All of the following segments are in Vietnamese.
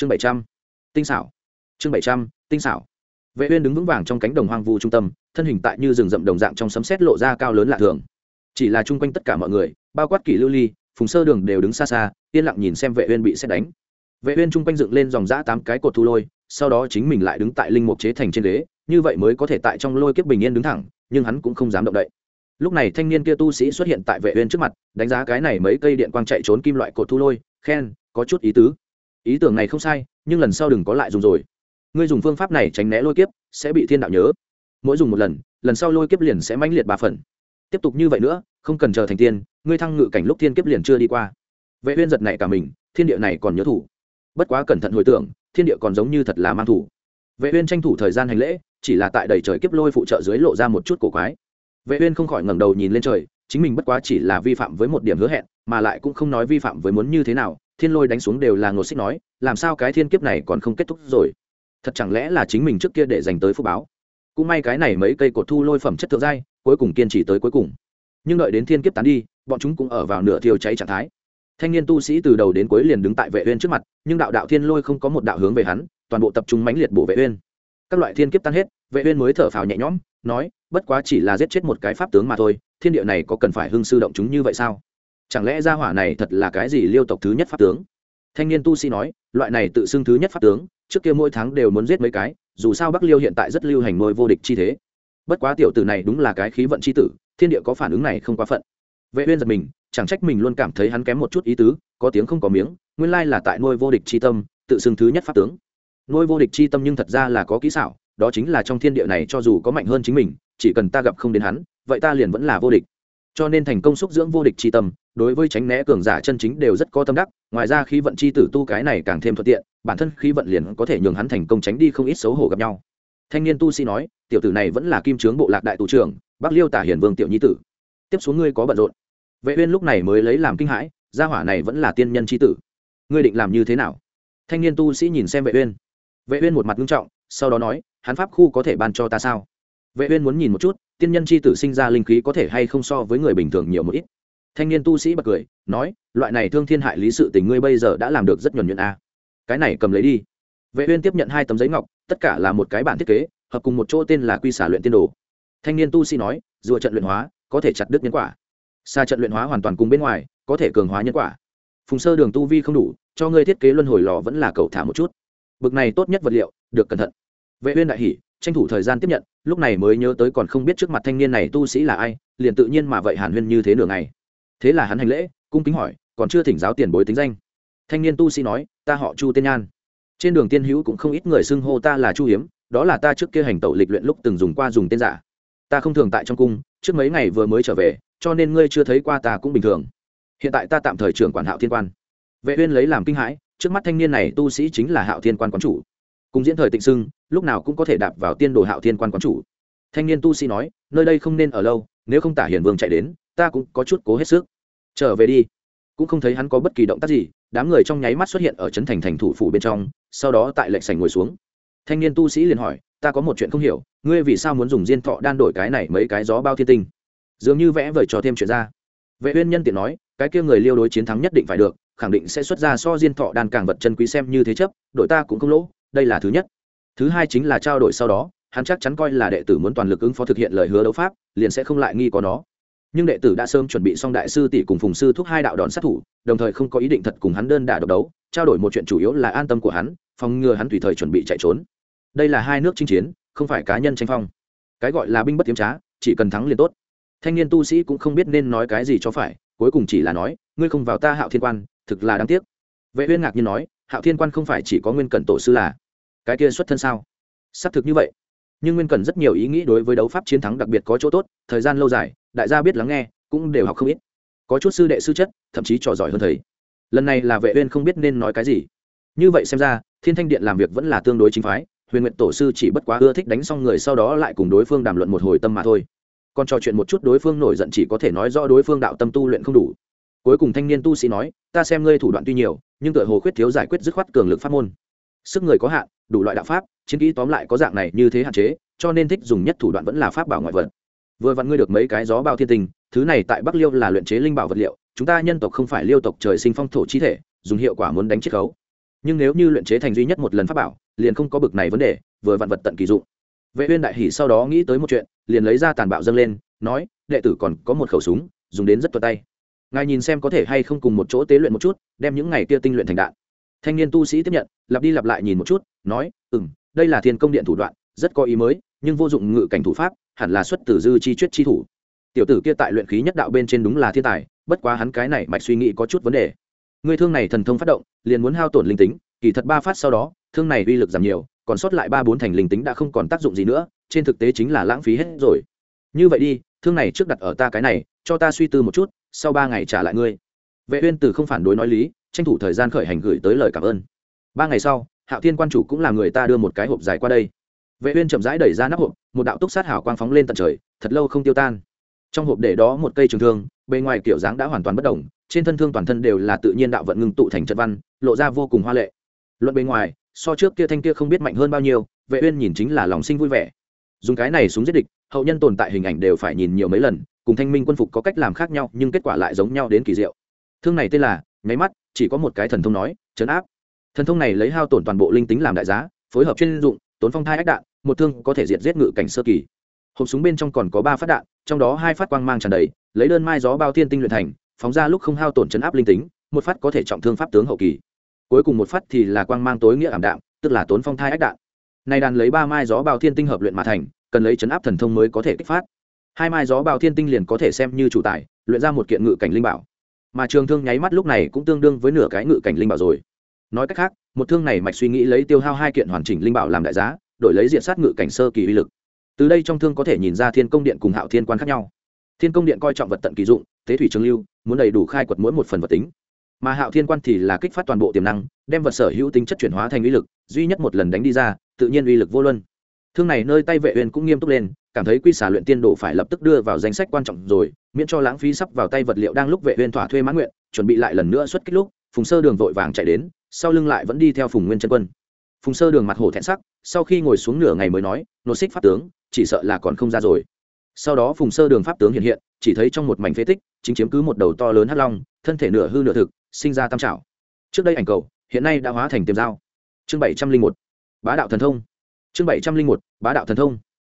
chương bảy trăm, tinh xảo. Chương bảy trăm, tinh xảo. Vệ uyên đứng vững vàng trong cánh đồng hoang vu trung tâm, thân hình tại như rừng rậm đồng dạng trong sấm sét lộ ra cao lớn lạ thường. Chỉ là chung quanh tất cả mọi người, bao quát kỷ lưu ly, phùng sơ đường đều đứng xa xa, yên lặng nhìn xem vệ uyên bị xét đánh. Vệ uyên chung quanh dựng lên dòng dã tám cái cột thu lôi, sau đó chính mình lại đứng tại linh mục chế thành trên đế như vậy mới có thể tại trong lôi kiếp bình yên đứng thẳng, nhưng hắn cũng không dám động đậy. Lúc này thanh niên kia tu sĩ xuất hiện tại vệ uyên trước mặt, đánh giá cái này mấy cây điện quang chạy trốn kim loại cột thu lôi, khen, có chút ý tứ ý tưởng này không sai, nhưng lần sau đừng có lại dùng rồi. Ngươi dùng phương pháp này tránh né lôi kiếp, sẽ bị thiên đạo nhớ. Mỗi dùng một lần lần sau lôi kiếp liền sẽ mãnh liệt ba phần. Tiếp tục như vậy nữa, không cần chờ thành tiên, ngươi thăng ngự cảnh lúc thiên kiếp liền chưa đi qua. Vệ uyên giật này cả mình, thiên địa này còn nhớ thủ. Bất quá cẩn thận hồi tưởng, thiên địa còn giống như thật là mang thủ. Vệ uyên tranh thủ thời gian hành lễ, chỉ là tại đầy trời kiếp lôi phụ trợ dưới lộ ra một chút cổ quái. Vệ uyên không khỏi ngẩng đầu nhìn lên trời chính mình bất quá chỉ là vi phạm với một điểm hứa hẹn, mà lại cũng không nói vi phạm với muốn như thế nào, thiên lôi đánh xuống đều là ngột xích nói, làm sao cái thiên kiếp này còn không kết thúc rồi? Thật chẳng lẽ là chính mình trước kia để dành tới phúc báo? Cũng may cái này mấy cây cột thu lôi phẩm chất thượng giai, cuối cùng kiên trì tới cuối cùng. Nhưng đợi đến thiên kiếp tán đi, bọn chúng cũng ở vào nửa thiêu cháy trạng thái. Thanh niên tu sĩ từ đầu đến cuối liền đứng tại vệ uyên trước mặt, nhưng đạo đạo thiên lôi không có một đạo hướng về hắn, toàn bộ tập trung mãnh liệt bổ vệ uyên. Các loại thiên kiếp tan hết, vệ uyên mới thở phào nhẹ nhõm, nói bất quá chỉ là giết chết một cái pháp tướng mà thôi, thiên địa này có cần phải hưng sư động chúng như vậy sao? Chẳng lẽ gia hỏa này thật là cái gì liêu tộc thứ nhất pháp tướng? Thanh niên tu sĩ nói, loại này tự xưng thứ nhất pháp tướng, trước kia mỗi tháng đều muốn giết mấy cái, dù sao bắc liêu hiện tại rất lưu hành ngôi vô địch chi thế. Bất quá tiểu tử này đúng là cái khí vận chi tử, thiên địa có phản ứng này không quá phận. Vệ uyên giật mình, chẳng trách mình luôn cảm thấy hắn kém một chút ý tứ, có tiếng không có miếng, nguyên lai là tại nuôi vô địch chi tâm, tự xưng thứ nhất pháp tướng. Nuôi vô địch chi tâm nhưng thật ra là có kỹ xảo, đó chính là trong thiên địa này cho dù có mạnh hơn chính mình chỉ cần ta gặp không đến hắn, vậy ta liền vẫn là vô địch. Cho nên thành công xúc dưỡng vô địch chi tâm, đối với tránh né cường giả chân chính đều rất có tâm đắc, ngoài ra khí vận chi tử tu cái này càng thêm thuận tiện, bản thân khí vận liền có thể nhường hắn thành công tránh đi không ít xấu hổ gặp nhau. Thanh niên tu sĩ nói, tiểu tử này vẫn là kim trướng bộ lạc đại tù trưởng, bắc liêu tả hiển vương tiểu nhi tử. Tiếp xuống ngươi có bận rộn. Vệ uyên lúc này mới lấy làm kinh hãi, gia hỏa này vẫn là tiên nhân chi tử. Ngươi định làm như thế nào? Thanh niên tu sĩ nhìn xem vệ uyên. Vệ uyên một mặt nghiêm trọng, sau đó nói, hắn pháp khu có thể ban cho ta sao? Vệ uyên muốn nhìn một chút, tiên nhân chi tử sinh ra linh khí có thể hay không so với người bình thường nhiều một ít. Thanh niên tu sĩ bật cười, nói, loại này thương thiên hại lý sự tình ngươi bây giờ đã làm được rất nhuần nhuyễn a. Cái này cầm lấy đi. Vệ uyên tiếp nhận hai tấm giấy ngọc, tất cả là một cái bản thiết kế, hợp cùng một chỗ tên là quy xả luyện tiên đồ. Thanh niên tu sĩ nói, rùa trận luyện hóa, có thể chặt đứt nhân quả. Xa trận luyện hóa hoàn toàn cùng bên ngoài, có thể cường hóa nhân quả. Phùng sơ đường tu vi không đủ, cho ngươi thiết kế luân hồi lò vẫn là cầu thả một chút. Bực này tốt nhất vật liệu, được cẩn thận. Vệ uyên đại hỉ tranh thủ thời gian tiếp nhận, lúc này mới nhớ tới còn không biết trước mặt thanh niên này tu sĩ là ai, liền tự nhiên mà vậy hàn huyên như thế nửa ngày. Thế là hắn hành lễ, cung kính hỏi, còn chưa thỉnh giáo tiền bối tính danh. Thanh niên tu sĩ nói, ta họ chu tên nhan. Trên đường tiên hữu cũng không ít người xưng hô ta là chu hiếm, đó là ta trước kia hành tẩu lịch luyện lúc từng dùng qua dùng tên giả. Ta không thường tại trong cung, trước mấy ngày vừa mới trở về, cho nên ngươi chưa thấy qua ta cũng bình thường. Hiện tại ta tạm thời trưởng quản hạo thiên quan. Vệ uyên lấy làm kinh hãi, trước mắt thanh niên này tu sĩ chính là hạo thiên quan quán chủ cùng diễn thời tịnh sưng, lúc nào cũng có thể đạp vào tiên đồ hạo thiên quan quán chủ. Thanh niên tu sĩ nói, nơi đây không nên ở lâu, nếu không tả hiền vương chạy đến, ta cũng có chút cố hết sức. Trở về đi. Cũng không thấy hắn có bất kỳ động tác gì, đám người trong nháy mắt xuất hiện ở trấn thành thành thủ phủ bên trong, sau đó tại lệnh sảnh ngồi xuống. Thanh niên tu sĩ liền hỏi, ta có một chuyện không hiểu, ngươi vì sao muốn dùng diên thọ đan đổi cái này mấy cái gió bao thiên tinh? Dường như vẽ vời cho thêm chuyện ra. Vệ uyên nhân tiện nói, cái kia người liêu đối chiến thắng nhất định phải được, khẳng định sẽ xuất ra so diên thọ đan càng vật chân quý xem như thế chấp đội ta cũng không lỗ đây là thứ nhất. Thứ hai chính là trao đổi sau đó, hắn chắc chắn coi là đệ tử muốn toàn lực ứng phó thực hiện lời hứa đấu pháp, liền sẽ không lại nghi có nó. Nhưng đệ tử đã sớm chuẩn bị xong đại sư tỷ cùng phùng sư thúc hai đạo đòn sát thủ, đồng thời không có ý định thật cùng hắn đơn đả độc đấu, trao đổi một chuyện chủ yếu là an tâm của hắn, phòng ngừa hắn tùy thời chuẩn bị chạy trốn. Đây là hai nước chinh chiến, không phải cá nhân tranh phong. Cái gọi là binh bất tiếm trá, chỉ cần thắng liền tốt. Thanh niên tu sĩ cũng không biết nên nói cái gì cho phải, cuối cùng chỉ là nói, ngươi không vào ta hạo thiên quan, thực là đáng tiếc. Vệ uyên ngạc nhiên nói, hạo thiên quan không phải chỉ có nguyên cẩn tổ sư là cái kia xuất thân sao? Xác thực như vậy. Nhưng nguyên cần rất nhiều ý nghĩ đối với đấu pháp chiến thắng đặc biệt có chỗ tốt, thời gian lâu dài, đại gia biết lắng nghe, cũng đều học không ít. Có chút sư đệ sư chất, thậm chí trò giỏi hơn thầy. Lần này là vệ uyên không biết nên nói cái gì. Như vậy xem ra, thiên thanh điện làm việc vẫn là tương đối chính phái, huyền nguyện tổ sư chỉ bất quá ưa thích đánh xong người sau đó lại cùng đối phương đàm luận một hồi tâm mà thôi. Còn trò chuyện một chút đối phương nổi giận chỉ có thể nói rõ đối phương đạo tâm tu luyện không đủ. Cuối cùng thanh niên tu sĩ nói, ta xem ngươi thủ đoạn tuy nhiều, nhưng tựa hồ khuyết thiếu giải quyết dứt khoát cường lực pháp môn sức người có hạn, đủ loại đạo pháp, chiến kỹ tóm lại có dạng này như thế hạn chế, cho nên thích dùng nhất thủ đoạn vẫn là pháp bảo ngoại vật. Vừa vặn ngươi được mấy cái gió bao thiên tình thứ này tại bắc liêu là luyện chế linh bảo vật liệu, chúng ta nhân tộc không phải liêu tộc trời sinh phong thổ chi thể, dùng hiệu quả muốn đánh chiết khấu. Nhưng nếu như luyện chế thành duy nhất một lần pháp bảo, liền không có bực này vấn đề, vừa vặn vật tận kỳ dụng. Vệ uyên đại hỉ sau đó nghĩ tới một chuyện, liền lấy ra tàn bạo dâng lên, nói, đệ tử còn có một khẩu súng, dùng đến rất tuột tay. Ngài nhìn xem có thể hay không cùng một chỗ tế luyện một chút, đem những ngày kia tinh luyện thành đạn thanh niên tu sĩ tiếp nhận, lặp đi lặp lại nhìn một chút, nói, ừm, đây là thiên công điện thủ đoạn, rất có ý mới, nhưng vô dụng ngự cảnh thủ pháp, hẳn là xuất từ dư chi chuyết chi thủ. Tiểu tử kia tại luyện khí nhất đạo bên trên đúng là thiên tài, bất quá hắn cái này mạch suy nghĩ có chút vấn đề. Người thương này thần thông phát động, liền muốn hao tổn linh tính, kỳ thật ba phát sau đó, thương này uy lực giảm nhiều, còn sót lại ba bốn thành linh tính đã không còn tác dụng gì nữa, trên thực tế chính là lãng phí hết rồi. Như vậy đi, thương này trước đặt ở ta cái này, cho ta suy tư một chút, sau ba ngày trả lại ngươi vệ uyên từ không phản đối nói lý, tranh thủ thời gian khởi hành gửi tới lời cảm ơn. Ba ngày sau, hạo thiên quan chủ cũng là người ta đưa một cái hộp dài qua đây. Vệ uyên chậm rãi đẩy ra nắp hộp, một đạo túc sát hào quang phóng lên tận trời, thật lâu không tiêu tan. Trong hộp để đó một cây trường thương, bề ngoài kiểu dáng đã hoàn toàn bất động, trên thân thương toàn thân đều là tự nhiên đạo vận ngưng tụ thành trận văn, lộ ra vô cùng hoa lệ. Luận bề ngoài, so trước kia thanh kia không biết mạnh hơn bao nhiêu, vệ uyên nhìn chính là lòng sinh vui vẻ. Dùng cái này xuống giết địch, hậu nhân tồn tại hình ảnh đều phải nhìn nhiều mấy lần, cùng thanh minh quân phục có cách làm khác nhau, nhưng kết quả lại giống nhau đến kỳ diệu thương này tên là, nháy mắt, chỉ có một cái thần thông nói, chấn áp. Thần thông này lấy hao tổn toàn bộ linh tính làm đại giá, phối hợp chuyên dụng, tốn phong thai ách đạn, một thương có thể diệt giết ngự cảnh sơ kỳ. Hộp súng bên trong còn có ba phát đạn, trong đó hai phát quang mang tràn đầy, lấy đơn mai gió bao thiên tinh luyện thành, phóng ra lúc không hao tổn chấn áp linh tính, một phát có thể trọng thương pháp tướng hậu kỳ. Cuối cùng một phát thì là quang mang tối nghĩa ảm đạm, tức là tốn phong thai ách đạn. Này đàn lấy ba mai gió bao thiên tinh hợp luyện mà thành, cần lấy chấn áp thần thông mới có thể kích phát. Hai mai gió bao thiên tinh liền có thể xem như chủ tài luyện ra một kiện ngự cảnh linh bảo mà trường thương nháy mắt lúc này cũng tương đương với nửa cái ngự cảnh linh bảo rồi. Nói cách khác, một thương này mạch suy nghĩ lấy tiêu hao hai kiện hoàn chỉnh linh bảo làm đại giá, đổi lấy diện sát ngự cảnh sơ kỳ uy lực. Từ đây trong thương có thể nhìn ra thiên công điện cùng hạo thiên quan khác nhau. Thiên công điện coi trọng vật tận kỳ dụng thế thủy trường lưu, muốn đầy đủ khai quật mỗi một phần vật tính. Mà hạo thiên quan thì là kích phát toàn bộ tiềm năng, đem vật sở hữu tính chất chuyển hóa thành uy lực, duy nhất một lần đánh đi ra, tự nhiên uy lực vô luân thương này nơi tay vệ uyên cũng nghiêm túc lên, cảm thấy quy xả luyện tiên độ phải lập tức đưa vào danh sách quan trọng rồi, miễn cho lãng phí sắp vào tay vật liệu đang lúc vệ uyên thỏa thuê mãn nguyện, chuẩn bị lại lần nữa xuất kích lúc, phùng sơ đường vội vàng chạy đến, sau lưng lại vẫn đi theo phùng nguyên chân quân. Phùng sơ đường mặt hổ thẹn sắc, sau khi ngồi xuống nửa ngày mới nói, nô xích pháp tướng, chỉ sợ là còn không ra rồi. Sau đó phùng sơ đường pháp tướng hiện hiện, chỉ thấy trong một mảnh phế tích, chính chiếm cứ một đầu to lớn hắc long, thân thể nửa hư nửa thực, sinh ra tam trảo. Trước đây ảnh cầu, hiện nay đã hóa thành tiềm dao chương bảy trăm linh một. Bá đạo thần thông chương bảy trăm linh một, bá đạo thần thông.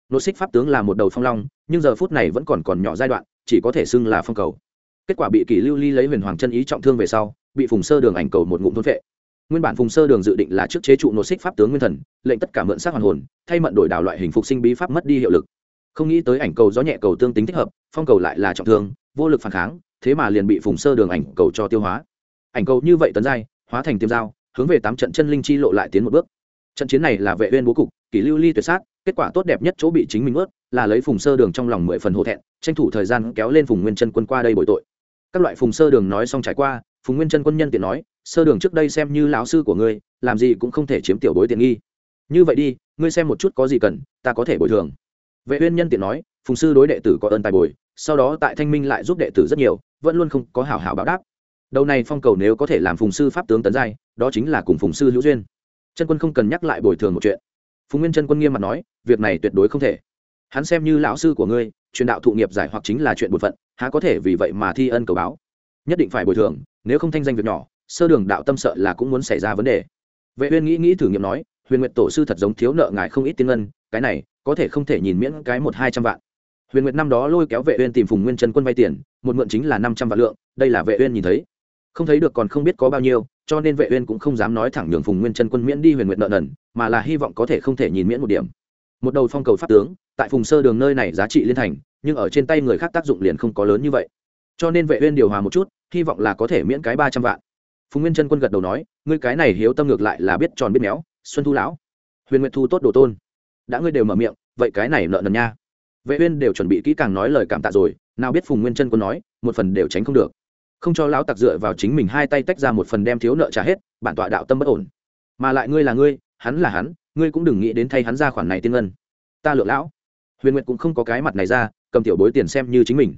Nô xích pháp tướng là một đầu phong long, nhưng giờ phút này vẫn còn còn nhỏ giai đoạn, chỉ có thể xưng là phong cầu. Kết quả bị kỷ lưu ly lấy huyền hoàng chân ý trọng thương về sau, bị phùng sơ đường ảnh cầu một ngụm thôn vệ. Nguyên bản phùng sơ đường dự định là trước chế trụ nô xích pháp tướng nguyên thần, lệnh tất cả mượn sát hoàn hồn, thay mận đổi đảo loại hình phục sinh bí pháp mất đi hiệu lực. Không nghĩ tới ảnh cầu gió nhẹ cầu tương tính thích hợp, phong cầu lại là trọng thương, vô lực phản kháng, thế mà liền bị phùng sơ đường ảnh cầu cho tiêu hóa. Ảnh cầu như vậy tấn giai, hóa thành tiêm dao, hướng về tám trận chân linh chi lộ lại tiến một bước trận chiến này là vệ uyên bố cục, kỷ lưu ly tuyệt sát, kết quả tốt đẹp nhất chỗ bị chính mình ướt là lấy phùng sơ đường trong lòng mười phần hổ thẹn, tranh thủ thời gian kéo lên phùng nguyên chân quân qua đây bồi tội. Các loại phùng sơ đường nói xong trải qua, phùng nguyên chân quân nhân tiện nói, sơ đường trước đây xem như lão sư của ngươi, làm gì cũng không thể chiếm tiểu bối tiện nghi. Như vậy đi, ngươi xem một chút có gì cần, ta có thể bồi thường. Vệ uyên nhân tiện nói, phùng sư đối đệ tử có ơn tài bồi, sau đó tại thanh minh lại giúp đệ tử rất nhiều, vẫn luôn không có hảo hảo báo đáp. Đầu này phong cầu nếu có thể làm phùng sư pháp tướng tấn giai, đó chính là cùng phùng sư hữu duyên chân quân không cần nhắc lại bồi thường một chuyện. Phùng nguyên chân quân nghiêm mặt nói, việc này tuyệt đối không thể. Hắn xem như lão sư của ngươi, truyền đạo thụ nghiệp giải hoặc chính là chuyện bột phận, há có thể vì vậy mà thi ân cầu báo? Nhất định phải bồi thường, nếu không thanh danh việc nhỏ, sơ đường đạo tâm sợ là cũng muốn xảy ra vấn đề. Vệ uyên nghĩ nghĩ thử nghiệm nói, huyền nguyệt tổ sư thật giống thiếu nợ ngài không ít tiền ngân, cái này, có thể không thể nhìn miễn cái một hai trăm vạn. Huyền nguyệt năm đó lôi kéo vệ uyên tìm phùng nguyên chân quân vay tiền, một mượn chính là năm trăm vạn lượng, đây là vệ uyên nhìn thấy. Không thấy được còn không biết có bao nhiêu cho nên vệ uyên cũng không dám nói thẳng nhường phùng nguyên chân quân miễn đi huyền nguyệt nợ nần, mà là hy vọng có thể không thể nhìn miễn một điểm. Một đầu phong cầu pháp tướng, tại phùng sơ đường nơi này giá trị liên thành, nhưng ở trên tay người khác tác dụng liền không có lớn như vậy. Cho nên vệ uyên điều hòa một chút, hy vọng là có thể miễn cái ba trăm vạn. Phùng nguyên chân quân gật đầu nói, ngươi cái này hiếu tâm ngược lại là biết tròn biết méo, xuân thu lão. Huyền nguyệt thu tốt đồ tôn. Đã ngươi đều mở miệng, vậy cái này nợ nần nha. Vệ uyên đều chuẩn bị kỹ càng nói lời cảm tạ rồi, nào biết phùng nguyên chân quân nói, một phần đều tránh không được không cho lão tặc dựa vào chính mình hai tay tách ra một phần đem thiếu nợ trả hết, bản tọa đạo tâm bất ổn. Mà lại ngươi là ngươi, hắn là hắn, ngươi cũng đừng nghĩ đến thay hắn ra khoản này tiên ngân. Ta lượng lão. Huyền nguyệt cũng không có cái mặt này ra, cầm tiểu bối tiền xem như chính mình.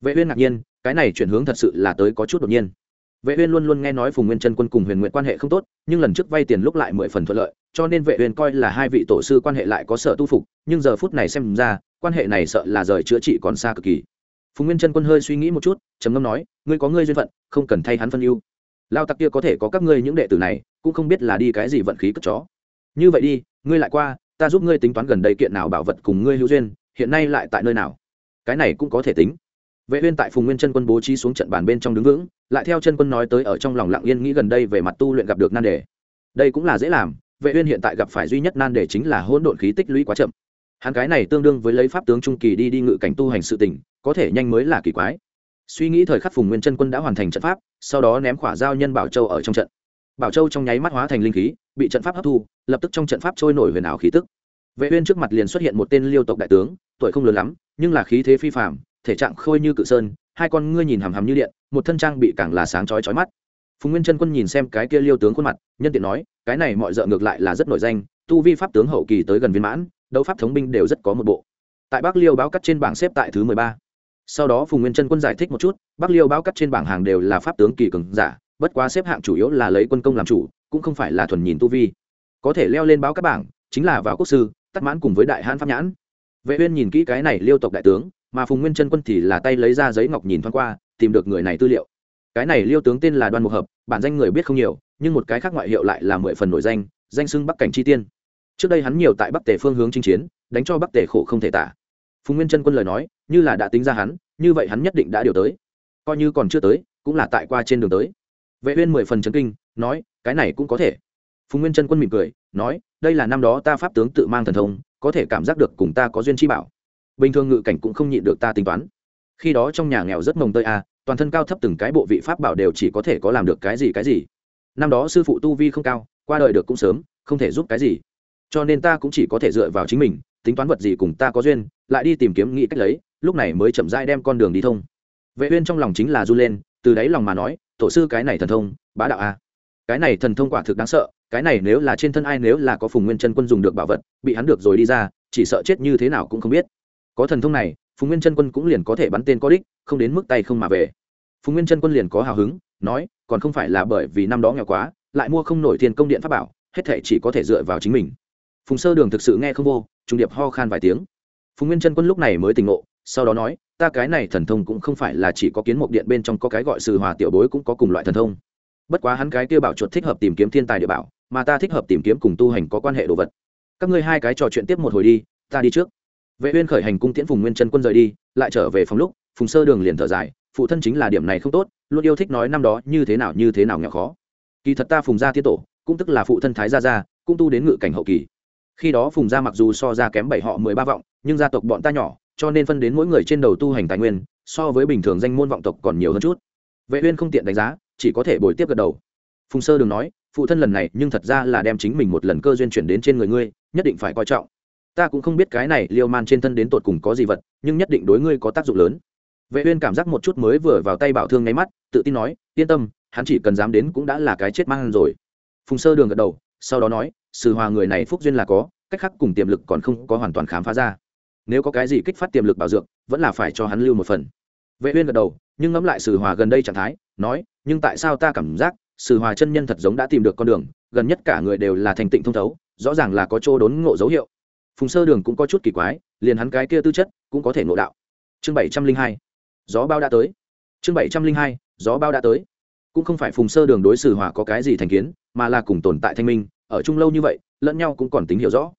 Vệ uyên ngạc nhiên, cái này chuyển hướng thật sự là tới có chút đột nhiên. Vệ uyên luôn luôn nghe nói phùng nguyên chân quân cùng huyền nguyệt quan hệ không tốt, nhưng lần trước vay tiền lúc lại mười phần thuận lợi, cho nên vệ uyên coi là hai vị tổ sư quan hệ lại có sở tu phục, nhưng giờ phút này xem ra, quan hệ này sợ là rời chữa trị còn xa cực kỳ phùng nguyên chân quân hơi suy nghĩ một chút, trầm ngâm nói, ngươi có ngươi duyên phận, không cần thay hắn phân ưu. Lao tặc kia có thể có các ngươi những đệ tử này, cũng không biết là đi cái gì vận khí cất chó. Như vậy đi, ngươi lại qua, ta giúp ngươi tính toán gần đây kiện nào bảo vật cùng ngươi hữu duyên, hiện nay lại tại nơi nào? Cái này cũng có thể tính. Vệ uyên tại phùng nguyên chân quân bố trí xuống trận bàn bên trong đứng vững, lại theo chân quân nói tới ở trong lòng lặng yên nghĩ gần đây về mặt tu luyện gặp được nan đề. Đây cũng là dễ làm, vệ uyên hiện tại gặp phải duy nhất nan đề chính là hỗn độn khí tích lũy quá chậm hắn cái này tương đương với lấy pháp tướng trung kỳ đi đi ngự cảnh tu hành sự tỉnh, có thể nhanh mới là kỳ quái. Suy nghĩ thời khắc phùng nguyên chân quân đã hoàn thành trận pháp sau đó ném khỏa giao nhân bảo châu ở trong trận. Bảo châu trong nháy mắt hóa thành linh khí bị trận pháp hấp thu lập tức trong trận pháp trôi nổi huyền ảo khí tức. Vệ uyên trước mặt liền xuất hiện một tên liêu tộc đại tướng tuổi không lớn lắm nhưng là khí thế phi phàm thể trạng khôi như cự sơn hai con ngươi nhìn hầm hằm như điện một thân trang bị càng là sáng chói chói mắt. Phùng nguyên chân quân nhìn xem cái kia liêu tướng khuôn mặt nhân tiện nói cái này mọi dợ ngược lại là rất nổi danh tu vi pháp tướng hậu kỳ tới gần viên mãn đấu pháp thống binh đều rất có một bộ. Tại bắc liêu báo cắt trên bảng xếp tại thứ mười ba. Sau đó phùng nguyên chân quân giải thích một chút, bắc liêu báo cắt trên bảng hàng đều là pháp tướng kỳ cường giả, bất quá xếp hạng chủ yếu là lấy quân công làm chủ, cũng không phải là thuần nhìn tu vi. Có thể leo lên báo các bảng, chính là vào quốc sư tất mãn cùng với đại hãn pháp nhãn. Vệ uyên nhìn kỹ cái này liêu tộc đại tướng, mà phùng nguyên chân quân thì là tay lấy ra giấy ngọc nhìn thoáng qua, tìm được người này tư liệu. Cái này liêu tướng tên là đoan mục hợp, bản danh người biết không nhiều, nhưng một cái khác ngoại hiệu lại là mười phần nổi danh danh xưng bắc cảnh chi tiên trước đây hắn nhiều tại bắc tề phương hướng chinh chiến, đánh cho bắc tề khổ không thể tả. Phùng nguyên chân quân lời nói, như là đã tính ra hắn, như vậy hắn nhất định đã điều tới. Coi như còn chưa tới, cũng là tại qua trên đường tới. Vệ uyên mười phần chấn kinh, nói, cái này cũng có thể. Phùng nguyên chân quân mỉm cười, nói, đây là năm đó ta pháp tướng tự mang thần thông, có thể cảm giác được cùng ta có duyên chi bảo. Bình thường ngự cảnh cũng không nhịn được ta tính toán. Khi đó trong nhà nghèo rất mồng tơi a toàn thân cao thấp từng cái bộ vị pháp bảo đều chỉ có thể có làm được cái gì cái gì. Năm đó sư phụ tu vi không cao, qua đời được cũng sớm, không thể giúp cái gì cho nên ta cũng chỉ có thể dựa vào chính mình, tính toán vật gì cùng ta có duyên, lại đi tìm kiếm nghĩ cách lấy, lúc này mới chậm rãi đem con đường đi thông. Vệ uyên trong lòng chính là du lên, từ đấy lòng mà nói, tổ sư, cái này thần thông, bá đạo a cái này thần thông quả thực đáng sợ, cái này nếu là trên thân ai, nếu là có phùng nguyên chân quân dùng được bảo vật, bị hắn được rồi đi ra, chỉ sợ chết như thế nào cũng không biết. Có thần thông này, phùng nguyên chân quân cũng liền có thể bắn tên có đích, không đến mức tay không mà về. Phùng nguyên chân quân liền có hào hứng, nói, còn không phải là bởi vì năm đó nghèo quá, lại mua không nổi thiên công điện pháp bảo, hết thể chỉ có thể dựa vào chính mình phùng sơ đường thực sự nghe không vô trung điệp ho khan vài tiếng. Phùng nguyên chân quân lúc này mới tỉnh ngộ, sau đó nói, ta cái này thần thông cũng không phải là chỉ có kiến mục điện bên trong có cái gọi sự hòa tiểu bối cũng có cùng loại thần thông. Bất quá hắn cái kia bảo chuột thích hợp tìm kiếm thiên tài địa bảo, mà ta thích hợp tìm kiếm cùng tu hành có quan hệ đồ vật. Các ngươi hai cái trò chuyện tiếp một hồi đi, ta đi trước. Vệ uyên khởi hành cung tiễn phùng nguyên chân quân rời đi, lại trở về phòng lúc, phùng sơ đường liền thở dài, phụ thân chính là điểm này không tốt, luôn yêu thích nói năm đó như thế nào như thế nào nghèo khó. Kỳ thật ta phùng gia tiết tổ, cũng tức là phụ thân thái gia gia, cũng tu đến ngự cảnh hậu kỳ khi đó phùng gia mặc dù so ra kém bảy họ mười ba vọng, nhưng gia tộc bọn ta nhỏ, cho nên phân đến mỗi người trên đầu tu hành tài nguyên, so với bình thường danh môn vọng tộc còn nhiều hơn chút. Vệ uyên không tiện đánh giá, chỉ có thể bồi tiếp gật đầu. Phùng sơ đường nói, phụ thân lần này, nhưng thật ra là đem chính mình một lần cơ duyên chuyển đến trên người ngươi, nhất định phải coi trọng. Ta cũng không biết cái này liêu man trên thân đến tột cùng có gì vật, nhưng nhất định đối ngươi có tác dụng lớn. Vệ uyên cảm giác một chút mới vừa vào tay bảo thương ngay mắt, tự tin nói, yên tâm, hắn chỉ cần dám đến cũng đã là cái chết mang rồi. Phùng sơ đường gật đầu, sau đó nói sự hòa người này phúc duyên là có, cách khác cùng tiềm lực còn không có hoàn toàn khám phá ra. Nếu có cái gì kích phát tiềm lực bảo dược, vẫn là phải cho hắn lưu một phần. Vệ uyên gật đầu, nhưng ngẫm lại sự hòa gần đây trạng thái, nói, nhưng tại sao ta cảm giác sự hòa chân nhân thật giống đã tìm được con đường, gần nhất cả người đều là thành tịnh thông thấu, rõ ràng là có chỗ đốn ngộ dấu hiệu. Phùng sơ đường cũng có chút kỳ quái, liền hắn cái kia tư chất cũng có thể ngộ đạo. Chương bảy trăm linh hai, gió bao đã tới. Chương bảy trăm linh hai, gió bao đã tới. Cũng không phải phùng sơ đường đối xử hòa có cái gì thành kiến, mà là cùng tồn tại thanh minh ở chung lâu như vậy, lẫn nhau cũng còn tính hiểu rõ.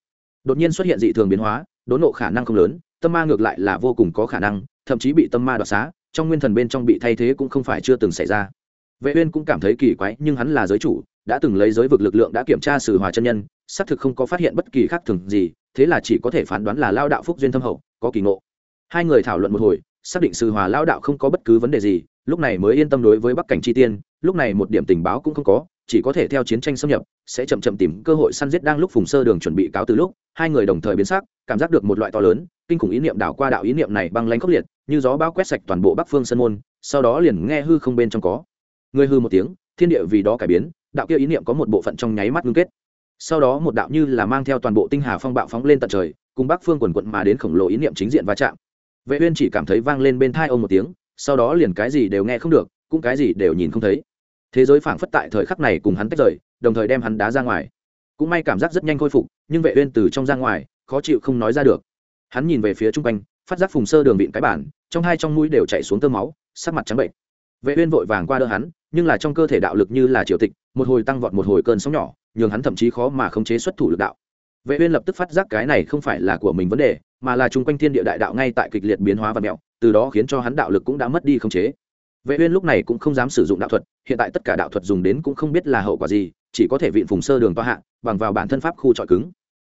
Đột nhiên xuất hiện dị thường biến hóa, đốn nộ khả năng không lớn, tâm ma ngược lại là vô cùng có khả năng, thậm chí bị tâm ma đoạt xá, trong nguyên thần bên trong bị thay thế cũng không phải chưa từng xảy ra. Vệ uyên cũng cảm thấy kỳ quái, nhưng hắn là giới chủ, đã từng lấy giới vực lực lượng đã kiểm tra sự hòa chân nhân, xác thực không có phát hiện bất kỳ khác thường gì, thế là chỉ có thể phán đoán là lao đạo phúc duyên thâm hậu, có kỳ ngộ. Hai người thảo luận một hồi, xác định sự hòa lao đạo không có bất cứ vấn đề gì lúc này mới yên tâm đối với bắc cảnh chi tiên, lúc này một điểm tình báo cũng không có, chỉ có thể theo chiến tranh xâm nhập, sẽ chậm chậm tìm cơ hội săn giết đang lúc phùng sơ đường chuẩn bị cáo từ lúc, hai người đồng thời biến sắc, cảm giác được một loại to lớn, kinh khủng ý niệm đảo qua đạo ý niệm này băng lánh khốc liệt, như gió bao quét sạch toàn bộ bắc phương sân môn, sau đó liền nghe hư không bên trong có. Người hư một tiếng, thiên địa vì đó cải biến, đạo kia ý niệm có một bộ phận trong nháy mắt ngưng kết. Sau đó một đạo như là mang theo toàn bộ tinh hà phong bạo phóng lên tận trời, cùng bắc phương quần quận mà đến khổng lồ ý niệm chính diện va chạm. Vệ uyên chỉ cảm thấy vang lên bên tai ông một tiếng sau đó liền cái gì đều nghe không được, cũng cái gì đều nhìn không thấy. Thế giới phảng phất tại thời khắc này cùng hắn tách rời, đồng thời đem hắn đá ra ngoài. Cũng may cảm giác rất nhanh khôi phục, nhưng vệ uyên từ trong ra ngoài, khó chịu không nói ra được. Hắn nhìn về phía trung quanh, phát giác phùng sơ đường vịn cái bản, trong hai trong mũi đều chảy xuống tơ máu, sắc mặt trắng bệnh. Vệ uyên vội vàng qua đỡ hắn, nhưng là trong cơ thể đạo lực như là triều tịch, một hồi tăng vọt một hồi cơn sóng nhỏ, nhường hắn thậm chí khó mà khống chế xuất thủ lực đạo. Vệ uyên lập tức phát giác cái này không phải là của mình vấn đề, mà là chung quanh thiên địa đại đạo ngay tại kịch liệt biến hóa và mẹo từ đó khiến cho hắn đạo lực cũng đã mất đi khống chế. Vệ uyên lúc này cũng không dám sử dụng đạo thuật, hiện tại tất cả đạo thuật dùng đến cũng không biết là hậu quả gì, chỉ có thể vịn phùng sơ đường toa hạ, bằng vào bản thân pháp khu trọi cứng.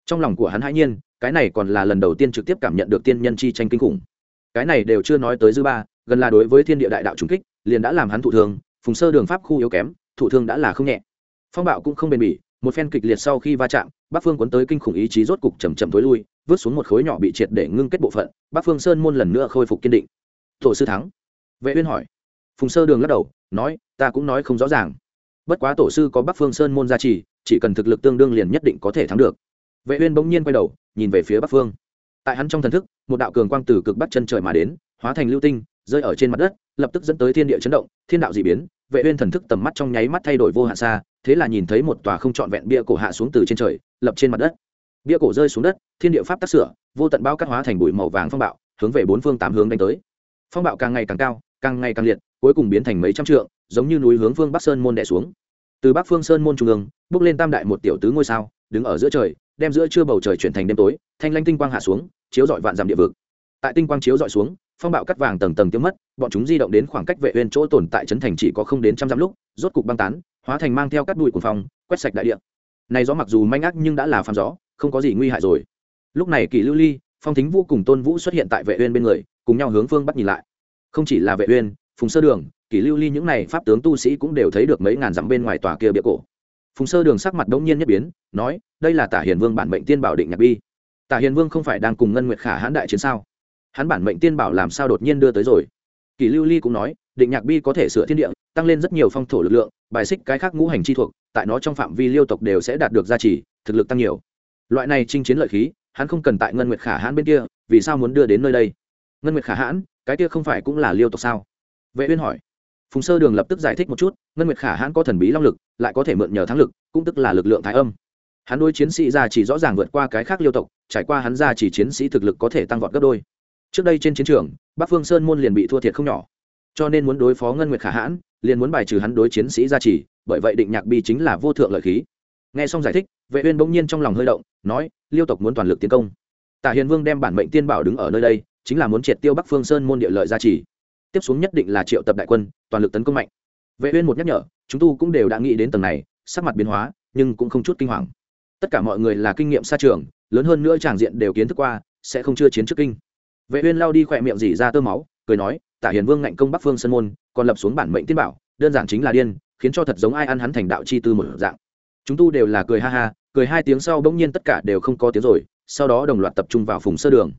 Trong lòng của hắn hãi nhiên, cái này còn là lần đầu tiên trực tiếp cảm nhận được tiên nhân chi tranh kinh khủng. Cái này đều chưa nói tới dư ba, gần là đối với thiên địa đại đạo trùng kích, liền đã làm hắn thụ thương, phùng sơ đường pháp khu yếu kém, thụ thương đã là không nhẹ. Phong bạo cũng không bền bỉ, một phen kịch liệt sau khi va chạm, bắc phương cuốn tới kinh khủng ý chí rốt cục chầm chậm tối lui vứt xuống một khối nhỏ bị triệt để ngưng kết bộ phận, bắc phương sơn môn lần nữa khôi phục kiên định. Tổ sư thắng. Vệ uyên hỏi. Phùng sơ đường lắc đầu, nói, ta cũng nói không rõ ràng. Bất quá tổ sư có bắc phương sơn môn gia trì, chỉ cần thực lực tương đương liền nhất định có thể thắng được. Vệ uyên bỗng nhiên quay đầu, nhìn về phía bắc phương. Tại hắn trong thần thức, một đạo cường quang từ cực bắc chân trời mà đến, hóa thành lưu tinh, rơi ở trên mặt đất, lập tức dẫn tới thiên địa chấn động, thiên đạo dị biến. Vệ uyên thần thức tầm mắt trong nháy mắt thay đổi vô hạn xa, thế là nhìn thấy một tòa không trọn vẹn bia cổ hạ xuống từ trên trời, lập trên mặt đất bia cổ rơi xuống đất, thiên địa pháp tác sửa, vô tận bao cát hóa thành bụi màu vàng phong bạo, hướng về bốn phương tám hướng đánh tới. Phong bạo càng ngày càng cao, càng ngày càng liệt, cuối cùng biến thành mấy trăm trượng, giống như núi hướng phương bắc sơn môn đẻ xuống. Từ bắc phương sơn môn trung ương, bước lên tam đại một tiểu tứ ngôi sao, đứng ở giữa trời, đem giữa trưa bầu trời chuyển thành đêm tối, thanh lanh tinh quang hạ xuống, chiếu dọi vạn dặm địa vực. Tại tinh quang chiếu dọi xuống, phong bạo cắt vàng tầng tầng tiêu mất, bọn chúng di động đến khoảng cách vệ uyên chỗ tồn tại trấn thành chỉ có không đến trăm dặm lúc, rốt cục băng tán, hóa thành mang theo cát bụi của phong, quét sạch đại địa. Này gió mặc dù manh ác nhưng đã là phàm gió không có gì nguy hại rồi. Lúc này kỳ lưu ly, phong thính vũ cùng tôn vũ xuất hiện tại vệ uyên bên người, cùng nhau hướng phương bắt nhìn lại. Không chỉ là vệ uyên, phùng sơ đường kỳ lưu ly những này pháp tướng tu sĩ cũng đều thấy được mấy ngàn dặm bên ngoài tòa kia bia cổ. Phùng sơ đường sắc mặt đống nhiên nhất biến, nói, đây là tả hiền vương bản mệnh tiên bảo định nhạc bi. Tả hiền vương không phải đang cùng ngân nguyệt khả hãn đại chiến sao? Hắn bản mệnh tiên bảo làm sao đột nhiên đưa tới rồi? Kỳ lưu ly cũng nói, định nhạc bi có thể sửa thiên địa, tăng lên rất nhiều phong thổ lực lượng, bài xích cái khác ngũ hành chi thuộc, tại nó trong phạm vi liêu tộc đều sẽ đạt được gia trì, thực lực tăng nhiều loại này chinh chiến lợi khí, hắn không cần tại ngân nguyệt khả hãn bên kia, vì sao muốn đưa đến nơi đây? Ngân nguyệt khả hãn, cái kia không phải cũng là liêu tộc sao? Vệ uyên hỏi. Phùng sơ đường lập tức giải thích một chút, ngân nguyệt khả hãn có thần bí long lực, lại có thể mượn nhờ thắng lực, cũng tức là lực lượng thái âm. Hắn đối chiến sĩ gia chỉ rõ ràng vượt qua cái khác liêu tộc, trải qua hắn gia chỉ chiến sĩ thực lực có thể tăng vọt gấp đôi. Trước đây trên chiến trường, bắc phương sơn môn liền bị thua thiệt không nhỏ. Cho nên muốn đối phó ngân nguyệt khả hãn, liền muốn bài trừ hắn đối chiến sĩ gia trì bởi vậy định nhạc bi chính là vô thượng lợi khí nghe xong giải thích, vệ uyên bỗng nhiên trong lòng hơi động, nói, liêu tộc muốn toàn lực tiến công. Tả hiền vương đem bản mệnh tiên bảo đứng ở nơi đây, chính là muốn triệt tiêu bắc phương sơn môn địa lợi gia trì. Tiếp xuống nhất định là triệu tập đại quân, toàn lực tấn công mạnh. Vệ uyên một nhắc nhở, chúng tu cũng đều đã nghĩ đến tầng này, sắc mặt biến hóa, nhưng cũng không chút kinh hoàng. Tất cả mọi người là kinh nghiệm xa trường, lớn hơn nữa tràng diện đều kiến thức qua, sẽ không chưa chiến trước kinh. Vệ uyên lao đi khoẹt miệng dỉ ra tơ máu, cười nói, tả hiền vương ngạnh công bắc phương sơn môn, còn lập xuống bản mệnh tiên bảo, đơn giản chính là điên, khiến cho thật giống ai ăn hắn thành đạo chi tư một dạng chúng tu đều là cười ha ha, cười hai tiếng sau bỗng nhiên tất cả đều không có tiếng rồi, sau đó đồng loạt tập trung vào phùng sơ đường.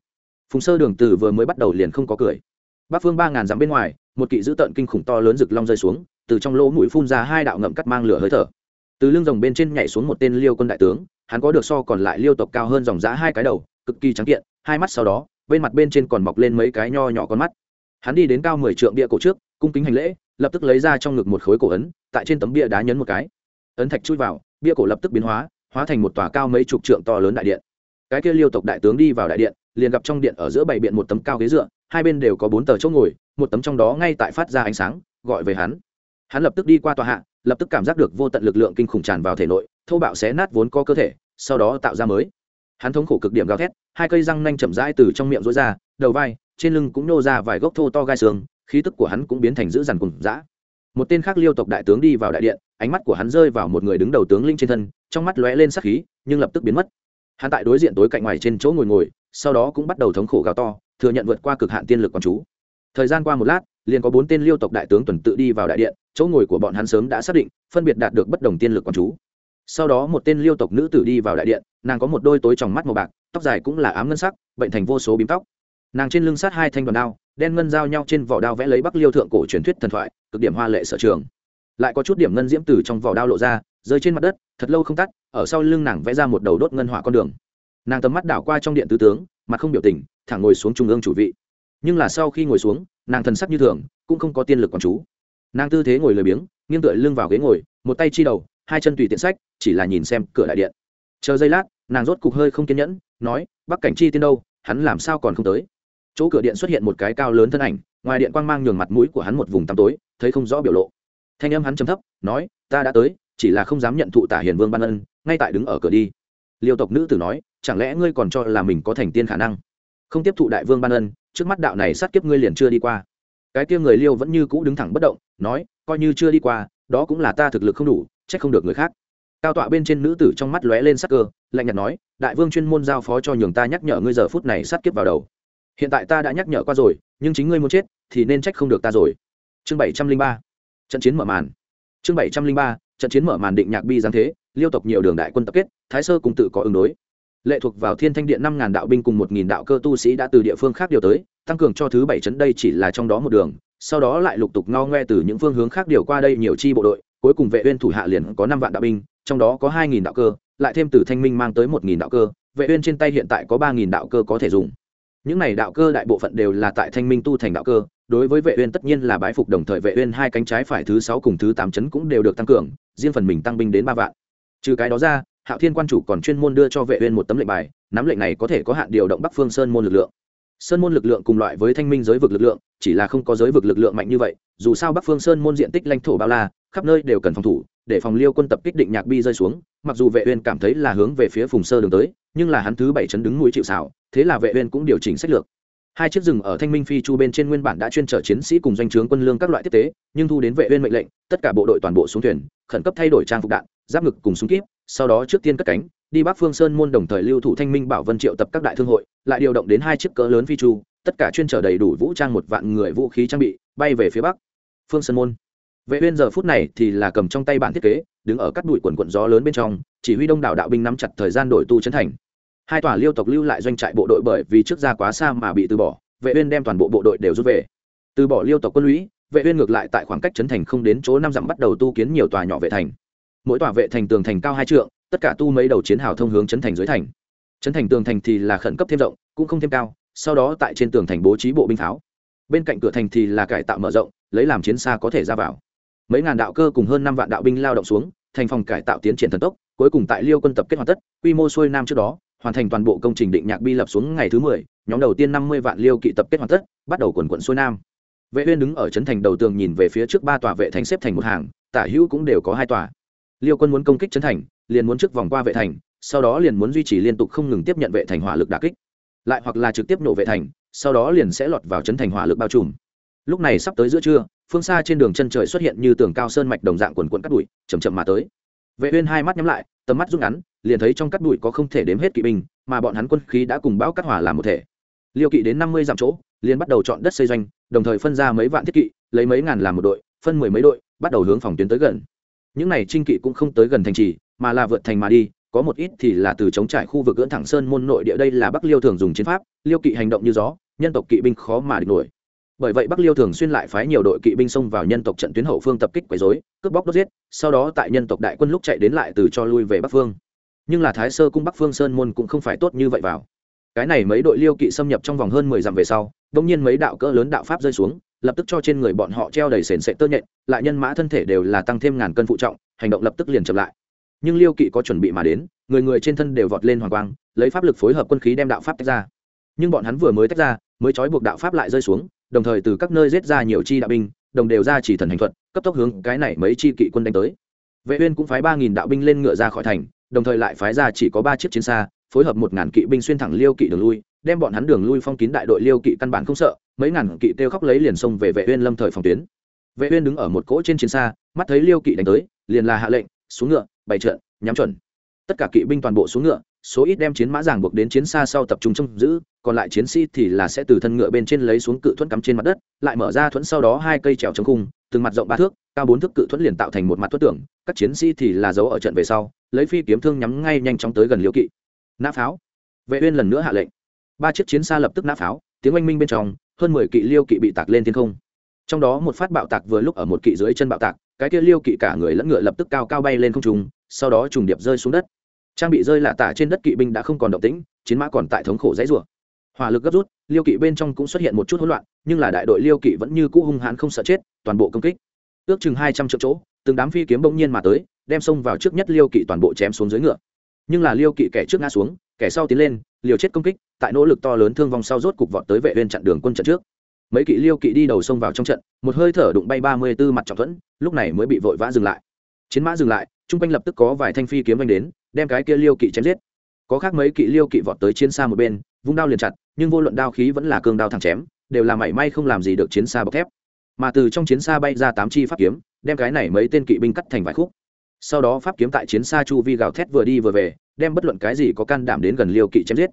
Phùng sơ đường từ vừa mới bắt đầu liền không có cười. Bắc phương ba ngàn dặm bên ngoài, một kỵ dữ tợn kinh khủng to lớn rực long rơi xuống, từ trong lỗ mũi phun ra hai đạo ngậm cắt mang lửa hơi thở. Từ lưng rồng bên trên nhảy xuống một tên liêu quân đại tướng, hắn có được so còn lại liêu tộc cao hơn dòng giã hai cái đầu, cực kỳ trắng kiện, hai mắt sau đó, bên mặt bên trên còn mọc lên mấy cái nho nhỏ con mắt. Hắn đi đến cao mười trượng bia cổ trước, cung kính hành lễ, lập tức lấy ra trong ngực một khối cổ ấn, tại trên tấm bia đá nhấn một cái. Ấn thạch chui vào bia cổ lập tức biến hóa hóa thành một tòa cao mấy chục trượng to lớn đại điện. Cái kia liêu tộc đại tướng đi vào đại điện, liền gặp trong điện ở giữa bảy biện một tấm cao ghế dựa, hai bên đều có bốn tờ chỗ ngồi, một tấm trong đó ngay tại phát ra ánh sáng, gọi về hắn. Hắn lập tức đi qua tòa hạ, lập tức cảm giác được vô tận lực lượng kinh khủng tràn vào thể nội, thô bạo xé nát vốn có cơ thể, sau đó tạo ra mới. Hắn thống khổ cực điểm gào thét, hai cây răng nanh chậm rãi từ trong miệng rối ra, đầu vai, trên lưng cũng nô ra vài gốc thô to gai xương, khí tức của hắn cũng biến thành dữ dằn cùng dã một tên khác liêu tộc đại tướng đi vào đại điện, ánh mắt của hắn rơi vào một người đứng đầu tướng linh trên thân, trong mắt lóe lên sắc khí, nhưng lập tức biến mất. Hắn tại đối diện tối cạnh ngoài trên chỗ ngồi ngồi, sau đó cũng bắt đầu thống khổ gào to, thừa nhận vượt qua cực hạn tiên lực quán chú. Thời gian qua một lát, liền có bốn tên liêu tộc đại tướng tuần tự đi vào đại điện, chỗ ngồi của bọn hắn sớm đã xác định, phân biệt đạt được bất đồng tiên lực quán chú. Sau đó một tên liêu tộc nữ tử đi vào đại điện, nàng có một đôi tối tròng mắt màu bạc, tóc dài cũng là ám ngân sắc, bệnh thành vô số bím tóc. Nàng trên lưng sát hai thanh đoàn đao đen ngân giao nhau trên vỏ đao vẽ lấy bắc liêu thượng cổ truyền thuyết thần thoại, cực điểm hoa lệ sở trường. Lại có chút điểm ngân diễm từ trong vỏ đao lộ ra, rơi trên mặt đất, thật lâu không tắt, ở sau lưng nàng vẽ ra một đầu đốt ngân hỏa con đường. Nàng tầm mắt đảo qua trong điện tứ tướng, mặt không biểu tình, thẳng ngồi xuống trung ương chủ vị. Nhưng là sau khi ngồi xuống, nàng thần sắc như thường, cũng không có tiên lực còn chú. Nàng tư thế ngồi lười biếng, nghiêng tựa lưng vào ghế ngồi, một tay chi đầu, hai chân tùy tiện sách chỉ là nhìn xem cửa đại điện. Chờ giây lát, nàng rốt cục hơi không kiên nhẫn, nói, bắc cảnh chi tiên đâu, hắn làm sao còn không tới? Chỗ cửa điện xuất hiện một cái cao lớn thân ảnh, ngoài điện quang mang nhường mặt mũi của hắn một vùng tăm tối, thấy không rõ biểu lộ. Thanh âm hắn trầm thấp, nói, ta đã tới, chỉ là không dám nhận thụ tả hiền vương ban ân, ngay tại đứng ở cửa đi. Liêu tộc nữ tử nói, chẳng lẽ ngươi còn cho là mình có thành tiên khả năng? Không tiếp thụ đại vương ban ân, trước mắt đạo này sát kiếp ngươi liền chưa đi qua. Cái kia người liêu vẫn như cũ đứng thẳng bất động, nói, coi như chưa đi qua, đó cũng là ta thực lực không đủ trách không được người khác. Cao tọa bên trên nữ tử trong mắt lóe lên sắc cơ, lạnh nhạt nói, đại vương chuyên môn giao phó cho nhường ta nhắc nhở ngươi giờ phút này sát kiếp vào đầu hiện tại ta đã nhắc nhở qua rồi, nhưng chính ngươi muốn chết, thì nên trách không được ta rồi. Chương bảy trăm linh ba. Trận chiến mở màn. Chương bảy trăm linh ba, trận chiến mở màn định nhạc bi giáng thế, liêu tộc nhiều đường đại quân tập kết, thái sơ cùng tự có ứng đối. Lệ thuộc vào thiên thanh điện năm ngàn đạo binh cùng một nghìn đạo cơ tu sĩ đã từ địa phương khác điều tới, tăng cường cho thứ bảy trấn đây chỉ là trong đó một đường, sau đó lại lục tục no ngoe từ những phương hướng khác điều qua đây nhiều chi bộ đội, cuối cùng vệ uyên thủ hạ liền có năm vạn đạo binh, trong đó có hai nghìn đạo cơ, lại thêm từ thanh minh mang tới một nghìn đạo cơ, vệ uyên trên tay hiện tại có ba nghìn đạo cơ có thể dùng những này đạo cơ đại bộ phận đều là tại thanh minh tu thành đạo cơ, đối với vệ uyên tất nhiên là bái phục đồng thời vệ uyên hai cánh trái phải thứ sáu cùng thứ tám chấn cũng đều được tăng cường, riêng phần mình tăng binh đến ba vạn. Trừ cái đó ra, hạo thiên quan chủ còn chuyên môn đưa cho vệ uyên một tấm lệnh bài, nắm lệnh này có thể có hạn điều động bắc phương sơn môn lực lượng. Sơn môn lực lượng cùng loại với thanh minh giới vực lực lượng, chỉ là không có giới vực lực lượng mạnh như vậy, dù sao bắc phương sơn môn diện tích lãnh thổ bao la, khắp nơi đều cần phòng thủ để phòng liêu quân tập kích định nhạc bi rơi xuống, mặc dù vệ uyên cảm thấy là hướng về phía phùng sơ đường tới, nhưng là hắn thứ bảy chấn đứng mũi chịu sào, thế là vệ uyên cũng điều chỉnh sách lược. Hai chiếc rừng ở thanh minh phi chu bên trên nguyên bản đã chuyên trở chiến sĩ cùng doanh trướng quân lương các loại tiếp tế, nhưng thu đến vệ uyên mệnh lệnh, tất cả bộ đội toàn bộ xuống thuyền, khẩn cấp thay đổi trang phục đạn, giáp ngực cùng súng kíp, sau đó trước tiên cất cánh, đi bắc phương sơn môn đồng thời lưu thủ thanh minh bảo vân triệu tập các đại thương hội, lại điều động đến hai chiếc cỡ lớn phi chu, tất cả chuyên trở đầy đủ vũ trang một vạn người vũ khí trang bị, bay về phía bắc. Phương sơn môn vệ uyên giờ phút này thì là cầm trong tay bản thiết kế, đứng ở các đuổi quần quần gió lớn bên trong, chỉ huy đông đảo đạo binh nắm chặt thời gian đổi tu chấn thành. Hai tòa liêu tộc lưu lại doanh trại bộ đội bởi vì trước ra quá xa mà bị từ bỏ, vệ uyên đem toàn bộ bộ đội đều rút về. Từ bỏ liêu tộc quân lũy, vệ uyên ngược lại tại khoảng cách chấn thành không đến chỗ năm dặm bắt đầu tu kiến nhiều tòa nhỏ vệ thành. Mỗi tòa vệ thành tường thành cao hai trượng, tất cả tu mấy đầu chiến hào thông hướng chấn thành dưới thành. Chấn thành tường thành thì là khẩn cấp thêm rộng, cũng không thêm cao, sau đó tại trên tường thành bố trí bộ binh pháo. Bên cạnh cửa thành thì là cải tạo mở rộng, lấy làm chiến xa có thể ra vào mấy ngàn đạo cơ cùng hơn năm vạn đạo binh lao động xuống, thành phòng cải tạo tiến triển thần tốc, cuối cùng tại liêu quân tập kết hoàn tất, quy mô xuôi nam trước đó, hoàn thành toàn bộ công trình định nhạc bi lập xuống ngày thứ mười, nhóm đầu tiên năm mươi vạn liêu kỵ tập kết hoàn tất, bắt đầu quần quận xuôi nam. Vệ uyên đứng ở trấn thành đầu tường nhìn về phía trước ba tòa vệ thành xếp thành một hàng, tả hữu cũng đều có hai tòa. Liêu quân muốn công kích trấn thành, liền muốn trước vòng qua vệ thành, sau đó liền muốn duy trì liên tục không ngừng tiếp nhận vệ thành hỏa lực đả kích. Lại hoặc là trực tiếp nổ vệ thành, sau đó liền sẽ lọt vào trấn thành hỏa lực bao trùm. Lúc này sắp tới giữa trưa phương xa trên đường chân trời xuất hiện như tường cao sơn mạch đồng dạng quần quận cắt đuổi chầm chậm mà tới. Vệ uyên hai mắt nhắm lại, tầm mắt rút ngắn, liền thấy trong cắt đuổi có không thể đếm hết kỵ binh, mà bọn hắn quân khí đã cùng bão cắt hỏa làm một thể. Liêu kỵ đến năm mươi dặm chỗ, liền bắt đầu chọn đất xây doanh, đồng thời phân ra mấy vạn thiết kỵ, lấy mấy ngàn làm một đội, phân mười mấy đội, bắt đầu hướng phòng tuyến tới gần. Những này trinh kỵ cũng không tới gần thành trì, mà là vượt thành mà đi, có một ít thì là từ chống trải khu vực ưỡn thẳng sơn môn nội địa đây là bắc liêu thường dùng chiến pháp, liêu kỵ hành động như gió, nhân tộc kỵ binh khó mà địch nổi bởi vậy bắc liêu thường xuyên lại phái nhiều đội kỵ binh xông vào nhân tộc trận tuyến hậu phương tập kích quấy dối cướp bóc đốt giết, sau đó tại nhân tộc đại quân lúc chạy đến lại từ cho lui về bắc phương. Nhưng là thái sơ cung bắc phương sơn môn cũng không phải tốt như vậy vào. Cái này mấy đội liêu kỵ xâm nhập trong vòng hơn mười dặm về sau đông nhiên mấy đạo cỡ lớn đạo pháp rơi xuống, lập tức cho trên người bọn họ treo đầy sền sệ tơ nhện, lại nhân mã thân thể đều là tăng thêm ngàn cân phụ trọng, hành động lập tức liền chậm lại. Nhưng liêu kỵ có chuẩn bị mà đến, người người trên thân đều vọt lên hoàng quang, lấy pháp lực phối hợp quân khí đem đạo pháp tách ra. Nhưng bọn hắn vừa mới tách ra, mới trói buộc đạo pháp lại rơi xuống đồng thời từ các nơi giết ra nhiều chi đạo binh, đồng đều ra chỉ thần hành thuật, cấp tốc hướng cái này mấy chi kỵ quân đánh tới. Vệ uyên cũng phái ba nghìn đạo binh lên ngựa ra khỏi thành, đồng thời lại phái ra chỉ có ba chiếc chiến xa, phối hợp một ngàn kỵ binh xuyên thẳng liêu kỵ đường lui, đem bọn hắn đường lui phong kín đại đội liêu kỵ căn bản không sợ, mấy ngàn kỵ tiêu khóc lấy liền xông về vệ uyên lâm thời phòng tuyến. Vệ uyên đứng ở một cỗ trên chiến xa, mắt thấy liêu kỵ đánh tới, liền là hạ lệnh, xuống ngựa, bày trận, nhắm chuẩn. Tất cả kỵ binh toàn bộ xuống ngựa số ít đem chiến mã giảng buộc đến chiến xa sau tập trung trông giữ, còn lại chiến sĩ thì là sẽ từ thân ngựa bên trên lấy xuống cự thuẫn cắm trên mặt đất, lại mở ra thuẫn sau đó hai cây trèo chống khung, từng mặt rộng ba thước, cao bốn thước cự thuẫn liền tạo thành một mặt thuẫn tưởng các chiến sĩ thì là giấu ở trận về sau, lấy phi kiếm thương nhắm ngay nhanh chóng tới gần liễu kỵ. Nã pháo. Vệ uyên lần nữa hạ lệnh. Ba chiếc chiến xa lập tức nã pháo, tiếng oanh minh bên trong, hơn mười kỵ liêu kỵ bị tạc lên thiên không. Trong đó một phát bạo tạc vừa lúc ở một kỵ dưới chân bạo tạc, cái kia liêu kỵ cả người lẫn ngựa lập tức cao cao bay lên không trung, sau đó trùng điệp rơi xuống đất trang bị rơi lạ tả trên đất kỵ binh đã không còn động tĩnh, chiến mã còn tại thống khổ dãy rủa. Hỏa lực gấp rút, liêu kỵ bên trong cũng xuất hiện một chút hỗn loạn, nhưng là đại đội liêu kỵ vẫn như cũ hung hãn không sợ chết, toàn bộ công kích. Ước chừng hai trăm triệu chỗ, từng đám phi kiếm bỗng nhiên mà tới, đem xông vào trước nhất liêu kỵ toàn bộ chém xuống dưới ngựa. Nhưng là liêu kỵ kẻ trước ngã xuống, kẻ sau tiến lên, liều chết công kích, tại nỗ lực to lớn thương vong sau rốt cục vọt tới vệ viên chặn đường quân trận trước. Mấy kỵ liêu kỵ đi đầu sông vào trong trận, một hơi thở đụng bay ba mươi b ố mặt trọng thuẫn, lúc này mới bị vội vã dừng lại chiến mã dừng lại, chung quanh lập tức có vài thanh phi kiếm anh đến, đem cái kia liêu kỵ chém giết. Có khác mấy kỵ liêu kỵ vọt tới chiến xa một bên, vung đao liền chặt, nhưng vô luận đao khí vẫn là cương đao thẳng chém, đều là mảy may không làm gì được chiến xa bọc thép. Mà từ trong chiến xa bay ra tám chi pháp kiếm, đem cái này mấy tên kỵ binh cắt thành vài khúc. Sau đó pháp kiếm tại chiến xa chu vi gào thét vừa đi vừa về, đem bất luận cái gì có can đảm đến gần liêu kỵ chém giết.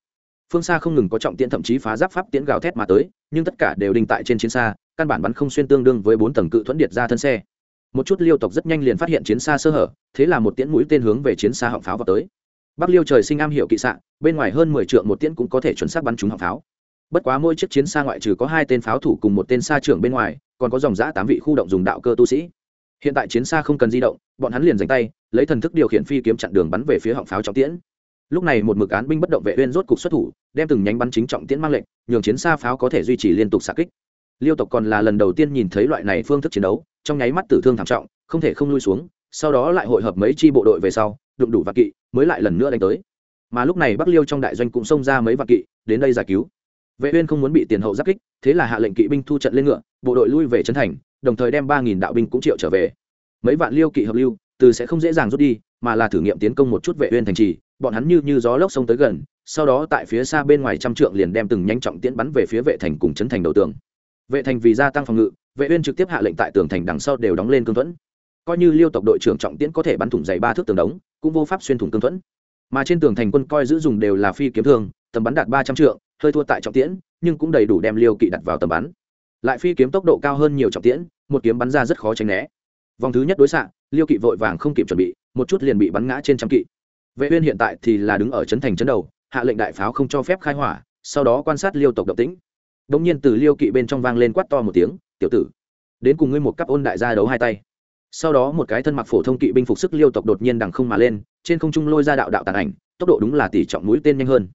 Phương xa không ngừng có trọng tiễn thậm chí phá giáp pháp tiễn gào thét mà tới, nhưng tất cả đều đình tại trên chiến xa, căn bản bắn không xuyên tương đương với bốn tầng cự thuẫn điệt ra thân xe một chút liêu tộc rất nhanh liền phát hiện chiến xa sơ hở, thế là một tiễn mũi tên hướng về chiến xa họng pháo vào tới. Bắc liêu trời sinh am hiểu kỵ xạ, bên ngoài hơn mười trượng một tiễn cũng có thể chuẩn xác bắn trúng họng pháo. Bất quá mỗi chiếc chiến xa ngoại trừ có hai tên pháo thủ cùng một tên xa trưởng bên ngoài, còn có dòng giã tám vị khu động dùng đạo cơ tu sĩ. Hiện tại chiến xa không cần di động, bọn hắn liền dành tay, lấy thần thức điều khiển phi kiếm chặn đường bắn về phía họng pháo trọng tiễn. Lúc này một mực án binh bất động vệ uyên rốt cục xuất thủ, đem từng nhánh bắn chính trọng tiễn mang lệnh, nhường chiến xa pháo có thể duy trì liên tục xạ kích liêu tộc còn là lần đầu tiên nhìn thấy loại này phương thức chiến đấu, trong nháy mắt tử thương thảm trọng, không thể không lui xuống, sau đó lại hội hợp mấy chi bộ đội về sau, đụng đủ vạn kỵ, mới lại lần nữa đánh tới. Mà lúc này bắc liêu trong đại doanh cũng xông ra mấy vạn kỵ, đến đây giải cứu. Vệ uyên không muốn bị tiền hậu giáp kích, thế là hạ lệnh kỵ binh thu trận lên ngựa, bộ đội lui về trấn thành, đồng thời đem ba nghìn đạo binh cũng triệu trở về. Mấy vạn liêu kỵ hợp lưu, từ sẽ không dễ dàng rút đi, mà là thử nghiệm tiến công một chút vệ uyên thành trì, bọn hắn như như gió lốc xông tới gần, sau đó tại phía xa bên ngoài trăm trượng liền đem từng nhanh trọng tiễn bắn về phía vệ thành cùng trấn thành đầu tường vệ thành vì gia tăng phòng ngự, vệ uyên trực tiếp hạ lệnh tại tường thành đằng sau đều đóng lên cương thuẫn. Coi như liêu tộc đội trưởng trọng tiễn có thể bắn thủng dày ba thước tường đống, cũng vô pháp xuyên thủng cương thuẫn. Mà trên tường thành quân coi giữ dùng đều là phi kiếm thương, tầm bắn đạt ba trăm trượng, hơi thua tại trọng tiễn, nhưng cũng đầy đủ đem liêu kỵ đặt vào tầm bắn. Lại phi kiếm tốc độ cao hơn nhiều trọng tiễn, một kiếm bắn ra rất khó tránh né. Vòng thứ nhất đối xạ, liêu kỵ vội vàng không kịp chuẩn bị, một chút liền bị bắn ngã trên trăm kỵ. Vệ uyên hiện tại thì là đứng ở trấn thành trấn đầu, hạ lệnh đại pháo không cho phép khai hỏa, sau đó quan sát liêu tộc động tĩnh đống nhiên từ liêu kỵ bên trong vang lên quát to một tiếng, tiểu tử, đến cùng ngươi một cấp ôn đại gia đấu hai tay. Sau đó một cái thân mặc phổ thông kỵ binh phục sức liêu tộc đột nhiên đằng không mà lên, trên không trung lôi ra đạo đạo tàn ảnh, tốc độ đúng là tỷ trọng mũi tên nhanh hơn.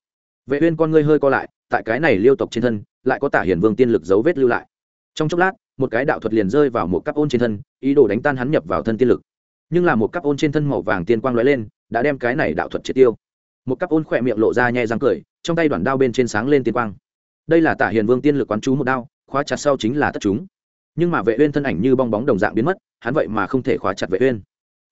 Vệ uyên con ngươi hơi co lại, tại cái này liêu tộc trên thân, lại có tả hiển vương tiên lực dấu vết lưu lại. Trong chốc lát, một cái đạo thuật liền rơi vào một cấp ôn trên thân, ý đồ đánh tan hắn nhập vào thân tiên lực. Nhưng là một cấp ôn trên thân màu vàng tiên quang lóe lên, đã đem cái này đạo thuật triệt tiêu. Một cấp ôn khoẹt miệng lộ ra nhẹ răng cười, trong tay đoạn đao bên trên sáng lên tiên quang đây là tả hiền vương tiên lực quán chú một đao, khóa chặt sau chính là tất chúng. Nhưng mà vệ uyên thân ảnh như bong bóng đồng dạng biến mất, hắn vậy mà không thể khóa chặt vệ uyên.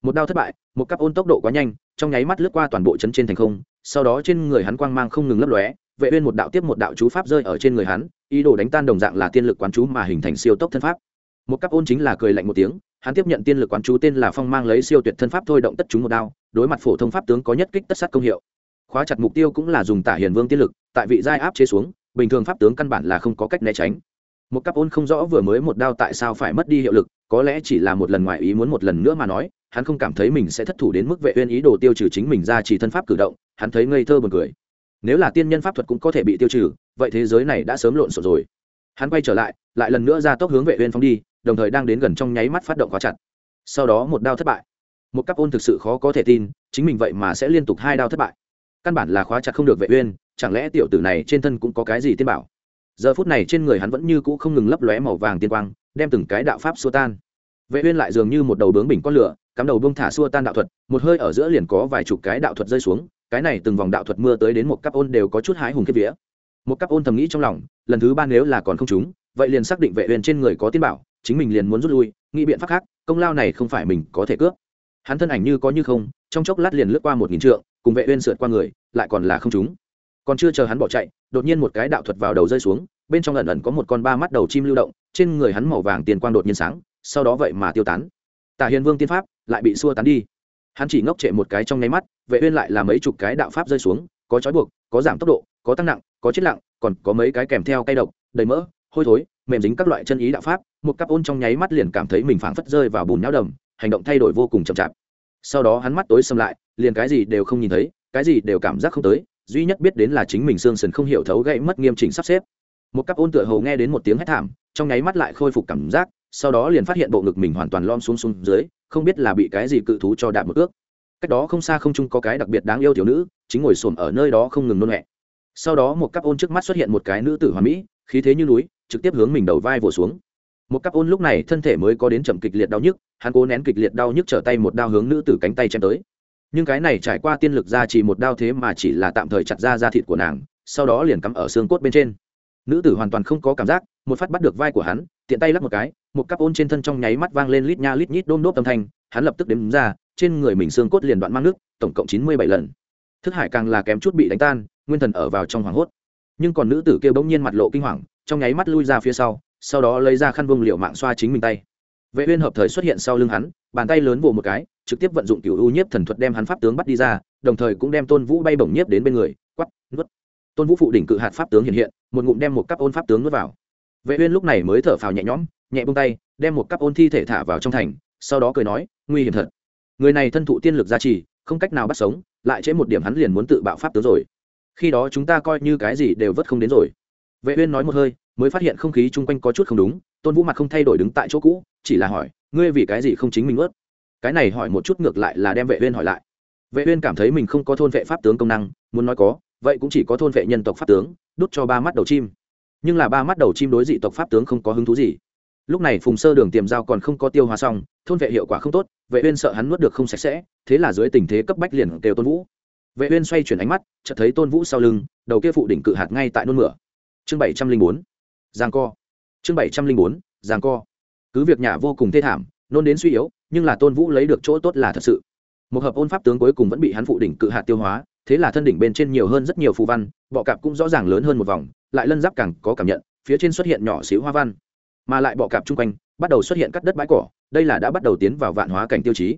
Một đao thất bại, một cấp ôn tốc độ quá nhanh, trong nháy mắt lướt qua toàn bộ chấn trên thành không, sau đó trên người hắn quang mang không ngừng lấp lóe, vệ uyên một đạo tiếp một đạo chú pháp rơi ở trên người hắn, ý đồ đánh tan đồng dạng là tiên lực quán chú mà hình thành siêu tốc thân pháp. Một cấp ôn chính là cười lạnh một tiếng, hắn tiếp nhận tiên lực quán chú tên là phong mang lấy siêu tuyệt thân pháp thôi động tất chúng một đao, đối mặt phổ thông pháp tướng có nhất kích tất sát công hiệu. Khóa chặt mục tiêu cũng là dùng tả hiền vương tiên lực, tại vị giai áp chế xuống bình thường pháp tướng căn bản là không có cách né tránh. Một cấp ôn không rõ vừa mới một đao tại sao phải mất đi hiệu lực, có lẽ chỉ là một lần ngoài ý muốn một lần nữa mà nói, hắn không cảm thấy mình sẽ thất thủ đến mức vệ uyên ý đồ tiêu trừ chính mình ra chỉ thân pháp cử động, hắn thấy ngây thơ buồn cười. Nếu là tiên nhân pháp thuật cũng có thể bị tiêu trừ, vậy thế giới này đã sớm lộn xộn rồi. Hắn quay trở lại lại lần nữa ra tốc hướng vệ uyên phóng đi, đồng thời đang đến gần trong nháy mắt phát động khóa chặt. Sau đó một đao thất bại. Một cấp ôn thực sự khó có thể tin, chính mình vậy mà sẽ liên tục hai đao thất bại. Căn bản là khóa chặt không được vệ uyên chẳng lẽ tiểu tử này trên thân cũng có cái gì tiên bảo? Giờ phút này trên người hắn vẫn như cũ không ngừng lấp lóe màu vàng tiên quang, đem từng cái đạo pháp xua tan. Vệ uyên lại dường như một đầu bướng bình con lửa, cắm đầu buông thả xua tan đạo thuật, một hơi ở giữa liền có vài chục cái đạo thuật rơi xuống, cái này từng vòng đạo thuật mưa tới đến một cấp ôn đều có chút hái hùng kết vía. Một cấp ôn thầm nghĩ trong lòng, lần thứ ba nếu là còn không trúng, vậy liền xác định vệ uyên trên người có tiên bảo, chính mình liền muốn rút lui, nghĩ biện pháp khác, công lao này không phải mình có thể cướp. Hắn thân ảnh như có như không, trong chốc lát liền lướt qua một nghìn trượng, cùng vệ uyên sượt qua người, lại còn là không trúng còn chưa chờ hắn bỏ chạy, đột nhiên một cái đạo thuật vào đầu rơi xuống, bên trong ẩn ẩn có một con ba mắt đầu chim lưu động, trên người hắn màu vàng tiền quang đột nhiên sáng, sau đó vậy mà tiêu tán. Tả hiền vương tiên pháp lại bị xua tán đi. Hắn chỉ ngốc trệ một cái trong nháy mắt, vệ uyên lại là mấy chục cái đạo pháp rơi xuống, có chói buộc, có giảm tốc độ, có tăng nặng, có chết lặng, còn có mấy cái kèm theo cay độc, đầy mỡ, hôi thối, mềm dính các loại chân ý đạo pháp, một cặp ôn trong nháy mắt liền cảm thấy mình phảng phất rơi vào bùn nhão đầm, hành động thay đổi vô cùng chậm chạp. Sau đó hắn mắt tối sầm lại, liền cái gì đều không nhìn thấy, cái gì đều cảm giác không tới duy nhất biết đến là chính mình xương sần không hiểu thấu gãy mất nghiêm chỉnh sắp xếp. Một cặp ôn tựa hầu nghe đến một tiếng hét thảm, trong nháy mắt lại khôi phục cảm giác, sau đó liền phát hiện bộ ngực mình hoàn toàn lom xuống xuống dưới, không biết là bị cái gì cự thú cho đạp một ước. Cách đó không xa không chung có cái đặc biệt đáng yêu thiếu nữ, chính ngồi xổm ở nơi đó không ngừng nôn mẹ. Sau đó một cặp ôn trước mắt xuất hiện một cái nữ tử hoàn mỹ, khí thế như núi, trực tiếp hướng mình đầu vai vỗ xuống. Một cặp ôn lúc này thân thể mới có đến chậm kịch liệt đau nhức, hắn cố nén kịch liệt đau nhức trở tay một đao hướng nữ tử cánh tay chém tới nhưng cái này trải qua tiên lực ra chỉ một đao thế mà chỉ là tạm thời chặt ra da thịt của nàng, sau đó liền cắm ở xương cốt bên trên. Nữ tử hoàn toàn không có cảm giác, một phát bắt được vai của hắn, tiện tay lắc một cái, một cắp ôn trên thân trong nháy mắt vang lên lít nha lít nhít đôm đốp âm thanh, hắn lập tức đếm ra, trên người mình xương cốt liền đoạn mang nước, tổng cộng chín mươi bảy lần. Thức hải càng là kém chút bị đánh tan, nguyên thần ở vào trong hoảng hốt. Nhưng còn nữ tử kia bỗng nhiên mặt lộ kinh hoàng, trong nháy mắt lui ra phía sau sau đó lấy ra khăn vương liệu mạng xoa chính mình tay. Vệ uyên hợp thời xuất hiện sau lưng hắn, bàn tay lớn vồ một cái trực tiếp vận dụng cửu u nhiếp thần thuật đem hắn pháp tướng bắt đi ra, đồng thời cũng đem tôn vũ bay bổng nhiếp đến bên người quắp nuốt. Tôn vũ phụ đỉnh cự hạt pháp tướng hiện hiện, một ngụm đem một cắp ôn pháp tướng nuốt vào. Vệ uyên lúc này mới thở phào nhẹ nhõm, nhẹ buông tay, đem một cắp ôn thi thể thả vào trong thành, sau đó cười nói, nguy hiểm thật. Người này thân thụ tiên lực gia trì, không cách nào bắt sống, lại chế một điểm hắn liền muốn tự bạo pháp tướng rồi. Khi đó chúng ta coi như cái gì đều vớt không đến rồi. Vệ uyên nói một hơi, mới phát hiện không khí chung quanh có chút không đúng, tôn vũ mặt không thay đổi đứng tại chỗ cũ, chỉ là hỏi, ngươi vì cái gì không chính mình ướt cái này hỏi một chút ngược lại là đem vệ uyên hỏi lại. Vệ uyên cảm thấy mình không có thôn vệ pháp tướng công năng, muốn nói có, vậy cũng chỉ có thôn vệ nhân tộc pháp tướng, đút cho ba mắt đầu chim. Nhưng là ba mắt đầu chim đối dị tộc pháp tướng không có hứng thú gì. Lúc này phùng sơ đường tiềm giao còn không có tiêu hóa xong, thôn vệ hiệu quả không tốt, vệ uyên sợ hắn nuốt được không sạch sẽ, thế là dưới tình thế cấp bách liền kêu tôn vũ. Vệ uyên xoay chuyển ánh mắt, chợt thấy tôn vũ sau lưng, đầu kia phụ đỉnh cự hạt ngay tại nôn mửa. Chương 704 giang co. Chương 704 giang co. Cứ việc nhà vô cùng thê thảm, nôn đến suy yếu nhưng là tôn vũ lấy được chỗ tốt là thật sự. Một hợp ôn pháp tướng cuối cùng vẫn bị hắn phụ đỉnh cự hạt tiêu hóa, thế là thân đỉnh bên trên nhiều hơn rất nhiều phù văn, bọ cạp cũng rõ ràng lớn hơn một vòng, lại lân giáp càng có cảm nhận, phía trên xuất hiện nhỏ xíu hoa văn. Mà lại bọ cạp chung quanh, bắt đầu xuất hiện cắt đất bãi cỏ, đây là đã bắt đầu tiến vào vạn hóa cảnh tiêu chí.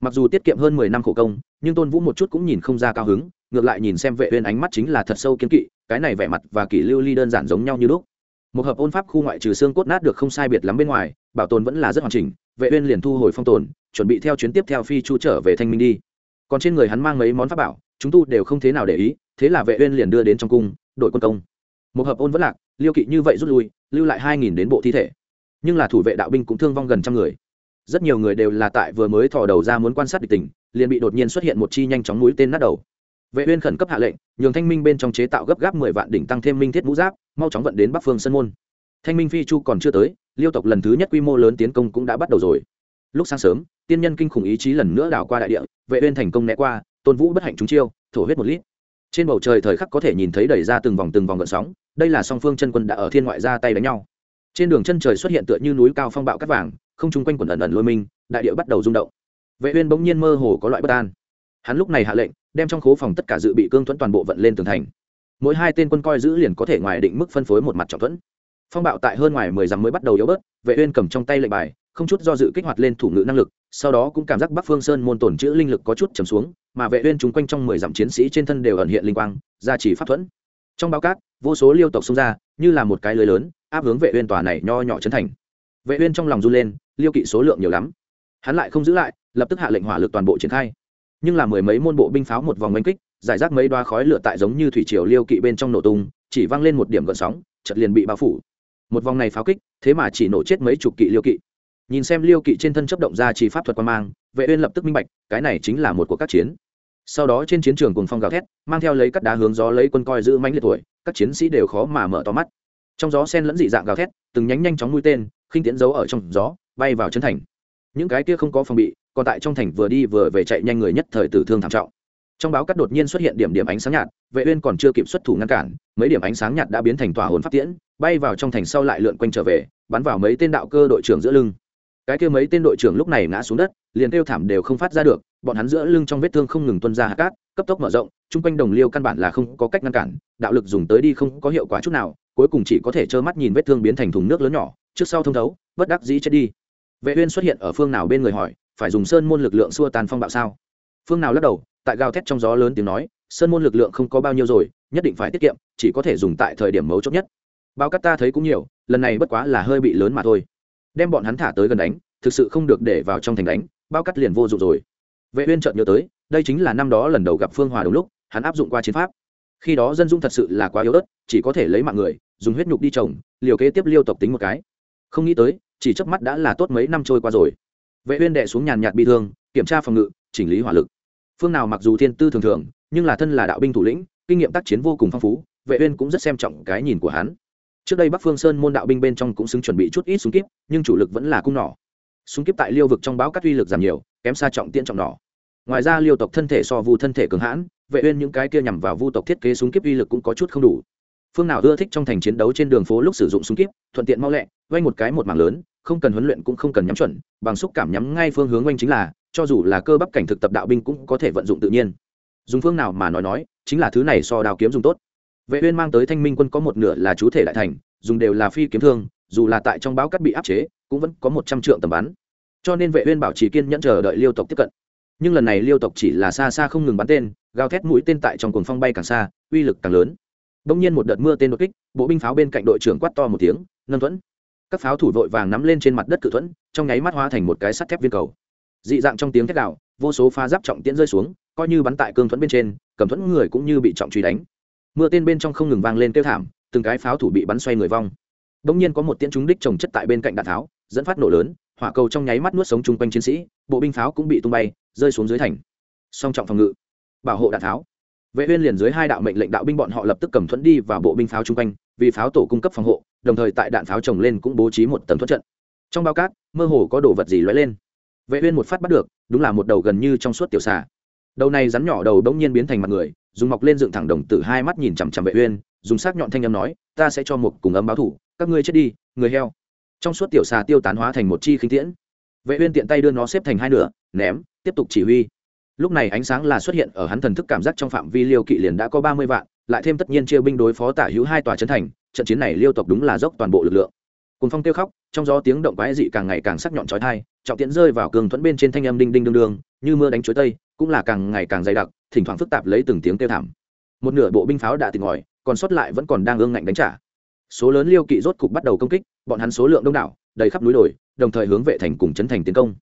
Mặc dù tiết kiệm hơn mười năm khổ công, nhưng tôn vũ một chút cũng nhìn không ra cao hứng, ngược lại nhìn xem vệ uyên ánh mắt chính là thật sâu kiến kỵ, cái này vẻ mặt và kỷ lưu ly đơn giản giống nhau như lúc. Một hợp ôn pháp khu ngoại trừ xương cốt nát được không sai biệt lắm bên ngoài, bảo tồn vẫn là rất hoàn chỉnh vệ uyên liền thu hồi phong tồn, chuẩn bị theo chuyến tiếp theo phi chu trở về thanh minh đi. Còn trên người hắn mang mấy món pháp bảo, chúng tu đều không thế nào để ý, thế là vệ uyên liền đưa đến trong cung, đội quân công. Một hợp ôn vẫn lạc, liêu kỵ như vậy rút lui, lưu lại hai nghìn đến bộ thi thể. Nhưng là thủ vệ đạo binh cũng thương vong gần trăm người. Rất nhiều người đều là tại vừa mới thò đầu ra muốn quan sát địch tình, liền bị đột nhiên xuất hiện một chi nhanh chóng mũi tên nát đầu. Vệ uyên khẩn cấp hạ lệnh, nhường thanh minh bên trong chế tạo gấp gáp mười vạn đỉnh tăng thêm minh thiết mũ giáp, mau chóng vận đến bắc phương sân môn. Thanh minh phi chu còn chưa tới liêu tộc lần thứ nhất quy mô lớn tiến công cũng đã bắt đầu rồi. Lúc sáng sớm, tiên nhân kinh khủng ý chí lần nữa đảo qua đại địa, vệ uyên thành công né qua, tôn vũ bất hạnh trúng chiêu, thổ huyết một lít. Trên bầu trời thời khắc có thể nhìn thấy đẩy ra từng vòng từng vòng gợn sóng, đây là song phương chân quân đã ở thiên ngoại ra tay đánh nhau. Trên đường chân trời xuất hiện tựa như núi cao phong bạo cắt vàng, không trung quanh quần ẩn ẩn lôi minh, đại địa bắt đầu rung động. Vệ uyên bỗng nhiên mơ hồ có loại bất an. Hắn lúc này hạ lệnh, đem trong khố phòng tất cả dự bị cương thuẫn toàn bộ vận lên tường thành. Mỗi hai tên quân coi giữ liền có thể ngoài định mức phân phối một mặt trọng thuẫn phong bạo tại hơn ngoài mười dặm mới bắt đầu yếu bớt, vệ uyên cầm trong tay lệnh bài, không chút do dự kích hoạt lên thủ ngữ năng lực, sau đó cũng cảm giác bắc phương sơn môn tổn chữ linh lực có chút trầm xuống, mà vệ uyên chúng quanh trong mười dặm chiến sĩ trên thân đều ẩn hiện linh quang, gia trì pháp thuẫn. Trong báo cát, vô số liêu tộc xông ra, như là một cái lưới lớn, áp hướng vệ uyên tòa này nho nhỏ chấn thành. Vệ uyên trong lòng run lên, liêu kỵ số lượng nhiều lắm. Hắn lại không giữ lại, lập tức hạ lệnh hỏa lực toàn bộ triển khai. Nhưng là mười mấy môn bộ binh pháo một vòng đánh kích, giải rác mấy đoá khói lửa tại giống như thủy triều liêu kỵ bên trong nổ tung, chỉ vang lên một điểm gợn sóng, chợt liền bị bao phủ một vòng này pháo kích, thế mà chỉ nổ chết mấy chục kỵ liêu kỵ. Nhìn xem liêu kỵ trên thân chấp động ra chỉ pháp thuật quan mang, vệ uyên lập tức minh bạch, cái này chính là một cuộc các chiến. Sau đó trên chiến trường cùng phong gào thét, mang theo lấy cắt đá hướng gió lấy quân coi giữ mãnh liệt tuổi, các chiến sĩ đều khó mà mở to mắt. Trong gió sen lẫn dị dạng gào thét, từng nhánh nhanh chóng mũi tên, khinh tiễn giấu ở trong gió, bay vào chân thành. Những cái kia không có phòng bị, còn tại trong thành vừa đi vừa về chạy nhanh người nhất thời tử thương thảm trọng. Trong báo cắt đột nhiên xuất hiện điểm điểm ánh sáng nhạt, vệ uyên còn chưa kịp xuất thủ ngăn cản, mấy điểm ánh sáng nhạt đã biến thành tòa hồn pháp tiễn bay vào trong thành sau lại lượn quanh trở về, bắn vào mấy tên đạo cơ đội trưởng giữa lưng. Cái kia mấy tên đội trưởng lúc này ngã xuống đất, liền kêu thảm đều không phát ra được, bọn hắn giữa lưng trong vết thương không ngừng tuôn ra hạt cát, cấp tốc mở rộng, chung quanh đồng liêu căn bản là không có cách ngăn cản, đạo lực dùng tới đi không có hiệu quả chút nào, cuối cùng chỉ có thể trơ mắt nhìn vết thương biến thành thùng nước lớn nhỏ, trước sau thông thấu, bất đắc dĩ chết đi. Vệ uyên xuất hiện ở phương nào bên người hỏi, phải dùng sơn môn lực lượng xua tan phong bạo sao? Phương nào lắc đầu, tại gào thét trong gió lớn tiếng nói, sơn môn lực lượng không có bao nhiêu rồi, nhất định phải tiết kiệm, chỉ có thể dùng tại thời điểm mấu chốt nhất bao cát ta thấy cũng nhiều, lần này bất quá là hơi bị lớn mà thôi. Đem bọn hắn thả tới gần đánh, thực sự không được để vào trong thành đánh, bao cắt liền vô dụng rồi. Vệ uyên chợt nhớ tới, đây chính là năm đó lần đầu gặp phương hòa đúng lúc, hắn áp dụng qua chiến pháp. Khi đó dân dung thật sự là quá yếu ớt, chỉ có thể lấy mạng người, dùng huyết nhục đi trồng, liều kế tiếp liêu tộc tính một cái. Không nghĩ tới, chỉ chớp mắt đã là tốt mấy năm trôi qua rồi. Vệ uyên đệ xuống nhàn nhạt bi thương, kiểm tra phòng ngự, chỉnh lý hỏa lực. Phương nào mặc dù thiên tư thường thường, nhưng là thân là đạo binh thủ lĩnh, kinh nghiệm tác chiến vô cùng phong phú, vệ uyên cũng rất xem trọng cái nhìn của hắn trước đây bắc phương sơn môn đạo binh bên trong cũng xứng chuẩn bị chút ít súng kíp, nhưng chủ lực vẫn là cung nỏ. Súng kíp tại liêu vực trong báo cắt uy lực giảm nhiều, kém xa trọng tiễn trọng nỏ. Ngoài ra liêu tộc thân thể so vu thân thể cường hãn, vệ uyên những cái kia nhằm vào vu tộc thiết kế súng kíp uy lực cũng có chút không đủ. Phương nào ưa thích trong thành chiến đấu trên đường phố lúc sử dụng súng kíp, thuận tiện mau lẹ vay một cái một mảng lớn, không cần huấn luyện cũng không cần nhắm chuẩn, bằng xúc cảm nhắm ngay phương hướng oanh chính là, cho dù là cơ bắp cảnh thực tập đạo binh cũng có thể vận dụng tự nhiên. Dùng phương nào mà nói nói, chính là thứ này so đào kiếm dùng tốt vệ uyên mang tới thanh minh quân có một nửa là chú thể đại thành, dùng đều là phi kiếm thương, dù là tại trong báo cắt bị áp chế, cũng vẫn có một trăm trượng tầm bắn. Cho nên vệ uyên bảo trì kiên nhẫn chờ đợi liêu tộc tiếp cận. Nhưng lần này liêu tộc chỉ là xa xa không ngừng bắn tên, gào thét mũi tên tại trong cuồng phong bay càng xa, uy lực càng lớn. Đông nhiên một đợt mưa tên đột kích, bộ binh pháo bên cạnh đội trưởng quát to một tiếng ngân thuẫn! Các pháo thủ vội vàng nắm lên trên mặt đất cự thuẫn, trong nháy mắt hóa thành một cái sắt thép viên cầu. Dị dạng trong tiếng thét đạo vô số pha giáp trọng tiễn rơi xuống, coi như bắn tại cương thuẫn bên trên, cầm thuẫn người cũng như bị trọng truy đánh mưa tên bên trong không ngừng vang lên kêu thảm, từng cái pháo thủ bị bắn xoay người vong. Đông nhiên có một tiễn trúng đích trồng chất tại bên cạnh đạn tháo, dẫn phát nổ lớn, hỏa cầu trong nháy mắt nuốt sống chung quanh chiến sĩ, bộ binh pháo cũng bị tung bay, rơi xuống dưới thành. Song trọng phòng ngự, bảo hộ đạn tháo. Vệ uyên liền dưới hai đạo mệnh lệnh đạo binh bọn họ lập tức cầm thuẫn đi vào bộ binh pháo chung quanh, vì pháo tổ cung cấp phòng hộ, đồng thời tại đạn pháo trồng lên cũng bố trí một tầng thuẫn trận. Trong bao cát, mơ hồ có đồ vật gì lóe lên. Vệ uyên một phát bắt được, đúng là một đầu gần như trong suốt tiểu xà. Đầu này rắn nhỏ đầu đống nhiên biến thành mặt người dùng mọc lên dựng thẳng đồng tử hai mắt nhìn chằm chằm vệ uyên, dùng sắc nhọn thanh âm nói, ta sẽ cho một cùng ấm báo thủ, các ngươi chết đi, người heo. Trong suốt tiểu xà tiêu tán hóa thành một chi khinh tiễn. Vệ uyên tiện tay đưa nó xếp thành hai nửa, ném, tiếp tục chỉ huy. Lúc này ánh sáng là xuất hiện ở hắn thần thức cảm giác trong phạm vi liêu kỵ liền đã có ba mươi vạn, lại thêm tất nhiên chia binh đối phó tả hữu hai tòa trấn thành, trận chiến này liêu tộc đúng là dốc toàn bộ lực lượng. Cùng phong tiêu khóc, trong gió tiếng động quái dị càng ngày càng sắc nhọn chói tai, trọng tiễn rơi vào cường thuẫn bên trên thanh âm đinh đinh đương đương, như mưa đánh chuối tây, cũng là càng ngày càng dày đặc thỉnh thoảng phức tạp lấy từng tiếng kêu thảm. Một nửa bộ binh pháo đã tỉnh ngòi, còn sót lại vẫn còn đang ương ngạnh đánh trả. Số lớn liêu kỵ rốt cục bắt đầu công kích, bọn hắn số lượng đông đảo, đầy khắp núi đồi, đồng thời hướng vệ thành cùng chấn thành tiến công.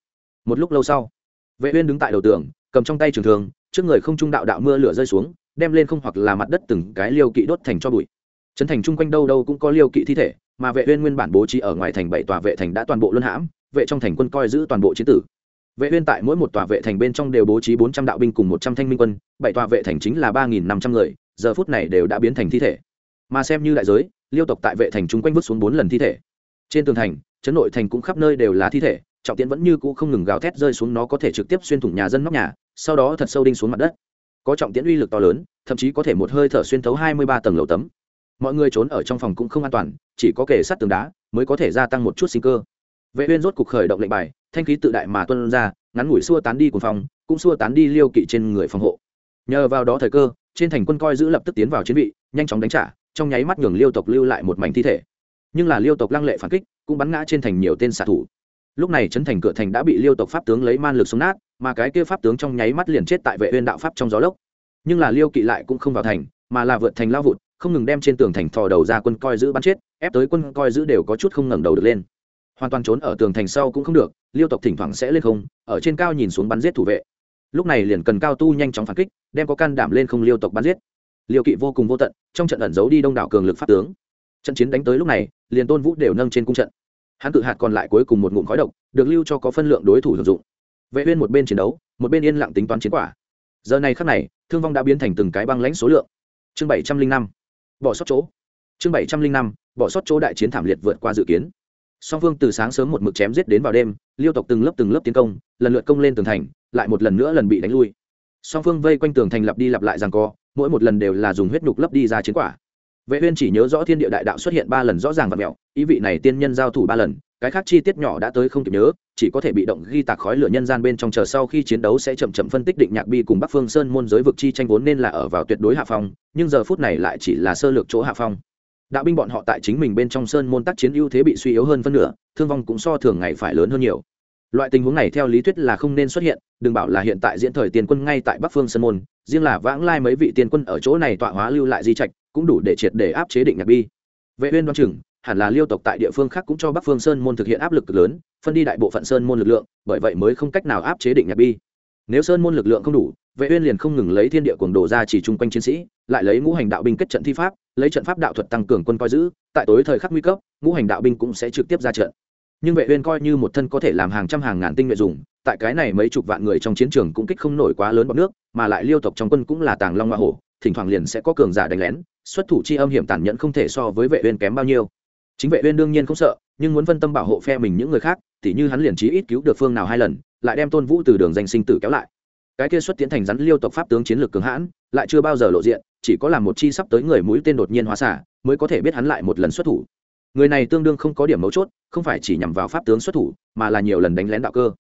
Một lúc lâu sau, vệ uyên đứng tại đầu tường, cầm trong tay trường thường trước người không trung đạo đạo mưa lửa rơi xuống, đem lên không hoặc là mặt đất từng cái liêu kỵ đốt thành cho bụi. Chấn thành chung quanh đâu đâu cũng có liêu kỵ thi thể, mà vệ uyên nguyên bản bố trí ở ngoài thành bảy tòa vệ thành đã toàn bộ luân hãm, vệ trong thành quân coi giữ toàn bộ chiến tử vệ uyên tại mỗi một tòa vệ thành bên trong đều bố trí 400 đạo binh cùng 100 thanh minh quân, bảy tòa vệ thành chính là 3.500 người, giờ phút này đều đã biến thành thi thể. Mà xem như đại giới, liêu tộc tại vệ thành chúng quanh vứt xuống bốn lần thi thể. Trên tường thành chấn nội thành cũng khắp nơi đều là thi thể, trọng tiễn vẫn như cũ không ngừng gào thét rơi xuống nó có thể trực tiếp xuyên thủng nhà dân nóc nhà, sau đó thật sâu đinh xuống mặt đất. Có trọng tiễn uy lực to lớn, thậm chí có thể một hơi thở xuyên thấu hai mươi ba tầng lầu tấm. Mọi người trốn ở trong phòng cũng không an toàn, chỉ có kể sát tường đá mới có thể gia tăng một chút sinh cơ. Vệ uyên rốt cục khởi động lệnh bài thanh khí tự đại mà tuôn ra, ngắn ngủi xua tán đi của phòng cũng xua tán đi liêu kỵ trên người phòng hộ. Nhờ vào đó thời cơ, trên thành quân coi giữ lập tức tiến vào chiến vị, nhanh chóng đánh trả, trong nháy mắt nhường liêu tộc lưu lại một mảnh thi thể. Nhưng là liêu tộc lăng lệ phản kích, cũng bắn ngã trên thành nhiều tên xạ thủ. Lúc này trấn thành cửa thành đã bị liêu tộc pháp tướng lấy man lực xuống nát, mà cái kia pháp tướng trong nháy mắt liền chết tại vệ uyên đạo pháp trong gió lốc. Nhưng là liêu kỵ lại cũng không vào thành, mà là vượt thành lao vụt, không ngừng đem trên tường thành thò đầu ra quân coi giữ bắn chết, ép tới quân coi giữ đều có chút không ngẩng đầu được lên hoàn toàn trốn ở tường thành sau cũng không được, liêu tộc thỉnh thoảng sẽ lên không, ở trên cao nhìn xuống bắn giết thủ vệ. Lúc này liền cần cao tu nhanh chóng phản kích, đem có can đảm lên không liêu tộc bắn giết. Liêu kỵ vô cùng vô tận, trong trận ẩn giấu đi đông đảo cường lực pháp tướng. Trận chiến đánh tới lúc này, liền tôn vũ đều nâng trên cung trận. Hắn tự hạt còn lại cuối cùng một ngụm khói độc, được lưu cho có phân lượng đối thủ sử dụng. Vệ uyên một bên chiến đấu, một bên yên lặng tính toán chiến quả. Giờ này khắc này, thương vong đã biến thành từng cái băng lãnh số lượng. Chương 705 bỏ sót chỗ. Chương 705 bỏ sót chỗ đại chiến thảm liệt vượt qua dự kiến song phương từ sáng sớm một mực chém giết đến vào đêm, liêu tộc từng lớp từng lớp tiến công, lần lượt công lên tường thành, lại một lần nữa lần bị đánh lui. Song phương vây quanh tường thành lặp đi lặp lại rằng co, mỗi một lần đều là dùng huyết nhục lấp đi ra chiến quả. Vệ uyên chỉ nhớ rõ thiên địa đại đạo xuất hiện ba lần rõ ràng và mẹo, ý vị này tiên nhân giao thủ ba lần, cái khác chi tiết nhỏ đã tới không kịp nhớ, chỉ có thể bị động ghi tạc khói lửa nhân gian bên trong chờ sau khi chiến đấu sẽ chậm chậm phân tích định nhạc bi cùng bắc phương sơn môn giới vực chi tranh vốn nên là ở vào tuyệt đối hạ phong, nhưng giờ phút này lại chỉ là sơ lược chỗ hạ phong đạo binh bọn họ tại chính mình bên trong sơn môn tác chiến ưu thế bị suy yếu hơn phân nửa, thương vong cũng so thường ngày phải lớn hơn nhiều. Loại tình huống này theo lý thuyết là không nên xuất hiện, đừng bảo là hiện tại diễn thời tiền quân ngay tại bắc phương sơn môn, riêng là vãng lai mấy vị tiền quân ở chỗ này tọa hóa lưu lại di trạch, cũng đủ để triệt để áp chế định nhạc bi. Vệ uyên đoan chừng, hẳn là liêu tộc tại địa phương khác cũng cho bắc phương sơn môn thực hiện áp lực lớn, phân đi đại bộ phận sơn môn lực lượng, bởi vậy mới không cách nào áp chế định nhạc bi. Nếu sơn môn lực lượng không đủ vệ uyên liền không ngừng lấy thiên địa cuồng đồ ra chỉ trung quanh chiến sĩ, lại lấy ngũ hành đạo binh kết trận thi pháp, lấy trận pháp đạo thuật tăng cường quân coi giữ, tại tối thời khắc nguy cấp, ngũ hành đạo binh cũng sẽ trực tiếp ra trận. Nhưng vệ uyên coi như một thân có thể làm hàng trăm hàng ngàn tinh nguyện dùng, tại cái này mấy chục vạn người trong chiến trường cũng kích không nổi quá lớn bọn nước, mà lại liêu tộc trong quân cũng là tàng long hoa hổ, thỉnh thoảng liền sẽ có cường giả đánh lén, xuất thủ chi âm hiểm tàn nhẫn không thể so với vệ uyên kém bao nhiêu. Chính vệ uyên đương nhiên không sợ, nhưng muốn phân tâm bảo hộ phe mình những người khác thì như hắn liền chí ít cứu được phương nào hai lần, lại đem tôn vũ từ đường danh sinh tử kéo lại cái kia xuất tiến thành rắn liêu tộc pháp tướng chiến lược cường hãn, lại chưa bao giờ lộ diện, chỉ có làm một chi sắp tới người mũi tên đột nhiên hóa xả mới có thể biết hắn lại một lần xuất thủ. Người này tương đương không có điểm mấu chốt, không phải chỉ nhằm vào pháp tướng xuất thủ, mà là nhiều lần đánh lén đạo cơ.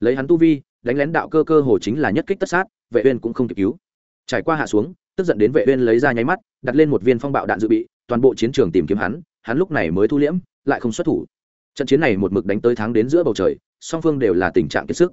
Lấy hắn tu vi, đánh lén đạo cơ cơ hồ chính là nhất kích tất sát, vệ uyên cũng không kịp cứu. Trải qua hạ xuống, tức giận đến vệ uyên lấy ra nháy mắt, đặt lên một viên phong bạo đạn dự bị, toàn bộ chiến trường tìm kiếm hắn hắn lúc này mới thu liễm, lại không xuất thủ. Trận chiến này một mực đánh tới tháng đến giữa bầu trời, song phương đều là tình trạng kiệt sức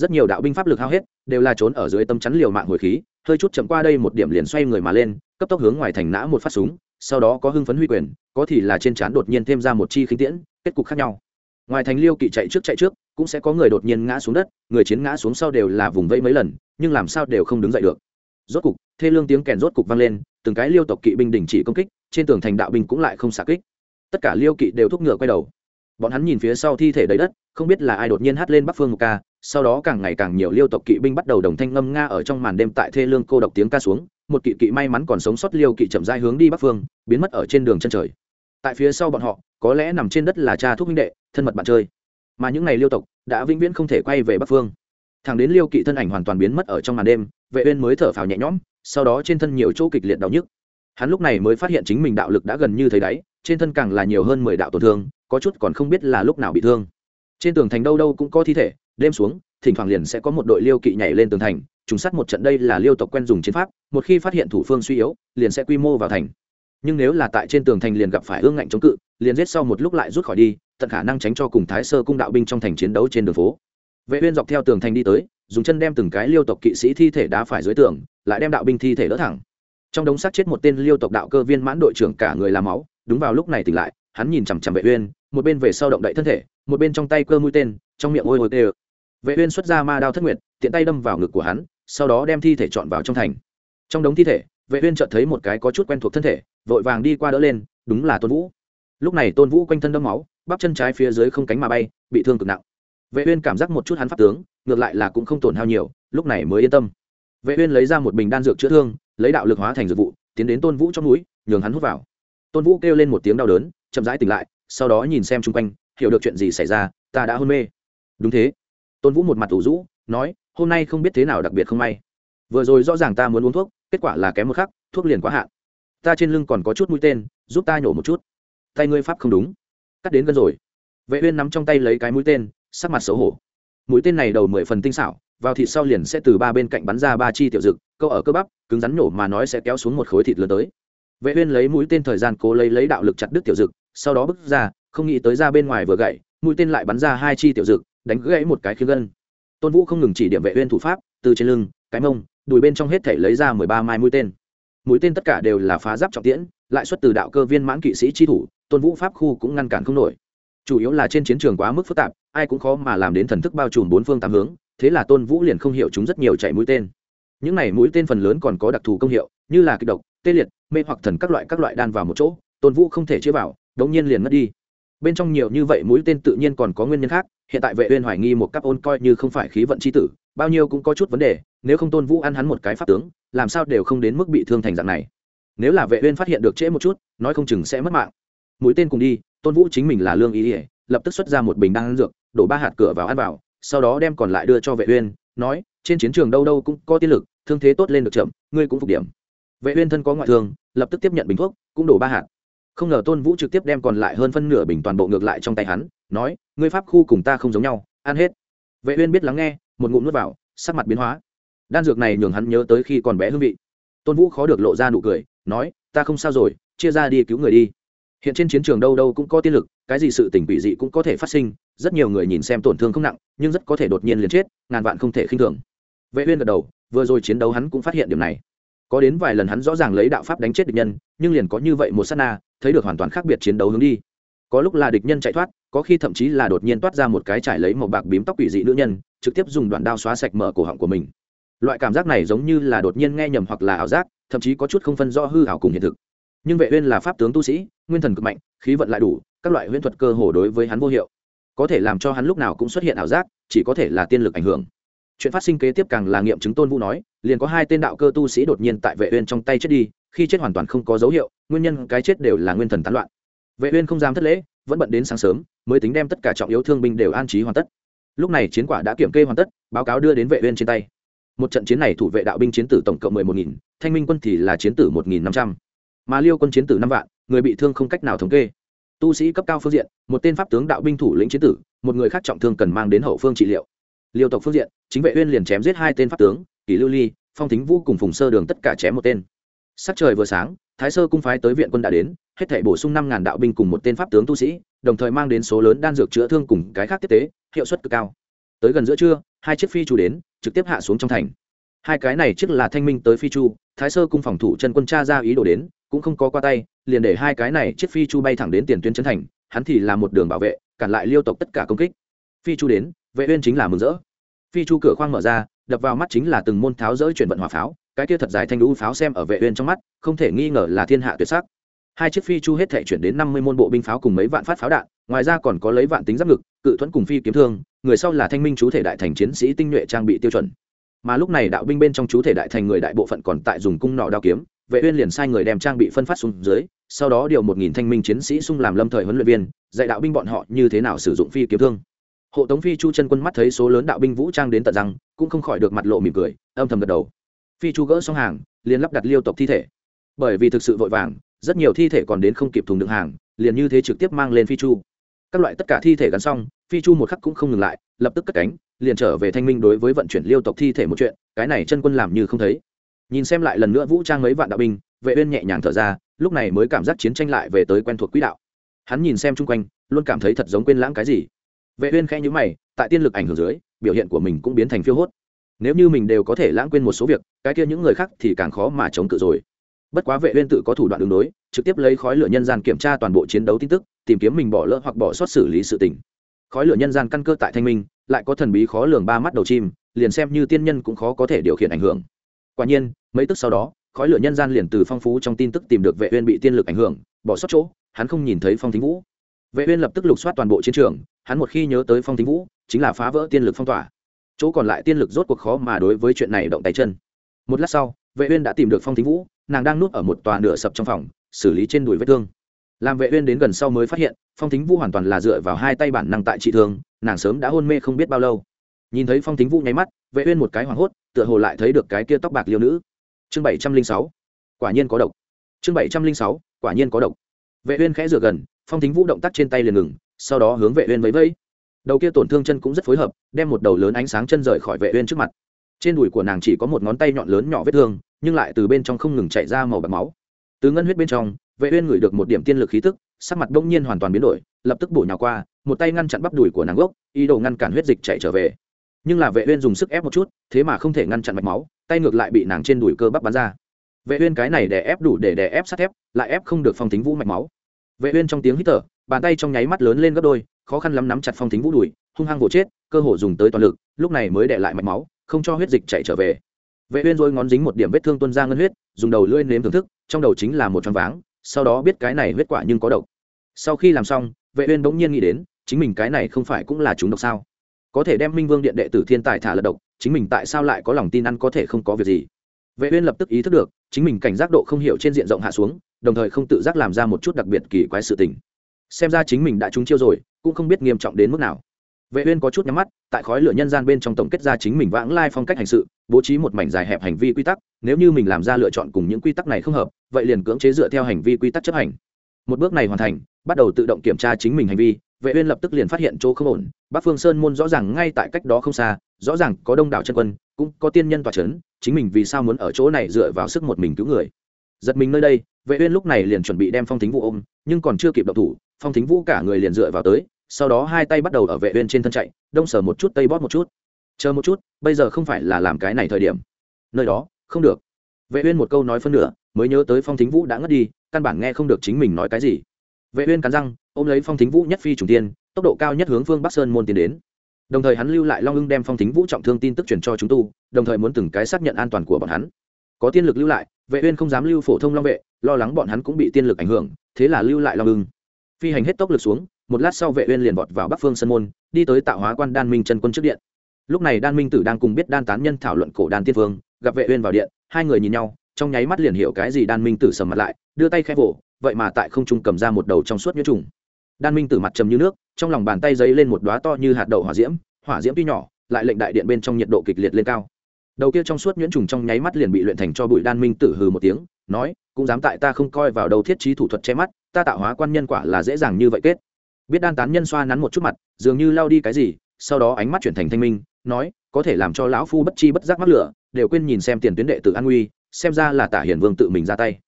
rất nhiều đạo binh pháp lực hao hết, đều là trốn ở dưới tâm chắn liều mạng hồi khí, hơi chút chậm qua đây một điểm liền xoay người mà lên, cấp tốc hướng ngoài thành nã một phát súng, sau đó có hưng phấn huy quyền, có thì là trên trán đột nhiên thêm ra một chi khinh tiễn, kết cục khác nhau. Ngoài thành liêu kỵ chạy trước chạy trước, cũng sẽ có người đột nhiên ngã xuống đất, người chiến ngã xuống sau đều là vùng vẫy mấy lần, nhưng làm sao đều không đứng dậy được. Rốt cục, thê lương tiếng kèn rốt cục vang lên, từng cái liêu tộc kỵ binh đình chỉ công kích, trên tường thành đạo binh cũng lại không xả kích. Tất cả liêu kỵ đều thúc ngựa quay đầu bọn hắn nhìn phía sau thi thể đầy đất, không biết là ai đột nhiên hát lên bắc phương một ca, sau đó càng ngày càng nhiều liêu tộc kỵ binh bắt đầu đồng thanh ngâm nga ở trong màn đêm tại thê lương cô độc tiếng ca xuống, một kỵ kỵ may mắn còn sống sót liêu kỵ chậm dai hướng đi bắc phương, biến mất ở trên đường chân trời. Tại phía sau bọn họ, có lẽ nằm trên đất là cha thuốc minh đệ, thân mật bạn chơi. Mà những ngày liêu tộc đã vĩnh viễn không thể quay về bắc phương. Thằng đến liêu kỵ thân ảnh hoàn toàn biến mất ở trong màn đêm, vệ uyên mới thở phào nhẹ nhõm, sau đó trên thân nhiều chỗ kịch liệt đau nhức. Hắn lúc này mới phát hiện chính mình đạo lực đã gần như thấy đáy, trên thân càng là nhiều hơn mười đạo tổn thương có chút còn không biết là lúc nào bị thương. Trên tường thành đâu đâu cũng có thi thể, đêm xuống, thỉnh thoảng liền sẽ có một đội liêu kỵ nhảy lên tường thành, trùng sát một trận đây là liêu tộc quen dùng chiến pháp, một khi phát hiện thủ phương suy yếu, liền sẽ quy mô vào thành. Nhưng nếu là tại trên tường thành liền gặp phải ương ngạnh chống cự, liền giết sau một lúc lại rút khỏi đi, tận khả năng tránh cho cùng thái sơ cung đạo binh trong thành chiến đấu trên đường phố. Vệ uyên dọc theo tường thành đi tới, dùng chân đem từng cái liêu tộc kỵ sĩ thi thể đá phải dưới tường, lại đem đạo binh thi thể đỡ thẳng. Trong đống xác chết một tên liêu tộc đạo cơ viên mãn đội trưởng cả người làm máu, đúng vào lúc này tỉnh lại, hắn nhìn chằm chằm vệ uyên một bên về sau động đậy thân thể, một bên trong tay cơ mũi tên, trong miệng ôi ôi tê vệ uyên xuất ra ma đao thất nguyệt, tiện tay đâm vào ngực của hắn, sau đó đem thi thể chọn vào trong thành. Trong đống thi thể, vệ uyên chợt thấy một cái có chút quen thuộc thân thể, vội vàng đi qua đỡ lên, đúng là tôn vũ. Lúc này tôn vũ quanh thân đâm máu, bắp chân trái phía dưới không cánh mà bay, bị thương cực nặng. Vệ uyên cảm giác một chút hắn pháp tướng, ngược lại là cũng không tổn hao nhiều, lúc này mới yên tâm. Vệ uyên lấy ra một bình đan dược chữa thương, lấy đạo lực hóa thành dược vụ, tiến đến tôn vũ trong núi, nhường hắn hút vào. Tôn vũ kêu lên một tiếng đau đớn, chậm rãi tỉnh lại sau đó nhìn xem chung quanh, hiểu được chuyện gì xảy ra, ta đã hôn mê. Đúng thế. Tôn vũ một mặt ủ rũ, nói, hôm nay không biết thế nào đặc biệt không may. Vừa rồi rõ ràng ta muốn uống thuốc, kết quả là kém một khắc, thuốc liền quá hạn. Ta trên lưng còn có chút mũi tên, giúp ta nhổ một chút. Tay ngươi pháp không đúng. Cắt đến gần rồi. Vệ uyên nắm trong tay lấy cái mũi tên, sắc mặt xấu hổ. Mũi tên này đầu mười phần tinh xảo, vào thịt sau liền sẽ từ ba bên cạnh bắn ra ba chi tiểu dực, câu ở cơ bắp, cứng rắn nhổ mà nói sẽ kéo xuống một khối thịt lớn tới. Vệ uyên lấy mũi tên thời gian cố lấy lấy đạo lực chặt đứt tiểu dực sau đó bước ra, không nghĩ tới ra bên ngoài vừa gậy, mũi tên lại bắn ra hai chi tiểu dực đánh gãy một cái khiên gân. Tôn vũ không ngừng chỉ điểm vệ uyên thủ pháp, từ trên lưng, cái mông, đùi bên trong hết thể lấy ra mười ba mai mũi tên. Mũi tên tất cả đều là phá giáp trọng tiễn, lại xuất từ đạo cơ viên mãn kỵ sĩ chi thủ, tôn vũ pháp khu cũng ngăn cản không nổi. Chủ yếu là trên chiến trường quá mức phức tạp, ai cũng khó mà làm đến thần thức bao trùm bốn phương tám hướng, thế là tôn vũ liền không hiểu chúng rất nhiều chạy mũi tên. Những này mũi tên phần lớn còn có đặc thù công hiệu, như là kịch độc, tê liệt, mê hoặc thần các loại các loại đan vào một chỗ, tôn vũ không thể chữa vào đống nhiên liền mất đi. Bên trong nhiều như vậy mũi tên tự nhiên còn có nguyên nhân khác, hiện tại vệ uyên hoài nghi một cấp ôn coi như không phải khí vận chi tử, bao nhiêu cũng có chút vấn đề, nếu không tôn vũ ăn hắn một cái pháp tướng, làm sao đều không đến mức bị thương thành dạng này. Nếu là vệ uyên phát hiện được trễ một chút, nói không chừng sẽ mất mạng. Mũi tên cùng đi, tôn vũ chính mình là lương ý ỉa lập tức xuất ra một bình đan dược, đổ ba hạt cửa vào ăn vào, sau đó đem còn lại đưa cho vệ uyên, nói, trên chiến trường đâu đâu cũng có tiên lực, thương thế tốt lên được chậm, ngươi cũng phục điểm. Vệ uyên thân có ngoại thương, lập tức tiếp nhận bình thuốc, cũng đổ ba hạt không ngờ tôn vũ trực tiếp đem còn lại hơn phân nửa bình toàn bộ ngược lại trong tay hắn, nói, ngươi pháp khu cùng ta không giống nhau, ăn hết. Vệ uyên biết lắng nghe, một ngụm nuốt vào, sắc mặt biến hóa. Đan dược này nhường hắn nhớ tới khi còn bé hương vị. Tôn vũ khó được lộ ra nụ cười, nói, ta không sao rồi, chia ra đi cứu người đi. Hiện trên chiến trường đâu đâu cũng có tiên lực, cái gì sự tình quỷ dị cũng có thể phát sinh, rất nhiều người nhìn xem tổn thương không nặng, nhưng rất có thể đột nhiên liền chết, ngàn vạn không thể khinh thường. Vệ uyên gật đầu, vừa rồi chiến đấu hắn cũng phát hiện điểm này. Có đến vài lần hắn rõ ràng lấy đạo pháp đánh chết địch nhân, nhưng liền có như vậy một sát na thấy được hoàn toàn khác biệt chiến đấu hướng đi. Có lúc là địch nhân chạy thoát, có khi thậm chí là đột nhiên toát ra một cái trải lấy một bạc bím tóc quỷ dị nữ nhân, trực tiếp dùng đoạn đao xóa sạch mở cổ họng của mình. Loại cảm giác này giống như là đột nhiên nghe nhầm hoặc là ảo giác, thậm chí có chút không phân rõ hư ảo cùng hiện thực. Nhưng vệ uyên là pháp tướng tu sĩ, nguyên thần cực mạnh, khí vận lại đủ, các loại huyễn thuật cơ hồ đối với hắn vô hiệu. Có thể làm cho hắn lúc nào cũng xuất hiện ảo giác, chỉ có thể là tiên lực ảnh hưởng chuyện phát sinh kế tiếp càng là nghiệm chứng tôn vũ nói, liền có hai tên đạo cơ tu sĩ đột nhiên tại vệ uyên trong tay chết đi, khi chết hoàn toàn không có dấu hiệu, nguyên nhân cái chết đều là nguyên thần tán loạn. Vệ uyên không dám thất lễ, vẫn bận đến sáng sớm, mới tính đem tất cả trọng yếu thương binh đều an trí hoàn tất. Lúc này chiến quả đã kiểm kê hoàn tất, báo cáo đưa đến vệ uyên trên tay. Một trận chiến này thủ vệ đạo binh chiến tử tổng cộng mười một nghìn, thanh minh quân thì là chiến tử một nghìn năm trăm. Mà liêu quân chiến tử năm vạn, người bị thương không cách nào thống kê. Tu sĩ cấp cao phương diện, một tên pháp tướng đạo binh thủ lĩnh chiến tử, một người khác trọng thương cần mang đến hậu phương trị liệu liêu tộc phương diện, chính vệ uyên liền chém giết hai tên pháp tướng, kỷ lưu ly, phong thính vũ cùng phùng sơ đường tất cả chém một tên. Sắc trời vừa sáng, thái sơ cung phái tới viện quân đã đến, hết thảy bổ sung năm ngàn đạo binh cùng một tên pháp tướng tu sĩ, đồng thời mang đến số lớn đan dược chữa thương cùng cái khác tiếp tế, hiệu suất cực cao. Tới gần giữa trưa, hai chiếc phi chu đến, trực tiếp hạ xuống trong thành. Hai cái này trước là thanh minh tới phi chu, thái sơ cung phòng thủ chân quân cha ra ý đồ đến, cũng không có qua tay, liền để hai cái này chiếc phi chu bay thẳng đến tiền tuyến chân thành, hắn thì là một đường bảo vệ, cản lại liêu tộc tất cả công kích. Phi chu đến, vệ uyên chính là mừng rỡ phi chu cửa khoang mở ra, đập vào mắt chính là từng môn tháo rỡ chuyển vận hỏa pháo, cái kia thật dài thanh lũ pháo xem ở vệ uyên trong mắt, không thể nghi ngờ là thiên hạ tuyệt sắc. Hai chiếc phi chu hết thể chuyển đến năm mươi môn bộ binh pháo cùng mấy vạn phát pháo đạn, ngoài ra còn có lấy vạn tính giáp ngực, cự thuẫn cùng phi kiếm thương, người sau là thanh minh chú thể đại thành chiến sĩ tinh nhuệ trang bị tiêu chuẩn. Mà lúc này đạo binh bên trong chú thể đại thành người đại bộ phận còn tại dùng cung nỏ đao kiếm, vệ uyên liền sai người đem trang bị phân phát xuống dưới, sau đó điều một nghìn thanh minh chiến sĩ xung làm lâm thời huấn luyện viên, dạy đạo binh bọn họ như thế nào sử dụng phi kiếm thương hộ tống phi chu chân quân mắt thấy số lớn đạo binh vũ trang đến tận răng, cũng không khỏi được mặt lộ mỉm cười, âm thầm gật đầu. Phi chu gỡ xong hàng, liền lắp đặt liêu tộc thi thể. Bởi vì thực sự vội vàng, rất nhiều thi thể còn đến không kịp thùng đựng hàng, liền như thế trực tiếp mang lên phi chu. Các loại tất cả thi thể gắn xong, phi chu một khắc cũng không ngừng lại, lập tức cất cánh, liền trở về thanh minh đối với vận chuyển liêu tộc thi thể một chuyện, cái này chân quân làm như không thấy. Nhìn xem lại lần nữa vũ trang mấy vạn đạo binh, vệ uyên nhẹ nhàng thở ra, lúc này mới cảm giác chiến tranh lại về tới quen thuộc quỹ đạo. Hắn nhìn xem chung quanh, luôn cảm thấy thật giống quên lãng cái gì vệ uyên khẽ nhíu mày, tại tiên lực ảnh hưởng dưới, biểu hiện của mình cũng biến thành phiêu hốt. Nếu như mình đều có thể lãng quên một số việc, cái kia những người khác thì càng khó mà chống cự rồi. Bất quá vệ uyên tự có thủ đoạn đường đối, trực tiếp lấy khói lửa nhân gian kiểm tra toàn bộ chiến đấu tin tức, tìm kiếm mình bỏ lỡ hoặc bỏ sót xử lý sự tình. Khói lửa nhân gian căn cơ tại thanh minh, lại có thần bí khó lường ba mắt đầu chim, liền xem như tiên nhân cũng khó có thể điều khiển ảnh hưởng. Quả nhiên, mấy tức sau đó, khói lửa nhân gian liền từ phong phú trong tin tức tìm được vệ uyên bị tiên lực ảnh hưởng, bỏ sót chỗ, hắn không nhìn thấy phong thính vũ. Vệ uyên lập tức lục soát toàn bộ chiến trường hắn một khi nhớ tới phong thính vũ, chính là phá vỡ tiên lực phong tỏa. Chỗ còn lại tiên lực rốt cuộc khó mà đối với chuyện này động tay chân. Một lát sau, vệ uyên đã tìm được phong thính vũ, nàng đang núp ở một tòa nửa sập trong phòng, xử lý trên đùi vết thương. Làm vệ uyên đến gần sau mới phát hiện, phong thính vũ hoàn toàn là dựa vào hai tay bản năng tại trị thương, nàng sớm đã hôn mê không biết bao lâu. Nhìn thấy phong thính vũ nháy mắt, vệ uyên một cái hoảng hốt, tựa hồ lại thấy được cái kia tóc bạc liêu nữ. Chương 706 quả nhiên có độc. Chương 706 quả nhiên có độc. Vệ uyên khẽ rửa gần, phong thính vũ động tác trên tay liền ngừng sau đó hướng vệ uyên vẫy vẫy. Đầu kia tổn thương chân cũng rất phối hợp, đem một đầu lớn ánh sáng chân rời khỏi vệ uyên trước mặt. Trên đùi của nàng chỉ có một ngón tay nhọn lớn nhỏ vết thương, nhưng lại từ bên trong không ngừng chảy ra màu bạc máu. Từ ngân huyết bên trong, vệ uyên ngửi được một điểm tiên lực khí tức, sắc mặt đông nhiên hoàn toàn biến đổi, lập tức bổ nhào qua, một tay ngăn chặn bắp đùi của nàng gốc, ý đồ ngăn cản huyết dịch chảy trở về. Nhưng là vệ uyên dùng sức ép một chút, thế mà không thể ngăn chặn mạch máu, tay ngược lại bị nàng trên đùi cơ bắp bắn ra. Vệ uyên cái này để ép đủ để đè ép sắt thép, lại ép không được phong thính vũ mạch máu. Vệ uyên trong tiếng hít thở bàn tay trong nháy mắt lớn lên gấp đôi, khó khăn lắm nắm chặt phong thính vũ đùi, hung hăng vỗ chết, cơ hồ dùng tới toàn lực, lúc này mới để lại mạch máu, không cho huyết dịch chạy trở về. Vệ uyên rồi ngón dính một điểm vết thương tuôn ra ngân huyết, dùng đầu lưỡi nếm thưởng thức, trong đầu chính là một tròn váng, sau đó biết cái này huyết quả nhưng có độc. Sau khi làm xong, vệ uyên bỗng nhiên nghĩ đến, chính mình cái này không phải cũng là chúng độc sao? Có thể đem minh vương điện đệ tử thiên tài thả lật độc, chính mình tại sao lại có lòng tin ăn có thể không có việc gì? Vệ uyên lập tức ý thức được, chính mình cảnh giác độ không hiểu trên diện rộng hạ xuống, đồng thời không tự giác làm ra một chút đặc biệt kỳ quái sự tình xem ra chính mình đã trúng chiêu rồi, cũng không biết nghiêm trọng đến mức nào. Vệ uyên có chút nhắm mắt, tại khói lửa nhân gian bên trong tổng kết ra chính mình vãng lai phong cách hành sự, bố trí một mảnh dài hẹp hành vi quy tắc, nếu như mình làm ra lựa chọn cùng những quy tắc này không hợp, vậy liền cưỡng chế dựa theo hành vi quy tắc chấp hành. Một bước này hoàn thành, bắt đầu tự động kiểm tra chính mình hành vi, vệ uyên lập tức liền phát hiện chỗ không ổn, bắc phương sơn môn rõ ràng ngay tại cách đó không xa, rõ ràng có đông đảo chân quân, cũng có tiên nhân tòa chấn, chính mình vì sao muốn ở chỗ này dựa vào sức một mình cứu người? Giật mình nơi đây vệ uyên lúc này liền chuẩn bị đem phong thính vũ ôm, nhưng còn chưa kịp động thủ, phong thính vũ cả người liền dựa vào tới, sau đó hai tay bắt đầu ở vệ uyên trên thân chạy, đông sờ một chút, tây bóp một chút. Chờ một chút, bây giờ không phải là làm cái này thời điểm. Nơi đó, không được. Vệ uyên một câu nói phân nửa, mới nhớ tới phong thính vũ đã ngất đi, căn bản nghe không được chính mình nói cái gì. Vệ uyên cắn răng, ôm lấy phong thính vũ nhất phi trùng tiên, tốc độ cao nhất hướng phương bắc sơn môn tiến đến. Đồng thời hắn lưu lại long ưng đem phong thính vũ trọng thương tin tức truyền cho chúng tu, đồng thời muốn từng cái xác nhận an toàn của bọn hắn. Có tiên lực lưu lại vệ uyên không dám lưu phổ thông long vệ, lo lắng bọn hắn cũng bị tiên lực ảnh hưởng, thế là lưu lại long ưng. Phi hành hết tốc lực xuống, một lát sau vệ uyên liền vọt vào bắc phương sân môn, đi tới tạo hóa quan đan minh chân quân trước điện. Lúc này đan minh tử đang cùng biết đan tán nhân thảo luận cổ đan tiên vương, gặp vệ uyên vào điện, hai người nhìn nhau, trong nháy mắt liền hiểu cái gì đan minh tử sầm mặt lại, đưa tay khẽ vỗ, vậy mà tại không trung cầm ra một đầu trong suốt nhuyễn trùng. Đan minh tử mặt trầm như nước, trong lòng bàn tay giấy lên một đóa to như hạt đậu hỏa diễm hỏa diễm tuy nhỏ, lại lệnh đại điện bên trong nhiệt độ kịch liệt lên cao đầu kia trong suốt nhuyễn trùng trong nháy mắt liền bị luyện thành cho bụi đan minh tử hừ một tiếng, nói, cũng dám tại ta không coi vào đầu thiết trí thủ thuật che mắt, ta tạo hóa quan nhân quả là dễ dàng như vậy kết. Biết đan tán nhân xoa nắn một chút mặt, dường như lao đi cái gì, sau đó ánh mắt chuyển thành thanh minh, nói, có thể làm cho lão phu bất chi bất giác mắc lửa, đều quên nhìn xem tiền tuyến đệ tử an nguy, xem ra là tả hiển vương tự mình ra tay.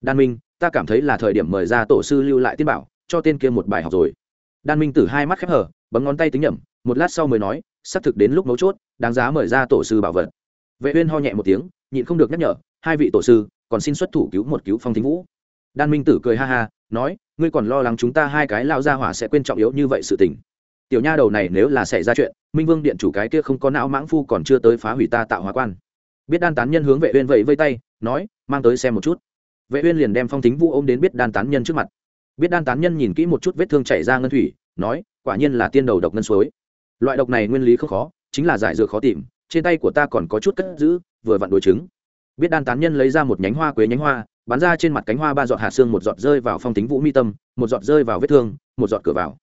Đan minh, ta cảm thấy là thời điểm mời ra tổ sư lưu lại tiên bảo, cho tên kia một bài học rồi. Đan minh tử hai mắt khép hở bấm ngón tay tính nhẩm, một lát sau mới nói, xác thực đến lúc mấu chốt, đáng giá mời ra tổ sư bảo vật vệ uyên ho nhẹ một tiếng, nhịn không được nhắc nhở, hai vị tổ sư, còn xin xuất thủ cứu một cứu phong thính vũ. Đan minh tử cười ha ha, nói, ngươi còn lo lắng chúng ta hai cái lao ra hỏa sẽ quên trọng yếu như vậy sự tình. Tiểu nha đầu này nếu là xảy ra chuyện, minh vương điện chủ cái kia không có não mãng phu còn chưa tới phá hủy ta tạo hóa quan. Biết đan tán nhân hướng vệ uyên vẫy vây tay, nói, mang tới xem một chút. Vệ uyên liền đem phong thính vũ ôm đến biết đan tán nhân trước mặt. Biết đan tán nhân nhìn kỹ một chút vết thương chảy ra ngân thủy, nói, quả nhiên là tiên đầu độc ngân suối. Loại độc này nguyên lý không khó, chính là giải dược khó tìm trên tay của ta còn có chút cất giữ, vừa vặn đối chứng. Biết đan tán nhân lấy ra một nhánh hoa quế nhánh hoa, bắn ra trên mặt cánh hoa ba giọt hạt xương, một giọt rơi vào phong tính vũ mi tâm, một giọt rơi vào vết thương, một giọt cửa vào.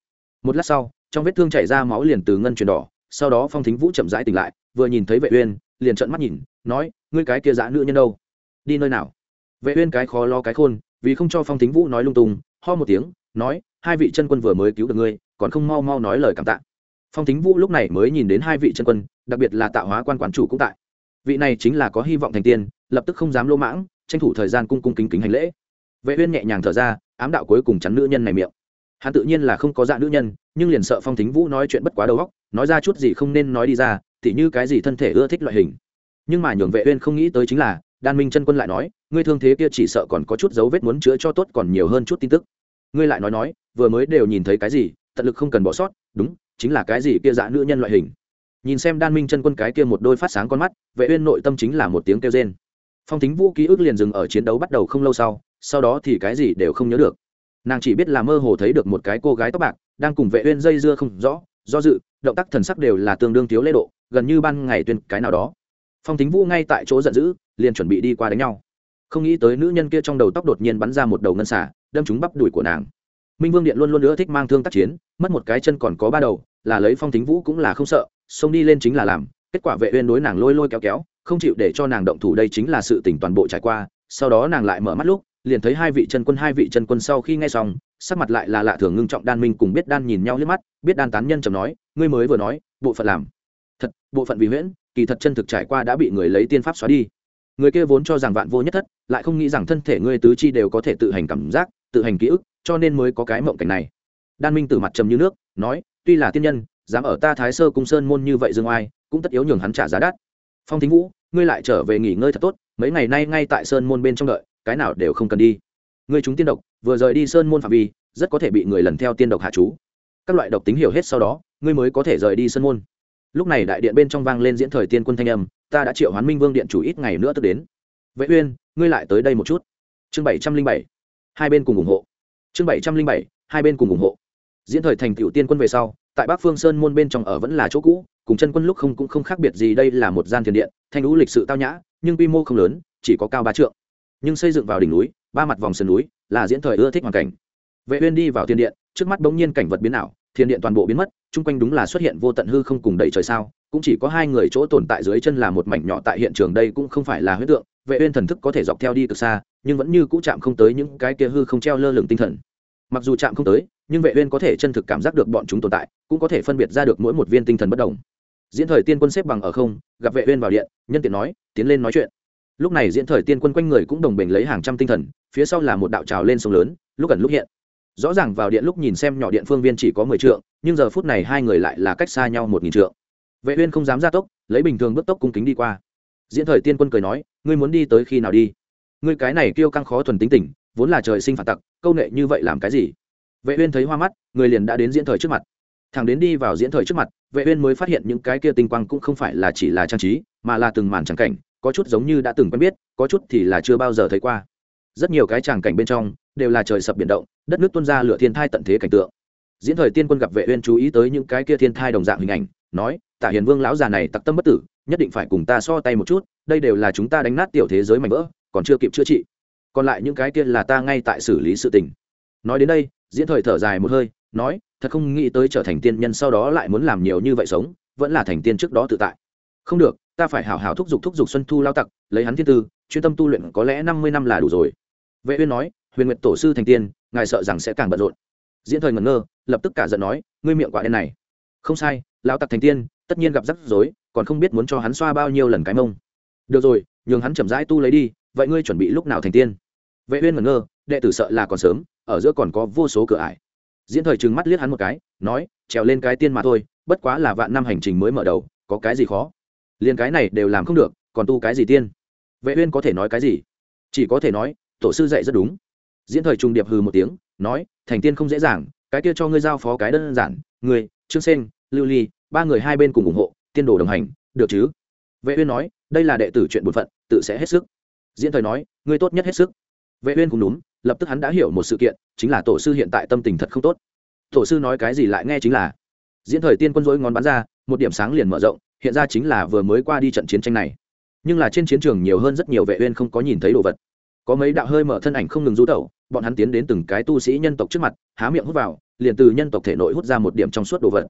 Một lát sau, trong vết thương chảy ra máu liền từ ngân truyền đỏ, sau đó phong thính vũ chậm rãi tỉnh lại, vừa nhìn thấy vệ uyên, liền trợn mắt nhìn, nói, ngươi cái kia dã nữ nhân đâu? Đi nơi nào? Vệ uyên cái khó lo cái khôn, vì không cho phong thính vũ nói lung tung, ho một tiếng, nói, hai vị chân quân vừa mới cứu được ngươi, còn không mau mau nói lời cảm tạ phong thính vũ lúc này mới nhìn đến hai vị chân quân, đặc biệt là tạo hóa quan quản chủ cũng tại. Vị này chính là có hy vọng thành tiên, lập tức không dám lô mãng, tranh thủ thời gian cung cung kính kính hành lễ. Vệ uyên nhẹ nhàng thở ra, ám đạo cuối cùng chắn nữ nhân này miệng. Hắn tự nhiên là không có dạ nữ nhân, nhưng liền sợ phong thính vũ nói chuyện bất quá đầu óc, nói ra chút gì không nên nói đi ra, tỉ như cái gì thân thể ưa thích loại hình. Nhưng mà nhường vệ uyên không nghĩ tới chính là, đan minh chân quân lại nói, ngươi thương thế kia chỉ sợ còn có chút dấu vết muốn chữa cho tốt còn nhiều hơn chút tin tức. Ngươi lại nói nói, vừa mới đều nhìn thấy cái gì, tận lực không cần bỏ sót, đúng chính là cái gì kia dạ nữ nhân loại hình. Nhìn xem đan minh chân quân cái kia một đôi phát sáng con mắt, vệ uyên nội tâm chính là một tiếng kêu rên. Phong thính vũ ký ức liền dừng ở chiến đấu bắt đầu không lâu sau sau đó thì cái gì đều không nhớ được. Nàng chỉ biết là mơ hồ thấy được một cái cô gái tóc bạc, đang cùng vệ uyên dây dưa không rõ, do dự, động tác thần sắc đều là tương đương thiếu lễ độ, gần như ban ngày tuyên cái nào đó. Phong thính vũ ngay tại chỗ giận dữ, liền chuẩn bị đi qua đánh nhau. Không nghĩ tới nữ nhân kia trong đầu tóc đột nhiên bắn ra một đầu ngân xả đâm trúng bắp đùi của nàng minh vương điện luôn luôn nữa thích mang thương tác chiến, mất một cái chân còn có ba đầu, là lấy phong thính vũ cũng là không sợ, xông đi lên chính là làm, kết quả vệ uyên đối nàng lôi lôi kéo kéo, không chịu để cho nàng động thủ đây chính là sự tình toàn bộ trải qua, sau đó nàng lại mở mắt lúc, liền thấy hai vị chân quân hai vị chân quân sau khi nghe xong, sắc mặt lại là lạ thường ngưng trọng đan minh cùng biết đan nhìn nhau liếc mắt, biết đan tán nhân trầm nói, ngươi mới vừa nói, bộ phận làm. Thật, bộ phận vì huyễn, kỳ thật chân thực trải qua đã bị người lấy tiên pháp xóa đi. Người kia vốn cho rằng vạn vô nhất thất, lại không nghĩ rằng thân thể ngươi tứ chi đều có thể tự hành cảm giác tự hành ký ức, cho nên mới có cái mộng cảnh này. Đan minh Tử mặt trầm như nước, nói, tuy là tiên nhân, dám ở ta thái sơ cung sơn môn như vậy dương oai, cũng tất yếu nhường hắn trả giá đắt. Phong thính vũ, ngươi lại trở về nghỉ ngơi thật tốt, mấy ngày nay ngay tại sơn môn bên trong đợi, cái nào đều không cần đi. Ngươi chúng tiên độc, vừa rời đi sơn môn phạm vi, rất có thể bị người lần theo tiên độc hạ chú các loại độc tính hiểu hết sau đó, ngươi mới có thể rời đi sơn môn. Lúc này đại điện bên trong vang lên diễn thời tiên quân thanh âm, ta đã triệu hoán minh vương điện chủ ít ngày nữa tức đến. Vệ uyên, ngươi lại tới đây một chút. Chương bảy trăm linh bảy hai bên cùng ủng hộ. Chương bảy trăm linh bảy, hai bên cùng ủng hộ. Diễn thời thành tiểu tiên quân về sau, tại bắc phương sơn môn bên trong ở vẫn là chỗ cũ, cùng chân quân lúc không cũng không khác biệt gì đây là một gian thiền điện, thanh lũ lịch sự tao nhã, nhưng quy mô không lớn, chỉ có cao ba trượng. Nhưng xây dựng vào đỉnh núi, ba mặt vòng sườn núi, là diễn thời ưa thích hoàn cảnh. Vệ uyên đi vào thiên điện, trước mắt bỗng nhiên cảnh vật biến ảo thiên điện toàn bộ biến mất, chung quanh đúng là xuất hiện vô tận hư không cùng đầy trời sao, cũng chỉ có hai người chỗ tồn tại dưới chân là một mảnh nhỏ tại hiện trường đây cũng không phải là huyết tượng vệ uyên thần thức có thể dọc theo đi cực xa, nhưng vẫn như cũ chạm không tới những cái kia hư không treo lơ lửng tinh thần. Mặc dù chạm không tới, nhưng vệ uyên có thể chân thực cảm giác được bọn chúng tồn tại, cũng có thể phân biệt ra được mỗi một viên tinh thần bất động diễn thời tiên quân xếp bằng ở không, gặp vệ uyên vào điện, nhân tiện nói, tiến lên nói chuyện. Lúc này diễn thời tiên quân quanh người cũng đồng bình lấy hàng trăm tinh thần, phía sau là một đạo trào lên sông lớn, lúc gần lúc hiện. Rõ ràng vào điện lúc nhìn xem nhỏ điện phương viên chỉ có mười trượng, nhưng giờ phút này hai người lại là cách xa nhau một nghìn trượng. Vệ uyên không dám ra tốc, lấy bình thường bước tốc cung kính đi qua diễn thời tiên quân cười nói, ngươi muốn đi tới khi nào đi? Ngươi cái này kêu căng khó thuần tính tình, vốn là trời sinh phản tặc, câu nệ như vậy làm cái gì? Vệ uyên thấy hoa mắt, người liền đã đến diễn thời trước mặt. Thằng đến đi vào diễn thời trước mặt, vệ uyên mới phát hiện những cái kia tinh quang cũng không phải là chỉ là trang trí, mà là từng màn tràng cảnh, có chút giống như đã từng quen biết, có chút thì là chưa bao giờ thấy qua. Rất nhiều cái tràng cảnh bên trong, đều là trời sập biển động, đất nước tuôn ra lửa thiên thai tận thế cảnh tượng. Diễn thời tiên quân gặp vệ uyên chú ý tới những cái kia thiên thai đồng dạng hình ảnh, nói, tả hiền vương lão già này tặc tâm bất tử nhất định phải cùng ta so tay một chút, đây đều là chúng ta đánh nát tiểu thế giới mảnh vỡ, còn chưa kịp chữa trị. Còn lại những cái kia là ta ngay tại xử lý sự tình. Nói đến đây, diễn thời thở dài một hơi, nói, thật không nghĩ tới trở thành tiên nhân sau đó lại muốn làm nhiều như vậy sống, vẫn là thành tiên trước đó tự tại. Không được, ta phải hảo hảo thúc giục thúc giục xuân thu lao tặc, lấy hắn thiên tư, chuyên tâm tu luyện có lẽ năm mươi năm là đủ rồi. Vệ uyên nói, huyền nguyệt tổ sư thành tiên, ngài sợ rằng sẽ càng bận rộn. Diễn thời ngẩn ngơ, lập tức cả giận nói, ngươi miệng quả đen này. Không sai, lão tặc thành tiên tất nhiên gặp rắc rối, còn không biết muốn cho hắn xoa bao nhiêu lần cái mông. Được rồi, nhường hắn chậm rãi tu lấy đi, vậy ngươi chuẩn bị lúc nào thành tiên? Vệ uyên ngẩn ngơ, đệ tử sợ là còn sớm, ở giữa còn có vô số cửa ải. Diễn thời trừng mắt liếc hắn một cái, nói, trèo lên cái tiên mà thôi, bất quá là vạn năm hành trình mới mở đầu, có cái gì khó? Liền cái này đều làm không được, còn tu cái gì tiên? Vệ uyên có thể nói cái gì? Chỉ có thể nói, tổ sư dạy rất đúng. Diễn thời trùng điệp hừ một tiếng, nói, thành tiên không dễ dàng, cái kia cho ngươi giao phó cái đơn giản, ngươi, trương sen lưu ly, ba người hai bên cùng ủng hộ, tiên đồ đồng hành, được chứ? Vệ uyên nói, đây là đệ tử chuyện bổn phận, tự sẽ hết sức. Diễn thời nói, ngươi tốt nhất hết sức. Vệ uyên cũng đúng, lập tức hắn đã hiểu một sự kiện, chính là tổ sư hiện tại tâm tình thật không tốt. Tổ sư nói cái gì lại nghe chính là. Diễn thời tiên quân dối ngón bắn ra, một điểm sáng liền mở rộng, hiện ra chính là vừa mới qua đi trận chiến tranh này. Nhưng là trên chiến trường nhiều hơn rất nhiều vệ uyên không có nhìn thấy đồ vật. Có mấy đạo hơi mở thân ảnh không ngừng rú tẩu, bọn hắn tiến đến từng cái tu sĩ nhân tộc trước mặt, há miệng hút vào, liền từ nhân tộc thể nội hút ra một điểm trong suốt đồ vật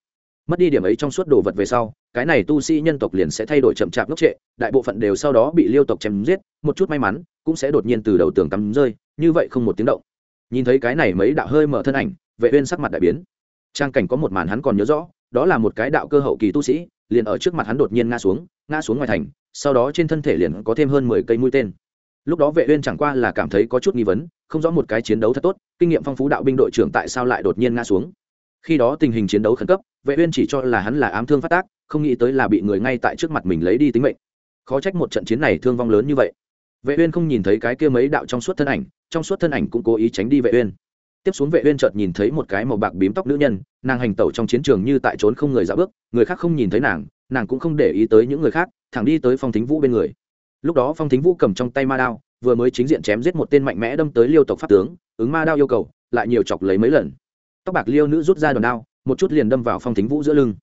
mất đi điểm ấy trong suốt đồ vật về sau, cái này tu sĩ nhân tộc liền sẽ thay đổi chậm chạp ngốc trệ, đại bộ phận đều sau đó bị liêu tộc chém giết, một chút may mắn, cũng sẽ đột nhiên từ đầu tường cắm rơi, như vậy không một tiếng động. Nhìn thấy cái này mấy đạo hơi mở thân ảnh, vệ uyên sắc mặt đại biến. Trang cảnh có một màn hắn còn nhớ rõ, đó là một cái đạo cơ hậu kỳ tu sĩ, liền ở trước mặt hắn đột nhiên ngã xuống ngã xuống ngoài thành, sau đó trên thân thể liền có thêm hơn mười cây mũi tên. Lúc đó vệ uyên chẳng qua là cảm thấy có chút nghi vấn, không rõ một cái chiến đấu thật tốt, kinh nghiệm phong phú đạo binh đội trưởng tại sao lại đột nhiên ngã xuống khi đó tình hình chiến đấu khẩn cấp, vệ uyên chỉ cho là hắn là ám thương phát tác, không nghĩ tới là bị người ngay tại trước mặt mình lấy đi tính mệnh. Khó trách một trận chiến này thương vong lớn như vậy. Vệ uyên không nhìn thấy cái kia mấy đạo trong suốt thân ảnh, trong suốt thân ảnh cũng cố ý tránh đi vệ uyên. Tiếp xuống vệ uyên chợt nhìn thấy một cái màu bạc bím tóc nữ nhân, nàng hành tẩu trong chiến trường như tại trốn không người dạo bước, người khác không nhìn thấy nàng nàng cũng không để ý tới những người khác, thẳng đi tới phong thính vũ bên người. Lúc đó phong thính vũ cầm trong tay ma đao, vừa mới chính diện chém giết một tên mạnh mẽ đâm tới liêu tộc pháp tướng, ứng ma đao yêu cầu, lại nhiều chọc lấy mấy lần tóc bạc liêu nữ rút ra đòn đao, một chút liền đâm vào phong thính vũ giữa lưng.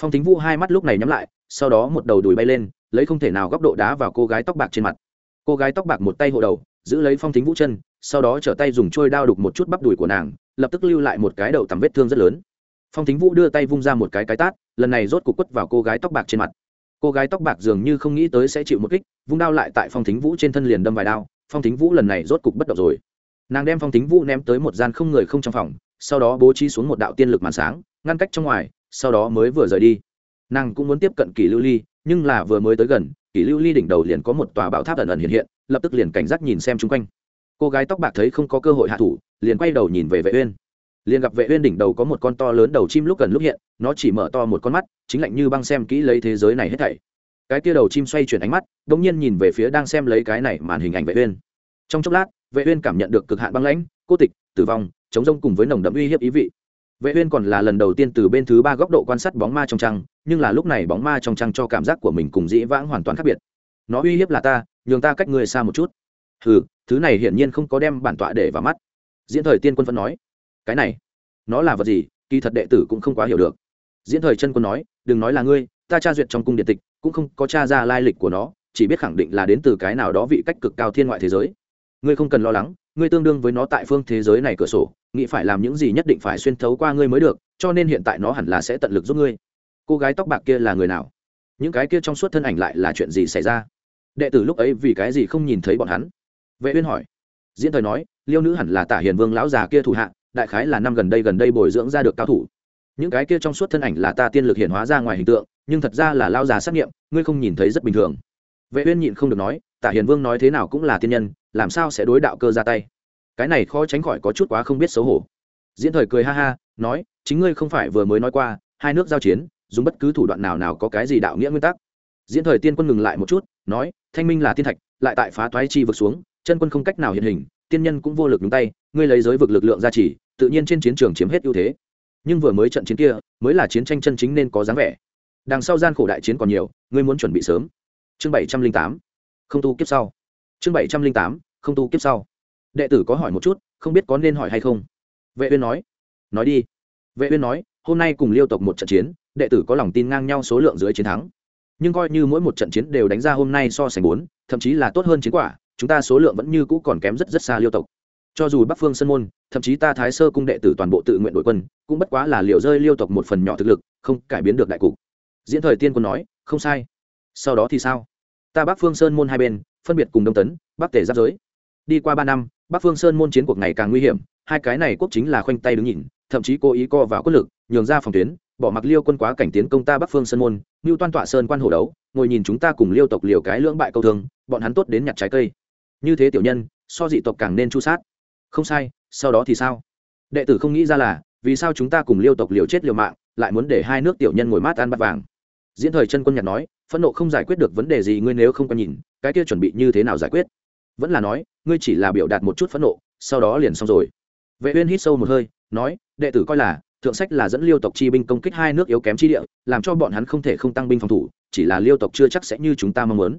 Phong thính vũ hai mắt lúc này nhắm lại, sau đó một đầu đùi bay lên, lấy không thể nào góc độ đá vào cô gái tóc bạc trên mặt. Cô gái tóc bạc một tay hộ đầu, giữ lấy phong thính vũ chân, sau đó trở tay dùng trôi đao đục một chút bắp đùi của nàng, lập tức lưu lại một cái đầu tầm vết thương rất lớn. Phong thính vũ đưa tay vung ra một cái cái tát, lần này rốt cục quất vào cô gái tóc bạc trên mặt. Cô gái tóc bạc dường như không nghĩ tới sẽ chịu một kích, vung đao lại tại phong thính vũ trên thân liền đâm vài đao, phong thính vũ lần này rốt cục bất động rồi nàng đem phong tính vũ ném tới một gian không người không trong phòng, sau đó bố trí xuống một đạo tiên lực màn sáng, ngăn cách trong ngoài, sau đó mới vừa rời đi. Nàng cũng muốn tiếp cận kỷ lưu ly, nhưng là vừa mới tới gần, kỷ lưu ly đỉnh đầu liền có một tòa bảo tháp ẩn ẩn hiện hiện, lập tức liền cảnh giác nhìn xem chung quanh. Cô gái tóc bạc thấy không có cơ hội hạ thủ, liền quay đầu nhìn về vệ uyên. Liền gặp vệ uyên đỉnh đầu có một con to lớn đầu chim lúc gần lúc hiện, nó chỉ mở to một con mắt, chính lạnh như băng xem kỹ lấy thế giới này hết thảy. Cái kia đầu chim xoay chuyển ánh mắt đung nhiên nhìn về phía đang xem lấy cái này màn hình ảnh vệ uyên. Trong chốc lát vệ uyên cảm nhận được cực hạn băng lãnh, cô tịch, tử vong, chống rông cùng với nồng đậm uy hiếp ý vị. Vệ uyên còn là lần đầu tiên từ bên thứ ba góc độ quan sát bóng ma trong trăng, nhưng là lúc này bóng ma trong trăng cho cảm giác của mình cùng dĩ vãng hoàn toàn khác biệt. Nó uy hiếp là ta, nhường ta cách người xa một chút. Hừ, thứ này hiển nhiên không có đem bản tọa để vào mắt. Diễn thời tiên quân vẫn nói, cái này, nó là vật gì, kỳ thật đệ tử cũng không quá hiểu được. Diễn thời chân quân nói, đừng nói là ngươi, ta tra duyệt trong cung điện tịch, cũng không có tra ra lai lịch của nó, chỉ biết khẳng định là đến từ cái nào đó vị cách cực cao thiên ngoại thế giới ngươi không cần lo lắng, ngươi tương đương với nó tại phương thế giới này cửa sổ, nghĩ phải làm những gì nhất định phải xuyên thấu qua ngươi mới được, cho nên hiện tại nó hẳn là sẽ tận lực giúp ngươi. Cô gái tóc bạc kia là người nào? Những cái kia trong suốt thân ảnh lại là chuyện gì xảy ra? Đệ tử lúc ấy vì cái gì không nhìn thấy bọn hắn? Vệ uyên hỏi. Diễn thời nói, liêu nữ hẳn là tả hiền vương lão già kia thủ hạ, đại khái là năm gần đây gần đây bồi dưỡng ra được cao thủ. Những cái kia trong suốt thân ảnh là ta tiên lực hiện hóa ra ngoài hình tượng, nhưng thật ra là lao già sát nghiệm, ngươi không nhìn thấy rất bình thường. Vệ uyên nhịn không được nói tả hiền vương nói thế nào cũng là tiên nhân, làm sao sẽ đối đạo cơ ra tay? Cái này khó tránh khỏi có chút quá không biết xấu hổ. Diễn thời cười ha ha, nói, chính ngươi không phải vừa mới nói qua, hai nước giao chiến, dùng bất cứ thủ đoạn nào nào có cái gì đạo nghĩa nguyên tắc. Diễn thời tiên quân ngừng lại một chút, nói, thanh minh là tiên thạch, lại tại phá toái chi vực xuống, chân quân không cách nào hiện hình, tiên nhân cũng vô lực nhúng tay, ngươi lấy giới vực lực lượng ra chỉ tự nhiên trên chiến trường chiếm hết ưu thế. Nhưng vừa mới trận chiến kia, mới là chiến tranh chân chính nên có dáng vẻ. Đằng sau gian khổ đại chiến còn nhiều, ngươi muốn chuẩn bị sớm. Chương bảy trăm linh tám không tu kiếp sau. Chương bảy trăm linh tám, không tu kiếp sau. Đệ tử có hỏi một chút, không biết có nên hỏi hay không? Vệ uyên nói. Nói đi. Vệ uyên nói, hôm nay cùng liêu tộc một trận chiến, đệ tử có lòng tin ngang nhau số lượng dưới chiến thắng. Nhưng coi như mỗi một trận chiến đều đánh ra hôm nay so sánh bốn, thậm chí là tốt hơn chiến quả, chúng ta số lượng vẫn như cũ còn kém rất rất xa liêu tộc. Cho dù bắc phương sân môn, thậm chí ta thái sơ cung đệ tử toàn bộ tự nguyện đội quân, cũng bất quá là liệu rơi liêu tộc một phần nhỏ thực lực, không cải biến được đại cục. Diễn thời tiên quân nói, không sai. Sau đó thì sao? Ta bắc phương sơn môn hai bên, phân biệt cùng đông tấn, bắc tề giáp giới. Đi qua ba năm, bắc phương sơn môn chiến cuộc ngày càng nguy hiểm, hai cái này quốc chính là khoanh tay đứng nhìn, thậm chí cố ý co vào quân lực, nhường ra phòng tuyến, bỏ mặc liêu quân quá cảnh tiến công ta bắc phương sơn môn như toan tọa sơn quan hồ đấu, ngồi nhìn chúng ta cùng liêu tộc liều cái lưỡng bại câu thương, bọn hắn tốt đến nhặt trái cây. Như thế tiểu nhân, so dị tộc càng nên chu sát. Không sai, sau đó thì sao? Đệ tử không nghĩ ra là, vì sao chúng ta cùng liêu tộc liều chết liều mạng, lại muốn để hai nước tiểu nhân ngồi mát ăn bát vàng? Diễn thời chân quân nhặt nói phẫn nộ không giải quyết được vấn đề gì ngươi nếu không có nhìn, cái kia chuẩn bị như thế nào giải quyết? Vẫn là nói, ngươi chỉ là biểu đạt một chút phẫn nộ, sau đó liền xong rồi. Vệ uyên hít sâu một hơi, nói, đệ tử coi là, thượng sách là dẫn liêu tộc chi binh công kích hai nước yếu kém chi địa, làm cho bọn hắn không thể không tăng binh phòng thủ, chỉ là liêu tộc chưa chắc sẽ như chúng ta mong muốn.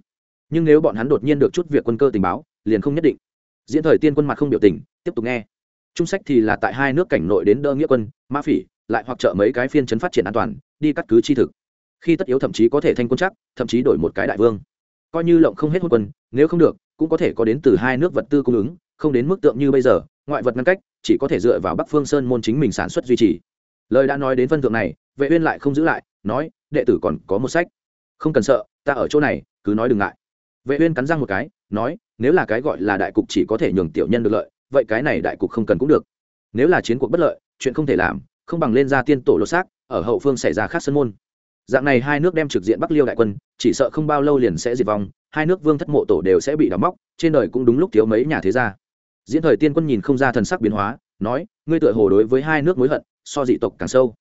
Nhưng nếu bọn hắn đột nhiên được chút việc quân cơ tình báo, liền không nhất định. Diễn thời tiên quân mặt không biểu tình, tiếp tục nghe. Trung sách thì là tại hai nước cảnh nội đến đỡ nghĩa quân ma phỉ, lại hoặc trợ mấy cái phiên chấn phát triển an toàn, đi cắt cứ chi thực khi tất yếu thậm chí có thể thanh quân chắc, thậm chí đổi một cái đại vương. Coi như lộng không hết hôn quân, nếu không được, cũng có thể có đến từ hai nước vật tư cung ứng, không đến mức tượng như bây giờ, ngoại vật ngăn cách, chỉ có thể dựa vào bắc phương sơn môn chính mình sản xuất duy trì. Lời đã nói đến phân thượng này, vệ uyên lại không giữ lại, nói, đệ tử còn có một sách. Không cần sợ, ta ở chỗ này, cứ nói đừng ngại. Vệ uyên cắn răng một cái, nói, nếu là cái gọi là đại cục chỉ có thể nhường tiểu nhân được lợi, vậy cái này đại cục không cần cũng được. Nếu là chiến cuộc bất lợi, chuyện không thể làm, không bằng lên ra tiên tổ lột xác, ở hậu phương xảy ra khác sân môn dạng này hai nước đem trực diện bắc liêu đại quân, chỉ sợ không bao lâu liền sẽ diệt vong, hai nước vương thất mộ tổ đều sẽ bị đóng móc, trên đời cũng đúng lúc thiếu mấy nhà thế gia. Diễn thời tiên quân nhìn không ra thần sắc biến hóa, nói, ngươi tựa hồ đối với hai nước mối hận, so dị tộc càng sâu.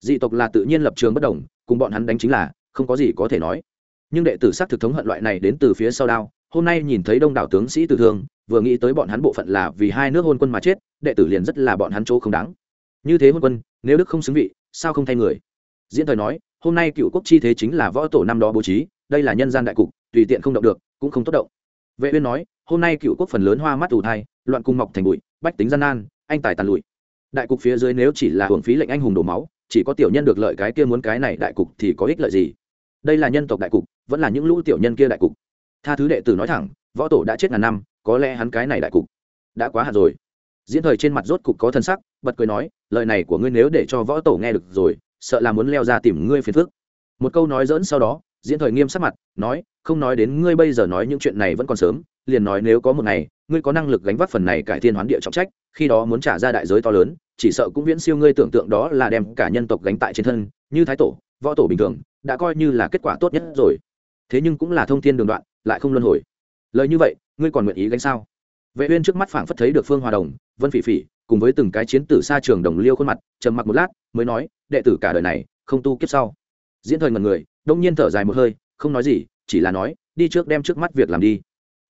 Dị tộc là tự nhiên lập trường bất đồng, cùng bọn hắn đánh chính là, không có gì có thể nói. Nhưng đệ tử sắc thực thống hận loại này đến từ phía sau đao, hôm nay nhìn thấy đông đảo tướng sĩ tử thương, vừa nghĩ tới bọn hắn bộ phận là vì hai nước hôn quân mà chết, đệ tử liền rất là bọn hắn chỗ không đáng. Như thế hôn quân, nếu đức không xứng vị, sao không thay người? Diễn thời nói hôm nay cựu quốc chi thế chính là võ tổ năm đó bố trí, đây là nhân gian đại cục, tùy tiện không động được, cũng không tốt động. Vệ uyên nói, hôm nay cựu quốc phần lớn hoa mắt ủ thai, loạn cung mọc thành bụi, bách tính gian nan, anh tài tàn lụi. Đại cục phía dưới nếu chỉ là hưởng phí lệnh anh hùng đổ máu, chỉ có tiểu nhân được lợi cái kia muốn cái này đại cục thì có ích lợi gì? Đây là nhân tộc đại cục, vẫn là những lũ tiểu nhân kia đại cục. Tha thứ đệ tử nói thẳng, võ tổ đã chết ngàn năm, có lẽ hắn cái này đại cục đã quá hạn rồi. Diễn thời trên mặt rốt cục có thân sắc, bật cười nói, lời này của ngươi nếu để cho võ tổ nghe được rồi sợ là muốn leo ra tìm ngươi phiền phức. Một câu nói dỡn sau đó, diễn thời nghiêm sắc mặt, nói, không nói đến ngươi bây giờ nói những chuyện này vẫn còn sớm, liền nói nếu có một ngày, ngươi có năng lực gánh vác phần này cải thiên hoán địa trọng trách, khi đó muốn trả ra đại giới to lớn, chỉ sợ cũng viễn siêu ngươi tưởng tượng đó là đem cả nhân tộc gánh tại trên thân, như thái tổ, võ tổ bình thường, đã coi như là kết quả tốt nhất rồi. Thế nhưng cũng là thông thiên đường đoạn, lại không luân hồi. Lời như vậy, ngươi còn nguyện ý gánh sao? Vệ uyên trước mắt phảng phất thấy được phương hòa đồng, vân phỉ phỉ, cùng với từng cái chiến tử xa trường đồng liêu khuôn mặt, trầm mặc một lát, mới nói đệ tử cả đời này không tu kiếp sau. Diễn thời ngần người, đông nhiên thở dài một hơi, không nói gì, chỉ là nói, đi trước đem trước mắt việc làm đi.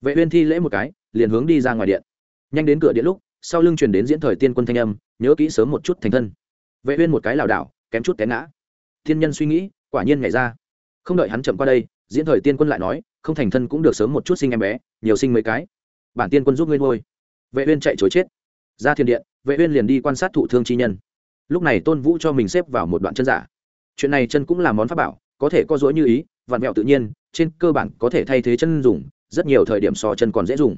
Vệ uyên thi lễ một cái, liền hướng đi ra ngoài điện. Nhanh đến cửa điện lúc, sau lưng truyền đến diễn thời tiên quân thanh âm, nhớ kỹ sớm một chút thành thân. Vệ uyên một cái lảo đảo, kém chút té ngã. Thiên nhân suy nghĩ, quả nhiên nhảy ra. Không đợi hắn chậm qua đây, diễn thời tiên quân lại nói, không thành thân cũng được sớm một chút sinh em bé, nhiều sinh mấy cái. Bản tiên quân giúp ngươi nuôi. Vệ uyên chạy trốn chết. Ra thiên điện, vệ uyên liền đi quan sát thụ thương chi nhân lúc này tôn vũ cho mình xếp vào một đoạn chân giả. Chuyện này chân cũng là món pháp bảo, có thể co dối như ý vạn mẹo tự nhiên, trên cơ bản có thể thay thế chân dùng, rất nhiều thời điểm so chân còn dễ dùng.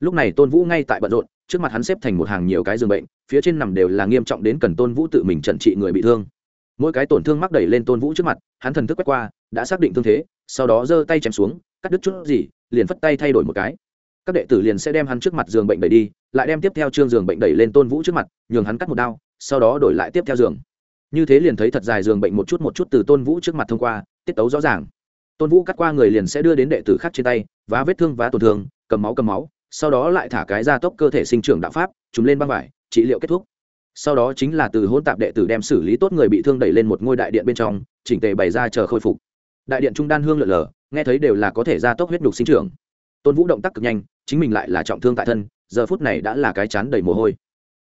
Lúc này tôn vũ ngay tại bận rộn, trước mặt hắn xếp thành một hàng nhiều cái giường bệnh, phía trên nằm đều là nghiêm trọng đến cần tôn vũ tự mình trần trị người bị thương. Mỗi cái tổn thương mắc đẩy lên tôn vũ trước mặt, hắn thần thức quét qua, đã xác định thương thế, sau đó giơ tay chém xuống, cắt đứt chút gì, liền phất tay thay đổi một cái. Các đệ tử liền sẽ đem hắn trước mặt giường bệnh đẩy đi, lại đem tiếp theo trương giường bệnh đẩy lên tôn vũ trước mặt, nhường hắn cắt một đao sau đó đổi lại tiếp theo giường. Như thế liền thấy thật dài giường bệnh một chút một chút từ tôn vũ trước mặt thông qua, tiết tấu rõ ràng. Tôn vũ cắt qua người liền sẽ đưa đến đệ tử khác trên tay, vá vết thương, vá tổn thương, cầm máu cầm máu, sau đó lại thả cái ra tốc cơ thể sinh trưởng đạo pháp chúng lên băng vải, trị liệu kết thúc. Sau đó chính là từ hôn tạp đệ tử đem xử lý tốt người bị thương đẩy lên một ngôi đại điện bên trong, chỉnh tề bày ra chờ khôi phục. Đại điện trung đan hương lượn lờ nghe thấy đều là có thể ra tốc huyết đục sinh trưởng. Tôn vũ động tác cực nhanh, chính mình lại là trọng thương tại thân, giờ phút này đã là cái chán đầy mồ hôi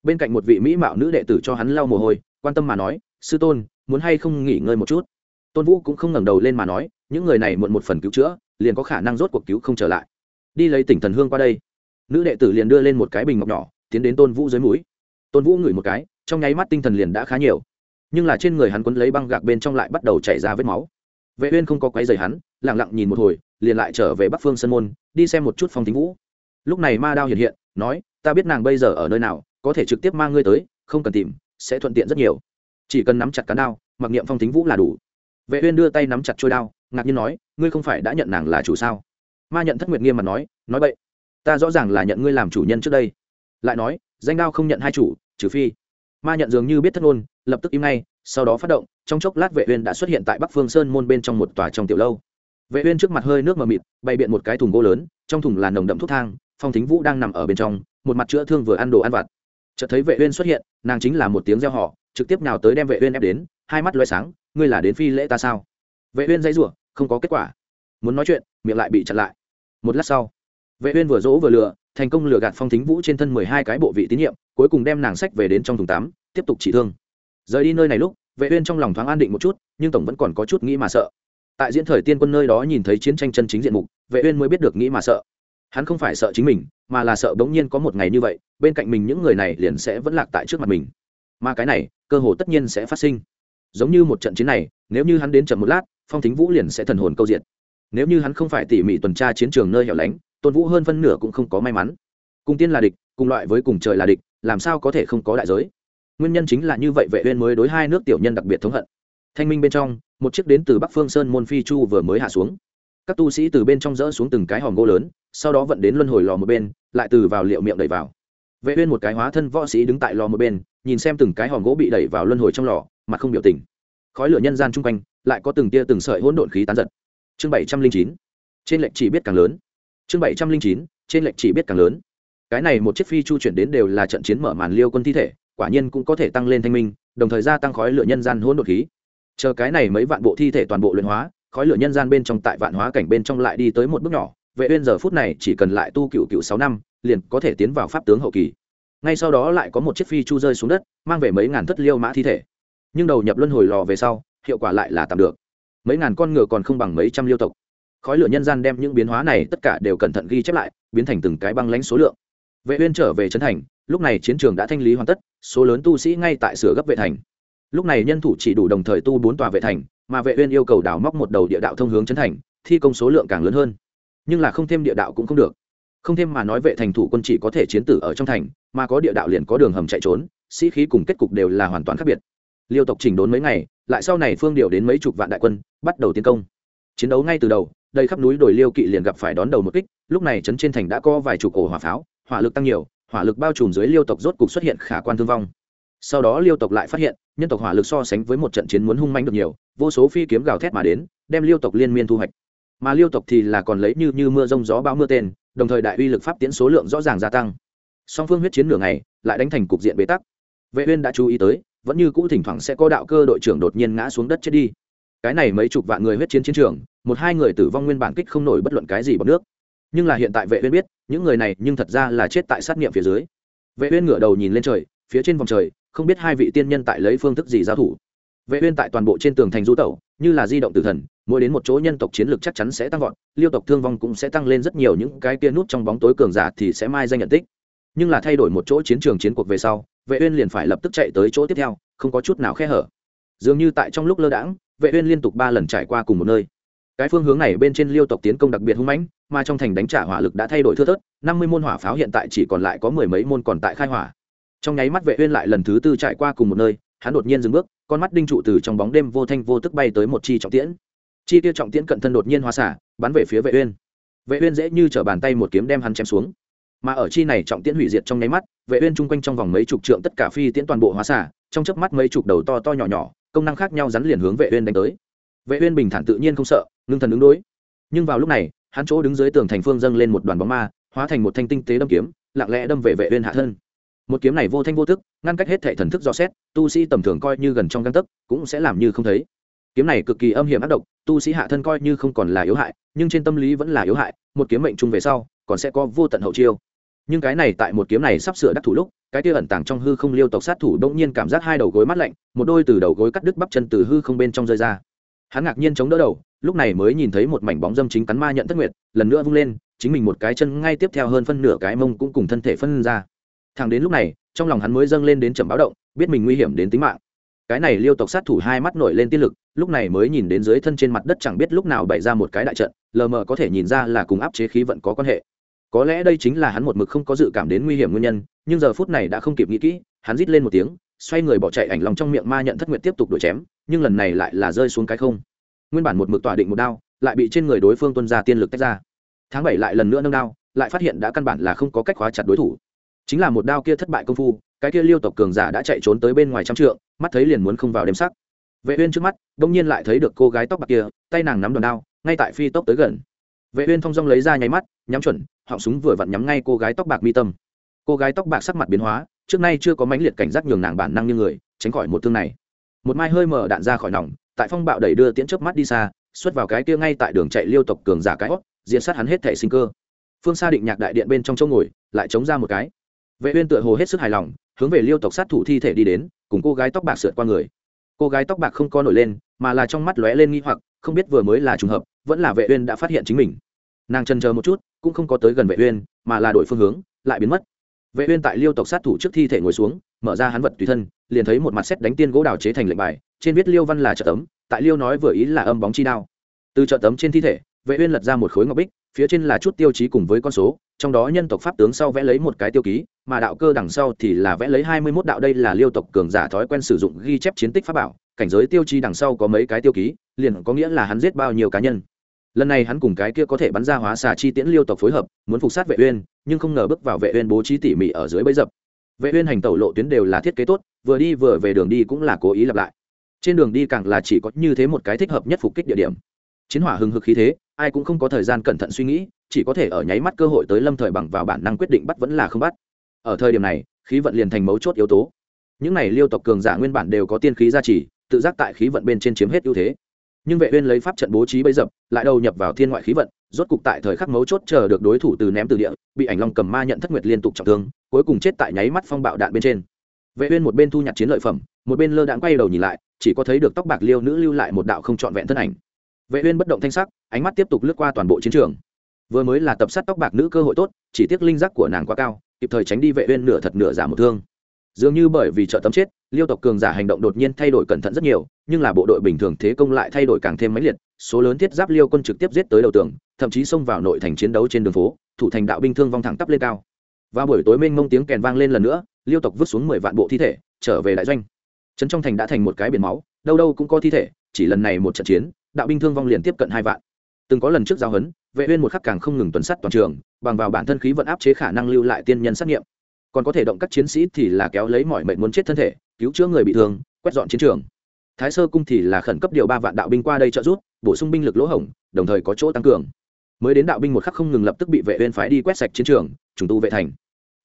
bên cạnh một vị mỹ mạo nữ đệ tử cho hắn lau mồ hôi, quan tâm mà nói, sư tôn, muốn hay không nghỉ ngơi một chút? Tôn vũ cũng không ngẩng đầu lên mà nói, những người này muộn một phần cứu chữa, liền có khả năng rốt cuộc cứu không trở lại. Đi lấy tỉnh thần hương qua đây. Nữ đệ tử liền đưa lên một cái bình ngọc nhỏ, tiến đến tôn vũ dưới mũi. Tôn vũ ngửi một cái, trong nháy mắt tinh thần liền đã khá nhiều. Nhưng là trên người hắn quấn lấy băng gạc bên trong lại bắt đầu chảy ra vết máu. Vệ uyên không có quấy rầy hắn, lặng lặng nhìn một hồi, liền lại trở về bắc phương sân môn, đi xem một chút phong tính vũ. Lúc này ma đao hiện hiện, nói, ta biết nàng bây giờ ở nơi nào có thể trực tiếp mang ngươi tới, không cần tìm, sẽ thuận tiện rất nhiều. Chỉ cần nắm chặt cán đao, mặc niệm phong tính vũ là đủ. Vệ uyên đưa tay nắm chặt trôi đao, ngạc nhiên nói, ngươi không phải đã nhận nàng là chủ sao? Ma nhận thất nguyệt nghiêm mặt nói nói vậy ta rõ ràng là nhận ngươi làm chủ nhân trước đây. Lại nói, danh đao không nhận hai chủ, trừ phi. Ma nhận dường như biết thất ngôn, lập tức im ngay, sau đó phát động, trong chốc lát vệ uyên đã xuất hiện tại bắc phương sơn môn bên trong một tòa trong tiểu lâu. Vệ uyên trước mặt hơi nước mờ mịt, bày biện một cái thùng gỗ lớn, trong thùng là nồng đậm thuốc thang, phong thính vũ đang nằm ở bên trong, một mặt chữa thương vừa ăn đồ ăn vặt chợt thấy vệ uyên xuất hiện, nàng chính là một tiếng reo hò, trực tiếp nào tới đem vệ uyên ép đến, hai mắt lóe sáng, ngươi là đến phi lễ ta sao? Vệ uyên dây rủa, không có kết quả. Muốn nói chuyện, miệng lại bị chặn lại. Một lát sau, vệ uyên vừa dỗ vừa lừa, thành công lừa gạt phong thính vũ trên thân mười hai cái bộ vị tín nhiệm, cuối cùng đem nàng sách về đến trong thùng tắm, tiếp tục trị thương. Rời đi nơi này lúc, vệ uyên trong lòng thoáng an định một chút, nhưng tổng vẫn còn có chút nghĩ mà sợ. Tại diễn thời tiên quân nơi đó nhìn thấy chiến tranh chân chính diện mục, vệ uyên mới biết được nghĩ mà sợ hắn không phải sợ chính mình, mà là sợ bỗng nhiên có một ngày như vậy, bên cạnh mình những người này liền sẽ vẫn lạc tại trước mặt mình. Mà cái này, cơ hồ tất nhiên sẽ phát sinh. Giống như một trận chiến này, nếu như hắn đến chậm một lát, phong thính vũ liền sẽ thần hồn câu diện nếu như hắn không phải tỉ mỉ tuần tra chiến trường nơi hẻo lánh, tôn vũ hơn phân nửa cũng không có may mắn. Cùng tiên là địch, cùng loại với cùng trời là địch, làm sao có thể không có đại giới? Nguyên nhân chính là như vậy vệ uyên mới đối hai nước tiểu nhân đặc biệt thống hận. Thanh minh bên trong, một chiếc đến từ bắc phương sơn môn phi chu vừa mới hạ xuống các tu sĩ từ bên trong dỡ xuống từng cái hòm gỗ lớn, sau đó vận đến luân hồi lò một bên, lại từ vào liệu miệng đẩy vào. Vệ uyên một cái hóa thân võ sĩ đứng tại lò một bên, nhìn xem từng cái hòm gỗ bị đẩy vào luân hồi trong lò, mặt không biểu tình. Khói lửa nhân gian trung quanh, lại có từng tia từng sợi hỗn độn khí tán giật. Chương 709 trên lệnh chỉ biết càng lớn. Chương 709 trên lệnh chỉ biết càng lớn. Cái này một chiếc phi chu chuyển đến đều là trận chiến mở màn liêu quân thi thể, quả nhiên cũng có thể tăng lên thanh minh, đồng thời gia tăng khói lửa nhân gian hỗn độn khí. Chờ cái này mấy vạn bộ thi thể toàn bộ luyện hóa khói lửa nhân gian bên trong tại vạn hóa cảnh bên trong lại đi tới một bước nhỏ, vệ uyên giờ phút này chỉ cần lại tu cựu cựu sáu năm, liền có thể tiến vào pháp tướng hậu kỳ. Ngay sau đó lại có một chiếc phi chu rơi xuống đất, mang về mấy ngàn thất liêu mã thi thể. Nhưng đầu nhập luân hồi lò về sau, hiệu quả lại là tạm được. Mấy ngàn con ngựa còn không bằng mấy trăm liêu tộc. Khói lửa nhân gian đem những biến hóa này tất cả đều cẩn thận ghi chép lại, biến thành từng cái băng lãnh số lượng. Vệ uyên trở về trấn thành, lúc này chiến trường đã thanh lý hoàn tất, số lớn tu sĩ ngay tại sửa gấp vệ thành. Lúc này nhân thủ chỉ đủ đồng thời tu bốn tòa vệ thành mà vệ uyên yêu cầu đào móc một đầu địa đạo thông hướng trấn thành, thi công số lượng càng lớn hơn. Nhưng là không thêm địa đạo cũng không được. Không thêm mà nói vệ thành thủ quân chỉ có thể chiến tử ở trong thành, mà có địa đạo liền có đường hầm chạy trốn, sĩ khí cùng kết cục đều là hoàn toàn khác biệt. Liêu tộc chỉnh đốn mấy ngày, lại sau này phương điều đến mấy chục vạn đại quân, bắt đầu tiến công. Chiến đấu ngay từ đầu đây khắp núi đồi liêu kỵ liền gặp phải đón đầu một kích, lúc này trấn trên thành đã có vài chục ổ hỏa pháo, hỏa lực tăng nhiều, hỏa lực bao trùm dưới liêu tộc rốt cục xuất hiện khả quan thương vong. Sau đó liêu tộc lại phát hiện nhân tộc hỏa lực so sánh với một trận chiến muốn hung manh được nhiều, vô số phi kiếm gào thét mà đến, đem liêu tộc liên miên thu hoạch. Mà liêu tộc thì là còn lấy như như mưa rông gió bão mưa tên, đồng thời đại uy lực pháp tiến số lượng rõ ràng gia tăng. Song phương huyết chiến nửa ngày, lại đánh thành cục diện bế tắc. Vệ uyên đã chú ý tới, vẫn như cũ thỉnh thoảng sẽ có đạo cơ đội trưởng đột nhiên ngã xuống đất chết đi. Cái này mấy chục vạn người huyết chiến chiến trường, một hai người tử vong nguyên bản kích không nổi bất luận cái gì bằng nước. Nhưng là hiện tại vệ uyên biết, những người này nhưng thật ra là chết tại sát nghiệm phía dưới. Vệ uyên ngửa đầu nhìn lên trời phía trên vòng trời, không biết hai vị tiên nhân tại lấy phương thức gì giao thủ. Vệ uyên tại toàn bộ trên tường thành du tẩu, như là di động tử thần, mỗi đến một chỗ nhân tộc chiến lược chắc chắn sẽ tăng vọt, liêu tộc thương vong cũng sẽ tăng lên rất nhiều, những cái kia nút trong bóng tối cường giả thì sẽ mai danh nhận tích. Nhưng là thay đổi một chỗ chiến trường chiến cuộc về sau, vệ uyên liền phải lập tức chạy tới chỗ tiếp theo, không có chút nào khe hở. Dường như tại trong lúc lơ đãng, vệ uyên liên tục ba lần trải qua cùng một nơi. Cái phương hướng này bên trên liêu tộc tiến công đặc biệt hung mãnh, mà trong thành đánh trả hỏa lực đã thay đổi thưa thớt, năm mươi môn hỏa pháo hiện tại chỉ còn lại có mười mấy môn còn tại khai hỏa trong nháy mắt vệ uyên lại lần thứ tư trải qua cùng một nơi, hắn đột nhiên dừng bước, con mắt đinh trụ từ trong bóng đêm vô thanh vô tức bay tới một chi trọng tiễn. Chi tiêu trọng tiễn cận thân đột nhiên hóa xả, bắn về phía vệ uyên. Vệ uyên dễ như trở bàn tay một kiếm đem hắn chém xuống. Mà ở chi này trọng tiễn hủy diệt trong nháy mắt, vệ uyên trung quanh trong vòng mấy chục trượng tất cả phi tiễn toàn bộ hóa xả, trong chớp mắt mấy chục đầu to to nhỏ nhỏ, công năng khác nhau rắn liền hướng vệ uyên đánh tới. Vệ uyên bình thản tự nhiên không sợ, ngưng thần ứng đối. Nhưng vào lúc này, hắn chỗ đứng dưới tường thành phương dâng lên một đoàn bóng ma, hóa thành một thanh tinh tế đâm kiếm, lặng lẽ đâm về vệ uyên hạ thân một kiếm này vô thanh vô tức, ngăn cách hết thệ thần thức do xét, tu sĩ tầm thường coi như gần trong găng tấc, cũng sẽ làm như không thấy. Kiếm này cực kỳ âm hiểm ác độc, tu sĩ hạ thân coi như không còn là yếu hại, nhưng trên tâm lý vẫn là yếu hại, một kiếm mệnh chung về sau, còn sẽ có vô tận hậu chiêu. Nhưng cái này tại một kiếm này sắp sửa đắc thủ lúc, cái kia ẩn tàng trong hư không liêu tộc sát thủ đông nhiên cảm giác hai đầu gối mát lạnh, một đôi từ đầu gối cắt đứt bắp chân từ hư không bên trong rơi ra. Hắn ngạc nhiên chống đỡ đầu, lúc này mới nhìn thấy một mảnh bóng dâm chính cắn ma nhận thất nguyệt, lần nữa vung lên, chính mình một cái chân ngay tiếp theo hơn phân nửa cái mông cũng cùng thân thể phân ra thằng đến lúc này, trong lòng hắn mới dâng lên đến trầm báo động, biết mình nguy hiểm đến tính mạng. Cái này liêu tộc sát thủ hai mắt nổi lên tiên lực, lúc này mới nhìn đến dưới thân trên mặt đất chẳng biết lúc nào bày ra một cái đại trận, lờ mờ có thể nhìn ra là cùng áp chế khí vận có quan hệ. Có lẽ đây chính là hắn một mực không có dự cảm đến nguy hiểm nguyên nhân, nhưng giờ phút này đã không kịp nghĩ kỹ, hắn rít lên một tiếng, xoay người bỏ chạy ảnh lòng trong miệng ma nhận thất nguyện tiếp tục đuổi chém, nhưng lần này lại là rơi xuống cái không. Nguyên bản một mực tỏa định một đao, lại bị trên người đối phương tuân ra tiên lực tách ra. Tháng bảy lại lần nữa nâng đao, lại phát hiện đã căn bản là không có cách khóa chặt đối thủ chính là một đao kia thất bại công phu, cái kia liêu tộc cường giả đã chạy trốn tới bên ngoài trăm trượng, mắt thấy liền muốn không vào đêm sắc. Vệ uyên trước mắt đông nhiên lại thấy được cô gái tóc bạc kia, tay nàng nắm đòn đao, ngay tại phi tốc tới gần. Vệ uyên thông dong lấy ra nháy mắt, nhắm chuẩn, họng súng vừa vặn nhắm ngay cô gái tóc bạc mi tâm. Cô gái tóc bạc sắc mặt biến hóa, trước nay chưa có mãnh liệt cảnh giác nhường nàng bản năng như người, tránh khỏi một thương này. Một mai hơi mở đạn ra khỏi nòng, tại phong bạo đẩy đưa tiễn chớp mắt đi xa, xuất vào cái kia ngay tại đường chạy liêu tộc cường giả cái hót diện sát hắn hết thể sinh cơ. Phương xa định nhạc đại điện bên trong chỗ ngồi, lại chống ra một cái vệ uyên tựa hồ hết sức hài lòng, hướng về liêu tộc sát thủ thi thể đi đến, cùng cô gái tóc bạc sượt qua người. Cô gái tóc bạc không co nổi lên, mà là trong mắt lóe lên nghi hoặc, không biết vừa mới là trùng hợp, vẫn là vệ uyên đã phát hiện chính mình. Nàng chần chờ một chút, cũng không có tới gần vệ uyên, mà là đổi phương hướng, lại biến mất. Vệ uyên tại liêu tộc sát thủ trước thi thể ngồi xuống, mở ra hắn vật tùy thân, liền thấy một mặt xét đánh tiên gỗ đào chế thành lệnh bài, trên viết liêu văn là trợ tấm, tại liêu nói vừa ý là âm bóng chi đao. Từ trợ tấm trên thi thể, vệ uyên lật ra một khối ngọc bích phía trên là chút tiêu chí cùng với con số, trong đó nhân tộc pháp tướng sau vẽ lấy một cái tiêu ký, mà đạo cơ đằng sau thì là vẽ lấy 21 đạo đây là liêu tộc cường giả thói quen sử dụng ghi chép chiến tích pháp bảo, cảnh giới tiêu chí đằng sau có mấy cái tiêu ký, liền có nghĩa là hắn giết bao nhiêu cá nhân. Lần này hắn cùng cái kia có thể bắn ra hóa xà chi tiễn liêu tộc phối hợp, muốn phục sát vệ uyên, nhưng không ngờ bước vào vệ uyên bố trí tỉ mỉ ở dưới bẫy dập. Vệ uyên hành tẩu lộ tuyến đều là thiết kế tốt, vừa đi vừa về đường đi cũng là cố ý lặp lại. Trên đường đi càng là chỉ có như thế một cái thích hợp nhất phục kích địa điểm. Chiến hỏa hừng hực khí thế ai cũng không có thời gian cẩn thận suy nghĩ, chỉ có thể ở nháy mắt cơ hội tới lâm thời bằng vào bản năng quyết định bắt vẫn là không bắt. Ở thời điểm này, khí vận liền thành mấu chốt yếu tố. Những này liêu tộc cường giả nguyên bản đều có tiên khí gia trì, tự giác tại khí vận bên trên chiếm hết ưu thế. Nhưng vệ uyên lấy pháp trận bố trí bấy dập lại đầu nhập vào thiên ngoại khí vận, rốt cục tại thời khắc mấu chốt chờ được đối thủ từ ném từ địa, bị ảnh long cầm ma nhận thất nguyệt liên tục trọng thương, cuối cùng chết tại nháy mắt phong bạo đạn bên trên. Vệ uyên một bên thu nhặt chiến lợi phẩm, một bên lơ đãng quay đầu nhìn lại, chỉ có thấy được tóc bạc liêu nữ lưu lại một đạo không trọn vẹn thân ảnh vệ uyên bất động thanh sắc, ánh mắt tiếp tục lướt qua toàn bộ chiến trường. Vừa mới là tập sát tóc bạc nữ cơ hội tốt, chỉ tiếc linh giác của nàng quá cao, kịp thời tránh đi vệ uyên nửa thật nửa giả một thương. Dường như bởi vì trợ tấm chết, liêu tộc cường giả hành động đột nhiên thay đổi cẩn thận rất nhiều, nhưng là bộ đội bình thường thế công lại thay đổi càng thêm mãnh liệt, số lớn thiết giáp liêu quân trực tiếp giết tới đầu tường, thậm chí xông vào nội thành chiến đấu trên đường phố, thủ thành đạo binh thương vong thẳng tắp lên cao. Và buổi tối mênh mông tiếng kèn vang lên lần nữa, liêu tộc vứt xuống mười vạn bộ thi thể, trở về đại doanh. Trấn trong thành đã thành một cái biển máu, đâu đâu cũng có thi thể, chỉ lần này một trận chiến đạo binh thương vong liền tiếp cận hai vạn. Từng có lần trước giao hấn vệ uyên một khắc càng không ngừng tuần sát toàn trường, bằng vào bản thân khí vận áp chế khả năng lưu lại tiên nhân sát nghiệm. Còn có thể động các chiến sĩ thì là kéo lấy mọi mệnh muốn chết thân thể, cứu chữa người bị thương, quét dọn chiến trường. Thái sơ cung thì là khẩn cấp điều ba vạn đạo binh qua đây trợ giúp, bổ sung binh lực lỗ hổng, đồng thời có chỗ tăng cường. Mới đến đạo binh một khắc không ngừng lập tức bị vệ uyên phái đi quét sạch chiến trường, trùng tu vệ thành.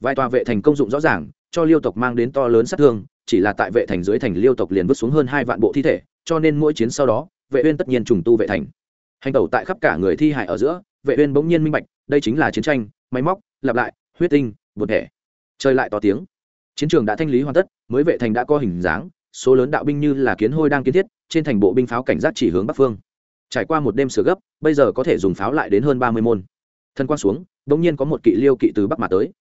Vài tòa vệ thành công dụng rõ ràng, cho liêu tộc mang đến to lớn sát thương, chỉ là tại vệ thành dưới thành liêu tộc liền vứt xuống hơn hai vạn bộ thi thể, cho nên mỗi chiến sau đó vệ uyên tất nhiên trùng tu vệ thành. Hành tẩu tại khắp cả người thi hại ở giữa, vệ uyên bỗng nhiên minh bạch, đây chính là chiến tranh, máy móc, lặp lại, huyết tinh, bột thể. Trời lại to tiếng. Chiến trường đã thanh lý hoàn tất, mới vệ thành đã có hình dáng, số lớn đạo binh như là kiến hôi đang kiến thiết, trên thành bộ binh pháo cảnh giác chỉ hướng bắc phương. Trải qua một đêm sửa gấp, bây giờ có thể dùng pháo lại đến hơn ba mươi môn. Thân quan xuống, bỗng nhiên có một kỵ liêu kỵ từ bắc mà tới.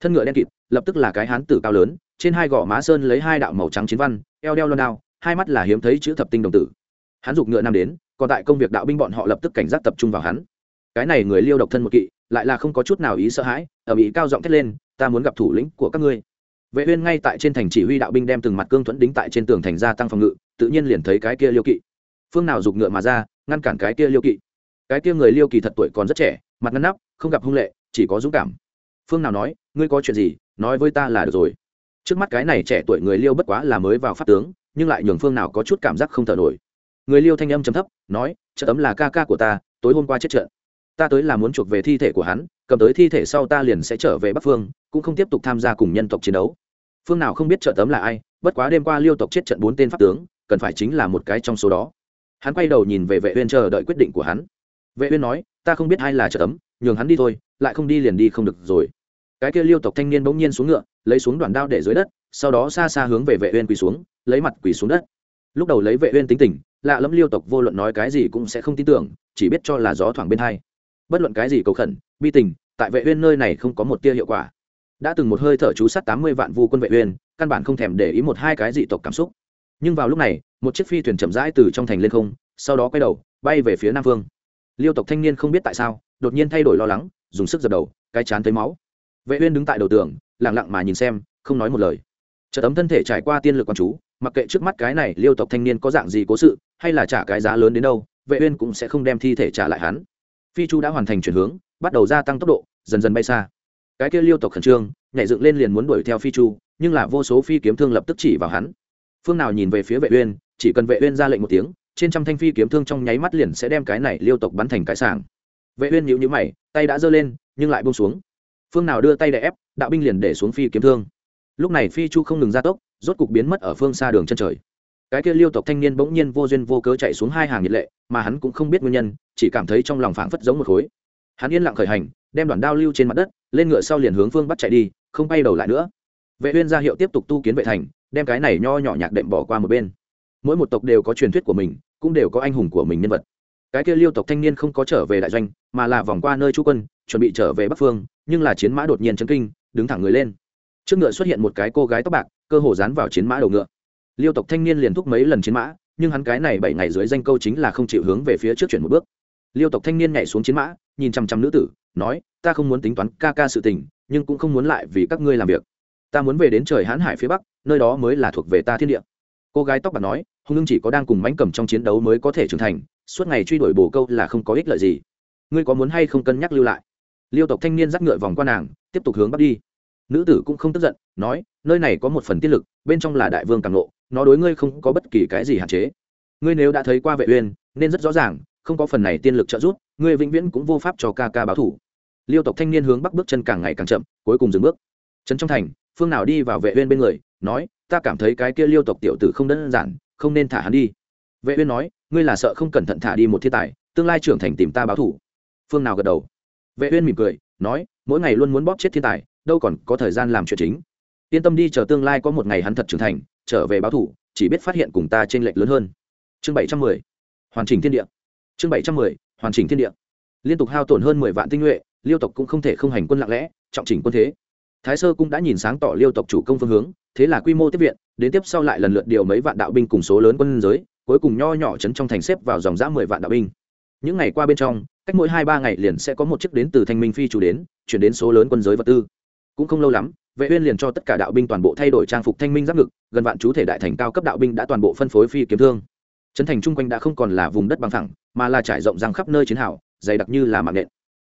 Thân ngựa đen kịt, lập tức là cái hán tử cao lớn, trên hai gò má sơn lấy hai đạo màu trắng chiến văn, eo đeo loan đao, hai mắt là hiếm thấy chữ thập tinh đồng tử hắn giục ngựa nam đến, còn tại công việc đạo binh bọn họ lập tức cảnh giác tập trung vào hắn. Cái này người liêu độc thân một kỵ, lại là không có chút nào ý sợ hãi, ở mỹ cao giọng thét lên, ta muốn gặp thủ lĩnh của các ngươi. Vệ uyên ngay tại trên thành chỉ huy đạo binh đem từng mặt cương thuẫn đính tại trên tường thành gia tăng phòng ngự, tự nhiên liền thấy cái kia liêu kỵ. Phương nào giục ngựa mà ra, ngăn cản cái kia liêu kỵ. Cái kia người liêu kỳ thật tuổi còn rất trẻ, mặt ngăn nắp, không gặp hung lệ, chỉ có dũng cảm. Phương nào nói, ngươi có chuyện gì, nói với ta là được rồi. Trước mắt cái này trẻ tuổi người liêu bất quá là mới vào pháp tướng, nhưng lại nhường phương nào có chút cảm giác không thở nổi người liêu thanh âm trầm thấp, nói trợ tấm là ca ca của ta, tối hôm qua chết trận. Ta tới là muốn chuộc về thi thể của hắn, cầm tới thi thể sau ta liền sẽ trở về bắc phương, cũng không tiếp tục tham gia cùng nhân tộc chiến đấu. Phương nào không biết trợ tấm là ai, bất quá đêm qua liêu tộc chết trận bốn tên pháp tướng, cần phải chính là một cái trong số đó. Hắn quay đầu nhìn về vệ uyên chờ đợi quyết định của hắn. Vệ uyên nói, ta không biết ai là trợ tấm, nhường hắn đi thôi, lại không đi liền đi không được rồi. Cái kia liêu tộc thanh niên bỗng nhiên xuống ngựa, lấy xuống đoạn đao để dưới đất, sau đó xa xa hướng về vệ uyên quỳ xuống, lấy mặt quỳ xuống đất. Lúc đầu lấy vệ uyên tính tình lạ lẫm liêu tộc vô luận nói cái gì cũng sẽ không tin tưởng, chỉ biết cho là gió thoảng bên hai. Bất luận cái gì cầu khẩn, bi tình, tại vệ uyên nơi này không có một tia hiệu quả. Đã từng một hơi thở chú sát tám mươi vạn vu quân vệ uyên, căn bản không thèm để ý một hai cái dị tộc cảm xúc. Nhưng vào lúc này, một chiếc phi thuyền chậm rãi từ trong thành lên không, sau đó quay đầu, bay về phía nam Vương. liêu tộc thanh niên không biết tại sao, đột nhiên thay đổi lo lắng, dùng sức giật đầu, cái chán thấy máu. Vệ uyên đứng tại đầu tường, lặng lặng mà nhìn xem, không nói một lời. Chợt tấm thân thể trải qua tiên lực quan chú mặc kệ trước mắt cái này liêu tộc thanh niên có dạng gì cố sự, hay là trả cái giá lớn đến đâu, vệ uyên cũng sẽ không đem thi thể trả lại hắn. Phi chu đã hoàn thành chuyển hướng, bắt đầu gia tăng tốc độ, dần dần bay xa. Cái kia liêu tộc khẩn trương, nhảy dựng lên liền muốn đuổi theo phi chu, nhưng là vô số phi kiếm thương lập tức chỉ vào hắn. Phương nào nhìn về phía vệ uyên, chỉ cần vệ uyên ra lệnh một tiếng, trên trăm thanh phi kiếm thương trong nháy mắt liền sẽ đem cái này liêu tộc bắn thành cái sàng vệ uyên nhíu nhíu mày, tay đã giơ lên, nhưng lại buông xuống. Phương nào đưa tay để ép, đạo binh liền để xuống phi kiếm thương. Lúc này phi chu không ngừng gia tốc rốt cục biến mất ở phương xa đường chân trời. Cái kia liêu tộc thanh niên bỗng nhiên vô duyên vô cớ chạy xuống hai hàng nhiệt lệ, mà hắn cũng không biết nguyên nhân, chỉ cảm thấy trong lòng phảng phất giống một khối. Hắn yên lặng khởi hành, đem đoạn đao lưu trên mặt đất, lên ngựa sau liền hướng phương bắt chạy đi, không bay đầu lại nữa. Vệ uyên ra hiệu tiếp tục tu kiến vệ thành, đem cái này nho nhỏ nhạc đệm bỏ qua một bên. Mỗi một tộc đều có truyền thuyết của mình, cũng đều có anh hùng của mình nhân vật. Cái kia liêu tộc thanh niên không có trở về đại doanh, mà là vòng qua nơi chú quân, chuẩn bị trở về bắc phương, nhưng là chiến mã đột nhiên chấn kinh, đứng thẳng người lên. Trước ngựa xuất hiện một cái cô gái tóc bạc cơ hồ dán vào chiến mã đầu ngựa. Liêu tộc thanh niên liền thúc mấy lần chiến mã, nhưng hắn cái này bảy ngày dưới danh câu chính là không chịu hướng về phía trước chuyển một bước. Liêu tộc thanh niên nhảy xuống chiến mã, nhìn chăm chăm nữ tử, nói, ta không muốn tính toán ca ca sự tình, nhưng cũng không muốn lại vì các ngươi làm việc. Ta muốn về đến trời hãn hải phía bắc, nơi đó mới là thuộc về ta thiên địa. Cô gái tóc bạc nói hùng ưng chỉ có đang cùng mánh cầm trong chiến đấu mới có thể trưởng thành, suốt ngày truy đuổi bồ câu là không có ích lợi gì. Ngươi có muốn hay không cân nhắc lưu lại? Liêu tộc thanh niên dắt ngựa vòng qua nàng, tiếp tục hướng bắc đi. Nữ tử cũng không tức giận, nói nơi này có một phần tiết lực, bên trong là đại vương càng lộ nó đối ngươi không có bất kỳ cái gì hạn chế. Ngươi nếu đã thấy qua vệ uyên, nên rất rõ ràng, không có phần này tiên lực trợ giúp, ngươi vĩnh viễn cũng vô pháp cho ca ca báo thủ. Liêu tộc thanh niên hướng bắc bước chân càng ngày càng chậm, cuối cùng dừng bước. Trấn trong thành, phương nào đi vào vệ uyên bên người, nói, ta cảm thấy cái kia liêu tộc tiểu tử không đơn giản, không nên thả hắn đi. Vệ uyên nói, ngươi là sợ không cẩn thận thả đi một thiên tài, tương lai trưởng thành tìm ta báo thủ. Phương nào gật đầu. Vệ uyên mỉm cười, nói, mỗi ngày luôn muốn bóp chết thiên tài, đâu còn có thời gian làm chuyện chính yên tâm đi, chờ tương lai có một ngày hắn thật trưởng thành, trở về báo thủ, chỉ biết phát hiện cùng ta trên lệch lớn hơn. Chương 710 hoàn chỉnh thiên địa. Chương 710 hoàn chỉnh thiên địa. Liên tục hao tổn hơn 10 vạn tinh nhuệ, liêu tộc cũng không thể không hành quân lặng lẽ, trọng chỉnh quân thế. Thái sơ cũng đã nhìn sáng tỏ liêu tộc chủ công phương hướng, thế là quy mô tiếp viện, đến tiếp sau lại lần lượt điều mấy vạn đạo binh cùng số lớn quân giới, cuối cùng nho nhỏ chấn trong thành xếp vào dòng giã mười vạn đạo binh. Những ngày qua bên trong, cách mỗi hai ba ngày liền sẽ có một chiếc đến từ thanh minh phi chủ đến, chuyển đến số lớn quân giới vật tư cũng không lâu lắm, vệ uyên liền cho tất cả đạo binh toàn bộ thay đổi trang phục thanh minh giáp ngực, gần vạn chú thể đại thành cao cấp đạo binh đã toàn bộ phân phối phi kiếm thương. Trấn thành trung quanh đã không còn là vùng đất bằng phẳng, mà là trải rộng răng khắp nơi chiến hào, dày đặc như là mạng nện.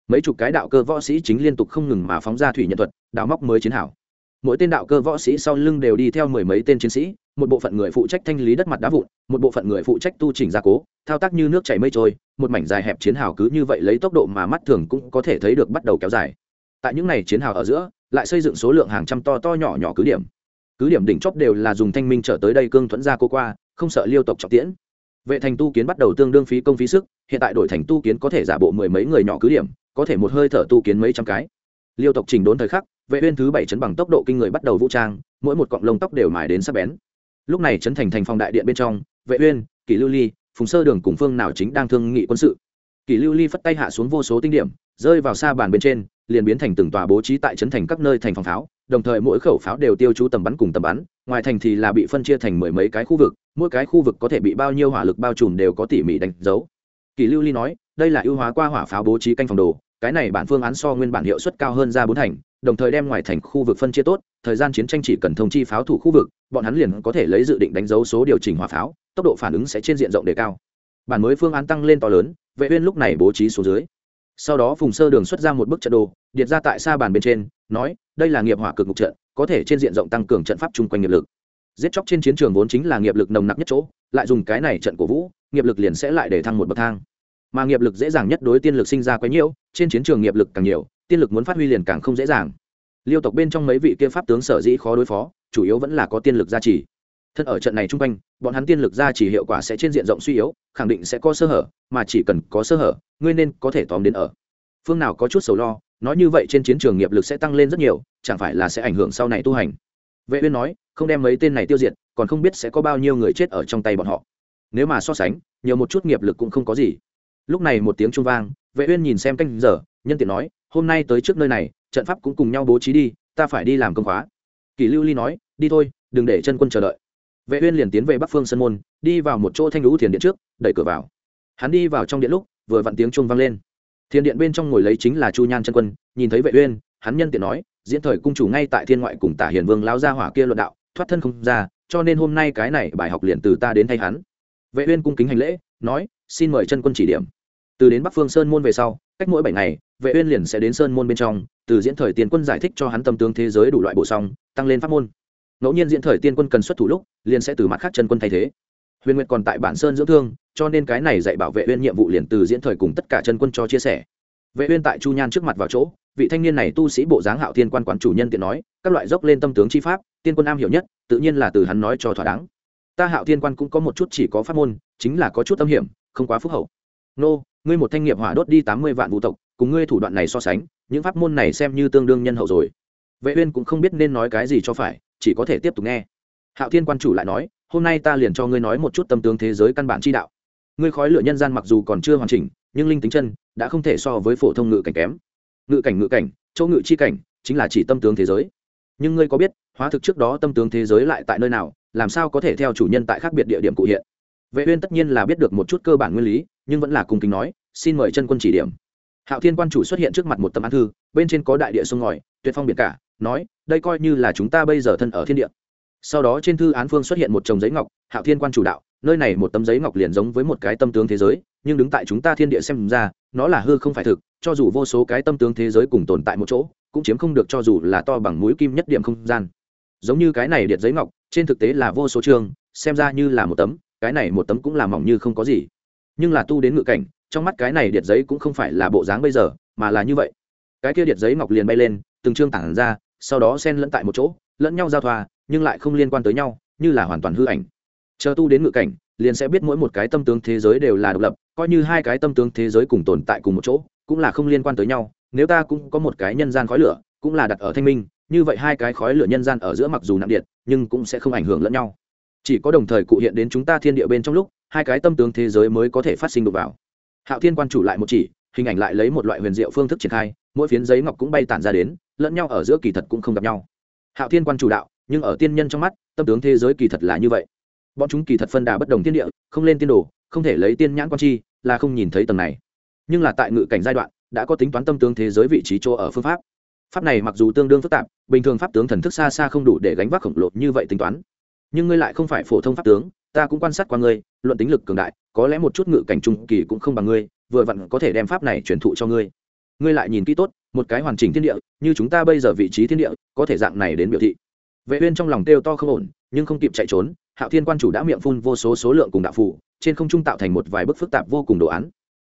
Mấy chục cái đạo cơ võ sĩ chính liên tục không ngừng mà phóng ra thủy nhận thuật, đào móc mới chiến hào. Mỗi tên đạo cơ võ sĩ sau lưng đều đi theo mười mấy tên chiến sĩ, một bộ phận người phụ trách thanh lý đất mặt đá vụn, một bộ phận người phụ trách tu chỉnh gia cố, thao tác như nước chảy mây trôi, một mảnh dài hẹp chiến hào cứ như vậy lấy tốc độ mà mắt thường cũng có thể thấy được bắt đầu kéo dài. Tại những này chiến hào ở giữa lại xây dựng số lượng hàng trăm to to nhỏ nhỏ cứ điểm. Cứ điểm đỉnh chóp đều là dùng thanh minh trở tới đây cương thuẫn gia cố qua, không sợ liêu tộc trọng tiễn. Vệ thành tu kiến bắt đầu tương đương phí công phí sức, hiện tại đổi thành tu kiến có thể giả bộ mười mấy người nhỏ cứ điểm, có thể một hơi thở tu kiến mấy trăm cái. Liêu tộc trình đốn thời khắc, vệ uyên thứ bảy chấn bằng tốc độ kinh người bắt đầu vũ trang, mỗi một cọng lông tóc đều mài đến sắc bén. Lúc này chấn thành thành phòng đại điện bên trong, vệ uyên, kỷ lưu ly, phùng sơ đường cùng phương nào chính đang thương nghị quân sự. Kỷ lưu ly phất tay hạ xuống vô số tinh điểm, rơi vào xa bàn bên trên liền biến thành từng tòa bố trí tại trấn thành các nơi thành phòng pháo, đồng thời mỗi khẩu pháo đều tiêu chú tầm bắn cùng tầm bắn, ngoài thành thì là bị phân chia thành mười mấy cái khu vực, mỗi cái khu vực có thể bị bao nhiêu hỏa lực bao trùm đều có tỉ mỉ đánh dấu. Kỷ lưu ly nói, đây là ưu hóa qua hỏa pháo bố trí canh phòng đồ, cái này bản phương án so nguyên bản hiệu suất cao hơn ra bốn thành, đồng thời đem ngoài thành khu vực phân chia tốt, thời gian chiến tranh chỉ cần thông chi pháo thủ khu vực, bọn hắn liền có thể lấy dự định đánh dấu số điều chỉnh hỏa pháo, tốc độ phản ứng sẽ trên diện rộng đề cao. Bản mới phương án tăng lên to lớn, vệ uyên lúc này bố trí số dưới sau đó phùng sơ đường xuất ra một bức trận đồ, điệt ra tại xa bàn bên trên, nói, đây là nghiệp hỏa cực ngục trận, có thể trên diện rộng tăng cường trận pháp chung quanh nghiệp lực. Giết chóc trên chiến trường vốn chính là nghiệp lực nồng nặc nhất chỗ, lại dùng cái này trận cổ vũ, nghiệp lực liền sẽ lại để thăng một bậc thang. Mà nghiệp lực dễ dàng nhất đối tiên lực sinh ra quá nhiễu trên chiến trường nghiệp lực càng nhiều, tiên lực muốn phát huy liền càng không dễ dàng. Liêu tộc bên trong mấy vị kia pháp tướng sở dĩ khó đối phó, chủ yếu vẫn là có tiên lực gia trì thân ở trận này chung quanh, bọn hắn tiên lực ra chỉ hiệu quả sẽ trên diện rộng suy yếu, khẳng định sẽ có sơ hở, mà chỉ cần có sơ hở, ngươi nên có thể tóm đến ở. Phương nào có chút sầu lo, nói như vậy trên chiến trường nghiệp lực sẽ tăng lên rất nhiều, chẳng phải là sẽ ảnh hưởng sau này tu hành. Vệ uyên nói, không đem mấy tên này tiêu diệt, còn không biết sẽ có bao nhiêu người chết ở trong tay bọn họ. Nếu mà so sánh, nhiều một chút nghiệp lực cũng không có gì. Lúc này một tiếng trung vang, vệ uyên nhìn xem canh giờ, nhân tiện nói, hôm nay tới trước nơi này, trận pháp cũng cùng nhau bố trí đi, ta phải đi làm công khóa. Kỷ lưu ly nói, đi thôi, đừng để chân quân chờ đợi vệ uyên liền tiến về bắc phương sân môn, đi vào một chỗ thanh lũ thiền điện trước, đẩy cửa vào. Hắn đi vào trong điện lúc, vừa vặn tiếng chuông vang lên. Thiền điện bên trong ngồi lấy chính là chu nhan chân quân, nhìn thấy vệ uyên, hắn nhân tiện nói, diễn thời cung chủ ngay tại thiên ngoại cùng tả hiền vương lão gia hỏa kia luận đạo, thoát thân không ra, cho nên hôm nay cái này bài học liền từ ta đến thay hắn. Vệ uyên cung kính hành lễ, nói, xin mời chân quân chỉ điểm. Từ đến bắc phương sơn môn về sau, cách mỗi bảy ngày, vệ uyên liền sẽ đến sơn môn bên trong, từ diễn thời tiền quân giải thích cho hắn tâm tướng thế giới đủ loại bổ sung, tăng lên pháp môn ngẫu nhiên diễn thời tiên quân cần xuất thủ lúc, liền sẽ từ mặt khác chân quân thay thế. Huyền nguyệt còn tại bản sơn dưỡng thương, cho nên cái này dạy bảo vệ uyên nhiệm vụ liền từ diễn thời cùng tất cả chân quân cho chia sẻ. Vệ uyên tại chu nhan trước mặt vào chỗ, vị thanh niên này tu sĩ bộ dáng hạo thiên quan quản chủ nhân tiện nói, các loại dốc lên tâm tướng chi pháp, tiên quân am hiểu nhất, tự nhiên là từ hắn nói cho thỏa đáng. Ta hạo thiên quan cũng có một chút chỉ có pháp môn, chính là có chút tâm hiểm, không quá phúc hậu. Nô, ngươi một thanh nghiệp hỏa đốt đi tám mươi vạn vũ tộc, cùng ngươi thủ đoạn này so sánh, những pháp môn này xem như tương đương nhân hậu rồi. Vệ uyên cũng không biết nên nói cái gì cho phải chỉ có thể tiếp tục nghe. Hạo thiên quan chủ lại nói, hôm nay ta liền cho ngươi nói một chút tâm tướng thế giới căn bản chi đạo. Ngươi khói lửa nhân gian mặc dù còn chưa hoàn chỉnh, nhưng linh tính chân đã không thể so với phổ thông ngự cảnh kém. Ngự cảnh ngự cảnh, chỗ ngự chi cảnh chính là chỉ tâm tướng thế giới. Nhưng ngươi có biết, hóa thực trước đó tâm tướng thế giới lại tại nơi nào, làm sao có thể theo chủ nhân tại khác biệt địa điểm cụ hiện? Vệ uyên tất nhiên là biết được một chút cơ bản nguyên lý, nhưng vẫn là cung kính nói, xin mời chân quân chỉ điểm. Hạo thiên quan chủ xuất hiện trước mặt một tấm án thư, bên trên có đại địa sông ngòi, tuyệt phong biển cả nói, đây coi như là chúng ta bây giờ thân ở thiên địa. Sau đó trên thư án phương xuất hiện một chồng giấy ngọc, hạo thiên quan chủ đạo, nơi này một tấm giấy ngọc liền giống với một cái tâm tướng thế giới, nhưng đứng tại chúng ta thiên địa xem ra, nó là hư không phải thực, cho dù vô số cái tâm tướng thế giới cùng tồn tại một chỗ, cũng chiếm không được cho dù là to bằng mũi kim nhất điểm không gian. Giống như cái này điện giấy ngọc, trên thực tế là vô số trường xem ra như là một tấm, cái này một tấm cũng là mỏng như không có gì. Nhưng là tu đến ngự cảnh, trong mắt cái này điện giấy cũng không phải là bộ dáng bây giờ, mà là như vậy. Cái kia điện giấy ngọc liền bay lên, từng chương tản ra sau đó xen lẫn tại một chỗ, lẫn nhau giao thoa, nhưng lại không liên quan tới nhau, như là hoàn toàn hư ảnh. Chờ tu đến ngự cảnh, liền sẽ biết mỗi một cái tâm tướng thế giới đều là độc lập, coi như hai cái tâm tướng thế giới cùng tồn tại cùng một chỗ, cũng là không liên quan tới nhau, nếu ta cũng có một cái nhân gian khói lửa, cũng là đặt ở thanh minh, như vậy hai cái khói lửa nhân gian ở giữa mặc dù nặng điện, nhưng cũng sẽ không ảnh hưởng lẫn nhau. Chỉ có đồng thời cụ hiện đến chúng ta thiên địa bên trong lúc, hai cái tâm tướng thế giới mới có thể phát sinh đụng vào. Hạo thiên quan chủ lại một chỉ, hình ảnh lại lấy một loại huyền diệu phương thức triển khai, mỗi phiến giấy ngọc cũng bay tản ra đến lẫn nhau ở giữa kỳ thật cũng không gặp nhau. Hạo thiên quan chủ đạo, nhưng ở tiên nhân trong mắt, tâm tướng thế giới kỳ thật là như vậy. Bọn chúng kỳ thật phân đà bất đồng tiên địa, không lên tiên đồ, không thể lấy tiên nhãn quan chi, là không nhìn thấy tầng này. Nhưng là tại ngự cảnh giai đoạn, đã có tính toán tâm tướng thế giới vị trí chỗ ở phương pháp. Pháp này mặc dù tương đương phức tạp, bình thường pháp tướng thần thức xa xa không đủ để gánh vác khổng lồ như vậy tính toán. Nhưng ngươi lại không phải phổ thông pháp tướng, ta cũng quan sát qua ngươi, luận tính lực cường đại, có lẽ một chút ngự cảnh trung kỳ cũng không bằng ngươi, vừa vặn có thể đem pháp này truyền thụ cho ngươi ngươi lại nhìn kỹ tốt, một cái hoàn chỉnh thiên địa, như chúng ta bây giờ vị trí thiên địa, có thể dạng này đến biểu thị. Vệ uyên trong lòng kêu to không ổn, nhưng không kịp chạy trốn, hạo thiên quan chủ đã miệng phun vô số số lượng cùng đạo phụ trên không trung tạo thành một vài bức phức tạp vô cùng đồ án.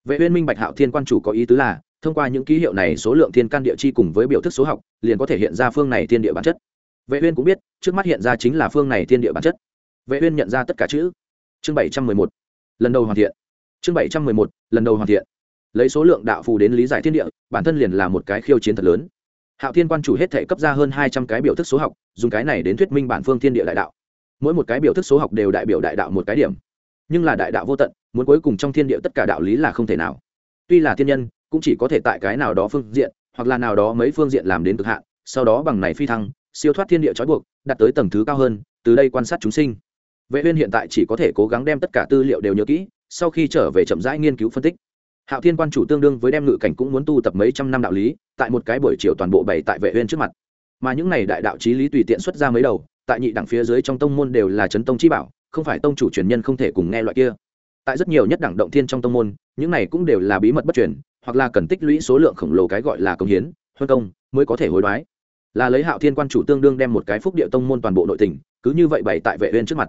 Vệ uyên minh bạch hạo thiên quan chủ có ý tứ là, thông qua những ký hiệu này số lượng thiên can địa chi cùng với biểu thức số học, liền có thể hiện ra phương này thiên địa bản chất. Vệ uyên cũng biết, trước mắt hiện ra chính là phương này thiên địa bản chất. Vệ uyên nhận ra tất cả chữ. Chương 711 lần đầu hoàn thiện. Chương 711 lần đầu hoàn thiện lấy số lượng đạo phù đến lý giải thiên địa, bản thân liền là một cái khiêu chiến thật lớn. Hạo thiên quan chủ hết thể cấp ra hơn hai trăm cái biểu thức số học, dùng cái này đến thuyết minh bản phương thiên địa đại đạo. Mỗi một cái biểu thức số học đều đại biểu đại đạo một cái điểm. Nhưng là đại đạo vô tận, muốn cuối cùng trong thiên địa tất cả đạo lý là không thể nào. Tuy là thiên nhân, cũng chỉ có thể tại cái nào đó phương diện, hoặc là nào đó mấy phương diện làm đến cực hạn, sau đó bằng này phi thăng, siêu thoát thiên địa trói buộc đặt tới tầng thứ cao hơn, từ đây quan sát chúng sinh. Vệ uyên hiện tại chỉ có thể cố gắng đem tất cả tư liệu đều nhớ kỹ, sau khi trở về chậm rãi nghiên cứu phân tích hạo thiên quan chủ tương đương với đem ngự cảnh cũng muốn tu tập mấy trăm năm đạo lý, tại một cái buổi chiều toàn bộ bày tại vệ uyên trước mặt. Mà những này đại đạo chí lý tùy tiện xuất ra mấy đầu, tại nhị đẳng phía dưới trong tông môn đều là chấn tông chi bảo, không phải tông chủ truyền nhân không thể cùng nghe loại kia. Tại rất nhiều nhất đẳng động thiên trong tông môn, những này cũng đều là bí mật bất truyền, hoặc là cần tích lũy số lượng khổng lồ cái gọi là công hiến, huân công, mới có thể hối đoái. Là lấy hạo thiên quan chủ tương đương đem một cái phúc địa tông môn toàn bộ nội tình, cứ như vậy bày tại vệ uyên trước mặt.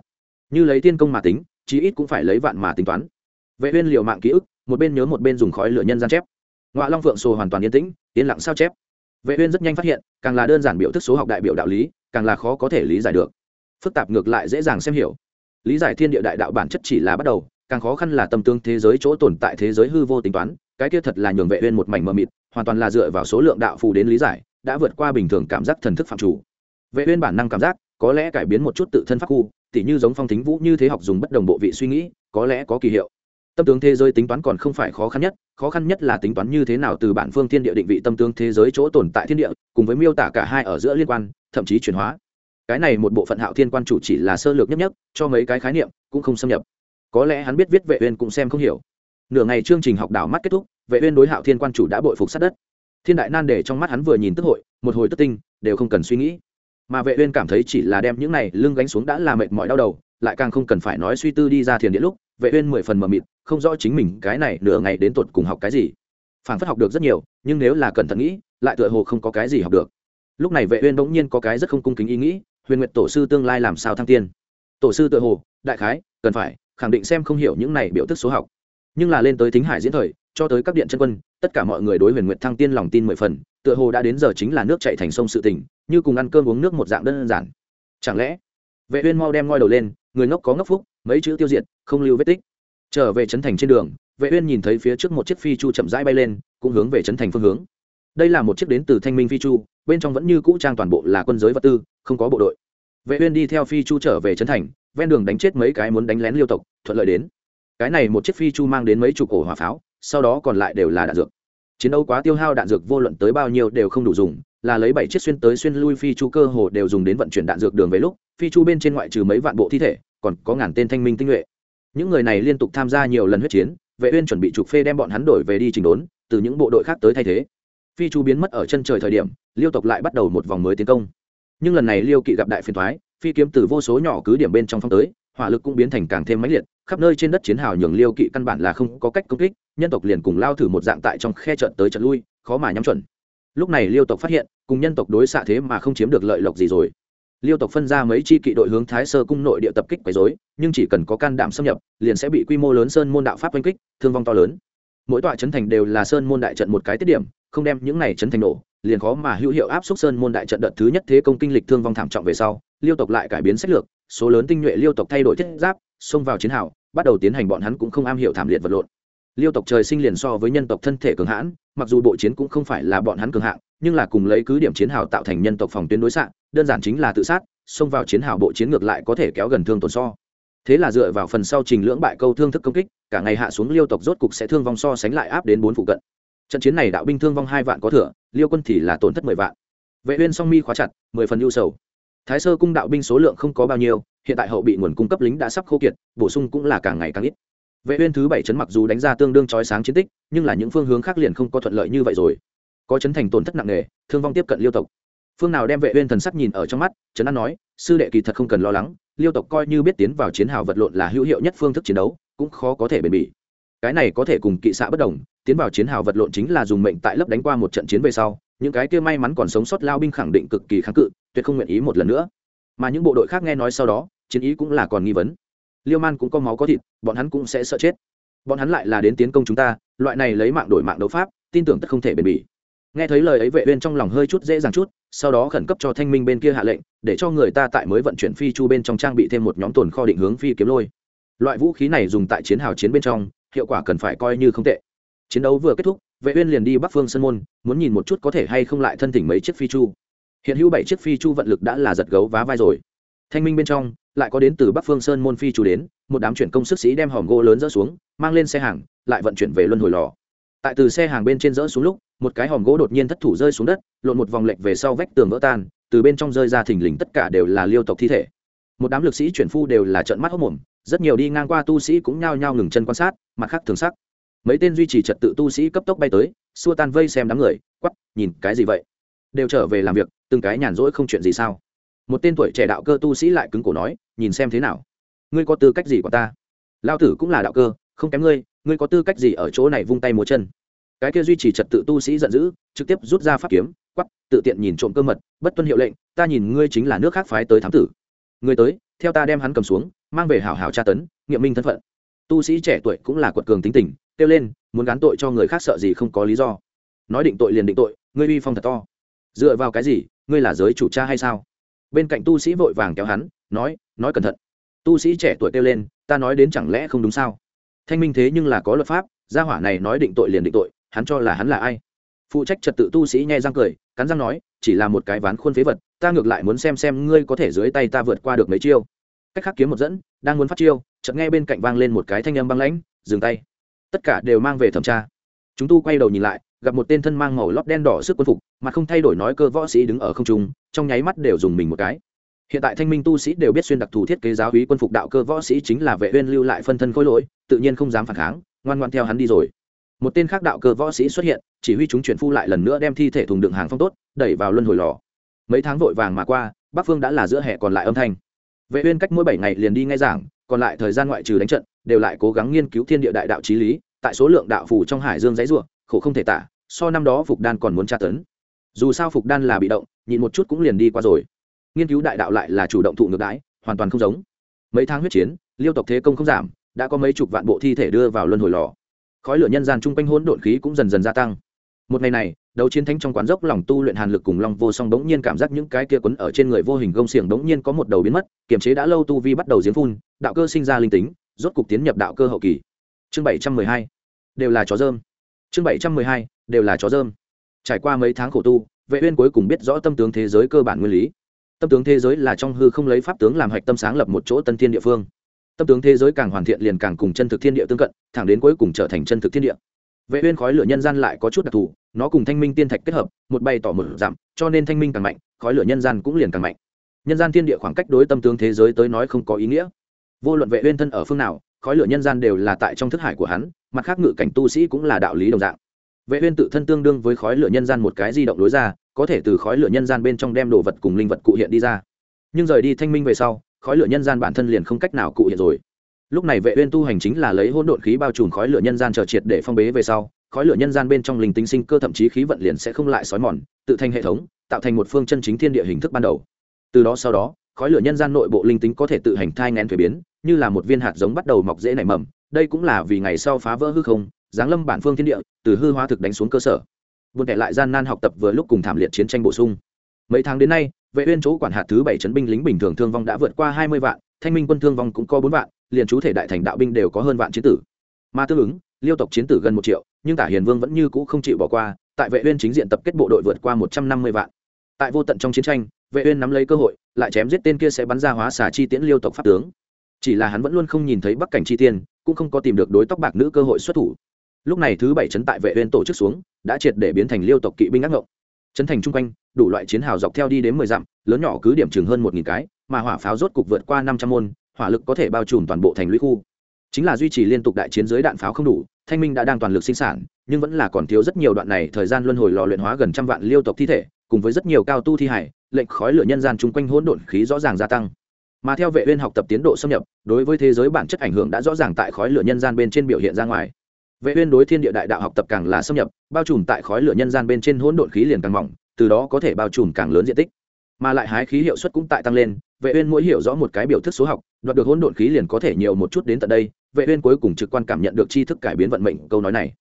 Như lấy thiên công mà tính, chí ít cũng phải lấy vạn mà tính toán. Vệ uyên liều mạng ký ức một bên nhớ một bên dùng khói lửa nhân gian chép. Ngoại long phượng sồ hoàn toàn yên tĩnh, yên lặng sao chép. Vệ uyên rất nhanh phát hiện, càng là đơn giản biểu thức số học đại biểu đạo lý, càng là khó có thể lý giải được. Phức tạp ngược lại dễ dàng xem hiểu. Lý giải thiên địa đại đạo bản chất chỉ là bắt đầu, càng khó khăn là tâm tương thế giới chỗ tồn tại thế giới hư vô tính toán, cái kia thật là nhường vệ uyên một mảnh mờ mịt, hoàn toàn là dựa vào số lượng đạo phù đến lý giải, đã vượt qua bình thường cảm giác thần thức phạm chủ. Vệ uyên bản năng cảm giác, có lẽ cải biến một chút tự thân pháp khu, tỉ như giống phong thính vũ như thế học dùng bất đồng bộ vị suy nghĩ, có lẽ có kỳ hiệu tâm tướng thế giới tính toán còn không phải khó khăn nhất, khó khăn nhất là tính toán như thế nào từ bản phương thiên địa định vị tâm tướng thế giới chỗ tồn tại thiên địa, cùng với miêu tả cả hai ở giữa liên quan, thậm chí chuyển hóa. Cái này một bộ phận hạo thiên quan chủ chỉ là sơ lược nhất nhất, cho mấy cái khái niệm, cũng không xâm nhập. Có lẽ hắn biết viết vệ uyên cũng xem không hiểu. Nửa ngày chương trình học đảo mắt kết thúc, vệ uyên đối hạo thiên quan chủ đã bội phục sát đất. Thiên đại nan để trong mắt hắn vừa nhìn tức hội, một hồi tức tinh, đều không cần suy nghĩ. Mà vệ uyên cảm thấy chỉ là đem những này lưng gánh xuống đã là mệt mỏi đau đầu, lại càng không cần phải nói suy tư đi ra thiền địa lúc, vệ uyên mười phần mờ mịt không rõ chính mình cái này nửa ngày đến tột cùng học cái gì. Phản phất học được rất nhiều, nhưng nếu là cẩn thận nghĩ, lại tựa hồ không có cái gì học được. Lúc này vệ uyên bỗng nhiên có cái rất không cung kính ý nghĩ, huyền nguyệt tổ sư tương lai làm sao thăng tiên? Tổ sư tựa hồ, đại khái, cần phải, khẳng định xem không hiểu những này biểu thức số học. Nhưng là lên tới thính hải diễn thời, cho tới các điện chân quân, tất cả mọi người đối huyền nguyệt thăng tiên lòng tin mười phần, tựa hồ đã đến giờ chính là nước chảy thành sông sự tình, như cùng ăn cơm uống nước một dạng đơn giản. Chẳng lẽ, vệ uyên mau đem ngoi đầu lên, người ngốc có ngốc phúc, mấy chữ tiêu diệt, không lưu vết tích trở về trấn thành trên đường, vệ uyên nhìn thấy phía trước một chiếc phi chu chậm rãi bay lên, cũng hướng về trấn thành phương hướng. Đây là một chiếc đến từ thanh minh phi chu, bên trong vẫn như cũ trang toàn bộ là quân giới vật tư, không có bộ đội. Vệ uyên đi theo phi chu trở về trấn thành, ven đường đánh chết mấy cái muốn đánh lén liêu tộc, thuận lợi đến. Cái này một chiếc phi chu mang đến mấy chục cổ hỏa pháo, sau đó còn lại đều là đạn dược. Chiến đấu quá tiêu hao đạn dược vô luận tới bao nhiêu đều không đủ dùng, là lấy bảy chiếc xuyên tới xuyên lui phi chu cơ hồ đều dùng đến vận chuyển đạn dược đường về lúc, phi chu bên trên ngoại trừ mấy vạn bộ thi thể, còn có ngàn tên thanh minh tinh nhuệ những người này liên tục tham gia nhiều lần huyết chiến, vệ uyên chuẩn bị trục phê đem bọn hắn đổi về đi trình đốn, từ những bộ đội khác tới thay thế. Phi chu biến mất ở chân trời thời điểm, liêu tộc lại bắt đầu một vòng mới tiến công. Nhưng lần này liêu kỵ gặp đại phiền toái, phi kiếm từ vô số nhỏ cứ điểm bên trong phong tới, hỏa lực cũng biến thành càng thêm mãnh liệt, khắp nơi trên đất chiến hào nhường liêu kỵ căn bản là không có cách công kích, nhân tộc liền cùng lao thử một dạng tại trong khe trận tới trận lui, khó mà nhắm chuẩn. Lúc này liêu tộc phát hiện, cùng nhân tộc đối xạ thế mà không chiếm được lợi lộc gì rồi liêu tộc phân ra mấy chi kỵ đội hướng thái sơ cung nội địa tập kích quấy dối nhưng chỉ cần có can đảm xâm nhập, liền sẽ bị quy mô lớn sơn môn đạo pháp oanh kích, thương vong to lớn. Mỗi tọa trấn thành đều là sơn môn đại trận một cái tiết điểm, không đem những này trấn thành nổ, liền khó mà hữu hiệu áp xúc sơn môn đại trận đợt thứ nhất thế công kinh lịch thương vong thảm trọng về sau, liêu tộc lại cải biến sách lược, số lớn tinh nhuệ liêu tộc thay đổi thiết giáp, xông vào chiến hào, bắt đầu tiến hành bọn hắn cũng không am hiểu thảm liệt vật lộn liêu tộc trời sinh liền so với nhân tộc thân thể cường hãn, mặc dù bộ chiến cũng không phải là bọn hắn cường hạng, nhưng là cùng lấy cứ điểm chiến hào tạo thành nhân tộc phòng tuyến đối xạ, đơn giản chính là tự sát, xông vào chiến hào bộ chiến ngược lại có thể kéo gần thương tổn so. Thế là dựa vào phần sau trình lưỡng bại câu thương thức công kích, cả ngày hạ xuống liêu tộc rốt cục sẽ thương vong so sánh lại áp đến bốn phụ cận. Trận chiến này đạo binh thương vong hai vạn có thừa, liêu quân thì là tổn thất mười vạn. Vệ uyên song mi khóa chặt, mười phần ưu sầu. Thái sơ cung đạo binh số lượng không có bao nhiêu, hiện tại hậu bị nguồn cung cấp lính đã sắp khô kiệt, bổ sung cũng là càng ngày càng ít vệ uyên thứ bảy chấn mặc dù đánh ra tương đương chói sáng chiến tích, nhưng là những phương hướng khác liền không có thuận lợi như vậy rồi. Có chấn thành tổn thất nặng nề, thương vong tiếp cận liêu tộc. Phương nào đem vệ uyên thần sắc nhìn ở trong mắt, chấn an nói, sư đệ kỳ thật không cần lo lắng, liêu tộc coi như biết tiến vào chiến hào vật lộn là hữu hiệu nhất phương thức chiến đấu, cũng khó có thể bền bỉ. Cái này có thể cùng kỵ xạ bất đồng, tiến vào chiến hào vật lộn chính là dùng mệnh tại lấp đánh qua một trận chiến về sau, những cái kia may mắn còn sống sót lao binh khẳng định cực kỳ kháng cự, tuyệt không nguyện ý một lần nữa. Mà những bộ đội khác nghe nói sau đó, chiến ý cũng là còn nghi vấn liêu man cũng có máu có thịt, bọn hắn cũng sẽ sợ chết. Bọn hắn lại là đến tiến công chúng ta, loại này lấy mạng đổi mạng đấu pháp, tin tưởng tất không thể bền bỉ. Nghe thấy lời ấy vệ uyên trong lòng hơi chút dễ dàng chút, sau đó khẩn cấp cho thanh minh bên kia hạ lệnh, để cho người ta tại mới vận chuyển phi chu bên trong trang bị thêm một nhóm tồn kho định hướng phi kiếm lôi. Loại vũ khí này dùng tại chiến hào chiến bên trong, hiệu quả cần phải coi như không tệ. Chiến đấu vừa kết thúc, vệ uyên liền đi bắc phương sơn môn, muốn nhìn một chút có thể hay không lại thân thỉnh mấy chiếc phi chu. Hiện hữu bảy chiếc phi chu vận lực đã là giật gấu vá vai rồi. Thanh minh bên trong lại có đến từ bắc phương sơn môn phi chủ đến, một đám chuyển công sức sĩ đem hòm gỗ lớn dỡ xuống, mang lên xe hàng, lại vận chuyển về luân hồi lò. Tại từ xe hàng bên trên dỡ xuống lúc, một cái hòm gỗ đột nhiên thất thủ rơi xuống đất, lộn một vòng lệch về sau vách tường vỡ tan, từ bên trong rơi ra thình lình tất cả đều là liêu tộc thi thể. Một đám lực sĩ chuyển phu đều là trợn mắt hốc mồm rất nhiều đi ngang qua tu sĩ cũng nhao nhao ngừng chân quan sát, mặt khác thường sắc. Mấy tên duy trì trật tự tu sĩ cấp tốc bay tới, xua tan vây xem đám người quắp nhìn cái gì vậy? Đều trở về làm việc, từng cái nhàn rỗi không chuyện gì sao? Một tên tuổi trẻ đạo cơ tu sĩ lại cứng cổ nói, nhìn xem thế nào? Ngươi có tư cách gì của ta? Lao tử cũng là đạo cơ, không kém ngươi ngươi có tư cách gì ở chỗ này vung tay múa chân? Cái kia duy trì trật tự tu sĩ giận dữ, trực tiếp rút ra pháp kiếm quắp tự tiện nhìn trộm cơ mật, bất tuân hiệu lệnh, ta nhìn ngươi chính là nước khác phái tới thám tử. Ngươi tới, theo ta đem hắn cầm xuống, mang về hảo hảo tra tấn, nghiệm minh thân phận. Tu sĩ trẻ tuổi cũng là quật cường tính tình, kêu lên, muốn gán tội cho người khác sợ gì không có lý do. Nói định tội liền định tội, ngươi uy phong thật to. Dựa vào cái gì, ngươi là giới chủ cha hay sao? Bên cạnh tu sĩ vội vàng kéo hắn, nói nói cẩn thận. Tu sĩ trẻ tuổi kêu lên, ta nói đến chẳng lẽ không đúng sao? Thanh minh thế nhưng là có luật pháp, gia hỏa này nói định tội liền định tội, hắn cho là hắn là ai? Phụ trách trật tự tu sĩ nhai răng cười, cắn răng nói, chỉ là một cái ván khuôn phế vật, ta ngược lại muốn xem xem ngươi có thể dưới tay ta vượt qua được mấy chiêu. Cách khắc kiếm một dẫn, đang muốn phát chiêu, chợt nghe bên cạnh vang lên một cái thanh âm băng lãnh, dừng tay. Tất cả đều mang về thẩm tra. Chúng tu quay đầu nhìn lại gặp một tên thân mang màu lót đen đỏ sức quân phục, mà không thay đổi nói cơ võ sĩ đứng ở không trung, trong nháy mắt đều dùng mình một cái. Hiện tại thanh minh tu sĩ đều biết xuyên đặc thù thiết kế giáo hí quân phục đạo cơ võ sĩ chính là vệ uyên lưu lại phân thân khối lỗi, tự nhiên không dám phản kháng, ngoan ngoan theo hắn đi rồi. Một tên khác đạo cơ võ sĩ xuất hiện, chỉ huy chúng chuyển phu lại lần nữa đem thi thể thùng đựng hàng phong tốt, đẩy vào luân hồi lò. Mấy tháng vội vàng mà qua, bắc phương đã là giữa hè còn lại âm thanh. Vệ uyên cách mỗi bảy ngày liền đi nghe giảng, còn lại thời gian ngoại trừ đánh trận, đều lại cố gắng nghiên cứu thiên địa đại đạo trí lý, tại số lượng đạo phủ trong hải dương giấy rùa khổ không thể tả, so năm đó phục đan còn muốn tra tấn. Dù sao phục đan là bị động, nhịn một chút cũng liền đi qua rồi. Nghiên cứu đại đạo lại là chủ động thụ ngược đãi, hoàn toàn không giống. Mấy tháng huyết chiến, liêu tộc thế công không giảm, đã có mấy chục vạn bộ thi thể đưa vào luân hồi lò. Khói lửa nhân gian chung quanh hỗn độn khí cũng dần dần gia tăng. Một ngày này, đấu chiến thánh trong quán dốc lòng tu luyện hàn lực cùng long vô song đống nhiên cảm giác những cái kia quấn ở trên người vô hình gông xiềng đống nhiên có một đầu biến mất, kiềm chế đã lâu tu vi bắt đầu diễn phun, đạo cơ sinh ra linh tính, rốt cục tiến nhập đạo cơ hậu kỳ. Chương bảy trăm mười hai, đều là chó dơm chương bảy trăm mười hai, đều là chó dơm. Trải qua mấy tháng khổ tu, vệ uyên cuối cùng biết rõ tâm tướng thế giới cơ bản nguyên lý. Tâm tướng thế giới là trong hư không lấy pháp tướng làm hạch tâm sáng lập một chỗ tân thiên địa phương. Tâm tướng thế giới càng hoàn thiện liền càng cùng chân thực thiên địa tương cận, thẳng đến cuối cùng trở thành chân thực thiên địa. Vệ uyên khói lửa nhân gian lại có chút đặc thù, nó cùng thanh minh tiên thạch kết hợp, một bay tỏ một giảm cho nên thanh minh càng mạnh, khói lửa nhân gian cũng liền càng mạnh. Nhân gian thiên địa khoảng cách đối tâm tướng thế giới tới nói không có ý nghĩa. Vô luận vệ uyên thân ở phương nào, khói lửa nhân gian đều là tại trong thức hải của hắn mặt khác ngự cảnh tu sĩ cũng là đạo lý đồng dạng. Vệ uyên tự thân tương đương với khói lửa nhân gian một cái di động lối ra, có thể từ khói lửa nhân gian bên trong đem đồ vật cùng linh vật cụ hiện đi ra. Nhưng rời đi thanh minh về sau, khói lửa nhân gian bản thân liền không cách nào cụ hiện rồi. Lúc này vệ uyên tu hành chính là lấy hỗn độn khí bao trùm khói lửa nhân gian chờ triệt để phong bế về sau, khói lửa nhân gian bên trong linh tính sinh cơ thậm chí khí vận liền sẽ không lại sói mòn, tự thành hệ thống, tạo thành một phương chân chính thiên địa hình thức ban đầu. Từ đó sau đó khói lửa nhân gian nội bộ linh tính có thể tự hành thai ngén thuế biến, như là một viên hạt giống bắt đầu mọc dễ nảy mầm, đây cũng là vì ngày sau phá vỡ hư không, giáng lâm bản phương thiên địa, từ hư hóa thực đánh xuống cơ sở. Buồn kẻ lại gian nan học tập vừa lúc cùng thảm liệt chiến tranh bổ sung. Mấy tháng đến nay, vệ uyên chỗ quản hạt thứ bảy chấn binh lính bình thường thương vong đã vượt qua 20 vạn, thanh minh quân thương vong cũng có bốn vạn, liền chú thể đại thành đạo binh đều có hơn vạn chiến tử. Mà tương ứng, liêu tộc chiến tử gần một triệu, nhưng tả hiền vương vẫn như cũ không chịu bỏ qua, tại vệ uyên chính diện tập kết bộ đội vượt qua 150 vạn. Tại vô tận trong chiến tranh vệ uyên nắm lấy cơ hội, lại chém giết tên kia sẽ bắn ra hóa xà chi tiễn liêu tộc pháp tướng. Chỉ là hắn vẫn luôn không nhìn thấy bắc cảnh chi tiên, cũng không có tìm được đối tóc bạc nữ cơ hội xuất thủ. Lúc này thứ bảy chấn tại vệ uyên tổ chức xuống, đã triệt để biến thành liêu tộc kỵ binh ác ngộng. Chấn thành trung quanh, đủ loại chiến hào dọc theo đi đến mười dặm, lớn nhỏ cứ điểm chừng hơn một nghìn cái, mà hỏa pháo rốt cục vượt qua năm trăm môn, hỏa lực có thể bao trùm toàn bộ thành lũy khu. Chính là duy trì liên tục đại chiến dưới đạn pháo không đủ, thanh minh đã đang toàn lực sinh sản, nhưng vẫn là còn thiếu rất nhiều đoạn này thời gian luân hồi lò luyện hóa gần trăm vạn liêu tộc thi thể, cùng với rất nhiều cao tu thi hải lệnh khói lửa nhân gian chung quanh hỗn độn khí rõ ràng gia tăng. Mà theo vệ uyên học tập tiến độ xâm nhập, đối với thế giới bản chất ảnh hưởng đã rõ ràng tại khói lửa nhân gian bên trên biểu hiện ra ngoài. Vệ uyên đối thiên địa đại đạo học tập càng là xâm nhập, bao trùm tại khói lửa nhân gian bên trên hỗn độn khí liền càng mỏng, từ đó có thể bao trùm càng lớn diện tích. Mà lại hái khí hiệu suất cũng tại tăng lên, vệ uyên mỗi hiểu rõ một cái biểu thức số học, đoạt được hỗn độn khí liền có thể nhiều một chút đến tận đây, vệ uyên cuối cùng trực quan cảm nhận được tri thức cải biến vận mệnh câu nói này.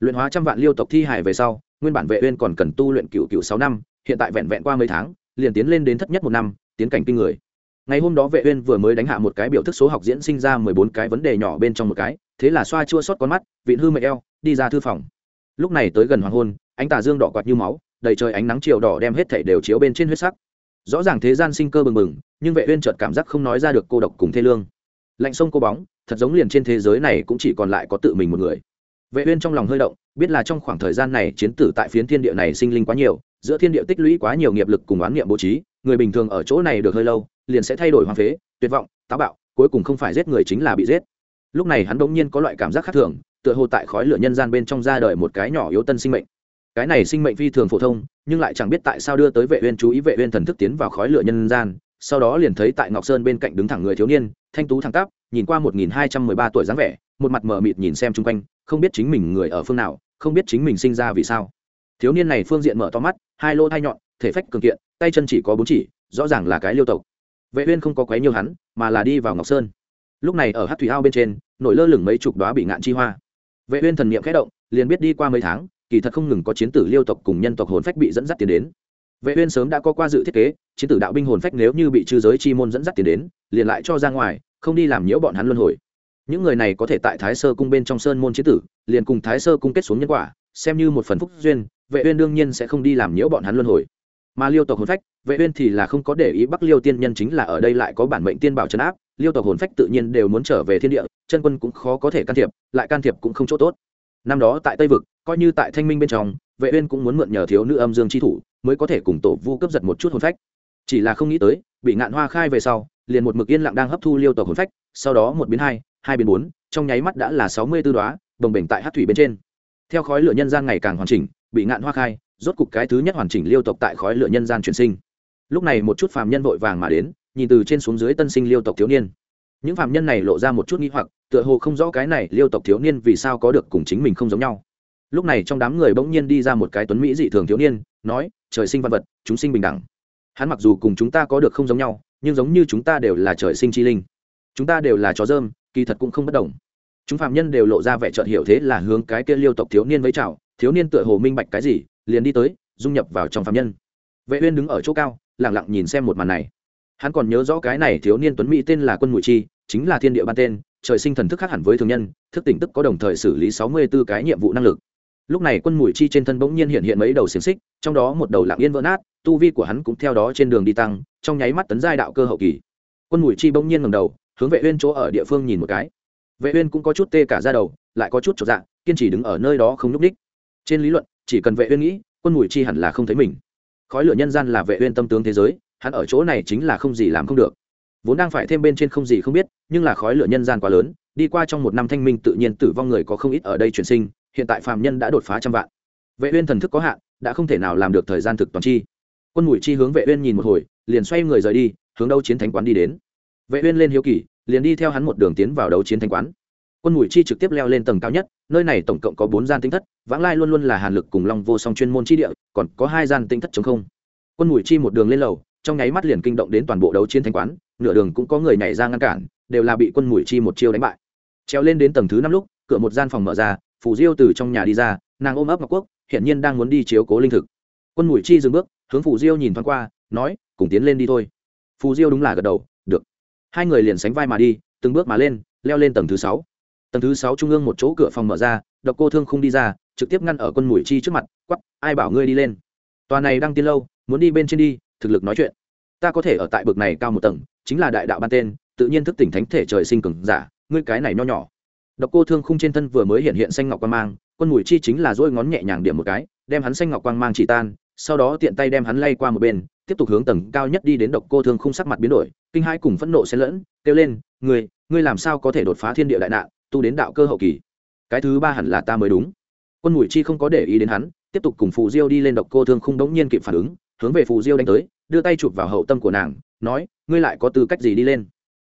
Luyện hóa trăm vạn liêu tộc thi hải về sau, nguyên bản vệ uyên còn cần tu luyện cửu cửu sáu năm, hiện tại vẹn vẹn qua mấy tháng liền tiến lên đến thất nhất một năm, tiến cảnh kinh người. Ngày hôm đó vệ uyên vừa mới đánh hạ một cái biểu thức số học diễn sinh ra 14 cái vấn đề nhỏ bên trong một cái, thế là xoa chua xót con mắt, vịn hư mệt eo, đi ra thư phòng. Lúc này tới gần hoàng hôn, ánh tà dương đỏ quạt như máu, đầy trời ánh nắng chiều đỏ đem hết thảy đều chiếu bên trên huyết sắc. Rõ ràng thế gian sinh cơ bừng bừng, nhưng vệ uyên chợt cảm giác không nói ra được cô độc cùng thê lương. Lạnh sông cô bóng, thật giống liền trên thế giới này cũng chỉ còn lại có tự mình một người. Vệ uyên trong lòng hơi động, biết là trong khoảng thời gian này chiến tử tại phiến thiên địa này sinh linh quá nhiều giữa thiên địa tích lũy quá nhiều nghiệp lực cùng oán niệm bố trí, người bình thường ở chỗ này được hơi lâu, liền sẽ thay đổi hoang phế, tuyệt vọng, táo bạo, cuối cùng không phải giết người chính là bị giết. Lúc này hắn đống nhiên có loại cảm giác khác thường, tựa hồ tại khói lửa nhân gian bên trong ra đời một cái nhỏ yếu tân sinh mệnh. Cái này sinh mệnh phi thường phổ thông, nhưng lại chẳng biết tại sao đưa tới vệ uyên chú ý vệ uyên thần thức tiến vào khói lửa nhân gian, sau đó liền thấy tại ngọc sơn bên cạnh đứng thẳng người thiếu niên, thanh tú thẳng tắp, nhìn qua 1213 tuổi dáng vẻ, một mặt mờ mịt nhìn xem chung quanh, không biết chính mình người ở phương nào, không biết chính mình sinh ra vì sao. Thiếu niên này phương diện mở to mắt hai lô thay nhọn, thể phách cường kiện, tay chân chỉ có bốn chỉ, rõ ràng là cái liêu tộc. Vệ uyên không có quấy nhiều hắn, mà là đi vào ngọc sơn. Lúc này ở hát thủy ao bên trên, nổi lơ lửng mấy chục đóa bị ngạn chi hoa. Vệ uyên thần niệm khẽ động, liền biết đi qua mấy tháng, kỳ thật không ngừng có chiến tử liêu tộc cùng nhân tộc hồn phách bị dẫn dắt tiến đến. Vệ uyên sớm đã có qua dự thiết kế, chiến tử đạo binh hồn phách nếu như bị trừ giới chi môn dẫn dắt tiến đến, liền lại cho ra ngoài, không đi làm nhiễu bọn hắn luân hồi. Những người này có thể tại thái sơ cung bên trong sơn môn chiến tử, liền cùng thái sơ cung kết xuống nhân quả, xem như một phần phúc duyên vệ uyên đương nhiên sẽ không đi làm nhiễu bọn hắn luân hồi. Mà liêu tộc hồn phách vệ uyên thì là không có để ý bắc liêu tiên nhân chính là ở đây lại có bản mệnh tiên bảo trấn áp. Liêu tộc hồn phách tự nhiên đều muốn trở về thiên địa chân quân cũng khó có thể can thiệp lại can thiệp cũng không chỗ tốt. Năm đó tại tây vực coi như tại thanh minh bên trong vệ uyên cũng muốn mượn nhờ thiếu nữ âm dương chi thủ mới có thể cùng tổ vu cấp giật một chút hồn phách. Chỉ là không nghĩ tới bị ngạn hoa khai về sau liền một mực yên lặng đang hấp thu liêu tộc hồn phách sau đó một biến hai hai biến bốn trong nháy mắt đã là sáu mươi tư đóa, đồng bình tại hắc thủy bên trên. Theo khói lửa nhân gian ngày càng hoàn chỉnh bị ngạn hoa khai, rốt cục cái thứ nhất hoàn chỉnh liêu tộc tại khói lửa nhân gian chuyển sinh. Lúc này một chút phàm nhân vội vàng mà đến, nhìn từ trên xuống dưới tân sinh liêu tộc thiếu niên. Những phàm nhân này lộ ra một chút nghi hoặc, tựa hồ không rõ cái này liêu tộc thiếu niên vì sao có được cùng chính mình không giống nhau. Lúc này trong đám người bỗng nhiên đi ra một cái tuấn mỹ dị thường thiếu niên, nói, trời sinh văn vật, chúng sinh bình đẳng. Hắn mặc dù cùng chúng ta có được không giống nhau, nhưng giống như chúng ta đều là trời sinh chi linh. Chúng ta đều là chó dơm, kỳ thật cũng không bất đồng. Chúng phạm nhân đều lộ ra vẻ trợn hiểu thế là hướng cái kia liêu tộc thiếu niên với chào thiếu niên tựa hồ minh bạch cái gì, liền đi tới, dung nhập vào trong phạm nhân. Vệ uyên đứng ở chỗ cao, lặng lặng nhìn xem một màn này. Hắn còn nhớ rõ cái này thiếu niên tuấn mỹ tên là quân mũi chi, chính là thiên địa ban tên, trời sinh thần thức khác hẳn với thường nhân, thức tỉnh tức có đồng thời xử lý sáu mươi 64 cái nhiệm vụ năng lực. Lúc này quân mũi chi trên thân bỗng nhiên hiện hiện mấy đầu xiềng xích, trong đó một đầu lặng yên vỡ nát, tu vi của hắn cũng theo đó trên đường đi tăng, trong nháy mắt tấn giai đạo cơ hậu kỳ. Quân mũi chi bỗng nhiên ngẩng đầu, hướng vệ uyên chỗ ở địa phương nhìn một cái. Vệ uyên cũng có chút tê cả da đầu, lại có chút chột dạ kiên trì đứng ở nơi đó không nhúc đích trên lý luận, chỉ cần vệ uyên nghĩ, quân mùi chi hẳn là không thấy mình. Khói lửa nhân gian là vệ uyên tâm tướng thế giới, hắn ở chỗ này chính là không gì làm không được. Vốn đang phải thêm bên trên không gì không biết, nhưng là khói lửa nhân gian quá lớn, đi qua trong một năm thanh minh tự nhiên tử vong người có không ít ở đây chuyển sinh, hiện tại phàm nhân đã đột phá trăm vạn. Vệ uyên thần thức có hạn, đã không thể nào làm được thời gian thực toàn chi. Quân mùi chi hướng vệ uyên nhìn một hồi, liền xoay người rời đi, hướng đấu chiến thánh quán đi đến. Vệ uyên lên hiếu kỳ, liền đi theo hắn một đường tiến vào đấu chiến thánh quán quân mùi chi trực tiếp leo lên tầng cao nhất, nơi này tổng cộng có bốn gian tinh thất, vãng lai luôn luôn là hàn lực cùng long vô song chuyên môn chi địa, còn có hai gian tinh thất chống không. Quân mùi chi một đường lên lầu, trong nháy mắt liền kinh động đến toàn bộ đấu chiến thanh quán, nửa đường cũng có người nhảy ra ngăn cản, đều là bị quân mùi chi một chiêu đánh bại. Treo lên đến tầng thứ năm lúc, cửa một gian phòng mở ra, phù diêu từ trong nhà đi ra, nàng ôm ấp ngọc quốc hiện nhiên đang muốn đi chiếu cố linh thực. Quân mùi chi dừng bước, hướng phù diêu nhìn thoáng qua, nói, cùng tiến lên đi thôi. Phù diêu đúng là gật đầu, được. Hai người liền sánh vai mà đi, từng bước mà lên, leo lên tầng thứ sáu tầng thứ sáu trung ương một chỗ cửa phòng mở ra, độc cô thương không đi ra, trực tiếp ngăn ở quân mùi chi trước mặt quắp ai bảo ngươi đi lên? Tòa này đang tiên lâu, muốn đi bên trên đi, thực lực nói chuyện. Ta có thể ở tại bực này cao một tầng, chính là đại đạo ban tên, tự nhiên thức tỉnh thánh thể trời sinh cường giả, ngươi cái này nho nhỏ. Độc cô thương khung trên thân vừa mới hiện hiện xanh ngọc quang mang, quân mùi chi chính là dỗi ngón nhẹ nhàng điểm một cái, đem hắn xanh ngọc quang mang chỉ tan, sau đó tiện tay đem hắn lay qua một bên, tiếp tục hướng tầng cao nhất đi đến độc cô thương khung sắc mặt biến đổi, kinh hai cùng phẫn nộ xen lẫn, kêu lên, ngươi ngươi làm sao có thể đột phá thiên địa đại nạn? Tu đến đạo cơ hậu kỳ. Cái thứ ba hẳn là ta mới đúng. Quân mùi chi không có để ý đến hắn, tiếp tục cùng phù diêu đi lên độc cô thương không đống nhiên kịp phản ứng, hướng về phù diêu đánh tới, đưa tay chụp vào hậu tâm của nàng, nói, ngươi lại có tư cách gì đi lên?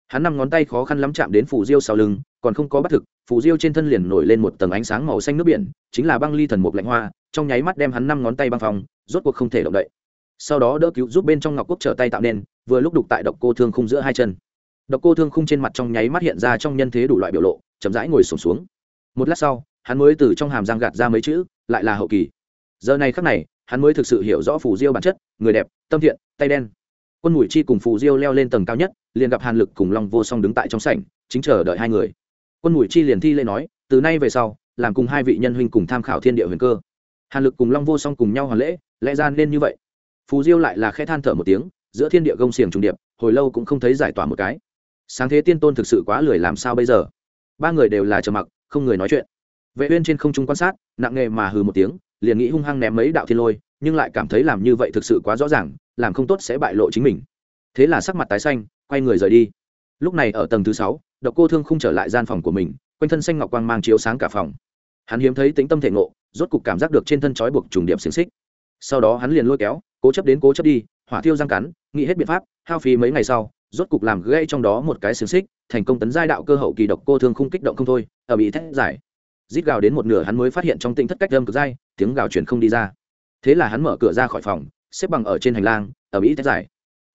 Hắn năm ngón tay khó khăn lắm chạm đến phù diêu sau lưng, còn không có bắt thực, phù diêu trên thân liền nổi lên một tầng ánh sáng màu xanh nước biển, chính là băng ly thần mục lạnh hoa, trong nháy mắt đem hắn năm ngón tay băng phòng rốt cuộc không thể động đậy. Sau đó đỡ cứu giúp bên trong ngọc quốc trở tay tạo nên, vừa lúc đục tại độc cô thương khung giữa hai chân. Độc cô thương khung trên mặt trong nháy mắt hiện ra trong nhân thế đủ loại biểu lộ chậm rãi ngồi sổm xuống. Một lát sau, hắn mới từ trong hàm răng gạt ra mấy chữ, lại là hậu kỳ. Giờ này khắc này, hắn mới thực sự hiểu rõ phù diêu bản chất, người đẹp, tâm thiện, tay đen. Quân mùi chi cùng phù diêu leo lên tầng cao nhất, liền gặp hàn lực cùng long vô song đứng tại trong sảnh, chính chờ đợi hai người. Quân mùi chi liền thi lê nói, từ nay về sau, làm cùng hai vị nhân huynh cùng tham khảo thiên địa huyền cơ. Hàn lực cùng long vô song cùng nhau hoàn lễ, lẽ ra nên như vậy. Phù diêu lại là khẽ than thở một tiếng, giữa thiên địa gông xiềng trùng điệp, hồi lâu cũng không thấy giải tỏa một cái. Sáng thế tiên tôn thực sự quá lười làm sao bây giờ? Ba người đều là trầm mặc, không người nói chuyện. Vệ uyên trên không trung quan sát, nặng nề mà hừ một tiếng, liền nghĩ hung hăng ném mấy đạo thiên lôi, nhưng lại cảm thấy làm như vậy thực sự quá rõ ràng, làm không tốt sẽ bại lộ chính mình. Thế là sắc mặt tái xanh, quay người rời đi. Lúc này ở tầng thứ sáu, độc cô thương không trở lại gian phòng của mình, quanh thân xanh ngọc quang mang chiếu sáng cả phòng. Hắn hiếm thấy tĩnh tâm thể ngộ, rốt cục cảm giác được trên thân trói buộc trùng điểm xiềng xích. Sau đó hắn liền lôi kéo, cố chấp đến cố chấp đi, hỏa thiêu răng cắn, nghĩ hết biện pháp, hao phí mấy ngày sau rốt cục làm gây trong đó một cái xiềng xích, thành công tấn giai đạo cơ hậu kỳ độc cô thương không kích động không thôi, ở bị thét giải rít gào đến một nửa hắn mới phát hiện trong tinh thất cách âm cực dai tiếng gào chuyển không đi ra. Thế là hắn mở cửa ra khỏi phòng, xếp bằng ở trên hành lang, ở bị thét giải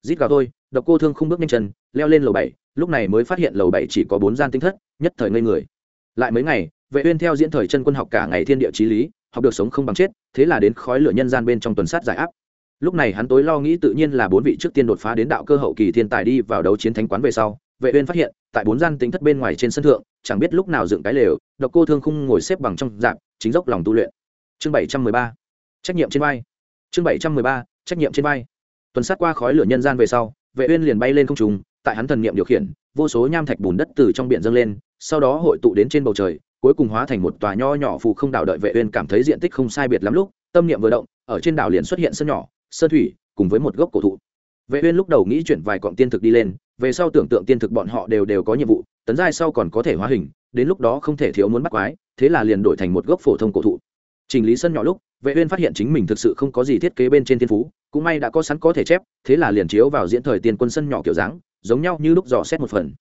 rít gào thôi, độc cô thương không bước nhanh chân, leo lên lầu bảy, lúc này mới phát hiện lầu bảy chỉ có bốn gian tinh thất, nhất thời ngây người. Lại mấy ngày, vệ uyên theo diễn thời chân quân học cả ngày thiên địa chí lý, học được sống không bằng chết, thế là đến khói lửa nhân gian bên trong tuần sát giải áp lúc này hắn tối lo nghĩ tự nhiên là bốn vị trước tiên đột phá đến đạo cơ hậu kỳ thiên tài đi vào đấu chiến thánh quán về sau, vệ uyên phát hiện, tại bốn gian tính thất bên ngoài trên sân thượng, chẳng biết lúc nào dựng cái lều, độc cô thương khung ngồi xếp bằng trong dạng chính dốc lòng tu luyện. Chương 713 trách nhiệm trên vai. Chương 713 trách nhiệm trên vai. Tuần sát qua khói lửa nhân gian về sau, vệ uyên liền bay lên không trung, tại hắn thần niệm điều khiển, vô số nham thạch bùn đất từ trong biển dâng lên, sau đó hội tụ đến trên bầu trời, cuối cùng hóa thành một tòa nho nhỏ phù không đảo đợi vệ uyên cảm thấy diện tích không sai biệt lắm lúc, tâm niệm vừa động, ở trên đảo liền xuất hiện sân nhỏ sơn thủy, cùng với một gốc cổ thụ. Vệ uyên lúc đầu nghĩ chuyển vài quặng tiên thực đi lên, về sau tưởng tượng tiên thực bọn họ đều đều có nhiệm vụ, tấn giai sau còn có thể hóa hình, đến lúc đó không thể thiếu muốn bắt quái, thế là liền đổi thành một gốc phổ thông cổ thụ. Trình lý sân nhỏ lúc, vệ uyên phát hiện chính mình thực sự không có gì thiết kế bên trên thiên phú, cũng may đã có sẵn có thể chép, thế là liền chiếu vào diễn thời tiên quân sân nhỏ kiểu dáng, giống nhau như lúc dò xét một phần.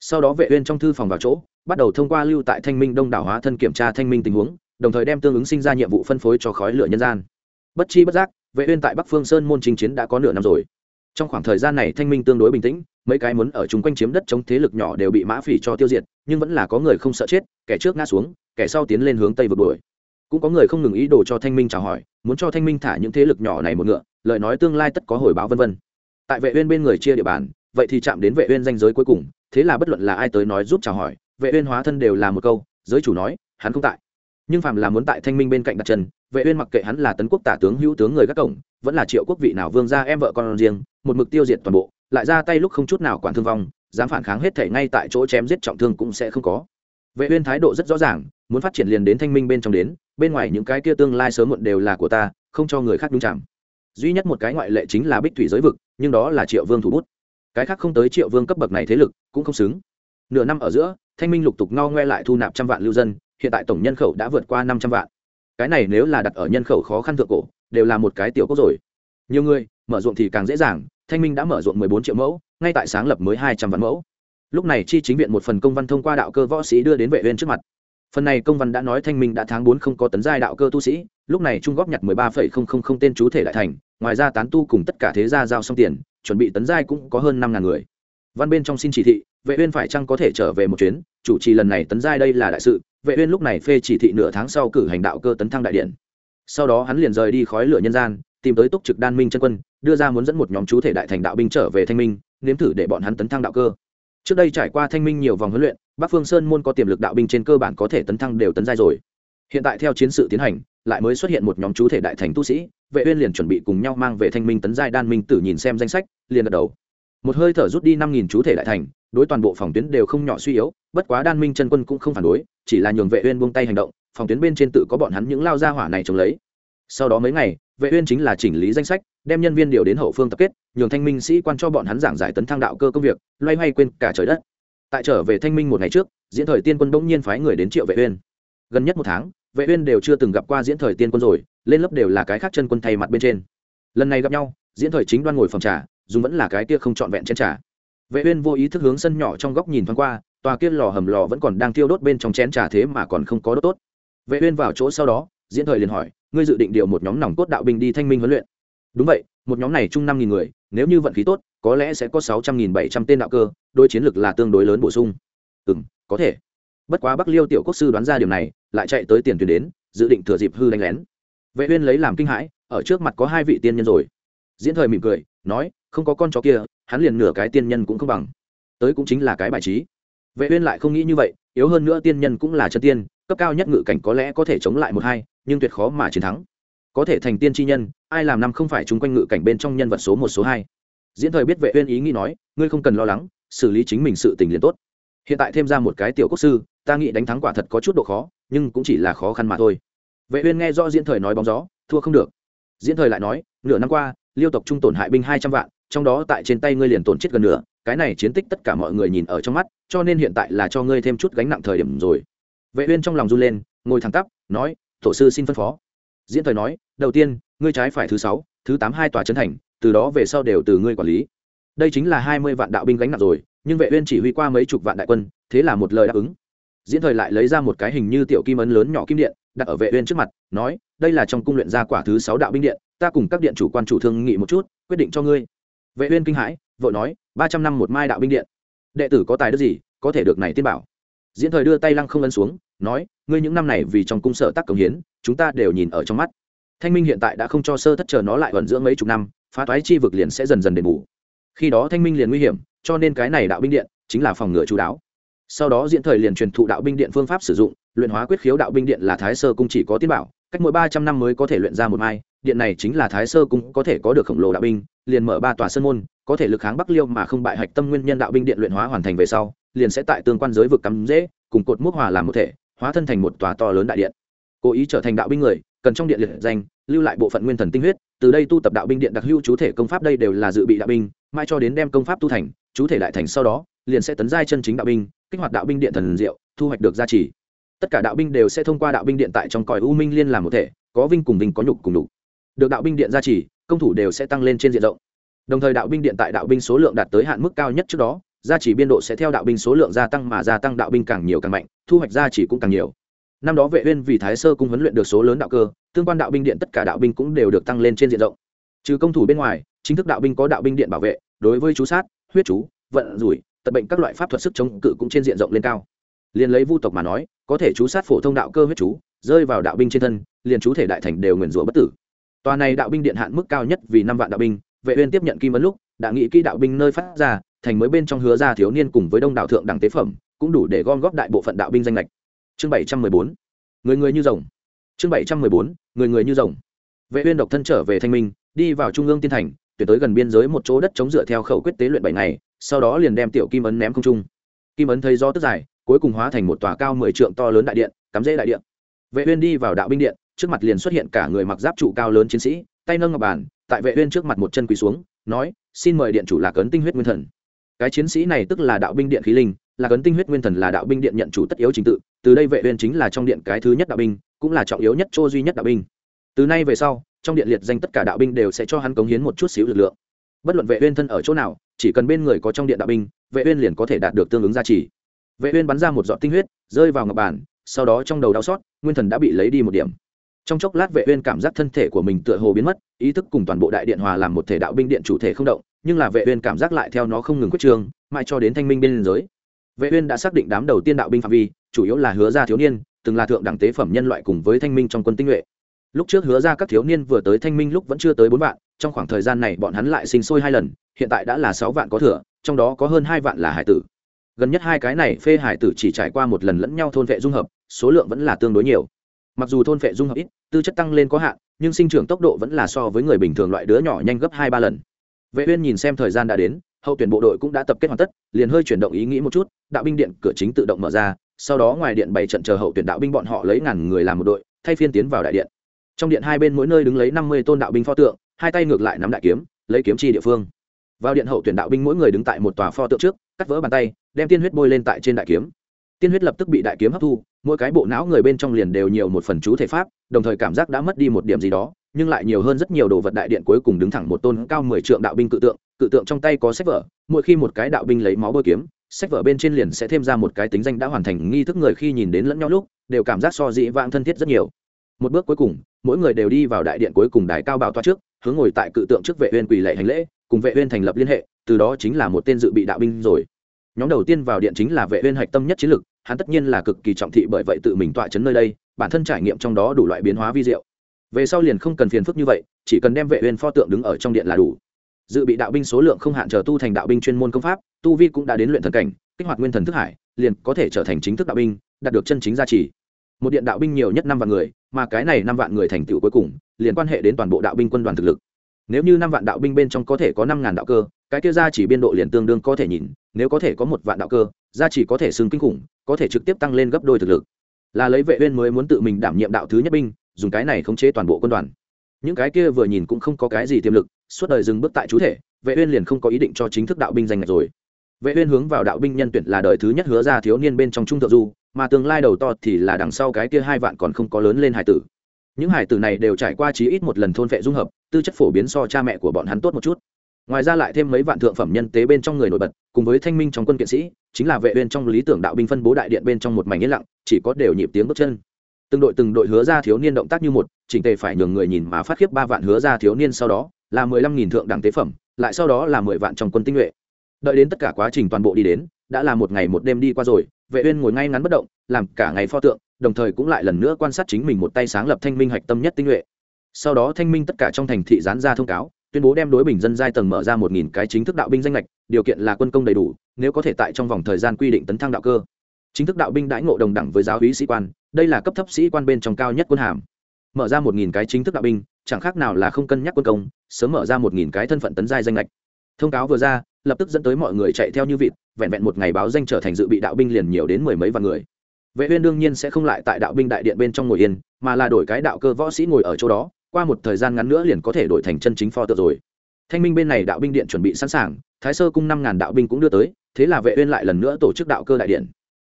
Sau đó vệ uyên trong thư phòng vào chỗ, bắt đầu thông qua lưu tại thanh minh đông đảo hóa thân kiểm tra thanh minh tình huống, đồng thời đem tương ứng sinh ra nhiệm vụ phân phối cho khói lửa nhân gian. Bất chi bất giác vệ uyên tại bắc phương sơn môn chính chiến đã có nửa năm rồi. Trong khoảng thời gian này thanh minh tương đối bình tĩnh, mấy cái muốn ở chung quanh chiếm đất chống thế lực nhỏ đều bị mã phỉ cho tiêu diệt, nhưng vẫn là có người không sợ chết, kẻ trước ngã xuống, kẻ sau tiến lên hướng tây vượt đuổi. Cũng có người không ngừng ý đồ cho thanh minh chào hỏi, muốn cho thanh minh thả những thế lực nhỏ này một ngựa, lời nói tương lai tất có hồi báo vân vân. Tại vệ uyên bên người chia địa bàn, vậy thì chạm đến vệ uyên danh giới cuối cùng, thế là bất luận là ai tới nói giúp chào hỏi, vệ uyên hóa thân đều là một câu, giới chủ nói, hắn không tại nhưng phàm là muốn tại thanh minh bên cạnh đặt chân, vệ uyên mặc kệ hắn là tấn quốc tả tướng, hữu tướng, người các cổng vẫn là triệu quốc vị nào vương gia em vợ con riêng, một mực tiêu diệt toàn bộ, lại ra tay lúc không chút nào quản thương vong, dám phản kháng hết thể ngay tại chỗ chém giết trọng thương cũng sẽ không có. Vệ uyên thái độ rất rõ ràng, muốn phát triển liền đến thanh minh bên trong đến, bên ngoài những cái kia tương lai sớm muộn đều là của ta, không cho người khác đúng chạm duy nhất một cái ngoại lệ chính là bích thủy giới vực, nhưng đó là triệu vương thủ bút. Cái khác không tới triệu vương cấp bậc này thế lực cũng không xứng. Nửa năm ở giữa, thanh minh lục tục ngao ngoe lại thu nạp trăm vạn lưu dân hiện tại tổng nhân khẩu đã vượt qua năm trăm vạn. Cái này nếu là đặt ở nhân khẩu khó khăn thượng cổ, đều là một cái tiểu quốc rồi. Nhiều người, mở ruộng thì càng dễ dàng, thanh minh đã mở ruộng mười bốn triệu mẫu, ngay tại sáng lập mới hai trăm vạn mẫu. Lúc này chi chính viện một phần công văn thông qua đạo cơ võ sĩ đưa đến vệ uyên trước mặt. Phần này công văn đã nói thanh minh đã tháng bốn không có tấn giai đạo cơ tu sĩ, lúc này trung góp nhặt mười ba phẩy không không không tên chú thể đại thành, ngoài ra tán tu cùng tất cả thế gia giao xong tiền, chuẩn bị tấn giai cũng có hơn năm ngàn người. Văn bên trong xin chỉ thị, vệ uyên phải chăng có thể trở về một chuyến, chủ trì lần này tấn giai đây là đại sự vệ uyên lúc này phê chỉ thị nửa tháng sau cử hành đạo cơ tấn thăng đại điện. Sau đó hắn liền rời đi khói lửa nhân gian, tìm tới túc trực đan minh chân quân, đưa ra muốn dẫn một nhóm chú thể đại thành đạo binh trở về thanh minh, nếm thử để bọn hắn tấn thăng đạo cơ. Trước đây trải qua thanh minh nhiều vòng huấn luyện, bắc phương sơn môn có tiềm lực đạo binh trên cơ bản có thể tấn thăng đều tấn giai rồi. Hiện tại theo chiến sự tiến hành, lại mới xuất hiện một nhóm chú thể đại thành tu sĩ, vệ uyên liền chuẩn bị cùng nhau mang về thanh minh tấn giai đan minh tử nhìn xem danh sách, liền gật đầu. Một hơi thở rút đi năm nghìn chú thể đại thành, đối toàn bộ phòng tuyến đều không nhỏ suy yếu bất quá đan minh chân quân cũng không phản đối, chỉ là nhường vệ uyên buông tay hành động, phòng tuyến bên trên tự có bọn hắn những lao ra hỏa này chống lấy. Sau đó mấy ngày, vệ uyên chính là chỉnh lý danh sách, đem nhân viên điều đến hậu phương tập kết, nhường thanh minh sĩ quan cho bọn hắn giảng giải tấn thăng đạo cơ công việc, loay hoay quên cả trời đất. Tại trở về thanh minh một ngày trước, diễn thời tiên quân đống nhiên phái người đến triệu vệ uyên. Gần nhất một tháng, vệ uyên đều chưa từng gặp qua diễn thời tiên quân rồi, lên lớp đều là cái khác chân quân thay mặt bên trên. Lần này gặp nhau, diễn thời chính đoan ngồi phòng trà, dùng vẫn là cái kia không chọn vẹn trên trà. Vệ uyên vô ý thức hướng sân nhỏ trong góc nhìn thoáng qua tòa kia lò hầm lò vẫn còn đang thiêu đốt bên trong chén trà thế mà còn không có đốt tốt. Vệ uyên vào chỗ sau đó diễn thời liền hỏi ngươi dự định điều một nhóm nòng cốt đạo binh đi thanh minh huấn luyện? Đúng vậy một nhóm này chung năm nghìn người nếu như vận khí tốt có lẽ sẽ có sáu trăm nghìn bảy trăm tên đạo cơ đôi chiến lược là tương đối lớn bổ sung. Ừm, có thể. Bất quá bắc liêu tiểu quốc sư đoán ra điều này lại chạy tới tiền tuyến đến dự định thừa dịp hư đánh lén. Vệ uyên lấy làm kinh hãi ở trước mặt có hai vị tiên nhân rồi. Diễn thời mỉm cười nói không có con chó kia hắn liền nửa cái tiên nhân cũng không bằng. Tới cũng chính là cái bài trí vệ uyên lại không nghĩ như vậy, yếu hơn nữa tiên nhân cũng là chân tiên, cấp cao nhất ngự cảnh có lẽ có thể chống lại một hai, nhưng tuyệt khó mà chiến thắng. Có thể thành tiên chi nhân, ai làm năm không phải chúng quanh ngự cảnh bên trong nhân vật số một, số hai. Diễn thời biết vệ uyên ý nghĩ nói, ngươi không cần lo lắng, xử lý chính mình sự tình liền tốt. Hiện tại thêm ra một cái tiểu quốc sư, ta nghĩ đánh thắng quả thật có chút độ khó, nhưng cũng chỉ là khó khăn mà thôi. Vệ uyên nghe rõ diễn thời nói bóng gió, thua không được. Diễn thời lại nói, nửa năm qua, liêu tộc trung tổn hại binh hai trăm vạn, trong đó tại trên tay ngươi liền tổn chết gần nửa cái này chiến tích tất cả mọi người nhìn ở trong mắt, cho nên hiện tại là cho ngươi thêm chút gánh nặng thời điểm rồi. Vệ uyên trong lòng run lên, ngồi thẳng tắp, nói, tổ sư xin phân phó. Diễn thời nói, đầu tiên, ngươi trái phải thứ sáu, thứ tám hai tòa chấn thành, từ đó về sau đều từ ngươi quản lý. Đây chính là hai mươi vạn đạo binh gánh nặng rồi, nhưng vệ uyên chỉ huy qua mấy chục vạn đại quân, thế là một lời đáp ứng. Diễn thời lại lấy ra một cái hình như tiểu kim ấn lớn nhỏ kim điện, đặt ở vệ uyên trước mặt, nói, đây là trong cung luyện ra quả thứ sáu đạo binh điện, ta cùng các điện chủ quan chủ thương nghị một chút, quyết định cho ngươi vệ uyên kinh hãi, vội nói, ba trăm năm một mai đạo binh điện. Đệ tử có tài đức gì, có thể được này tiên bảo? Diễn thời đưa tay lăng không ấn xuống, nói, ngươi những năm này vì trong cung sở tác công hiến, chúng ta đều nhìn ở trong mắt. Thanh minh hiện tại đã không cho sơ thất chờ nó lại vận dưỡng mấy chục năm, phá toái chi vực liền sẽ dần dần đền bù. Khi đó thanh minh liền nguy hiểm, cho nên cái này đạo binh điện chính là phòng ngừa chú đáo. Sau đó diễn thời liền truyền thụ đạo binh điện phương pháp sử dụng, luyện hóa quyết khiếu đạo binh điện là thái sơ cung chỉ có tiên bảo, cách mỗi ba trăm năm mới có thể luyện ra một mai điện này chính là thái sơ cung, có thể có được khổng lồ đạo binh, liền mở ba tòa sân môn, có thể lực kháng bắc liêu mà không bại hạch tâm nguyên nhân đạo binh điện luyện hóa hoàn thành về sau, liền sẽ tại tương quan giới vực cắm dễ cùng cột mốc hòa làm một thể, hóa thân thành một tòa to lớn đại điện. Cố ý trở thành đạo binh người, cần trong điện liệt danh, lưu lại bộ phận nguyên thần tinh huyết, từ đây tu tập đạo binh điện đặc hữu chú thể công pháp đây đều là dự bị đạo binh mai cho đến đem công pháp tu thành, chú thể đại thành sau đó, liền sẽ tấn giai chân chính đạo binh, kích hoạt đạo binh điện thần diệu, thu hoạch được gia trì. Tất cả đạo binh đều sẽ thông qua đạo binh điện tại trong cõi u minh liên làm một thể, có vinh cùng vinh có nhục cùng nhục được đạo binh điện gia trì công thủ đều sẽ tăng lên trên diện rộng đồng thời đạo binh điện tại đạo binh số lượng đạt tới hạn mức cao nhất trước đó gia trì biên độ sẽ theo đạo binh số lượng gia tăng mà gia tăng đạo binh càng nhiều càng mạnh thu hoạch gia trì cũng càng nhiều năm đó vệ uyên vì thái sơ cung huấn luyện được số lớn đạo cơ tương quan đạo binh điện tất cả đạo binh cũng đều được tăng lên trên diện rộng trừ công thủ bên ngoài chính thức đạo binh có đạo binh điện bảo vệ đối với chú sát huyết chú vận rủi tật bệnh các loại pháp thuật sức chống cự cũng trên diện rộng lên cao liền lấy vu tộc mà nói có thể chú sát phổ thông đạo cơ huyết chú rơi vào đạo binh trên thân liền chú thể đại thành đều nguyền rủa bất tử tòa này đạo binh điện hạn mức cao nhất vì năm vạn đạo binh, vệ uyên tiếp nhận kim ấn lúc, đã nghĩ kỹ đạo binh nơi phát ra, thành mới bên trong hứa ra thiếu niên cùng với đông đạo thượng đẳng tế phẩm, cũng đủ để gom góp đại bộ phận đạo binh danh lệch. Chương 714 người người như rồng. Chương 714 người người như rồng. Vệ uyên độc thân trở về thanh minh, đi vào trung ương tiên thành, tuyển tới gần biên giới một chỗ đất chống dựa theo khẩu quyết tế luyện bảy ngày, sau đó liền đem tiểu kim ấn ném không trung. Kim ấn thấy do tức dài, cuối cùng hóa thành một tòa cao mười trượng to lớn đại điện, cắm rễ đại điện. Vệ uyên đi vào đạo binh điện trước mặt liền xuất hiện cả người mặc giáp trụ cao lớn chiến sĩ, tay nâng ngọc bàn, tại vệ uyên trước mặt một chân quỳ xuống, nói, xin mời điện chủ lạc ấn tinh huyết nguyên thần. Cái chiến sĩ này tức là đạo binh điện khí linh, là cấn tinh huyết nguyên thần là đạo binh điện nhận chủ tất yếu chính tự, từ đây vệ uyên chính là trong điện cái thứ nhất đạo binh, cũng là trọng yếu nhất chỗ duy nhất đạo binh. Từ nay về sau, trong điện liệt danh tất cả đạo binh đều sẽ cho hắn cống hiến một chút xíu lực lượng. Bất luận vệ uyên thân ở chỗ nào, chỉ cần bên người có trong điện đạo binh, vệ uyên liền có thể đạt được tương ứng giá trị vệ uyên bắn ra một giọt tinh huyết, rơi vào ngọc bàn, sau đó trong đầu đau xót, nguyên thần đã bị lấy đi một điểm trong chốc lát vệ uyên cảm giác thân thể của mình tựa hồ biến mất, ý thức cùng toàn bộ đại điện hòa làm một thể đạo binh điện chủ thể không động, nhưng là vệ uyên cảm giác lại theo nó không ngừng quyết trường, mãi cho đến thanh minh bên giới. Vệ uyên đã xác định đám đầu tiên đạo binh phạm vi, chủ yếu là hứa gia thiếu niên, từng là thượng đẳng tế phẩm nhân loại cùng với thanh minh trong quân tinh nhuệ. Lúc trước hứa ra các thiếu niên vừa tới thanh minh lúc vẫn chưa tới bốn vạn, trong khoảng thời gian này bọn hắn lại sinh sôi hai lần, hiện tại đã là sáu vạn có thừa, trong đó có hơn hai vạn là hải tử. Gần nhất hai cái này phê hải tử chỉ trải qua một lần lẫn nhau thôn vệ dung hợp, số lượng vẫn là tương đối nhiều mặc dù thôn phệ dung hợp ít, tư chất tăng lên có hạn, nhưng sinh trưởng tốc độ vẫn là so với người bình thường loại đứa nhỏ nhanh gấp hai ba lần. Vệ uyên nhìn xem thời gian đã đến, hậu tuyển bộ đội cũng đã tập kết hoàn tất, liền hơi chuyển động ý nghĩ một chút, đạo binh điện cửa chính tự động mở ra, sau đó ngoài điện bày trận chờ hậu tuyển đạo binh bọn họ lấy ngàn người làm một đội, thay phiên tiến vào đại điện. Trong điện hai bên mỗi nơi đứng lấy năm mươi tôn đạo binh pho tượng, hai tay ngược lại nắm đại kiếm, lấy kiếm chi địa phương. Vào điện hậu tuyển đạo binh mỗi người đứng tại một tòa pho tượng trước, cắt vỡ bàn tay, đem tiên huyết bôi lên tại trên đại kiếm. Tiên huyết lập tức bị đại kiếm hấp thu mỗi cái bộ não người bên trong liền đều nhiều một phần chú thể pháp, đồng thời cảm giác đã mất đi một điểm gì đó, nhưng lại nhiều hơn rất nhiều đồ vật đại điện cuối cùng đứng thẳng một tôn cao mười trượng đạo binh cự tượng cự tượng trong tay có sách vở, mỗi khi một cái đạo binh lấy máu bôi kiếm, sách vở bên trên liền sẽ thêm ra một cái tính danh đã hoàn thành nghi thức người khi nhìn đến lẫn nhau lúc, đều cảm giác so dị vãng thân thiết rất nhiều. Một bước cuối cùng, mỗi người đều đi vào đại điện cuối cùng đài cao bảo toa trước, hướng ngồi tại cự tượng trước vệ uyên quỳ lệ hành lễ, cùng vệ uyên thành lập liên hệ, từ đó chính là một tên dự bị đạo binh rồi. Nhóm đầu tiên vào điện chính là vệ uyên hạch tâm nhất chiến lực hắn tất nhiên là cực kỳ trọng thị bởi vậy tự mình tọa chấn nơi đây, bản thân trải nghiệm trong đó đủ loại biến hóa vi diệu. Về sau liền không cần phiền phức như vậy, chỉ cần đem vệ uyên pho tượng đứng ở trong điện là đủ. Dự bị đạo binh số lượng không hạn chờ tu thành đạo binh chuyên môn công pháp, tu vi cũng đã đến luyện thần cảnh, kích hoạt nguyên thần thức hải, liền có thể trở thành chính thức đạo binh, đạt được chân chính gia trì. Một điện đạo binh nhiều nhất năm vạn người, mà cái này năm vạn người thành tựu cuối cùng, liền quan hệ đến toàn bộ đạo binh quân đoàn thực lực. Nếu như năm vạn đạo binh bên trong có thể có năm ngàn đạo cơ, cái kia gia chỉ biên độ liền tương đương có thể nhìn, nếu có thể có một vạn đạo cơ, gia chỉ có thể xưng kinh khủng có thể trực tiếp tăng lên gấp đôi thực lực. Là lấy vệ uyên mới muốn tự mình đảm nhiệm đạo thứ nhất binh, dùng cái này khống chế toàn bộ quân đoàn. Những cái kia vừa nhìn cũng không có cái gì tiềm lực, suốt đời dừng bước tại chú thể, vệ uyên liền không có ý định cho chính thức đạo binh danh ngạch rồi. Vệ uyên hướng vào đạo binh nhân tuyển là đời thứ nhất hứa ra thiếu niên bên trong trung thượng du, mà tương lai đầu to thì là đằng sau cái kia hai vạn còn không có lớn lên hải tử. Những hải tử này đều trải qua chí ít một lần thôn vệ dung hợp, tư chất phổ biến so cha mẹ của bọn hắn tốt một chút ngoài ra lại thêm mấy vạn thượng phẩm nhân tế bên trong người nổi bật, cùng với thanh minh trong quân kiện sĩ, chính là vệ uyên trong lý tưởng đạo binh phân bố đại điện bên trong một mảnh yên lặng, chỉ có đều nhịp tiếng bước chân. Từng đội từng đội hứa ra thiếu niên động tác như một, chỉnh tề phải nhường người nhìn mà phát khiếp ba vạn hứa ra thiếu niên sau đó, là mười lăm nghìn thượng đẳng tế phẩm, lại sau đó là mười vạn trong quân tinh nhuệ. Đợi đến tất cả quá trình toàn bộ đi đến, đã là một ngày một đêm đi qua rồi, vệ uyên ngồi ngay ngắn bất động, làm cả ngày pho tượng, đồng thời cũng lại lần nữa quan sát chính mình một tay sáng lập thanh minh hạch tâm nhất tinh nhuệ. Sau đó thanh minh tất cả trong thành thị dán ra thông cáo tuyên bố đem đối bình dân giai tầng mở ra một nghìn cái chính thức đạo binh danh lệch điều kiện là quân công đầy đủ, nếu có thể tại trong vòng thời gian quy định tấn thăng đạo cơ. Chính thức đạo binh đãi ngộ đồng đẳng với giáo úy sĩ quan, đây là cấp thấp sĩ quan bên trong cao nhất quân hàm. Mở ra một nghìn cái chính thức đạo binh, chẳng khác nào là không cân nhắc quân công, sớm mở ra một nghìn cái thân phận tấn giai danh lệch thông cáo vừa ra, lập tức dẫn tới mọi người chạy theo như vịt, vẹn vẹn một ngày báo danh trở thành dự bị đạo binh liền nhiều đến mười mấy vạn người. Vệ uyên đương nhiên sẽ không lại tại đạo binh đại điện bên trong ngồi yên, mà là đổi cái đạo cơ võ sĩ ngồi ở chỗ đó qua một thời gian ngắn nữa liền có thể đổi thành chân chính pho tượng rồi. Thanh minh bên này đạo binh điện chuẩn bị sẵn sàng, thái sơ cung năm ngàn đạo binh cũng đưa tới, thế là vệ uyên lại lần nữa tổ chức đạo cơ đại điện.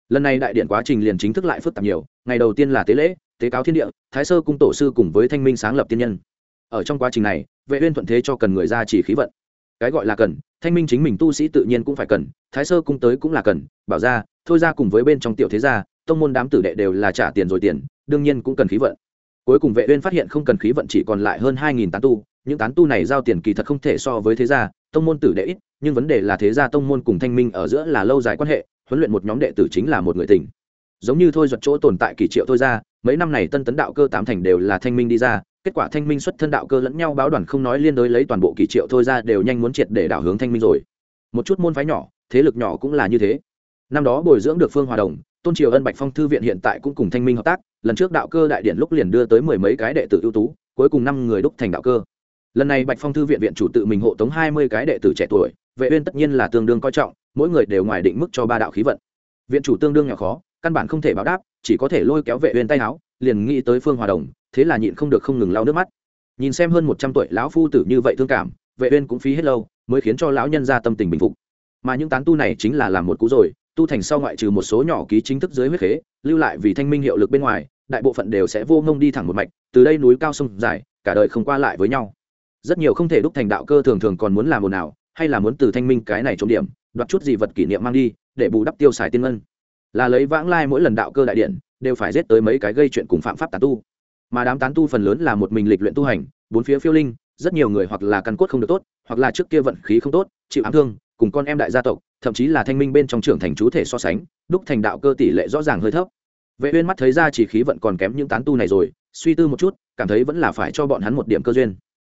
Lần này đại điện quá trình liền chính thức lại phức tạp nhiều, ngày đầu tiên là tế lễ, tế cáo thiên địa, thái sơ cung tổ sư cùng với thanh minh sáng lập tiên nhân. Ở trong quá trình này, vệ uyên thuận thế cho cần người ra chỉ khí vận. Cái gọi là cần, thanh minh chính mình tu sĩ tự nhiên cũng phải cần, thái sơ cung tới cũng là cần, bảo ra thôi ra cùng với bên trong tiểu thế gia, tông môn đám tử đệ đều là trả tiền rồi tiền, đương nhiên cũng cần khí vận cuối cùng vệ uyên phát hiện không cần khí vận chỉ còn lại hơn hai nghìn tán tu, những tán tu này giao tiền kỳ thật không thể so với thế gia, tông môn tử đệ ít, nhưng vấn đề là thế gia tông môn cùng thanh minh ở giữa là lâu dài quan hệ, huấn luyện một nhóm đệ tử chính là một người tình. Giống như thôi giật chỗ tồn tại kỳ triệu thôi ra, mấy năm này tân tấn đạo cơ tám thành đều là thanh minh đi ra, kết quả thanh minh xuất thân đạo cơ lẫn nhau báo đoàn không nói liên đối lấy toàn bộ kỳ triệu thôi ra đều nhanh muốn triệt để đảo hướng thanh minh rồi. Một chút môn phái nhỏ, thế lực nhỏ cũng là như thế. Năm đó bồi dưỡng được phương hòa đồng tôn triều ân bạch phong thư viện hiện tại cũng cùng thanh minh hợp tác, lần trước đạo cơ đại điện lúc liền đưa tới mười mấy cái đệ tử ưu tú, cuối cùng năm người đúc thành đạo cơ. Lần này bạch phong thư viện viện chủ tự mình hộ tống hai mươi cái đệ tử trẻ tuổi, vệ uyên tất nhiên là tương đương coi trọng, mỗi người đều ngoài định mức cho ba đạo khí vận. Viện chủ tương đương nhỏ khó, căn bản không thể báo đáp, chỉ có thể lôi kéo vệ uyên tay áo, liền nghĩ tới phương hòa đồng, thế là nhịn không được không ngừng lau nước mắt. Nhìn xem hơn một trăm tuổi lão phu tử như vậy thương cảm, vệ uyên cũng phí hết lâu, mới khiến cho lão nhân gia tâm tình bình phục. Mà những tán tu này chính là làm một cú rồi tu thành sau ngoại trừ một số nhỏ ký chính thức dưới huyết khế, lưu lại vì thanh minh hiệu lực bên ngoài, đại bộ phận đều sẽ vô ngông đi thẳng một mạch, từ đây núi cao sông dài, cả đời không qua lại với nhau. Rất nhiều không thể đúc thành đạo cơ thường thường còn muốn làm một nào hay là muốn từ thanh minh cái này trộm điểm, đoạt chút gì vật kỷ niệm mang đi, để bù đắp tiêu xài tiên ngân. Là lấy vãng lai mỗi lần đạo cơ đại điện, đều phải giết tới mấy cái gây chuyện cùng phạm pháp tán tu. Mà đám tán tu phần lớn là một mình lịch luyện tu hành, bốn phía phiêu linh, rất nhiều người hoặc là căn cốt không được tốt, hoặc là trước kia vận khí không tốt, chịu ám thương cùng con em đại gia tộc, thậm chí là thanh minh bên trong trưởng thành chú thể so sánh, đúc thành đạo cơ tỷ lệ rõ ràng hơi thấp. Vệ uyên mắt thấy ra chỉ khí vận còn kém những tán tu này rồi, suy tư một chút, cảm thấy vẫn là phải cho bọn hắn một điểm cơ duyên.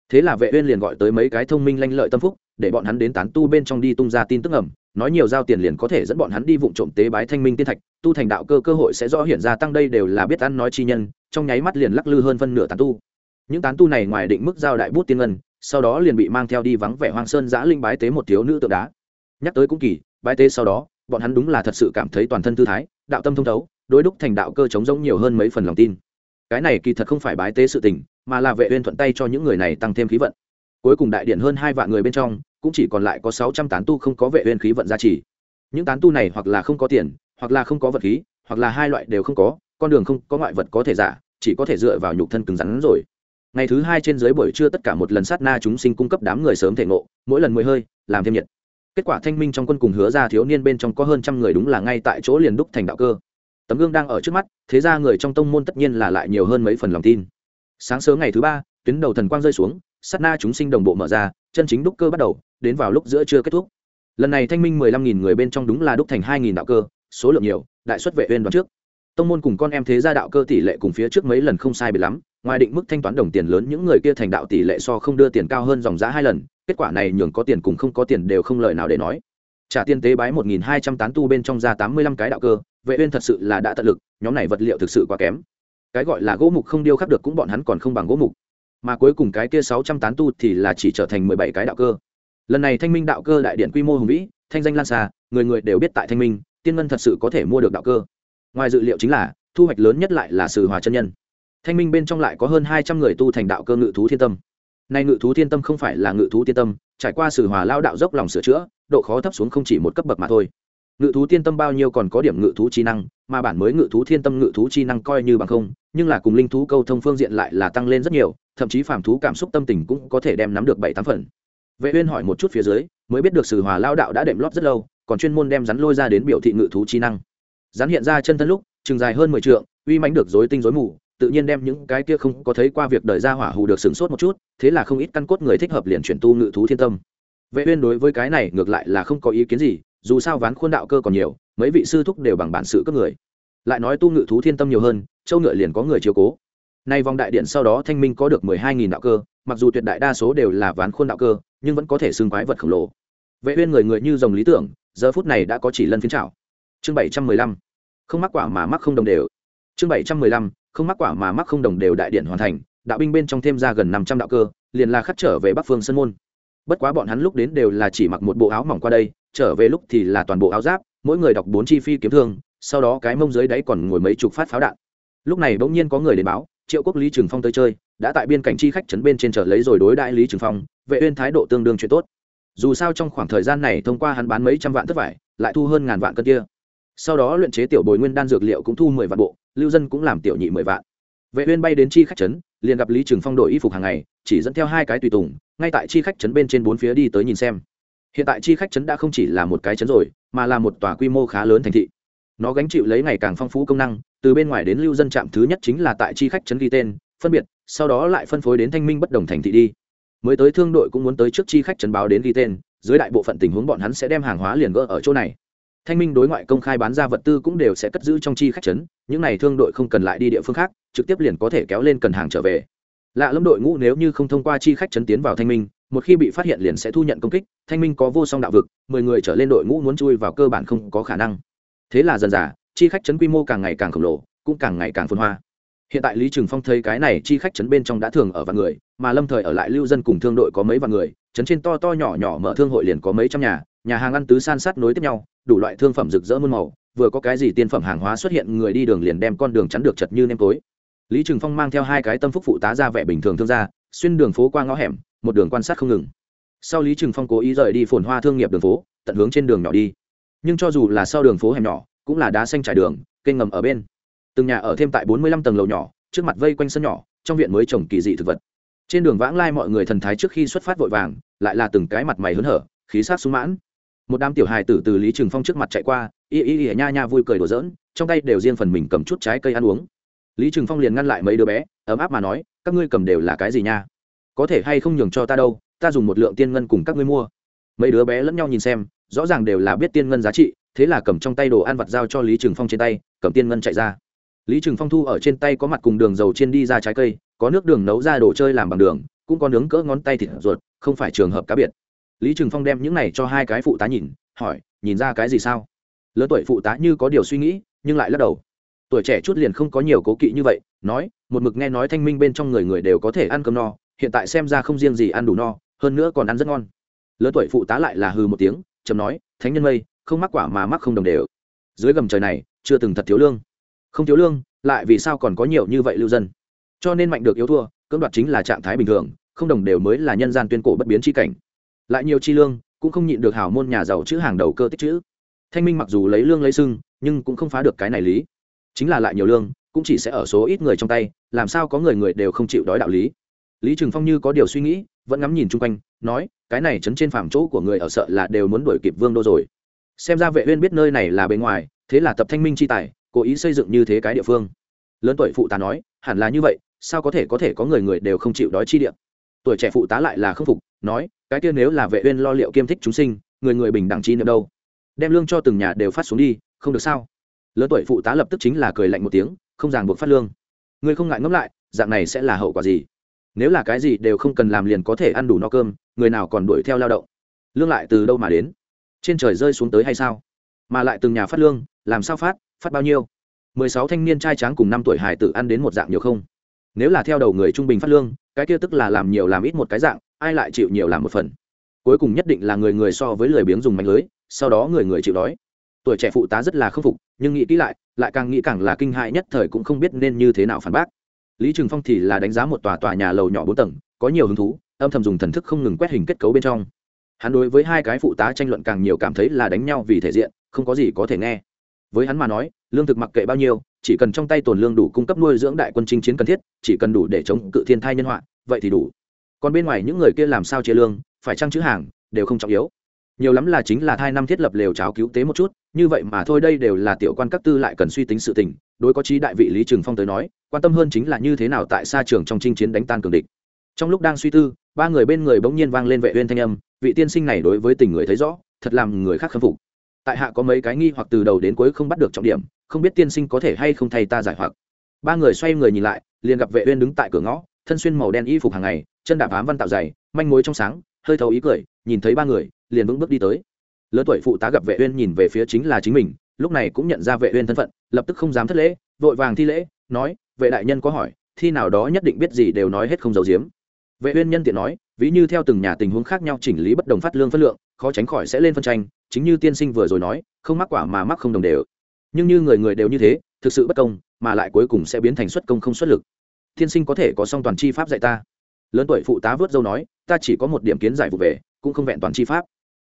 Thế là vệ uyên liền gọi tới mấy cái thông minh lanh lợi tâm phúc, để bọn hắn đến tán tu bên trong đi tung ra tin tức ẩm nói nhiều giao tiền liền có thể dẫn bọn hắn đi vụng trộm tế bái thanh minh tiên thạch, tu thành đạo cơ cơ hội sẽ rõ hiện ra tăng đây đều là biết ăn nói chi nhân, trong nháy mắt liền lắc lư hơn phân nửa tán tu. Những tán tu này ngoài định mức giao đại bút tiên ngân sau đó liền bị mang theo đi vắng vẻ hoang sơn giã linh bái tế một thiếu nữ tượng đá. Nhắc tới cũng kỳ, bái tế sau đó, bọn hắn đúng là thật sự cảm thấy toàn thân tư thái, đạo tâm thông thấu, đối đúc thành đạo cơ chống giống nhiều hơn mấy phần lòng tin. Cái này kỳ thật không phải bái tế sự tình, mà là vệ uyên thuận tay cho những người này tăng thêm khí vận. Cuối cùng đại điện hơn hai vạn người bên trong, cũng chỉ còn lại có sáu trăm tán tu không có vệ uyên khí vận gia trì. Những tán tu này hoặc là không có tiền, hoặc là không có vật khí, hoặc là hai loại đều không có, con đường không có ngoại vật có thể giả, chỉ có thể dựa vào nhục thân cứng rắn rồi ngày thứ hai trên dưới buổi trưa tất cả một lần sát na chúng sinh cung cấp đám người sớm thể ngộ, mỗi lần mười hơi, làm thêm nhiệt. Kết quả thanh minh trong quân cùng hứa ra thiếu niên bên trong có hơn trăm người đúng là ngay tại chỗ liền đúc thành đạo cơ. Tấm gương đang ở trước mắt, thế ra người trong tông môn tất nhiên là lại nhiều hơn mấy phần lòng tin. Sáng sớm ngày thứ ba, tuyến đầu thần quang rơi xuống, sát na chúng sinh đồng bộ mở ra, chân chính đúc cơ bắt đầu, đến vào lúc giữa trưa kết thúc. Lần này thanh minh mười lăm nghìn người bên trong đúng là đúc thành hai nghìn đạo cơ, số lượng nhiều, đại xuất vệ uyên đoán trước. Tông môn cùng con em thế gia đạo cơ tỷ lệ cùng phía trước mấy lần không sai biệt lắm ngoài định mức thanh toán đồng tiền lớn, những người kia thành đạo tỷ lệ so không đưa tiền cao hơn dòng giá hai lần, kết quả này nhường có tiền cùng không có tiền đều không lời nào để nói. Trả tiền tế bái một nghìn hai trăm tán tu bên trong ra tám mươi lăm cái đạo cơ, vệ uyên thật sự là đã tận lực, nhóm này vật liệu thực sự quá kém. Cái gọi là gỗ mục không điêu khắc được cũng bọn hắn còn không bằng gỗ mục. Mà cuối cùng cái kia sáu trăm tán tu thì là chỉ trở thành mười bảy cái đạo cơ. Lần này thanh minh đạo cơ đại điện quy mô hùng vĩ, thanh danh lan xa người người đều biết tại thanh minh, tiên ngân thật sự có thể mua được đạo cơ. Ngoài dự liệu chính là, thu hoạch lớn nhất lại là sự hòa chân nhân thanh minh bên trong lại có hơn hai trăm người tu thành đạo cơ ngự thú thiên tâm. Nay ngự thú thiên tâm không phải là ngự thú thiên tâm, trải qua Sử hòa lao đạo dốc lòng sửa chữa, độ khó thấp xuống không chỉ một cấp bậc mà thôi. Ngự thú thiên tâm bao nhiêu còn có điểm ngự thú chi năng, mà bản mới ngự thú thiên tâm ngự thú chi năng coi như bằng không, nhưng là cùng linh thú câu thông phương diện lại là tăng lên rất nhiều, thậm chí phàm thú cảm xúc tâm tình cũng có thể đem nắm được bảy tám phần. Vệ uyên hỏi một chút phía dưới, mới biết được Sử hòa lao đạo đã đệm lót rất lâu, còn chuyên môn đem rắn lôi ra đến biểu thị ngự thú chi năng. Rắn hiện ra chân thân lúc, chừng dài hơn mười trượng, uy mãnh được rối tinh rối mù tự nhiên đem những cái kia không có thấy qua việc đời ra hỏa hù được sửng sốt một chút, thế là không ít căn cốt người thích hợp liền chuyển tu ngự thú thiên tâm. Vệ uyên đối với cái này ngược lại là không có ý kiến gì, dù sao ván khuôn đạo cơ còn nhiều, mấy vị sư thúc đều bằng bản sự cấp người. Lại nói tu ngự thú thiên tâm nhiều hơn, châu ngựa liền có người chiếu cố. Nay vòng đại điện sau đó thanh minh có được mười hai nghìn đạo cơ, mặc dù tuyệt đại đa số đều là ván khuôn đạo cơ, nhưng vẫn có thể xưng quái vật khổng lồ. Vệ uyên người người như dòng lý tưởng, giờ phút này đã có chỉ lân phiến trảo. Chương bảy trăm mười lăm. Không mắc quả mà mắc không đồng đều chương bảy trăm mười lăm, không mắc quả mà mắc không đồng đều đại điện hoàn thành, đạo binh bên trong thêm ra gần năm trăm đạo cơ, liền là khắc trở về bắc phương sân môn. Bất quá bọn hắn lúc đến đều là chỉ mặc một bộ áo mỏng qua đây, trở về lúc thì là toàn bộ áo giáp, mỗi người đọc bốn chi phi kiếm thương, sau đó cái mông dưới đáy còn ngồi mấy chục phát pháo đạn. Lúc này bỗng nhiên có người đến báo, triệu quốc lý trường phong tới chơi, đã tại biên cảnh chi khách trấn bên trên trở lấy rồi đối đại lý trường phong, vệ uyên thái độ tương đương chuyện tốt. Dù sao trong khoảng thời gian này thông qua hắn bán mấy trăm vạn thất vải, lại thu hơn ngàn vạn cân kia. Sau đó luyện chế tiểu bồi nguyên đan dược liệu cũng thu mười vạn bộ lưu dân cũng làm tiểu nhị mười vạn. Vệ uyên bay đến chi khách trấn, liền gặp lý trường phong đổi y phục hàng ngày, chỉ dẫn theo hai cái tùy tùng, ngay tại chi khách trấn bên trên bốn phía đi tới nhìn xem. Hiện tại chi khách trấn đã không chỉ là một cái trấn rồi, mà là một tòa quy mô khá lớn thành thị. Nó gánh chịu lấy ngày càng phong phú công năng, từ bên ngoài đến lưu dân trạm thứ nhất chính là tại chi khách trấn ghi tên, phân biệt, sau đó lại phân phối đến thanh minh bất đồng thành thị đi. Mới tới thương đội cũng muốn tới trước chi khách trấn báo đến ghi tên, dưới đại bộ phận tình huống bọn hắn sẽ đem hàng hóa liền gỡ ở chỗ này thanh minh đối ngoại công khai bán ra vật tư cũng đều sẽ cất giữ trong chi khách chấn, những n à y thương đội không cần lại đi địa phương khác trực tiếp liền có thể kéo lên cần hàng trở về. Lạ lâm đội ngũ nếu như không thông qua chi khách chấn tiến vào thanh minh một khi bị phát hiện liền sẽ thu nhận công kích thanh minh có vô song đạo vực mười người trở lên đội ngũ muốn chui vào cơ bản không có khả năng. Thế là dần dà chi khách chấn quy mô càng ngày càng khổng lồ cũng càng ngày càng phồn hoa. Hiện tại lý trừng phong thấy cái này chi khách chấn bên trong đã thường ở vạn người mà lâm thời ở lại lưu dân cùng thương đội có mấy vạn người chấn trên to to nhỏ nhỏ mở thương hội liền có mấy trăm nhà nhà hàng ăn tứ san sát nối tiếp nhau đủ loại thương phẩm rực rỡ muôn màu, vừa có cái gì tiên phẩm hàng hóa xuất hiện, người đi đường liền đem con đường chắn được chật như nêm tối. Lý trừng phong mang theo hai cái tâm phúc phụ tá ra vẻ bình thường thương gia, xuyên đường phố qua ngõ hẻm, một đường quan sát không ngừng. Sau lý trừng phong cố ý rời đi phồn hoa thương nghiệp đường phố, tận hướng trên đường nhỏ đi. Nhưng cho dù là sau đường phố hẻm nhỏ, cũng là đá xanh trải đường, kênh ngầm ở bên. Từng nhà ở thêm tại bốn mươi lăm tầng lầu nhỏ, trước mặt vây quanh sân nhỏ, trong viện mới trồng kỳ dị thực vật. Trên đường vãng lai mọi người thần thái trước khi xuất phát vội vàng, lại là từng cái mặt mày hớn hở, khí sát sung mãn một đám tiểu hài tử từ lý Trường phong trước mặt chạy qua, y y y nha nha vui cười đùa giỡn, trong tay đều riêng phần mình cầm chút trái cây ăn uống. Lý Trường phong liền ngăn lại mấy đứa bé, ấm áp mà nói, các ngươi cầm đều là cái gì nha? Có thể hay không nhường cho ta đâu, ta dùng một lượng tiên ngân cùng các ngươi mua. Mấy đứa bé lẫn nhau nhìn xem, rõ ràng đều là biết tiên ngân giá trị, thế là cầm trong tay đồ ăn vặt giao cho lý Trường phong trên tay, cầm tiên ngân chạy ra. Lý Trường phong thu ở trên tay có mặt cùng đường dầu trên đi ra trái cây, có nước đường nấu ra đồ chơi làm bằng đường, cũng có nướng cỡ ngón tay thịt ruột, không phải trường hợp cá biệt lý trừng phong đem những này cho hai cái phụ tá nhìn, hỏi, nhìn ra cái gì sao? Lớn tuổi phụ tá như có điều suy nghĩ, nhưng lại lắc đầu. Tuổi trẻ chút liền không có nhiều cố kỵ như vậy, nói, một mực nghe nói thanh minh bên trong người người đều có thể ăn cơm no, hiện tại xem ra không riêng gì ăn đủ no, hơn nữa còn ăn rất ngon. Lớn tuổi phụ tá lại là hư một tiếng chấm nói, thánh nhân mây, không mắc quả mà mắc không đồng đều. Dưới gầm trời này, chưa từng thật thiếu lương. Không thiếu lương, lại vì sao còn có nhiều như vậy lưu dân? Cho nên mạnh được yếu thua, cưỡng đoạt chính là trạng thái bình thường, không đồng đều mới là nhân gian tuyên cổ bất biến chi cảnh lại nhiều chi lương, cũng không nhịn được hảo môn nhà giàu chữ hàng đầu cơ tích chữ. Thanh minh mặc dù lấy lương lấy sưng, nhưng cũng không phá được cái này lý. Chính là lại nhiều lương, cũng chỉ sẽ ở số ít người trong tay, làm sao có người người đều không chịu đói đạo lý. Lý trừng phong như có điều suy nghĩ, vẫn ngắm nhìn chung quanh, nói, cái này chấn trên phạm chỗ của người ở sợ là đều muốn đuổi kịp vương đô rồi. Xem ra vệ uyên biết nơi này là bên ngoài, thế là tập thanh minh chi tài, cố ý xây dựng như thế cái địa phương. Lớn tuổi phụ tá nói, hẳn là như vậy, sao có thể có thể có người người đều không chịu đói chi địa. Tuổi trẻ phụ tá lại là khâm phục, nói cái kia nếu là vệ uyên lo liệu kiêm thích chúng sinh, người người bình đẳng chi niệm đâu? Đem lương cho từng nhà đều phát xuống đi, không được sao? Lớn tuổi phụ tá lập tức chính là cười lạnh một tiếng, không ràng buộc phát lương. Người không ngại ngẫm lại, dạng này sẽ là hậu quả gì? Nếu là cái gì đều không cần làm liền có thể ăn đủ no cơm, người nào còn đuổi theo lao động? Lương lại từ đâu mà đến? Trên trời rơi xuống tới hay sao? Mà lại từng nhà phát lương, làm sao phát phát bao nhiêu? Mười sáu thanh niên trai tráng cùng năm tuổi hải tử ăn đến một dạng nhiều không? Nếu là theo đầu người trung bình phát lương, cái kia tức là làm nhiều làm ít một cái dạng ai lại chịu nhiều làm một phần? Cuối cùng nhất định là người người so với lười biếng dùng mạnh lưới, sau đó người người chịu đói. Tuổi trẻ phụ tá rất là khâm phục, nhưng nghĩ kỹ lại lại càng nghĩ càng là kinh hại nhất thời cũng không biết nên như thế nào phản bác. Lý trừng phong thì là đánh giá một tòa tòa nhà lầu nhỏ bốn tầng, có nhiều hứng thú, âm thầm dùng thần thức không ngừng quét hình kết cấu bên trong. Hắn đối với hai cái phụ tá tranh luận càng nhiều cảm thấy là đánh nhau vì thể diện, không có gì có thể nghe. Với hắn mà nói, lương thực mặc kệ bao nhiêu, chỉ cần trong tay tồn lương đủ cung cấp nuôi dưỡng đại quân chinh chiến cần thiết, chỉ cần đủ để chống cự thiên thai nhân họa, vậy thì đủ còn bên ngoài những người kia làm sao chia lương, phải trăng chữ hàng, đều không trọng yếu. Nhiều lắm là chính là thai năm thiết lập lều cháo cứu tế một chút, như vậy mà thôi đây đều là tiểu quan các tư lại cần suy tính sự tình, đối có trí đại vị lý trường phong tới nói, quan tâm hơn chính là như thế nào tại xa trường trong chinh chiến đánh tan cường địch. Trong lúc đang suy tư, ba người bên người bỗng nhiên vang lên vệ uyên thanh âm, vị tiên sinh này đối với tình người thấy rõ, thật làm người khác khâm phục. Tại hạ có mấy cái nghi hoặc từ đầu đến cuối không bắt được trọng điểm, không biết tiên sinh có thể hay không thay ta giải hoặc. Ba người xoay người nhìn lại, liền gặp vệ uyên đứng tại cửa ngõ thân xuyên màu đen y phục hàng ngày, chân đạp ám văn tạo dày, manh mối trong sáng, hơi thấu ý cười, nhìn thấy ba người, liền vững bước đi tới. Lớn tuổi phụ tá gặp vệ uyên nhìn về phía chính là chính mình, lúc này cũng nhận ra vệ uyên thân phận, lập tức không dám thất lễ, vội vàng thi lễ, nói, vệ đại nhân có hỏi, thi nào đó nhất định biết gì đều nói hết không giấu giếm. Vệ uyên nhân tiện nói, ví như theo từng nhà tình huống khác nhau chỉnh lý bất đồng phát lương phân lượng, khó tránh khỏi sẽ lên phân tranh, chính như tiên sinh vừa rồi nói, không mắc quả mà mắc không đồng đều. Nhưng như người người đều như thế, thực sự bất công, mà lại cuối cùng sẽ biến thành xuất công không xuất lực. Thiên sinh có thể có song toàn chi pháp dạy ta. Lớn tuổi phụ tá vớt dâu nói, ta chỉ có một điểm kiến giải vụ về, cũng không vẹn toàn chi pháp.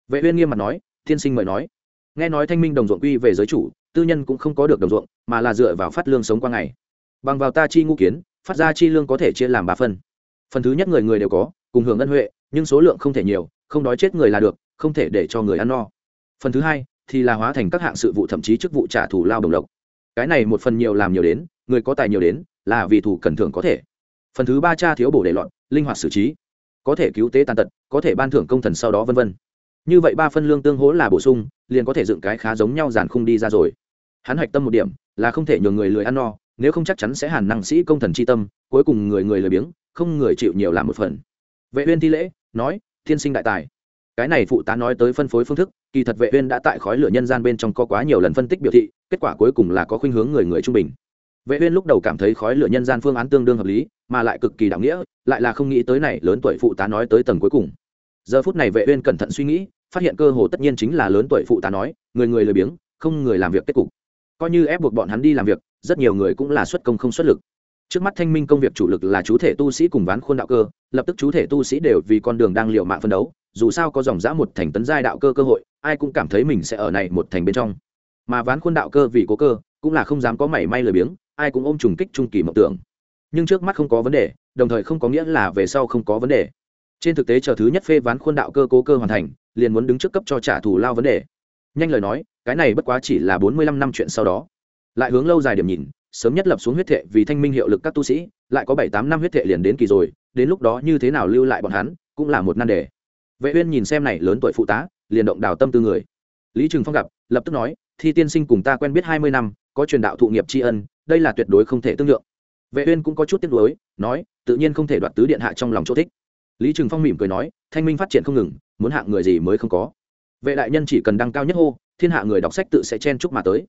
Vệ uyên nghiêm mặt nói, Thiên sinh mời nói. Nghe nói thanh minh đồng ruộng quy về giới chủ, tư nhân cũng không có được đồng ruộng, mà là dựa vào phát lương sống qua ngày. Bằng vào ta chi ngũ kiến, phát ra chi lương có thể chia làm ba phần. Phần thứ nhất người người đều có, cùng hưởng ân huệ, nhưng số lượng không thể nhiều, không đói chết người là được, không thể để cho người ăn no. Phần thứ hai, thì là hóa thành các hạng sự vụ thậm chí chức vụ trả thù lao đồng lộc. Cái này một phần nhiều làm nhiều đến, người có tài nhiều đến là vì thủ cần thưởng có thể. Phần thứ ba cha thiếu bổ để lọt, linh hoạt xử trí. Có thể cứu tế tàn tật, có thể ban thưởng công thần sau đó vân vân. Như vậy ba phân lương tương hỗ là bổ sung, liền có thể dựng cái khá giống nhau dàn khung đi ra rồi. Hắn hạch tâm một điểm, là không thể nhường người lười ăn no, nếu không chắc chắn sẽ hàn năng sĩ công thần c h i tâm, cuối cùng người người lười biếng, không người chịu nhiều làm một phần. Vệ uyên thi lễ, nói, thiên sinh đại tài. Cái này phụ tá nói tới phân phối phương thức, kỳ thật vệ uyên đã tại khói lửa nhân gian bên trong có quá nhiều lần phân tích biểu thị, kết quả cuối cùng là có khuynh hướng người người trung bình vệ uyên lúc đầu cảm thấy khói lửa nhân gian phương án tương đương hợp lý, mà lại cực kỳ đạo nghĩa, lại là không nghĩ tới này lớn tuổi phụ tá nói tới tầng cuối cùng. Giờ phút này vệ uyên cẩn thận suy nghĩ, phát hiện cơ hồ tất nhiên chính là lớn tuổi phụ tá nói, người người lười biếng, không người làm việc kết cục. Coi như ép buộc bọn hắn đi làm việc, rất nhiều người cũng là xuất công không xuất lực. Trước mắt thanh minh công việc chủ lực là chú thể tu sĩ cùng ván khuôn đạo cơ, lập tức chú thể tu sĩ đều vì con đường đang liều mạng phân đấu, dù sao có dòng dã một thành tấn giai đạo cơ cơ hội, ai cũng cảm thấy mình sẽ ở này một thành bên trong. Mà ván khuôn đạo cơ vì cố cơ, cũng là không dám có mảy may lười biếng ai cũng ôm trùng kích trung kỳ mộng tưởng. Nhưng trước mắt không có vấn đề, đồng thời không có nghĩa là về sau không có vấn đề. Trên thực tế chờ thứ nhất phê ván khuôn đạo cơ cố cơ hoàn thành, liền muốn đứng trước cấp cho trả thù lao vấn đề. Nhanh lời nói, cái này bất quá chỉ là bốn mươi lăm năm chuyện sau đó. Lại hướng lâu dài điểm nhìn, sớm nhất lập xuống huyết thệ vì thanh minh hiệu lực các tu sĩ, lại có bảy tám năm huyết thệ liền đến kỳ rồi, đến lúc đó như thế nào lưu lại bọn hắn, cũng là một nan đề. Vệ uyên nhìn xem này lớn tuổi phụ tá, liền động đào tâm tư người. Lý trừng phong gặp, lập tức nói, thi tiên sinh cùng ta quen biết hai mươi năm, có truyền đạo thụ nghiệp tri ân đây là tuyệt đối không thể tương lượng. Vệ uyên cũng có chút tiếc nuối, nói, tự nhiên không thể đoạt tứ điện hạ trong lòng chỗ thích. Lý trừng phong mỉm cười nói, thanh minh phát triển không ngừng, muốn hạng người gì mới không có. Vệ đại nhân chỉ cần đăng cao nhất hô, thiên hạ người đọc sách tự sẽ chen chúc mà tới.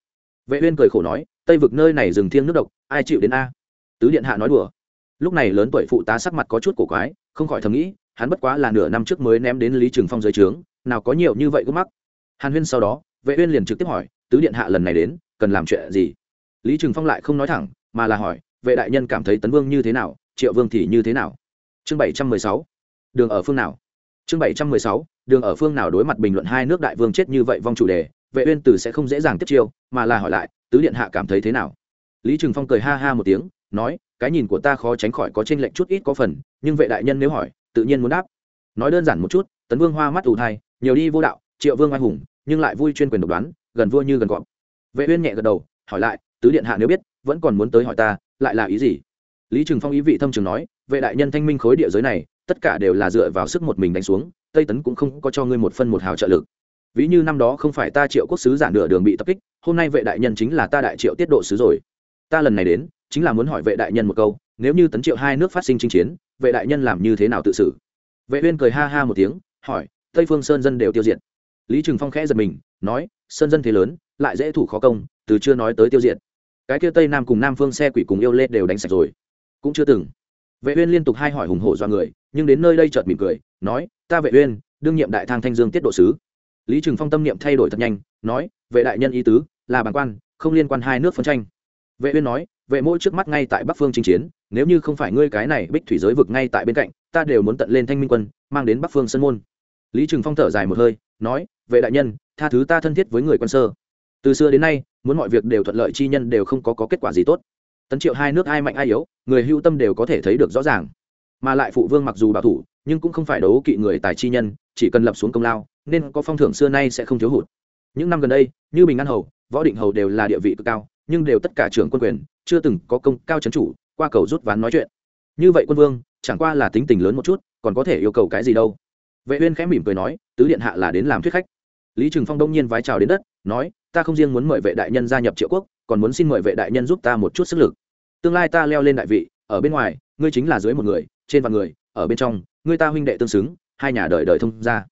Vệ uyên cười khổ nói, tây vực nơi này rừng thiêng nước độc, ai chịu đến a? Tứ điện hạ nói đùa. Lúc này lớn tuổi phụ tá sắc mặt có chút cổ quái, không khỏi thầm nghĩ, hắn bất quá là nửa năm trước mới ném đến lý trường phong dưới trướng, nào có nhiều như vậy gấp mắc. Hàn huyên sau đó, vệ uyên liền trực tiếp hỏi, tứ điện hạ lần này đến, cần làm chuyện gì? Lý trường phong lại không nói thẳng, mà là hỏi, vệ đại nhân cảm thấy tấn vương như thế nào, triệu vương thì như thế nào? Chương 716 đường ở phương nào? Chương 716 đường ở phương nào đối mặt bình luận hai nước đại vương chết như vậy vong chủ đề, vệ uyên tử sẽ không dễ dàng tiếp chiêu, mà là hỏi lại, tứ điện hạ cảm thấy thế nào? Lý trường phong cười ha ha một tiếng, nói, cái nhìn của ta khó tránh khỏi có tranh lệch chút ít có phần, nhưng vệ đại nhân nếu hỏi, tự nhiên muốn đáp. Nói đơn giản một chút, tấn vương hoa mắt ù thai, nhiều đi vô đạo, triệu vương anh hùng, nhưng lại vui chuyên quyền độc đoán, gần vua như gần cọp. Vệ uyên nhẹ gật đầu, hỏi lại tứ điện hạ nếu biết, vẫn còn muốn tới hỏi ta, lại là ý gì? Lý Trừng phong ý vị thâm trường nói, vệ đại nhân thanh minh khối địa giới này, tất cả đều là dựa vào sức một mình đánh xuống, tây tấn cũng không có cho ngươi một phân một hào trợ lực. Ví như năm đó không phải ta triệu quốc sứ giản nửa đường bị tập kích, hôm nay vệ đại nhân chính là ta đại triệu tiết độ sứ rồi. Ta lần này đến, chính là muốn hỏi vệ đại nhân một câu, nếu như tấn triệu hai nước phát sinh chinh chiến, vệ đại nhân làm như thế nào tự xử? Vệ uyên cười ha ha một tiếng, hỏi, tây phương sơn dân đều tiêu diệt. Lý trừng phong khẽ giật mình, nói, sơn dân thế lớn, lại dễ thủ khó công, từ chưa nói tới tiêu diệt cái kia tây nam cùng nam phương xe quỷ cùng yêu lê đều đánh sạch rồi. Cũng chưa từng. Vệ uyên liên tục hai hỏi hùng hổ do người, nhưng đến nơi đây chợt mỉm cười, nói, ta vệ uyên, đương nhiệm đại thang thanh dương tiết độ sứ. Lý trường phong tâm niệm thay đổi thật nhanh, nói, vệ đại nhân ý tứ, là bản quan, không liên quan hai nước phân tranh. Vệ uyên nói, vệ mỗi trước mắt ngay tại bắc phương chinh chiến, nếu như không phải ngươi cái này bích thủy giới vực ngay tại bên cạnh, ta đều muốn tận lên thanh minh quân, mang đến bắc phương sân môn. Lý trường phong thở dài một hơi, nói, vệ đại nhân, tha thứ ta thân thiết với người quân sơ. Từ xưa đến nay muốn mọi việc đều thuận lợi chi nhân đều không có, có kết quả gì tốt. Tấn triệu hai nước ai mạnh ai yếu người hưu tâm đều có thể thấy được rõ ràng. Mà lại phụ vương mặc dù bảo thủ nhưng cũng không phải đấu kỵ người tài chi nhân chỉ cần lập xuống công lao nên có phong thưởng xưa nay sẽ không thiếu hụt. Những năm gần đây như bình an hầu võ định hầu đều là địa vị cực cao nhưng đều tất cả trưởng quân quyền chưa từng có công cao chấn chủ qua cầu rút ván nói chuyện. Như vậy quân vương chẳng qua là tính tình lớn một chút còn có thể yêu cầu cái gì đâu. Vệ uyên khẽ mỉm cười nói tứ điện hạ là đến làm thuyết khách. Lý trừng phong đông nhiên vái chào đến đất nói ta không riêng muốn mời vệ đại nhân gia nhập triệu quốc, còn muốn xin mời vệ đại nhân giúp ta một chút sức lực. Tương lai ta leo lên đại vị, ở bên ngoài, ngươi chính là dưới một người, trên vạn người, ở bên trong, ngươi ta huynh đệ tương xứng, hai nhà đời đời thông ra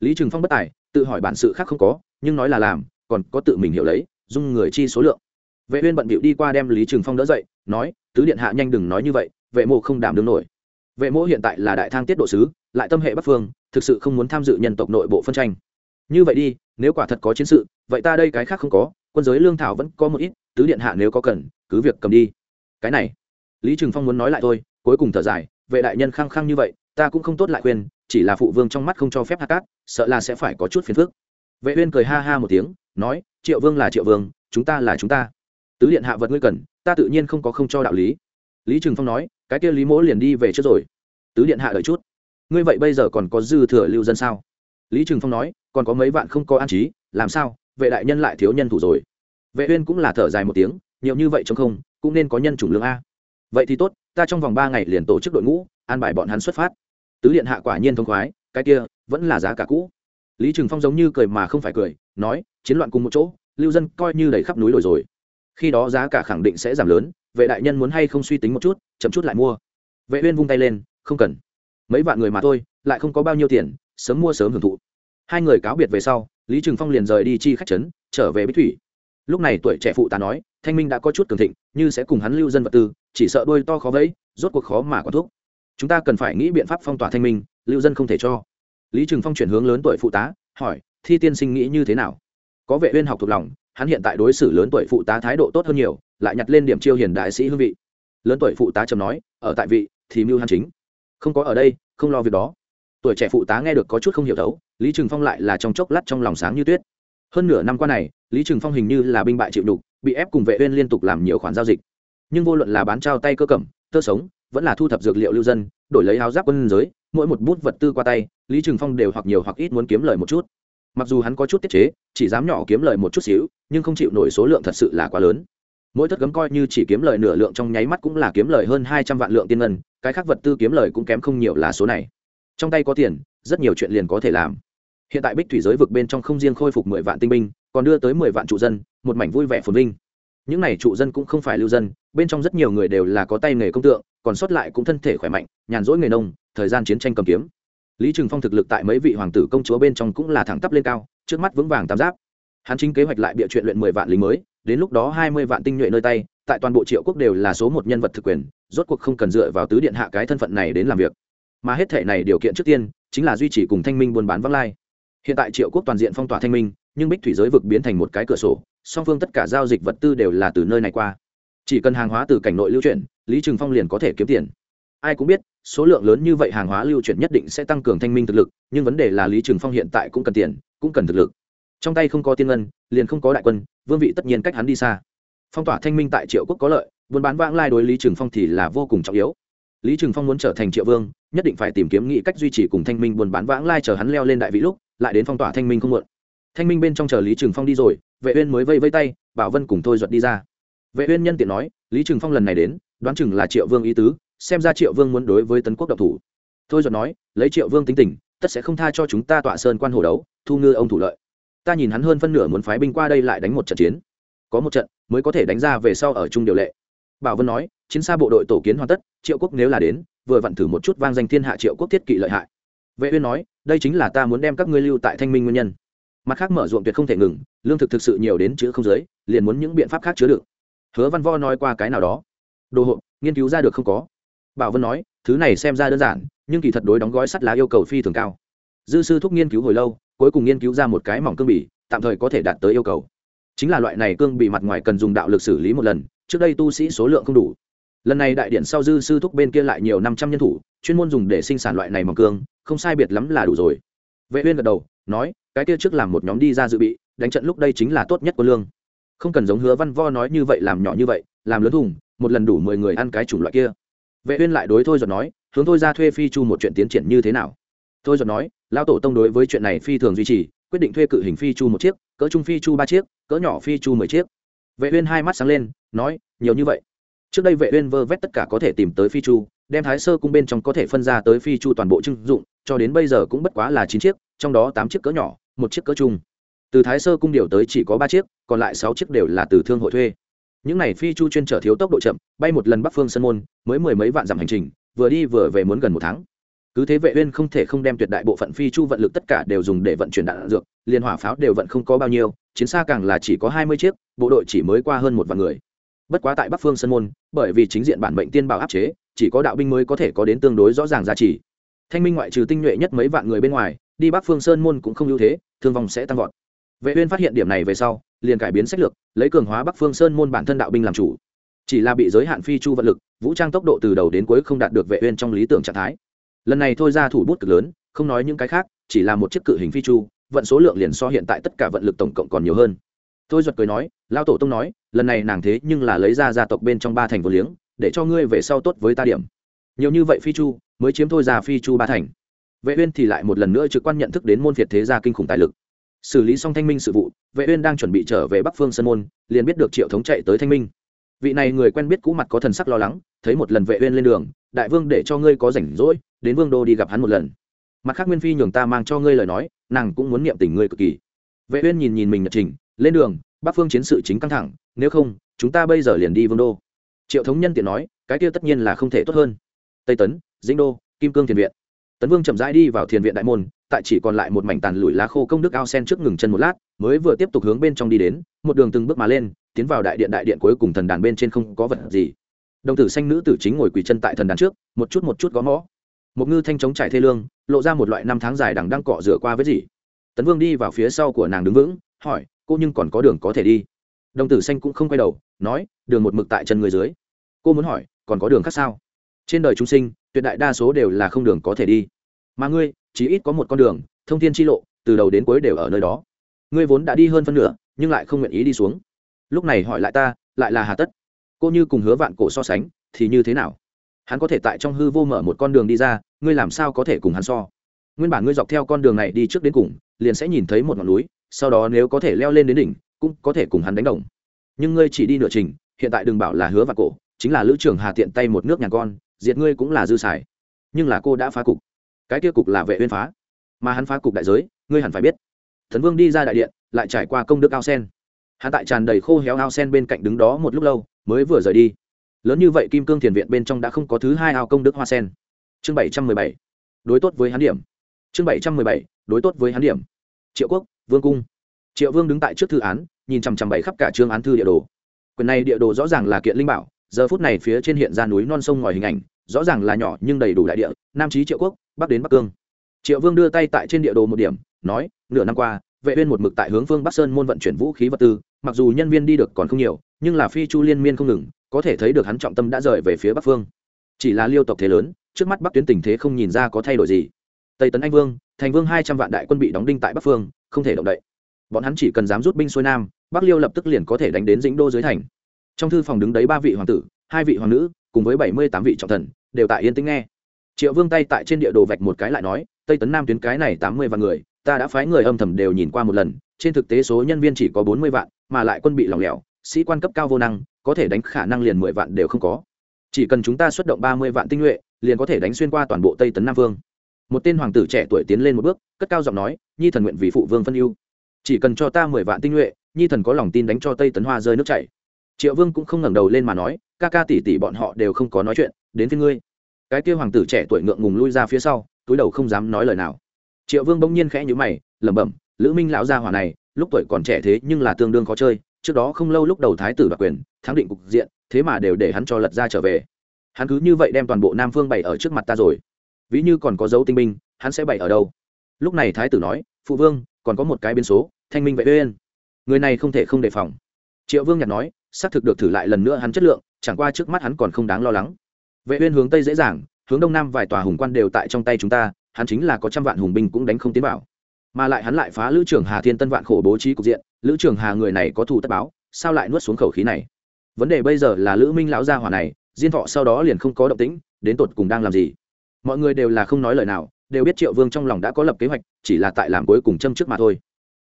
lý trừng phong bất tài, tự hỏi bản sự khác không có, nhưng nói là làm, còn có tự mình hiểu lấy, dung người chi số lượng. Vệ uyên bận bịu đi qua đem lý trừng phong đỡ dậy, nói, tứ điện hạ nhanh đừng nói như vậy, vệ mộ không đảm đương nổi. Vệ mộ hiện tại là đại thang tiết độ sứ, lại tâm hệ bắc phương, thực sự không muốn tham dự nhân tộc nội bộ phân tranh như vậy đi, nếu quả thật có chiến sự, vậy ta đây cái khác không có, quân giới lương thảo vẫn có một ít, tứ điện hạ nếu có cần, cứ việc cầm đi. Cái này, lý trừng phong muốn nói lại thôi, cuối cùng thở dài, vệ đại nhân khăng khăng như vậy, ta cũng không tốt lại khuyên, chỉ là phụ vương trong mắt không cho phép hạ cát, sợ là sẽ phải có chút phiền phức. Vệ uyên cười ha ha một tiếng, nói, triệu vương là triệu vương, chúng ta là chúng ta. Tứ điện hạ vật ngươi cần, ta tự nhiên không có không cho đạo lý. Lý trừng phong nói, cái kia lý mỗ liền đi về trước rồi. Tứ điện hạ đợi chút. Ngươi vậy bây giờ còn có dư thừa lưu dân sao? Lý trừng phong nói còn có mấy vạn không có an trí, làm sao, vệ đại nhân lại thiếu nhân thủ rồi? Vệ uyên cũng là thở dài một tiếng, nhiều như vậy chống không, cũng nên có nhân chủng lương a. Vậy thì tốt, ta trong vòng ba ngày liền tổ chức đội ngũ, an bài bọn hắn xuất phát. Tứ điện hạ quả nhiên thông khoái, cái kia, vẫn là giá cả cũ. Lý trường phong giống như cười mà không phải cười, nói, chiến loạn cùng một chỗ, lưu dân coi như đầy khắp núi đồi rồi. Khi đó giá cả khẳng định sẽ giảm lớn, vệ đại nhân muốn hay không suy tính một chút, chậm chút lại mua. Vệ uyên vung tay lên, không cần. Mấy vạn người mà thôi, lại không có bao nhiêu tiền, sớm mua sớm hưởng thụ hai người cáo biệt về sau, lý trừng phong liền rời đi chi khách trấn, trở về bích thủy. Lúc này tuổi trẻ phụ tá nói, thanh minh đã có chút cường thịnh, như sẽ cùng hắn lưu dân vật tư, chỉ sợ đôi to khó vẫy, rốt cuộc khó mà có thuốc chúng ta cần phải nghĩ biện pháp phong tỏa thanh minh, lưu dân không thể cho. Lý trừng phong chuyển hướng lớn tuổi phụ tá, hỏi, thi tiên sinh nghĩ như thế nào? Có vệ uyên học thuộc lòng, hắn hiện tại đối xử lớn tuổi phụ tá thái độ tốt hơn nhiều, lại nhặt lên điểm chiêu hiền đại sĩ hương vị. Lớn tuổi phụ tá trầm nói, ở tại vị thì mưu hắn chính. Không có ở đây, không lo việc đó tuổi trẻ phụ tá nghe được có chút không hiểu thấu, lý trừng phong lại là trong chốc lát trong lòng sáng như tuyết. Hơn nửa năm qua này, lý trừng phong hình như là binh bại chịu đục bị ép cùng vệ uyên liên tục làm nhiều khoản giao dịch. Nhưng vô luận là bán trao tay cơ cẩm, tơ sống, vẫn là thu thập dược liệu lưu dân, đổi lấy áo giáp quân giới, mỗi một bút vật tư qua tay, lý trừng phong đều hoặc nhiều hoặc ít muốn kiếm lời một chút. Mặc dù hắn có chút tiết chế, chỉ dám nhỏ kiếm lời một chút xíu, nhưng không chịu nổi số lượng thật sự là quá lớn. Mỗi thất gấm coi như chỉ kiếm lời nửa lượng trong nháy mắt cũng là kiếm lời hơn hai trăm vạn lượng tiên ngân, cái khác vật tư kiếm lời cũng kém không nhiều là số này trong tay có tiền, rất nhiều chuyện liền có thể làm. Hiện tại bích thủy giới vực bên trong không riêng khôi phục mười vạn tinh binh, còn đưa tới mười vạn trụ dân, một mảnh vui vẻ phồn vinh. Những n à y trụ dân cũng không phải lưu dân, bên trong rất nhiều người đều là có tay nghề công tượng, còn sót lại cũng thân thể khỏe mạnh, nhàn rỗi nghề nông, thời gian chiến tranh cầm kiếm. Lý trừng phong thực lực tại mấy vị hoàng tử công chúa bên trong cũng là thẳng tắp lên cao, trước mắt vững vàng tam giáp. Hắn chính kế hoạch lại bịa chuyện luyện mười vạn lính mới, đến lúc đó hai mươi vạn tinh nhuệ nơi tay, tại toàn bộ triệu quốc đều là số một nhân vật thực quyền, rốt cuộc không cần dựa vào tứ điện hạ cái thân phận này đến làm việc mà hết thể này điều kiện trước tiên chính là duy trì cùng thanh minh buôn bán văng lai. Hiện tại triệu quốc toàn diện phong tỏa thanh minh, nhưng bích thủy giới vực biến thành một cái cửa sổ, song phương tất cả giao dịch vật tư đều là từ nơi này qua. Chỉ cần hàng hóa từ cảnh nội lưu chuyển, lý trừng phong liền có thể kiếm tiền. Ai cũng biết, số lượng lớn như vậy hàng hóa lưu chuyển nhất định sẽ tăng cường thanh minh thực lực, nhưng vấn đề là lý trừng phong hiện tại cũng cần tiền, cũng cần thực lực. Trong tay không có tiên ngân, liền không có đại quân, vương vị tất nhiên cách hắn đi xa. Phong tỏa thanh minh tại triệu quốc có lợi, buôn bán vãng lai đối lý trừng phong thì là vô cùng trọng yếu lý trừng phong muốn trở thành triệu vương, nhất định phải tìm kiếm nghĩ cách duy trì cùng thanh minh buôn bán vãng lai chờ hắn leo lên đại vị lúc, lại đến phong tỏa thanh minh không muộn. Thanh minh bên trong chờ lý trừng phong đi rồi, vệ uyên mới vây vây tay, bảo vân cùng thôi duật đi ra. Vệ uyên nhân tiện nói, lý trừng phong lần này đến, đoán chừng là triệu vương ý tứ, xem ra triệu vương muốn đối với tấn quốc độc thủ. Thôi duật nói, lấy triệu vương tính tình, tất sẽ không tha cho chúng ta tọa sơn quan hồ đấu, thu ngư ông thủ lợi. Ta nhìn hắn hơn phân nửa muốn phái binh qua đây lại đánh một trận chiến. Có một trận mới có thể đánh ra về sau ở trung điều lệ. Bảo vân nói chiến xa bộ đội tổ kiến hoàn tất, triệu quốc nếu là đến, vừa vặn thử một chút vang danh thiên hạ triệu quốc thiết kỵ lợi hại. Vệ uyên nói, đây chính là ta muốn đem các ngươi lưu tại thanh minh nguyên nhân. Mặt khác mở ruộng tuyệt không thể ngừng, lương thực thực sự nhiều đến chữ không giới liền muốn những biện pháp khác chứa đựng. Hứa văn vo nói qua cái nào đó. Đồ hộ, nghiên cứu ra được không có. Bảo vân nói, thứ này xem ra đơn giản, nhưng kỳ thật đối đóng gói sắt lá yêu cầu phi thường cao. Dư sư thúc nghiên cứu hồi lâu, cuối cùng nghiên cứu ra một cái mỏng cương bì, tạm thời có thể đạt tới yêu cầu. Chính là loại này cương bì mặt ngoài cần dùng đạo lực xử lý một lần, trước đây tu sĩ số lượng không đủ lần này đại điện sau dư sư thúc bên kia lại nhiều năm trăm nhân thủ, chuyên môn dùng để sinh sản loại này mỏng cương, không sai biệt lắm là đủ rồi. Vệ uyên gật đầu, nói, cái kia trước làm một nhóm đi ra dự bị, đánh trận lúc đây chính là tốt nhất của lương. Không cần giống hứa văn vo nói như vậy làm nhỏ như vậy, làm lớn thùng, một lần đủ mười người ăn cái chủng loại kia. Vệ uyên lại đối thôi giọt nói, hướng thôi ra thuê phi chu một chuyện tiến triển như thế nào? Thôi giọt nói, lão tổ tông đối với chuyện này phi thường duy trì, quyết định thuê cự hình phi chu một chiếc, cỡ trung phi chu ba chiếc, cỡ nhỏ phi chu mười chiếc. Vệ uyên hai mắt sáng lên, nói, nhiều như vậy trước đây vệ uyên vơ vét tất cả có thể tìm tới phi chu, đem thái sơ cung bên trong có thể phân ra tới phi chu toàn bộ trưng dụng, cho đến bây giờ cũng bất quá là chín chiếc, trong đó tám chiếc cỡ nhỏ, một chiếc cỡ trung từ thái sơ cung điều tới chỉ có ba chiếc, còn lại sáu chiếc đều là từ thương hội thuê. Những này phi chu chuyên trở thiếu tốc độ chậm, bay một lần bắc phương sân môn, mới mười mấy vạn dặm hành trình, vừa đi vừa về muốn gần một tháng. Cứ thế vệ uyên không thể không đem tuyệt đại bộ phận phi chu vận lực tất cả đều dùng để vận chuyển đạn dược, liên hỏa pháo đều vận không có bao nhiêu, chiến xa càng là chỉ có hai mươi chiếc, bộ đội chỉ mới qua hơn một vạn người bất quá tại bắc phương sân môn, bởi vì chính diện bản mệnh tiên bảo áp chế, chỉ có đạo binh mới có thể có đến tương đối rõ ràng giá trị. Thanh minh ngoại trừ tinh nhuệ nhất mấy vạn người bên ngoài, đi bắc phương sơn môn cũng không ưu thế, thương vong sẽ tăng vọt. Vệ uyên phát hiện điểm này về sau, liền cải biến sách lược, lấy cường hóa bắc phương sơn môn bản thân đạo binh làm chủ. Chỉ là bị giới hạn phi chu vận lực, vũ trang tốc độ từ đầu đến cuối không đạt được vệ uyên trong lý tưởng trạng thái. Lần này thôi ra thủ bút cực lớn, không nói những cái khác, chỉ là một chiếc cự hình phi chu, vận số lượng liền so hiện tại tất cả vận lực tổng cộng còn nhiều hơn tôi giật cười nói lao tổ tông nói, lần này nàng thế nhưng là lấy ra gia tộc bên trong ba thành vô liếng, để cho ngươi về sau tốt với ta điểm. Nhiều như vậy phi chu, mới chiếm thôi ra phi chu ba thành. Vệ uyên thì lại một lần nữa trực quan nhận thức đến môn việt thế gia kinh khủng tài lực. Xử lý xong thanh minh sự vụ, vệ uyên đang chuẩn bị trở về bắc phương sơn môn, liền biết được triệu thống chạy tới thanh minh. Vị này người quen biết cũ mặt có thần sắc lo lắng, thấy một lần vệ uyên lên đường, đại vương để cho ngươi có rảnh rỗi, đến vương đô đi gặp hắn một lần. Mặt khác nguyên phi nhường ta mang cho ngươi lời nói, nàng cũng muốn niệm tình ngươi cực kỳ. Vệ uyên nhìn nhìn mình nhật trình lên đường, bắc phương chiến sự chính căng thẳng, nếu không, chúng ta bây giờ liền đi vương đô. Triệu thống nhân tiện nói, cái kia tất nhiên là không thể tốt hơn. Tây tấn, dĩnh đô, kim cương thiền viện. Tấn vương chậm rãi đi vào thiền viện đại môn, tại chỉ còn lại một mảnh tàn lủi lá khô công đức ao sen trước ngừng chân một lát, mới vừa tiếp tục hướng bên trong đi đến, một đường từng bước mà lên, tiến vào đại điện đại điện cuối cùng thần đàn bên trên không có vật gì. Đồng tử xanh nữ tử chính ngồi quỳ chân tại thần đàn trước, một chút một chút gõ mõ. Một ngư thanh chống trải thê lương, lộ ra một loại năm tháng dài đằng đang cọ rửa qua với gì tấn vương đi vào phía sau của nàng đứng vững, hỏi cô nhưng còn có đường có thể đi. Đồng tử xanh cũng không quay đầu, nói, đường một mực tại chân người dưới. Cô muốn hỏi, còn có đường khác sao? Trên đời chúng sinh, tuyệt đại đa số đều là không đường có thể đi. Mà ngươi, chỉ ít có một con đường, thông thiên chi lộ, từ đầu đến cuối đều ở nơi đó. Ngươi vốn đã đi hơn phân nửa, nhưng lại không nguyện ý đi xuống. Lúc này hỏi lại ta, lại là hà tất? Cô như cùng hứa vạn cổ so sánh, thì như thế nào? Hắn có thể tại trong hư vô mở một con đường đi ra, ngươi làm sao có thể cùng hắn so? Nguyên bản ngươi dọc theo con đường này đi trước đến cùng, liền sẽ nhìn thấy một ngọn núi sau đó nếu có thể leo lên đến đỉnh, cũng có thể cùng hắn đánh đồng. Nhưng ngươi chỉ đi nửa trình, hiện tại đừng bảo là hứa và cổ, chính là lữ trưởng hà tiện tay một nước nhà con, diệt ngươi cũng là dư xài. Nhưng là cô đã phá cục. Cái kia cục là vệ uyên phá. Mà hắn phá cục đại giới, ngươi hẳn phải biết. Thần vương đi ra đại điện, lại trải qua công đức ao sen. Hắn tại tràn đầy khô héo ao sen bên cạnh đứng đó một lúc lâu, mới vừa rời đi. Lớn như vậy kim cương thiền viện bên trong đã không có thứ hai ao công đức hoa sen. Chương bảy trăm mười bảy. Đối tốt với hắn điểm. Chương bảy trăm mười bảy. Đối tốt với hắn điểm. Triệu quốc vương cung. Triệu vương đứng tại trước thư án, nhìn chằm chằm bảy khắp cả chương án thư địa đồ. Quyền này địa đồ rõ ràng là kiện linh bảo, giờ phút này phía trên hiện ra núi non sông ngòi hình ảnh, rõ ràng là nhỏ nhưng đầy đủ đại địa, nam trí triệu quốc, bắc đến bắc cương. Triệu vương đưa tay tại trên địa đồ một điểm, nói, nửa năm qua, vệ uyên một mực tại hướng phương bắc sơn môn vận chuyển vũ khí vật tư, mặc dù nhân viên đi được còn không nhiều, nhưng là phi chu liên miên không ngừng, có thể thấy được hắn trọng tâm đã rời về phía bắc phương. Chỉ là liêu tộc thế lớn, trước mắt bắc tuyến tình thế không nhìn ra có thay đổi gì. Tây tấn anh vương, thành vương hai trăm vạn đại quân bị đóng đinh tại bắc phương không thể động đậy. Bọn hắn chỉ cần dám rút binh xuôi nam, bắc liêu lập tức liền có thể đánh đến dĩnh đô dưới thành. Trong thư phòng đứng đấy ba vị hoàng tử, hai vị hoàng nữ, cùng với bảy mươi tám vị trọng thần, đều tại yên tĩnh nghe. Triệu vương tay tại trên địa đồ vạch một cái lại nói, tây tấn nam tuyến cái này tám mươi vạn người, ta đã phái người âm thầm đều nhìn qua một lần, trên thực tế số nhân viên chỉ có bốn mươi vạn, mà lại quân bị lỏng lẻo, sĩ quan cấp cao vô năng, có thể đánh khả năng liền mười vạn đều không có. Chỉ cần chúng ta xuất động ba mươi vạn tinh nhuệ, liền có thể đánh xuyên qua toàn bộ tây tấn nam vương một tên hoàng tử trẻ tuổi tiến lên một bước, cất cao giọng nói, nhi thần nguyện vì phụ vương phân ưu. Chỉ cần cho ta mười vạn tinh nhuệ, nhi thần có lòng tin đánh cho tây tấn hoa rơi nước chảy. Triệu vương cũng không ngẩng đầu lên mà nói, ca ca tỷ tỷ bọn họ đều không có nói chuyện, đến phía ngươi. Cái kia hoàng tử trẻ tuổi ngượng ngùng lui ra phía sau, túi đầu không dám nói lời nào. Triệu vương bỗng nhiên khẽ nhíu mày, lẩm bẩm, lữ minh lão gia hỏa này, lúc tuổi còn trẻ thế nhưng là tương đương khó chơi, trước đó không lâu lúc đầu thái tử đoạt quyền, thắng định cục diện, thế mà đều để hắn cho lật ra trở về. Hắn cứ như vậy đem toàn bộ nam phương bày ở trước mặt ta rồi ví như còn có dấu tinh minh hắn sẽ bày ở đâu? Lúc này thái tử nói, phụ vương, còn có một cái biến số, thanh minh vệ uyên. Người này không thể không đề phòng. Triệu vương nhặt nói, xác thực được thử lại lần nữa hắn chất lượng, chẳng qua trước mắt hắn còn không đáng lo lắng. Vệ uyên hướng tây dễ dàng, hướng đông nam vài tòa hùng quan đều tại trong tay chúng ta, hắn chính là có trăm vạn hùng binh cũng đánh không tiến vào. Mà lại hắn lại phá lữ trưởng hà thiên tân vạn khổ bố trí cục diện, lữ trưởng hà người này có thù tất báo, sao lại nuốt xuống khẩu khí này? Vấn đề bây giờ là lữ minh lão gia hỏa này, diên thọ sau đó liền không có động tĩnh, đến tột cùng đang làm gì? Mọi người đều là không nói lời nào, đều biết triệu vương trong lòng đã có lập kế hoạch, chỉ là tại làm cuối cùng châm trước mà thôi.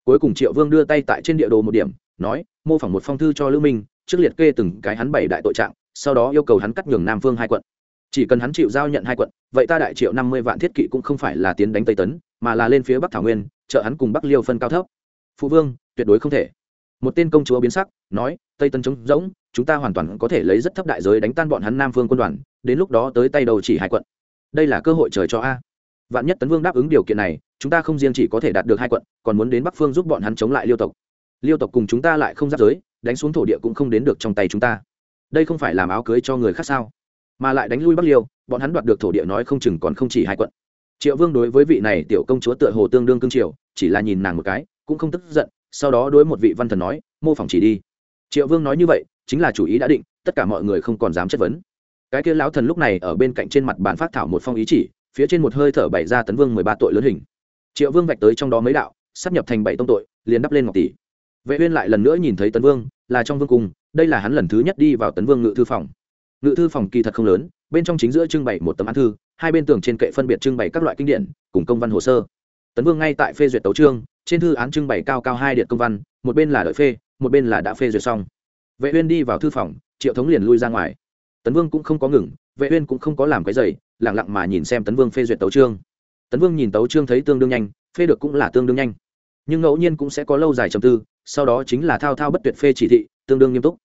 Cuối cùng triệu vương đưa tay tại trên địa đồ một điểm, nói, mô phỏng một phong thư cho lữ minh, trước liệt kê từng cái hắn bảy đại tội trạng, sau đó yêu cầu hắn cắt nhường nam phương hai quận. Chỉ cần hắn chịu giao nhận hai quận, vậy ta đại triệu năm mươi vạn thiết kỵ cũng không phải là tiến đánh tây tấn, mà là lên phía bắc thảo nguyên, trợ hắn cùng bắc liêu phân cao thấp. Phụ vương, tuyệt đối không thể. Một tên công chúa biến sắc, nói, tây tấn trống rỗng, chúng ta hoàn toàn có thể lấy rất thấp đại giới đánh tan bọn hắn nam phương quân đoàn, đến lúc đó tới tay đầu chỉ hai quận đây là cơ hội trời cho a. Vạn nhất tấn vương đáp ứng điều kiện này, chúng ta không riêng chỉ có thể đạt được hai quận, còn muốn đến bắc phương giúp bọn hắn chống lại liêu tộc. Liêu tộc cùng chúng ta lại không giáp giới, đánh xuống thổ địa cũng không đến được trong tay chúng ta. Đây không phải làm áo cưới cho người khác sao? Mà lại đánh lui bắc liêu, bọn hắn đoạt được thổ địa nói không chừng còn không chỉ hai quận. Triệu vương đối với vị này tiểu công chúa tựa hồ tương đương cương triều, chỉ là nhìn nàng một cái, cũng không tức giận, sau đó đối một vị văn thần nói, mô phỏng chỉ đi. Triệu vương nói như vậy, chính là chủ ý đã định, tất cả mọi người không còn dám chất vấn cái kia lão thần lúc này ở bên cạnh trên mặt bàn phát thảo một phong ý chỉ, phía trên một hơi thở bày ra tấn vương mười ba tội lớn hình. Triệu vương vạch tới trong đó mấy đạo, sắp nhập thành bảy tông tội, liền đắp lên ngọc tỷ. Vệ uyên lại lần nữa nhìn thấy tấn vương, là trong vương cung, đây là hắn lần thứ nhất đi vào tấn vương ngự thư phòng. Ngự thư phòng kỳ thật không lớn, bên trong chính giữa trưng bày một tấm án thư, hai bên tường trên kệ phân biệt trưng bày các loại kinh điển, cùng công văn hồ sơ. Tấn vương ngay tại phê duyệt tấu trương trên thư án trưng bày cao cao hai điện công văn, một bên là đợi phê, một bên là đã phê duyệt xong. Vệ uyên đi vào thư phòng, triệu thống liền lui ra ngoài tấn vương cũng không có ngừng, vệ uyên cũng không có làm cái giày, lặng lặng mà nhìn xem tấn vương phê duyệt tấu chương. Tấn vương nhìn tấu chương thấy tương đương nhanh, phê được cũng là tương đương nhanh. Nhưng ngẫu nhiên cũng sẽ có lâu dài trầm tư, sau đó chính là thao thao bất tuyệt phê chỉ thị, tương đương nghiêm túc.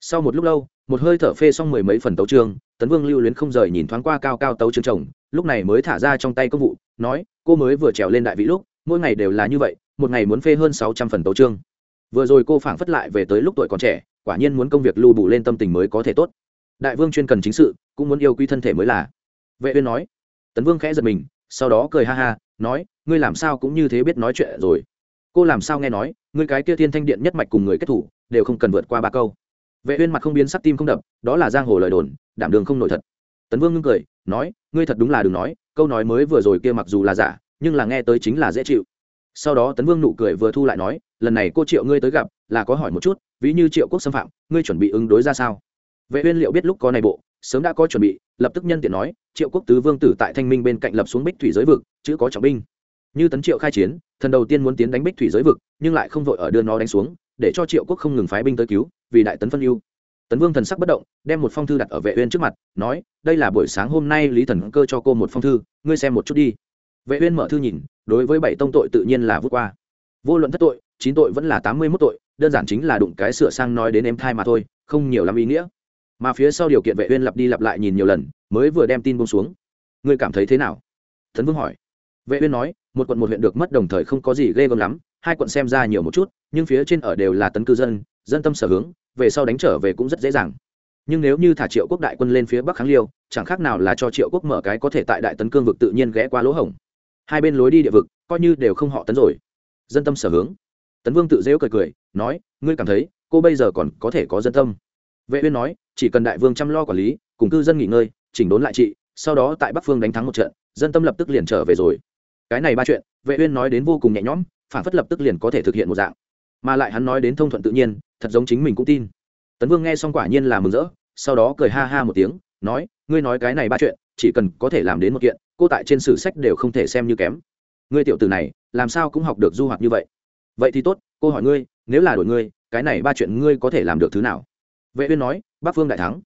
Sau một lúc lâu, một hơi thở phê xong mười mấy phần tấu chương, tấn vương lưu luyến không rời nhìn thoáng qua cao cao tấu chương chồng, lúc này mới thả ra trong tay công vụ, nói, cô mới vừa trèo lên đại vị lúc, mỗi ngày đều là như vậy, một ngày muốn phê hơn sáu trăm phần tấu chương. Vừa rồi cô phảng phất lại về tới lúc tuổi còn trẻ, quả nhiên muốn công việc lưu bù lên tâm tình mới có thể tốt đại vương chuyên cần chính sự, cũng muốn yêu quý thân thể mới là. Vệ uyên nói. Tấn vương khẽ giật mình, sau đó cười ha ha, nói, ngươi làm sao cũng như thế biết nói chuyện rồi. Cô làm sao nghe nói, ngươi cái kia thiên thanh điện nhất mạch cùng người kết thủ, đều không cần vượt qua ba câu. Vệ uyên mặt không biến sắc tim không đập, đó là giang hồ lời đồn, đảm đường không nổi thật. Tấn vương ngưng cười, nói, ngươi thật đúng là đừng nói, câu nói mới vừa rồi kia mặc dù là giả, nhưng là nghe tới chính là dễ chịu. Sau đó tấn vương nụ cười vừa thu lại nói, lần này cô triệu ngươi tới gặp, là có hỏi một chút, ví như triệu quốc xâm phạm, ngươi chuẩn bị ứng đối ra sao? Vệ uyên liệu biết lúc có này bộ, sớm đã có chuẩn bị, lập tức nhân tiện nói, triệu quốc tứ vương tử tại thanh minh bên cạnh lập xuống bích thủy giới vực, chữ có trọng binh. Như tấn triệu khai chiến, thần đầu tiên muốn tiến đánh bích thủy giới vực, nhưng lại không vội ở đưa nó đánh xuống, để cho triệu quốc không ngừng phái binh tới cứu, vì đại tấn phân ưu. Tấn vương thần sắc bất động, đem một phong thư đặt ở vệ uyên trước mặt, nói, đây là buổi sáng hôm nay lý thần cơ cho cô một phong thư, ngươi xem một chút đi. Vệ uyên mở thư nhìn, đối với bảy tông tội tự nhiên là vút qua. Vô luận thất tội, chín tội vẫn là tám mươi tội, đơn giản chính là đụng cái sửa sang nói đến em thai mà thôi, không nhiều lắm ý nghĩa mà phía sau điều kiện vệ uyên lặp đi lặp lại nhìn nhiều lần, mới vừa đem tin buông xuống. Ngươi cảm thấy thế nào? Tấn vương hỏi. Vệ uyên nói, một quận một huyện được mất đồng thời không có gì ghê gớm lắm, hai quận xem ra nhiều một chút, nhưng phía trên ở đều là tấn cư dân dân tâm sở hướng, về sau đánh trở về cũng rất dễ dàng. Nhưng nếu như thả triệu quốc đại quân lên phía bắc kháng liêu, chẳng khác nào là cho triệu quốc mở cái có thể tại đại tấn cương vực tự nhiên ghé qua lỗ hổng. Hai bên lối đi địa vực, coi như đều không họ tấn rồi. Dân tâm sở hướng. Tấn vương tự dễu cười cười, nói, ngươi cảm thấy, cô bây giờ còn có thể có dân tâm? Vệ uyên nói, chỉ cần đại vương chăm lo quản lý, cùng cư dân nghỉ ngơi, chỉnh đốn lại trị, sau đó tại bắc phương đánh thắng một trận, dân tâm lập tức liền trở về rồi. Cái này ba chuyện, vệ uyên nói đến vô cùng nhẹ nhõm, phản phất lập tức liền có thể thực hiện một dạng. Mà lại hắn nói đến thông thuận tự nhiên, thật giống chính mình cũng tin. Tấn vương nghe xong quả nhiên là mừng rỡ, sau đó cười ha ha một tiếng, nói, ngươi nói cái này ba chuyện, chỉ cần có thể làm đến một kiện, cô tại trên sử sách đều không thể xem như kém. Ngươi tiểu tử này, làm sao cũng học được du học như vậy. Vậy thì tốt, cô hỏi ngươi, nếu là đổi ngươi, cái này ba chuyện ngươi có thể làm được thứ nào? Vệ uyên nói bắc phương đại thắng.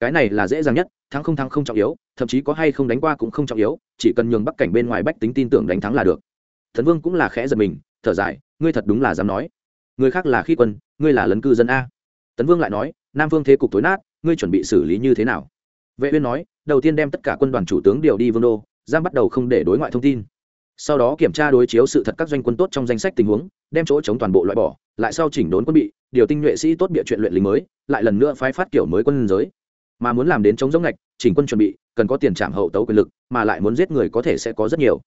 Cái này là dễ dàng nhất, thắng không thắng không trọng yếu, thậm chí có hay không đánh qua cũng không trọng yếu, chỉ cần nhường bắc cảnh bên ngoài bách tính tin tưởng đánh thắng là được. Thần vương cũng là khẽ giật mình, thở dài, ngươi thật đúng là dám nói. Người khác là khi quân, ngươi là lấn cư dân a. Tấn vương lại nói, nam vương thế cục tối nát, ngươi chuẩn bị xử lý như thế nào? Vệ uyên nói, đầu tiên đem tất cả quân đoàn chủ tướng điều đi vương đô, giam bắt đầu không để đối ngoại thông tin sau đó kiểm tra đối chiếu sự thật các doanh quân tốt trong danh sách tình huống, đem chỗ chống toàn bộ loại bỏ, lại sau chỉnh đốn quân bị, điều tinh nhuệ sĩ tốt bịa chuyện luyện lính mới, lại lần nữa phái phát kiểu mới quân giới. Mà muốn làm đến chống giống ngạch, chỉnh quân chuẩn bị, cần có tiền trảm hậu tấu quyền lực, mà lại muốn giết người có thể sẽ có rất nhiều.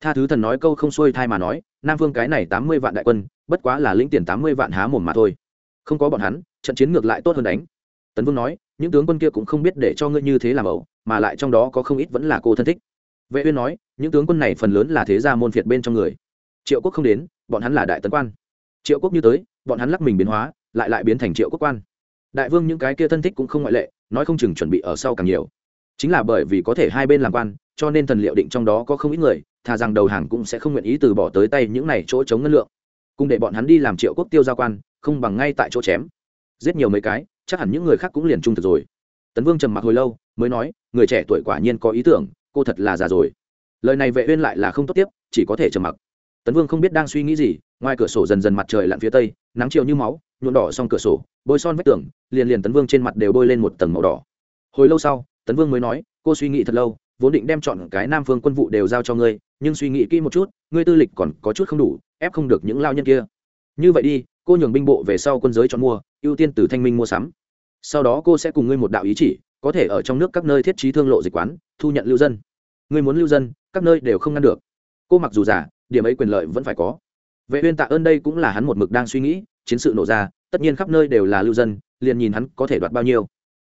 Tha thứ thần nói câu không xuôi thai mà nói, nam vương cái này tám mươi vạn đại quân, bất quá là lĩnh tiền tám mươi vạn há mồm mà thôi. Không có bọn hắn, trận chiến ngược lại tốt hơn đánh. Tấn vương nói, những tướng quân kia cũng không biết để cho ngươi như thế làm ẩu, mà lại trong đó có không ít vẫn là cô thân thích vệ uyên nói, những tướng quân này phần lớn là thế gia môn phiệt bên trong người. Triệu quốc không đến, bọn hắn là đại tấn quan. Triệu quốc như tới, bọn hắn lắc mình biến hóa, lại lại biến thành triệu quốc quan. Đại vương những cái kia thân thích cũng không ngoại lệ, nói không chừng chuẩn bị ở sau càng nhiều. Chính là bởi vì có thể hai bên làm quan, cho nên thần liệu định trong đó có không ít người, thà rằng đầu hàng cũng sẽ không nguyện ý từ bỏ tới tay những này chỗ chống ngân lượng. Cùng để bọn hắn đi làm triệu quốc tiêu giao quan, không bằng ngay tại chỗ chém. Giết nhiều mấy cái, chắc hẳn những người khác cũng liền trung thực rồi. Tấn vương trầm mặc hồi lâu, mới nói, người trẻ tuổi quả nhiên có ý tưởng cô thật là già rồi. Lời này vệ uyên lại là không tốt tiếp, chỉ có thể trầm mặc. Tấn vương không biết đang suy nghĩ gì, ngoài cửa sổ dần dần mặt trời lặn phía tây, nắng chiều như máu, nhuộm đỏ xong cửa sổ, bôi son vách tường, liền liền tấn vương trên mặt đều bôi lên một tầng màu đỏ. Hồi lâu sau, tấn vương mới nói, cô suy nghĩ thật lâu, vốn định đem chọn cái nam phương quân vụ đều giao cho ngươi, nhưng suy nghĩ kỹ một chút, ngươi tư lịch còn có chút không đủ, ép không được những lao nhân kia. Như vậy đi, cô nhường binh bộ về sau quân giới chọn mua, ưu tiên từ thanh minh mua sắm. Sau đó cô sẽ cùng ngươi một đạo ý chỉ có thể ở trong nước các nơi thiết trí thương lộ dịch quán, thu nhận lưu dân. Ngươi muốn lưu dân, các nơi đều không ngăn được. Cô mặc dù giả điểm ấy quyền lợi vẫn phải có. Vệ uyên tạ ơn đây cũng là hắn một mực đang suy nghĩ, chiến sự nổ ra, tất nhiên khắp nơi đều là lưu dân, liền nhìn hắn có thể đoạt bao nhiêu.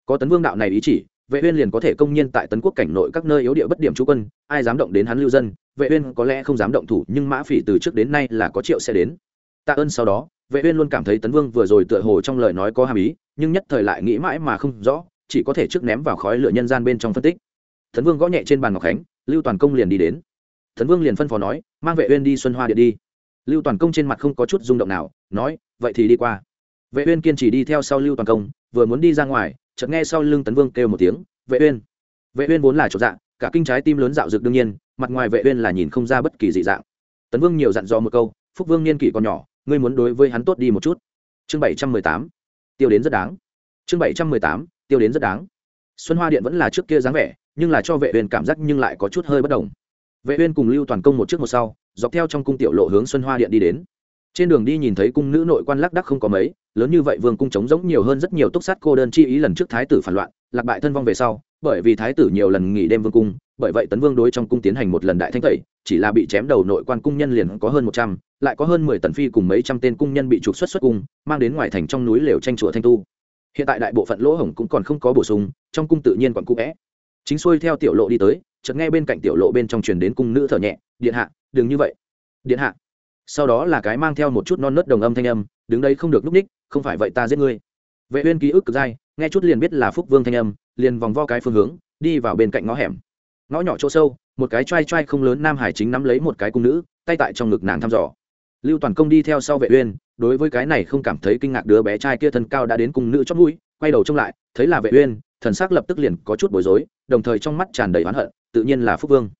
Có tấn vương đạo này ý chỉ, vệ uyên liền có thể công nhiên tại tấn quốc cảnh nội các nơi yếu địa bất điểm trú quân, ai dám động đến hắn lưu dân, vệ uyên có lẽ không dám động thủ, nhưng mã phỉ từ trước đến nay là có triệu sẽ đến. Tạ ơn sau đó, vệ uyên luôn cảm thấy tấn vương vừa rồi tựa hồ trong lời nói có hàm ý, nhưng nhất thời lại nghĩ mãi mà không rõ chỉ có thể trước ném vào khói lửa nhân gian bên trong phân tích. Thần vương gõ nhẹ trên bàn ngọc khánh, lưu toàn công liền đi đến. Thần vương liền phân phó nói, mang vệ uyên đi xuân hoa điện đi. Lưu toàn công trên mặt không có chút rung động nào, nói, vậy thì đi qua. Vệ uyên kiên trì đi theo sau lưu toàn công, vừa muốn đi ra ngoài, chợt nghe sau lưng tấn vương kêu một tiếng, vệ uyên. Vệ uyên vốn là chỗ dạng cả kinh trái tim lớn dạo dực đương nhiên, mặt ngoài vệ uyên là nhìn không ra bất kỳ dị dạng. Tấn vương nhiều dặn dò một câu, phúc vương niên kỷ còn nhỏ, ngươi muốn đối với hắn tốt đi một chút. Chương 718 tiêu đến rất đáng. Chương 718 tiêu đến rất đáng. Xuân hoa điện vẫn là trước kia dáng vẻ, nhưng là cho vệ uyên cảm giác nhưng lại có chút hơi bất đồng. Vệ uyên cùng lưu toàn công một trước một sau, dọc theo trong cung tiểu lộ hướng xuân hoa điện đi đến. Trên đường đi nhìn thấy cung nữ nội quan lắc đắc không có mấy, lớn như vậy vương cung trống rỗng nhiều hơn rất nhiều túc sát cô đơn chi ý lần trước thái tử phản loạn, lạc bại thân vong về sau, bởi vì thái tử nhiều lần nghỉ đêm vương cung, bởi vậy tấn vương đối trong cung tiến hành một lần đại thanh tẩy, chỉ là bị chém đầu nội quan cung nhân liền có hơn một trăm, lại có hơn mười tần phi cùng mấy trăm tên cung nhân bị trục xuất xuất cung, mang đến ngoài thành trong núi lều tranh chùa thanh tu hiện tại đại bộ phận lỗ hổng cũng còn không có bổ sung, trong cung tự nhiên còn cũ vẽ chính xuôi theo tiểu lộ đi tới, chợt nghe bên cạnh tiểu lộ bên trong truyền đến cung nữ thở nhẹ, điện hạ, đừng như vậy. Điện hạ. Sau đó là cái mang theo một chút non nớt đồng âm thanh âm, đứng đây không được núp ních, không phải vậy ta giết ngươi. Vệ uyên ký ức cực dai, nghe chút liền biết là phúc vương thanh âm, liền vòng vo cái phương hướng, đi vào bên cạnh ngõ hẻm. Ngõ nhỏ chỗ sâu, một cái trai trai không lớn nam hải chính nắm lấy một cái cung nữ, tay tại trong ngực nàng thăm dò lưu toàn công đi theo sau vệ uyên, đối với cái này không cảm thấy kinh ngạc đứa bé trai kia thân cao đã đến cung nữ chót mũi, quay đầu trông lại, thấy là vệ uyên, thần sắc lập tức liền có chút bối rối, đồng thời trong mắt tràn đầy oán hận, tự nhiên là phúc vương.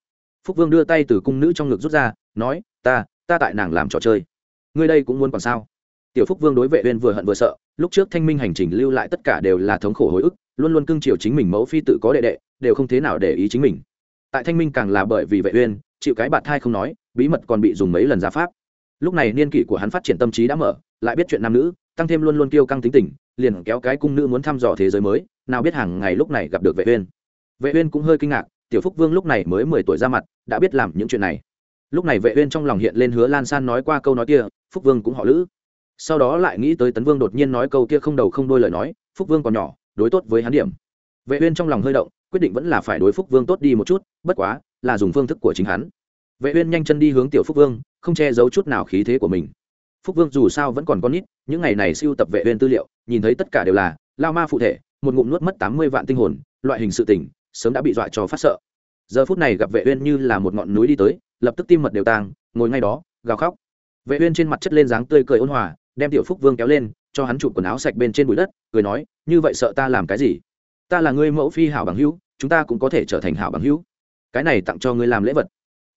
Phúc vương đưa tay từ cung nữ trong ngực rút ra, nói, ta ta tại nàng làm trò chơi. Ngươi đây cũng muốn còn sao? Tiểu phúc vương đối vệ uyên vừa hận vừa sợ, lúc trước thanh minh hành trình lưu lại tất cả đều là thống khổ hồi ức, luôn luôn cưng chiều chính mình mẫu phi tự có đệ đệ, đều không thế nào để ý chính mình. Tại thanh minh càng là bởi vì vệ uyên, chịu cái bạt thai không nói, bí mật còn bị dùng mấy lần ra pháp lúc này niên kỷ của hắn phát triển tâm trí đã mở, lại biết chuyện nam nữ, tăng thêm luôn luôn kiêu căng tính tình, liền kéo cái cung nữ muốn thăm dò thế giới mới, nào biết hàng ngày lúc này gặp được vệ uyên. Vệ uyên cũng hơi kinh ngạc, tiểu phúc vương lúc này mới 10 tuổi ra mặt, đã biết làm những chuyện này. Lúc này vệ uyên trong lòng hiện lên hứa lan san nói qua câu nói kia, phúc vương cũng họ lữ. Sau đó lại nghĩ tới tấn vương đột nhiên nói câu kia không đầu không đuôi lời nói, phúc vương còn nhỏ, đối tốt với hắn điểm. Vệ uyên trong lòng hơi động, quyết định vẫn là phải đối phúc vương tốt đi một chút, bất quá là dùng phương thức của chính hắn. Vệ uyên nhanh chân đi hướng tiểu phúc vương không che giấu chút nào khí thế của mình. Phúc vương dù sao vẫn còn con nít những ngày này siêu tập vệ uyên tư liệu nhìn thấy tất cả đều là lao ma phụ thể một ngụm nuốt mất 80 vạn tinh hồn loại hình sự tỉnh, sớm đã bị dọa cho phát sợ. Giờ phút này gặp vệ uyên như là một ngọn núi đi tới lập tức tim mật đều tàng ngồi ngay đó gào khóc. Vệ uyên trên mặt chất lên dáng tươi cười ôn hòa đem tiểu phúc vương kéo lên cho hắn chụp quần áo sạch bên trên bụi đất cười nói như vậy sợ ta làm cái gì? Ta là ngươi mẫu phi hảo bằng hữu chúng ta cũng có thể trở thành hảo bằng hữu. Cái này tặng cho ngươi làm lễ vật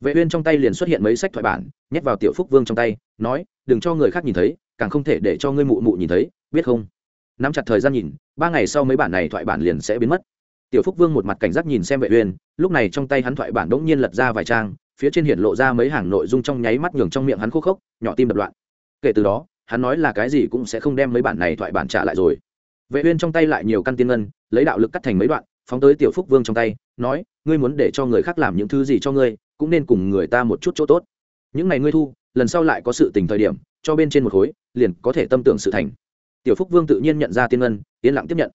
vệ uyên trong tay liền xuất hiện mấy sách thoại bản, nhét vào tiểu phúc vương trong tay, nói, đừng cho người khác nhìn thấy, càng không thể để cho ngươi mụ mụ nhìn thấy, biết không? Nắm chặt thời gian nhìn, ba ngày sau mấy bản này thoại bản liền sẽ biến mất. Tiểu phúc vương một mặt cảnh giác nhìn xem vệ uyên, lúc này trong tay hắn thoại bản đống nhiên lật ra vài trang, phía trên hiện lộ ra mấy hàng nội dung trong nháy mắt nhường trong miệng hắn khô khốc, nhỏ tim đập loạn. Kể từ đó, hắn nói là cái gì cũng sẽ không đem mấy bản này thoại bản trả lại rồi. Vệ uyên trong tay lại nhiều căn tiên ngân, lấy đạo lực cắt thành mấy đoạn, phóng tới tiểu phúc vương trong tay, nói, ngươi muốn để cho người khác làm những thứ gì cho ngươi cũng nên cùng người ta một chút chỗ tốt. Những ngày ngươi thu, lần sau lại có sự tình thời điểm, cho bên trên một khối, liền có thể tâm tưởng sự thành. Tiểu phúc vương tự nhiên nhận ra tiên ngân, yên lặng tiếp nhận.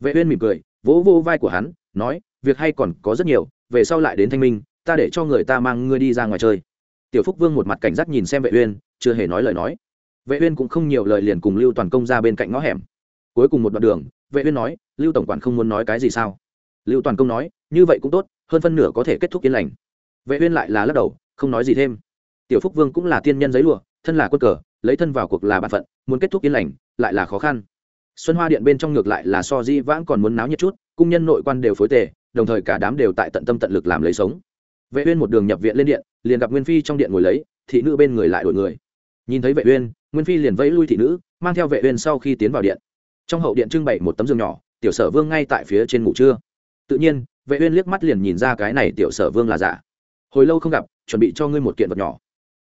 Vệ uyên mỉm cười, vỗ vỗ vai của hắn, nói, việc hay còn có rất nhiều, về sau lại đến thanh minh, ta để cho người ta mang ngươi đi ra ngoài chơi. Tiểu phúc vương một mặt cảnh giác nhìn xem vệ uyên, chưa hề nói lời nói. Vệ uyên cũng không nhiều lời liền cùng lưu toàn công ra bên cạnh ngõ hẻm. Cuối cùng một đoạn đường, vệ uyên nói, lưu tổng quản không muốn nói cái gì sao? Lưu toàn công nói, như vậy cũng tốt, hơn phân nửa có thể kết thúc yên lành vệ uyên lại là lắc đầu, không nói gì thêm. Tiểu phúc vương cũng là tiên nhân giấy lụa, thân là quân cờ, lấy thân vào cuộc là bản phận, muốn kết thúc yên lành, lại là khó khăn. Xuân hoa điện bên trong ngược lại là so di vãng còn muốn náo nhiệt chút, cung nhân nội quan đều phối tề, đồng thời cả đám đều tại tận tâm tận lực làm lấy sống. Vệ uyên một đường nhập viện lên điện, liền gặp nguyên phi trong điện ngồi lấy, thị nữ bên người lại đổi người. Nhìn thấy vệ uyên, nguyên phi liền vẫy lui thị nữ, mang theo vệ uyên sau khi tiến vào điện. Trong hậu điện trưng bày một tấm giường nhỏ, tiểu sở vương ngay tại phía trên ngủ trưa. Tự nhiên, vệ uyên liếc mắt liền nhìn ra cái này tiểu sở vương là giả hồi lâu không gặp, chuẩn bị cho ngươi một kiện vật nhỏ.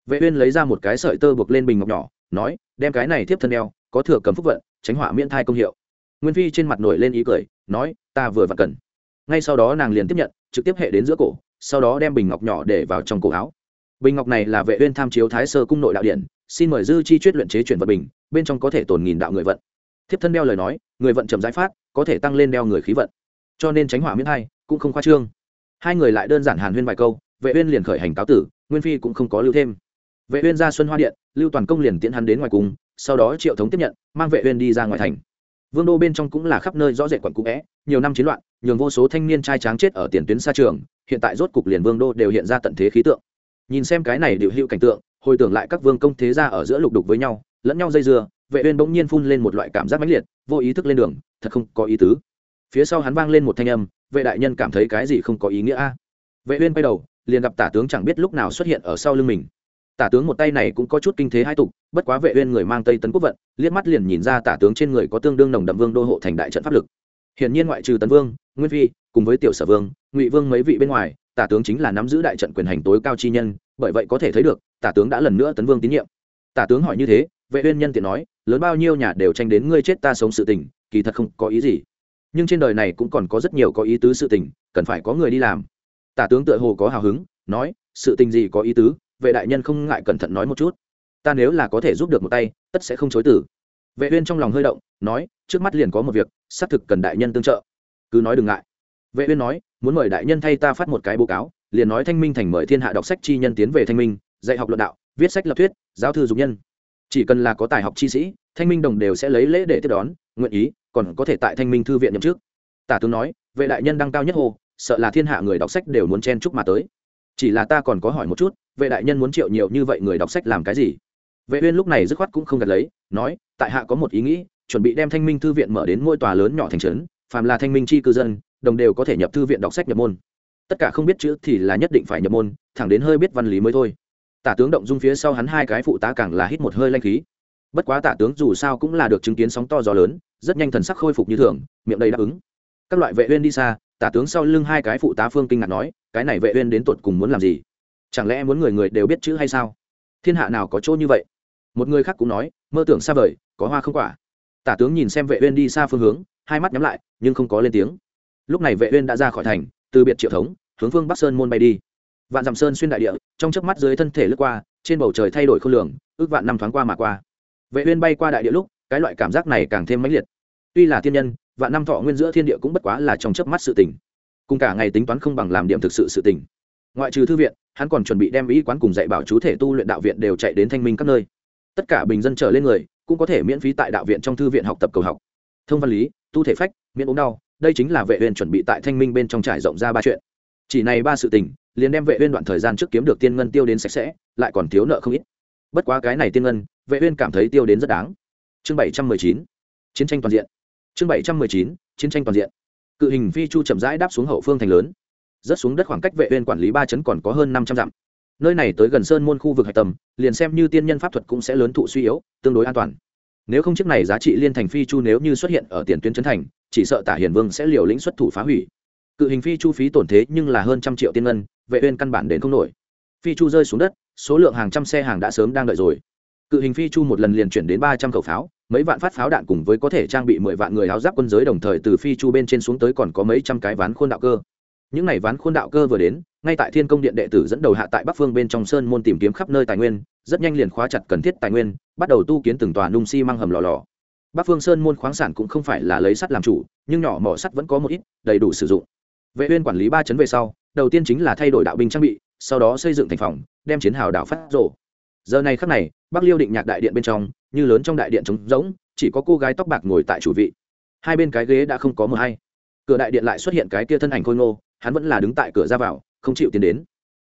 Vệ uyên lấy ra một cái sợi tơ buộc lên bình ngọc nhỏ, nói, đem cái này tiếp thân đeo, có thừa cầm phúc vận, tránh họa miễn thai công hiệu. Nguyên phi trên mặt nổi lên ý cười, nói, ta vừa vặn cần. Ngay sau đó nàng liền tiếp nhận, trực tiếp hệ đến giữa cổ, sau đó đem bình ngọc nhỏ để vào trong cổ áo. Bình ngọc này là vệ uyên tham chiếu thái sơ cung nội đạo điện, xin mời dư chi chuyên luyện chế chuyển vật bình, bên trong có thể tồn nghìn đạo người vận. Thiếp thân đeo lời nói, người vận chậm giải phát, có thể tăng lên đeo người khí vận. Cho nên tránh hỏa miễn thai, cũng không khoa trương. Hai người lại đơn giản hàn huyên vài câu vệ uyên liền khởi hành cáo tử, nguyên phi cũng không có lưu thêm. Vệ uyên ra xuân hoa điện, lưu toàn công liền tiễn hắn đến ngoài cùng sau đó triệu thống tiếp nhận, mang vệ uyên đi ra ngoài thành. Vương đô bên trong cũng là khắp nơi rõ rệt quận cũ é nhiều năm chiến loạn, nhường vô số thanh niên trai tráng chết ở tiền tuyến xa trường, hiện tại rốt cục liền vương đô đều hiện ra tận thế khí tượng. Nhìn xem cái này điều hữu cảnh tượng, hồi tưởng lại các vương công thế gia ở giữa lục đục với nhau, lẫn nhau dây dưa, vệ uyên bỗng nhiên phun lên một loại cảm giác mãnh liệt, vô ý thức lên đường, thật không có ý tứ. Phía sau hắn vang lên một thanh âm, vệ đại nhân cảm thấy cái gì không có ý nghĩa a? Vệ uyên quay đầu liền gặp tả tướng chẳng biết lúc nào xuất hiện ở sau lưng mình. Tả tướng một tay này cũng có chút kinh thế hai tục, bất quá vệ uyên người mang tây tấn quốc vận, liếc mắt liền nhìn ra tả tướng trên người có tương đương nồng đậm vương đô hộ thành đại trận pháp lực. Hiện nhiên ngoại trừ tấn vương, nguyên phi, cùng với tiểu sở vương, ngụy vương mấy vị bên ngoài, tả tướng chính là nắm giữ đại trận quyền hành tối cao chi nhân, bởi vậy có thể thấy được, tả tướng đã lần nữa tấn vương tín nhiệm. Tả tướng hỏi như thế, vệ uyên nhân tiện nói, lớn bao nhiêu nhà đều tranh đến ngươi chết ta sống sự tình, kỳ thật không có ý gì. Nhưng trên đời này cũng còn có rất nhiều có ý tứ sự tình, cần phải có người đi làm tả tướng tựa hồ có hào hứng, nói, sự tình gì có ý tứ, vệ đại nhân không ngại cẩn thận nói một chút. Ta nếu là có thể giúp được một tay, tất sẽ không chối từ. Vệ uyên trong lòng hơi động, nói, trước mắt liền có một việc, xác thực cần đại nhân tương trợ. Cứ nói đừng ngại. Vệ uyên nói, muốn mời đại nhân thay ta phát một cái báo cáo, liền nói thanh minh thành mời thiên hạ đọc sách chi nhân tiến về thanh minh, dạy học luận đạo, viết sách lập thuyết, giáo thư dục nhân. Chỉ cần là có tài học chi sĩ, thanh minh đồng đều sẽ lấy lễ để tiếp đón, nguyện ý, còn có thể tại thanh minh thư viện nhậm chức. Tả tướng nói, vệ đại nhân đăng cao nhất hồ sợ là thiên hạ người đọc sách đều muốn chen chúc mà tới. Chỉ là ta còn có hỏi một chút, vệ đại nhân muốn triệu nhiều như vậy người đọc sách làm cái gì? Vệ uyên lúc này dứt khoát cũng không gật lấy, nói, tại hạ có một ý nghĩ, chuẩn bị đem thanh minh thư viện mở đến ngôi tòa lớn nhỏ thành trấn, phàm là thanh minh chi cư dân, đồng đều có thể nhập thư viện đọc sách nhập môn. Tất cả không biết chữ thì là nhất định phải nhập môn, thẳng đến hơi biết văn lý mới thôi. Tả tướng động dung phía sau hắn hai cái phụ tá càng là hít một hơi lanh khí. Bất quá tả tướng dù sao cũng là được chứng kiến sóng to gió lớn, rất nhanh thần sắc khôi phục như thường, miệng đầy đáp ứng. Các loại vệ uyên đi xa tả tướng sau lưng hai cái phụ tá phương kinh ngạc nói, cái này vệ uyên đến tột cùng muốn làm gì? Chẳng lẽ muốn người người đều biết chữ hay sao? Thiên hạ nào có chỗ như vậy? Một người khác cũng nói, mơ tưởng xa vời, có hoa không quả. Tả tướng nhìn xem vệ uyên đi xa phương hướng, hai mắt nhắm lại, nhưng không có lên tiếng. Lúc này vệ uyên đã ra khỏi thành, từ biệt triệu thống, hướng phương bắc sơn môn bay đi. Vạn dặm sơn xuyên đại địa, trong chớp mắt dưới thân thể lướt qua, trên bầu trời thay đổi khôn lường, ước vạn năm thoáng qua mà qua. Vệ uyên bay qua đại địa lúc, cái loại cảm giác này càng thêm mãnh liệt. Tuy là thiên nhân vạn năm thọ nguyên giữa thiên địa cũng bất quá là trong chớp mắt sự tình. Cùng cả ngày tính toán không bằng làm điểm thực sự sự tình. Ngoại trừ thư viện, hắn còn chuẩn bị đem ý quán cùng dạy bảo chú thể tu luyện đạo viện đều chạy đến thanh minh các nơi. Tất cả bình dân trở lên người, cũng có thể miễn phí tại đạo viện trong thư viện học tập cầu học. Thông văn lý, tu thể phách, miễn ốm đau, đây chính là vệ uyên chuẩn bị tại thanh minh bên trong trải rộng ra ba chuyện. Chỉ này ba sự tình, liền đem vệ uyên đoạn thời gian trước kiếm được tiên ngân tiêu đến sạch sẽ, lại còn thiếu nợ không ít. Bất quá cái này tiên ngân, vệ uyên cảm thấy tiêu đến rất đáng. Chương 719 chiến tranh toàn diện chương 719 chiến tranh toàn diện. Cự hình phi chu chậm rãi đáp xuống hậu phương thành lớn. Rớt xuống đất khoảng cách vệ uyên quản lý ba chấn còn có hơn 500 dặm. Nơi này tới gần sơn môn khu vực hạch tầm liền xem như tiên nhân pháp thuật cũng sẽ lớn thụ suy yếu, tương đối an toàn. Nếu không chiếc này giá trị liên thành phi chu nếu như xuất hiện ở tiền tuyến trấn thành, chỉ sợ tả hiền vương sẽ liều lĩnh xuất thủ phá hủy. Cự hình phi chu phí tổn thế nhưng là hơn trăm triệu tiên ngân, vệ uyên căn bản đến không nổi. Phi chu rơi xuống đất, số lượng hàng trăm xe hàng đã sớm đang đợi rồi cự hình phi chu một lần liền chuyển đến ba trăm khẩu pháo, mấy vạn phát pháo đạn cùng với có thể trang bị mười vạn người áo giáp quân giới đồng thời từ phi chu bên trên xuống tới còn có mấy trăm cái ván khuôn đạo cơ. Những này ván khuôn đạo cơ vừa đến, ngay tại thiên công điện đệ tử dẫn đầu hạ tại bắc phương bên trong sơn môn tìm kiếm khắp nơi tài nguyên, rất nhanh liền khóa chặt cần thiết tài nguyên, bắt đầu tu kiến từng tòa nung xi si hầm lò lò. Bắc phương sơn môn khoáng sản cũng không phải là lấy sắt làm chủ, nhưng nhỏ mỏ sắt vẫn có một ít, đầy đủ sử dụng. Vệ uyên quản lý ba chấn về sau, đầu tiên chính là thay đổi đạo binh trang bị, sau đó xây dựng thành phòng, đem chiến hào đảo phát rổ giờ này khắc này, bắc liêu định nhạc đại điện bên trong, như lớn trong đại điện trống rỗng, chỉ có cô gái tóc bạc ngồi tại chủ vị. Hai bên cái ghế đã không có mờ hay. Cửa đại điện lại xuất hiện cái kia thân ảnh khôi ngô, hắn vẫn là đứng tại cửa ra vào, không chịu tiến đến.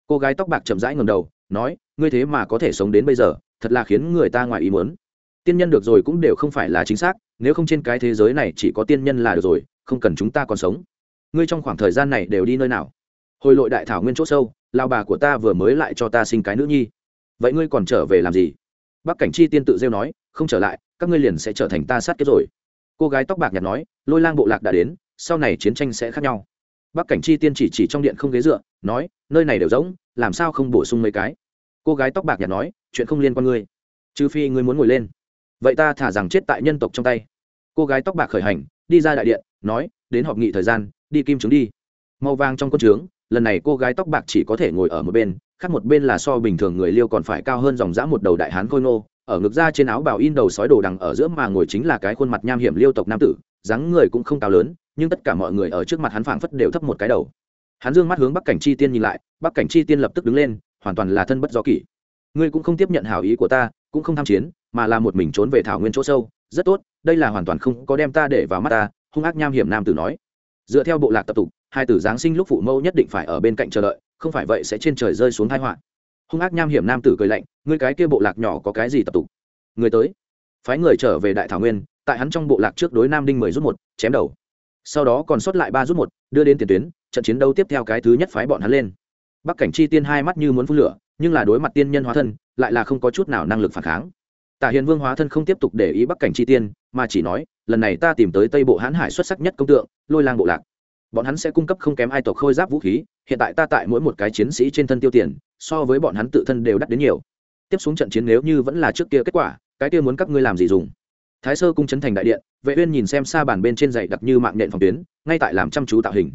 Cô gái tóc bạc chậm rãi ngầm đầu, nói, ngươi thế mà có thể sống đến bây giờ, thật là khiến người ta ngoài ý muốn. Tiên nhân được rồi cũng đều không phải là chính xác, nếu không trên cái thế giới này chỉ có tiên nhân là được rồi, không cần chúng ta còn sống. Ngươi trong khoảng thời gian này đều đi nơi nào? Hồi lội đại thảo nguyên chỗ sâu, lao bà của ta vừa mới lại cho ta sinh cái nữ nhi vậy ngươi còn trở về làm gì? Bắc cảnh chi tiên tự rêu nói, không trở lại, các ngươi liền sẽ trở thành ta sát kết rồi. Cô gái tóc bạc nhạt nói, lôi lang bộ lạc đã đến, sau này chiến tranh sẽ khác nhau. Bắc cảnh chi tiên chỉ chỉ trong điện không ghế dựa, nói, nơi này đều rỗng, làm sao không bổ sung mấy cái? Cô gái tóc bạc nhạt nói, chuyện không liên quan ngươi. Trừ phi ngươi muốn ngồi lên. Vậy ta thả rằng chết tại nhân tộc trong tay. Cô gái tóc bạc khởi hành, đi ra đại điện, nói, đến họp nghị thời gian, đi kim trướng đi. Màu vàng trong quân trướng, lần này cô gái tóc bạc chỉ có thể ngồi ở một bên khác một bên là so bình thường người liêu còn phải cao hơn dòng dã một đầu đại hán khôi ngô, ở ngực ra trên áo bào in đầu sói đồ đằng ở giữa mà ngồi chính là cái khuôn mặt nham hiểm liêu tộc nam tử, dáng người cũng không cao lớn, nhưng tất cả mọi người ở trước mặt hắn phảng phất đều thấp một cái đầu. Hắn dương mắt hướng bắc cảnh chi tiên nhìn lại, bắc cảnh chi tiên lập tức đứng lên, hoàn toàn là thân bất do kỷ. Ngươi cũng không tiếp nhận hảo ý của ta, cũng không tham chiến, mà là một mình trốn về thảo nguyên chỗ sâu, rất tốt, đây là hoàn toàn không có đem ta để vào mắt ta, hung ác nham hiểm nam tử nói. Dựa theo bộ lạc tập tục hai tử giáng sinh lúc phụ mẫu nhất định phải ở bên cạnh chờ đợi, không phải vậy sẽ trên trời rơi xuống thái họa. Hung ác nham hiểm nam tử cười lạnh, ngươi cái kia bộ lạc nhỏ có cái gì tập tục? Người tới. Phái người trở về đại thảo nguyên, tại hắn trong bộ lạc trước đối nam đinh mười rút một, chém đầu. Sau đó còn sót lại ba rút một, đưa đến tiền tuyến, trận chiến đấu tiếp theo cái thứ nhất phái bọn hắn lên. Bắc cảnh chi tiên hai mắt như muốn phun lửa, nhưng là đối mặt tiên nhân hóa thân, lại là không có chút nào năng lực phản kháng. Tả hiền vương hóa thân không tiếp tục để ý bắc cảnh chi tiên, mà chỉ nói, lần này ta tìm tới tây bộ hãn hải xuất sắc nhất công tượng, lôi lang bộ lạc bọn hắn sẽ cung cấp không kém ai tộc khôi giáp vũ khí, hiện tại ta tại mỗi một cái chiến sĩ trên thân tiêu tiền, so với bọn hắn tự thân đều đắt đến nhiều. Tiếp xuống trận chiến nếu như vẫn là trước kia kết quả, cái kia muốn các ngươi làm gì dùng? Thái sơ cung chấn thành đại điện, vệ uyên nhìn xem xa bản bên trên dày đặc như mạng nhện phòng tuyến, ngay tại làm chăm chú tạo hình.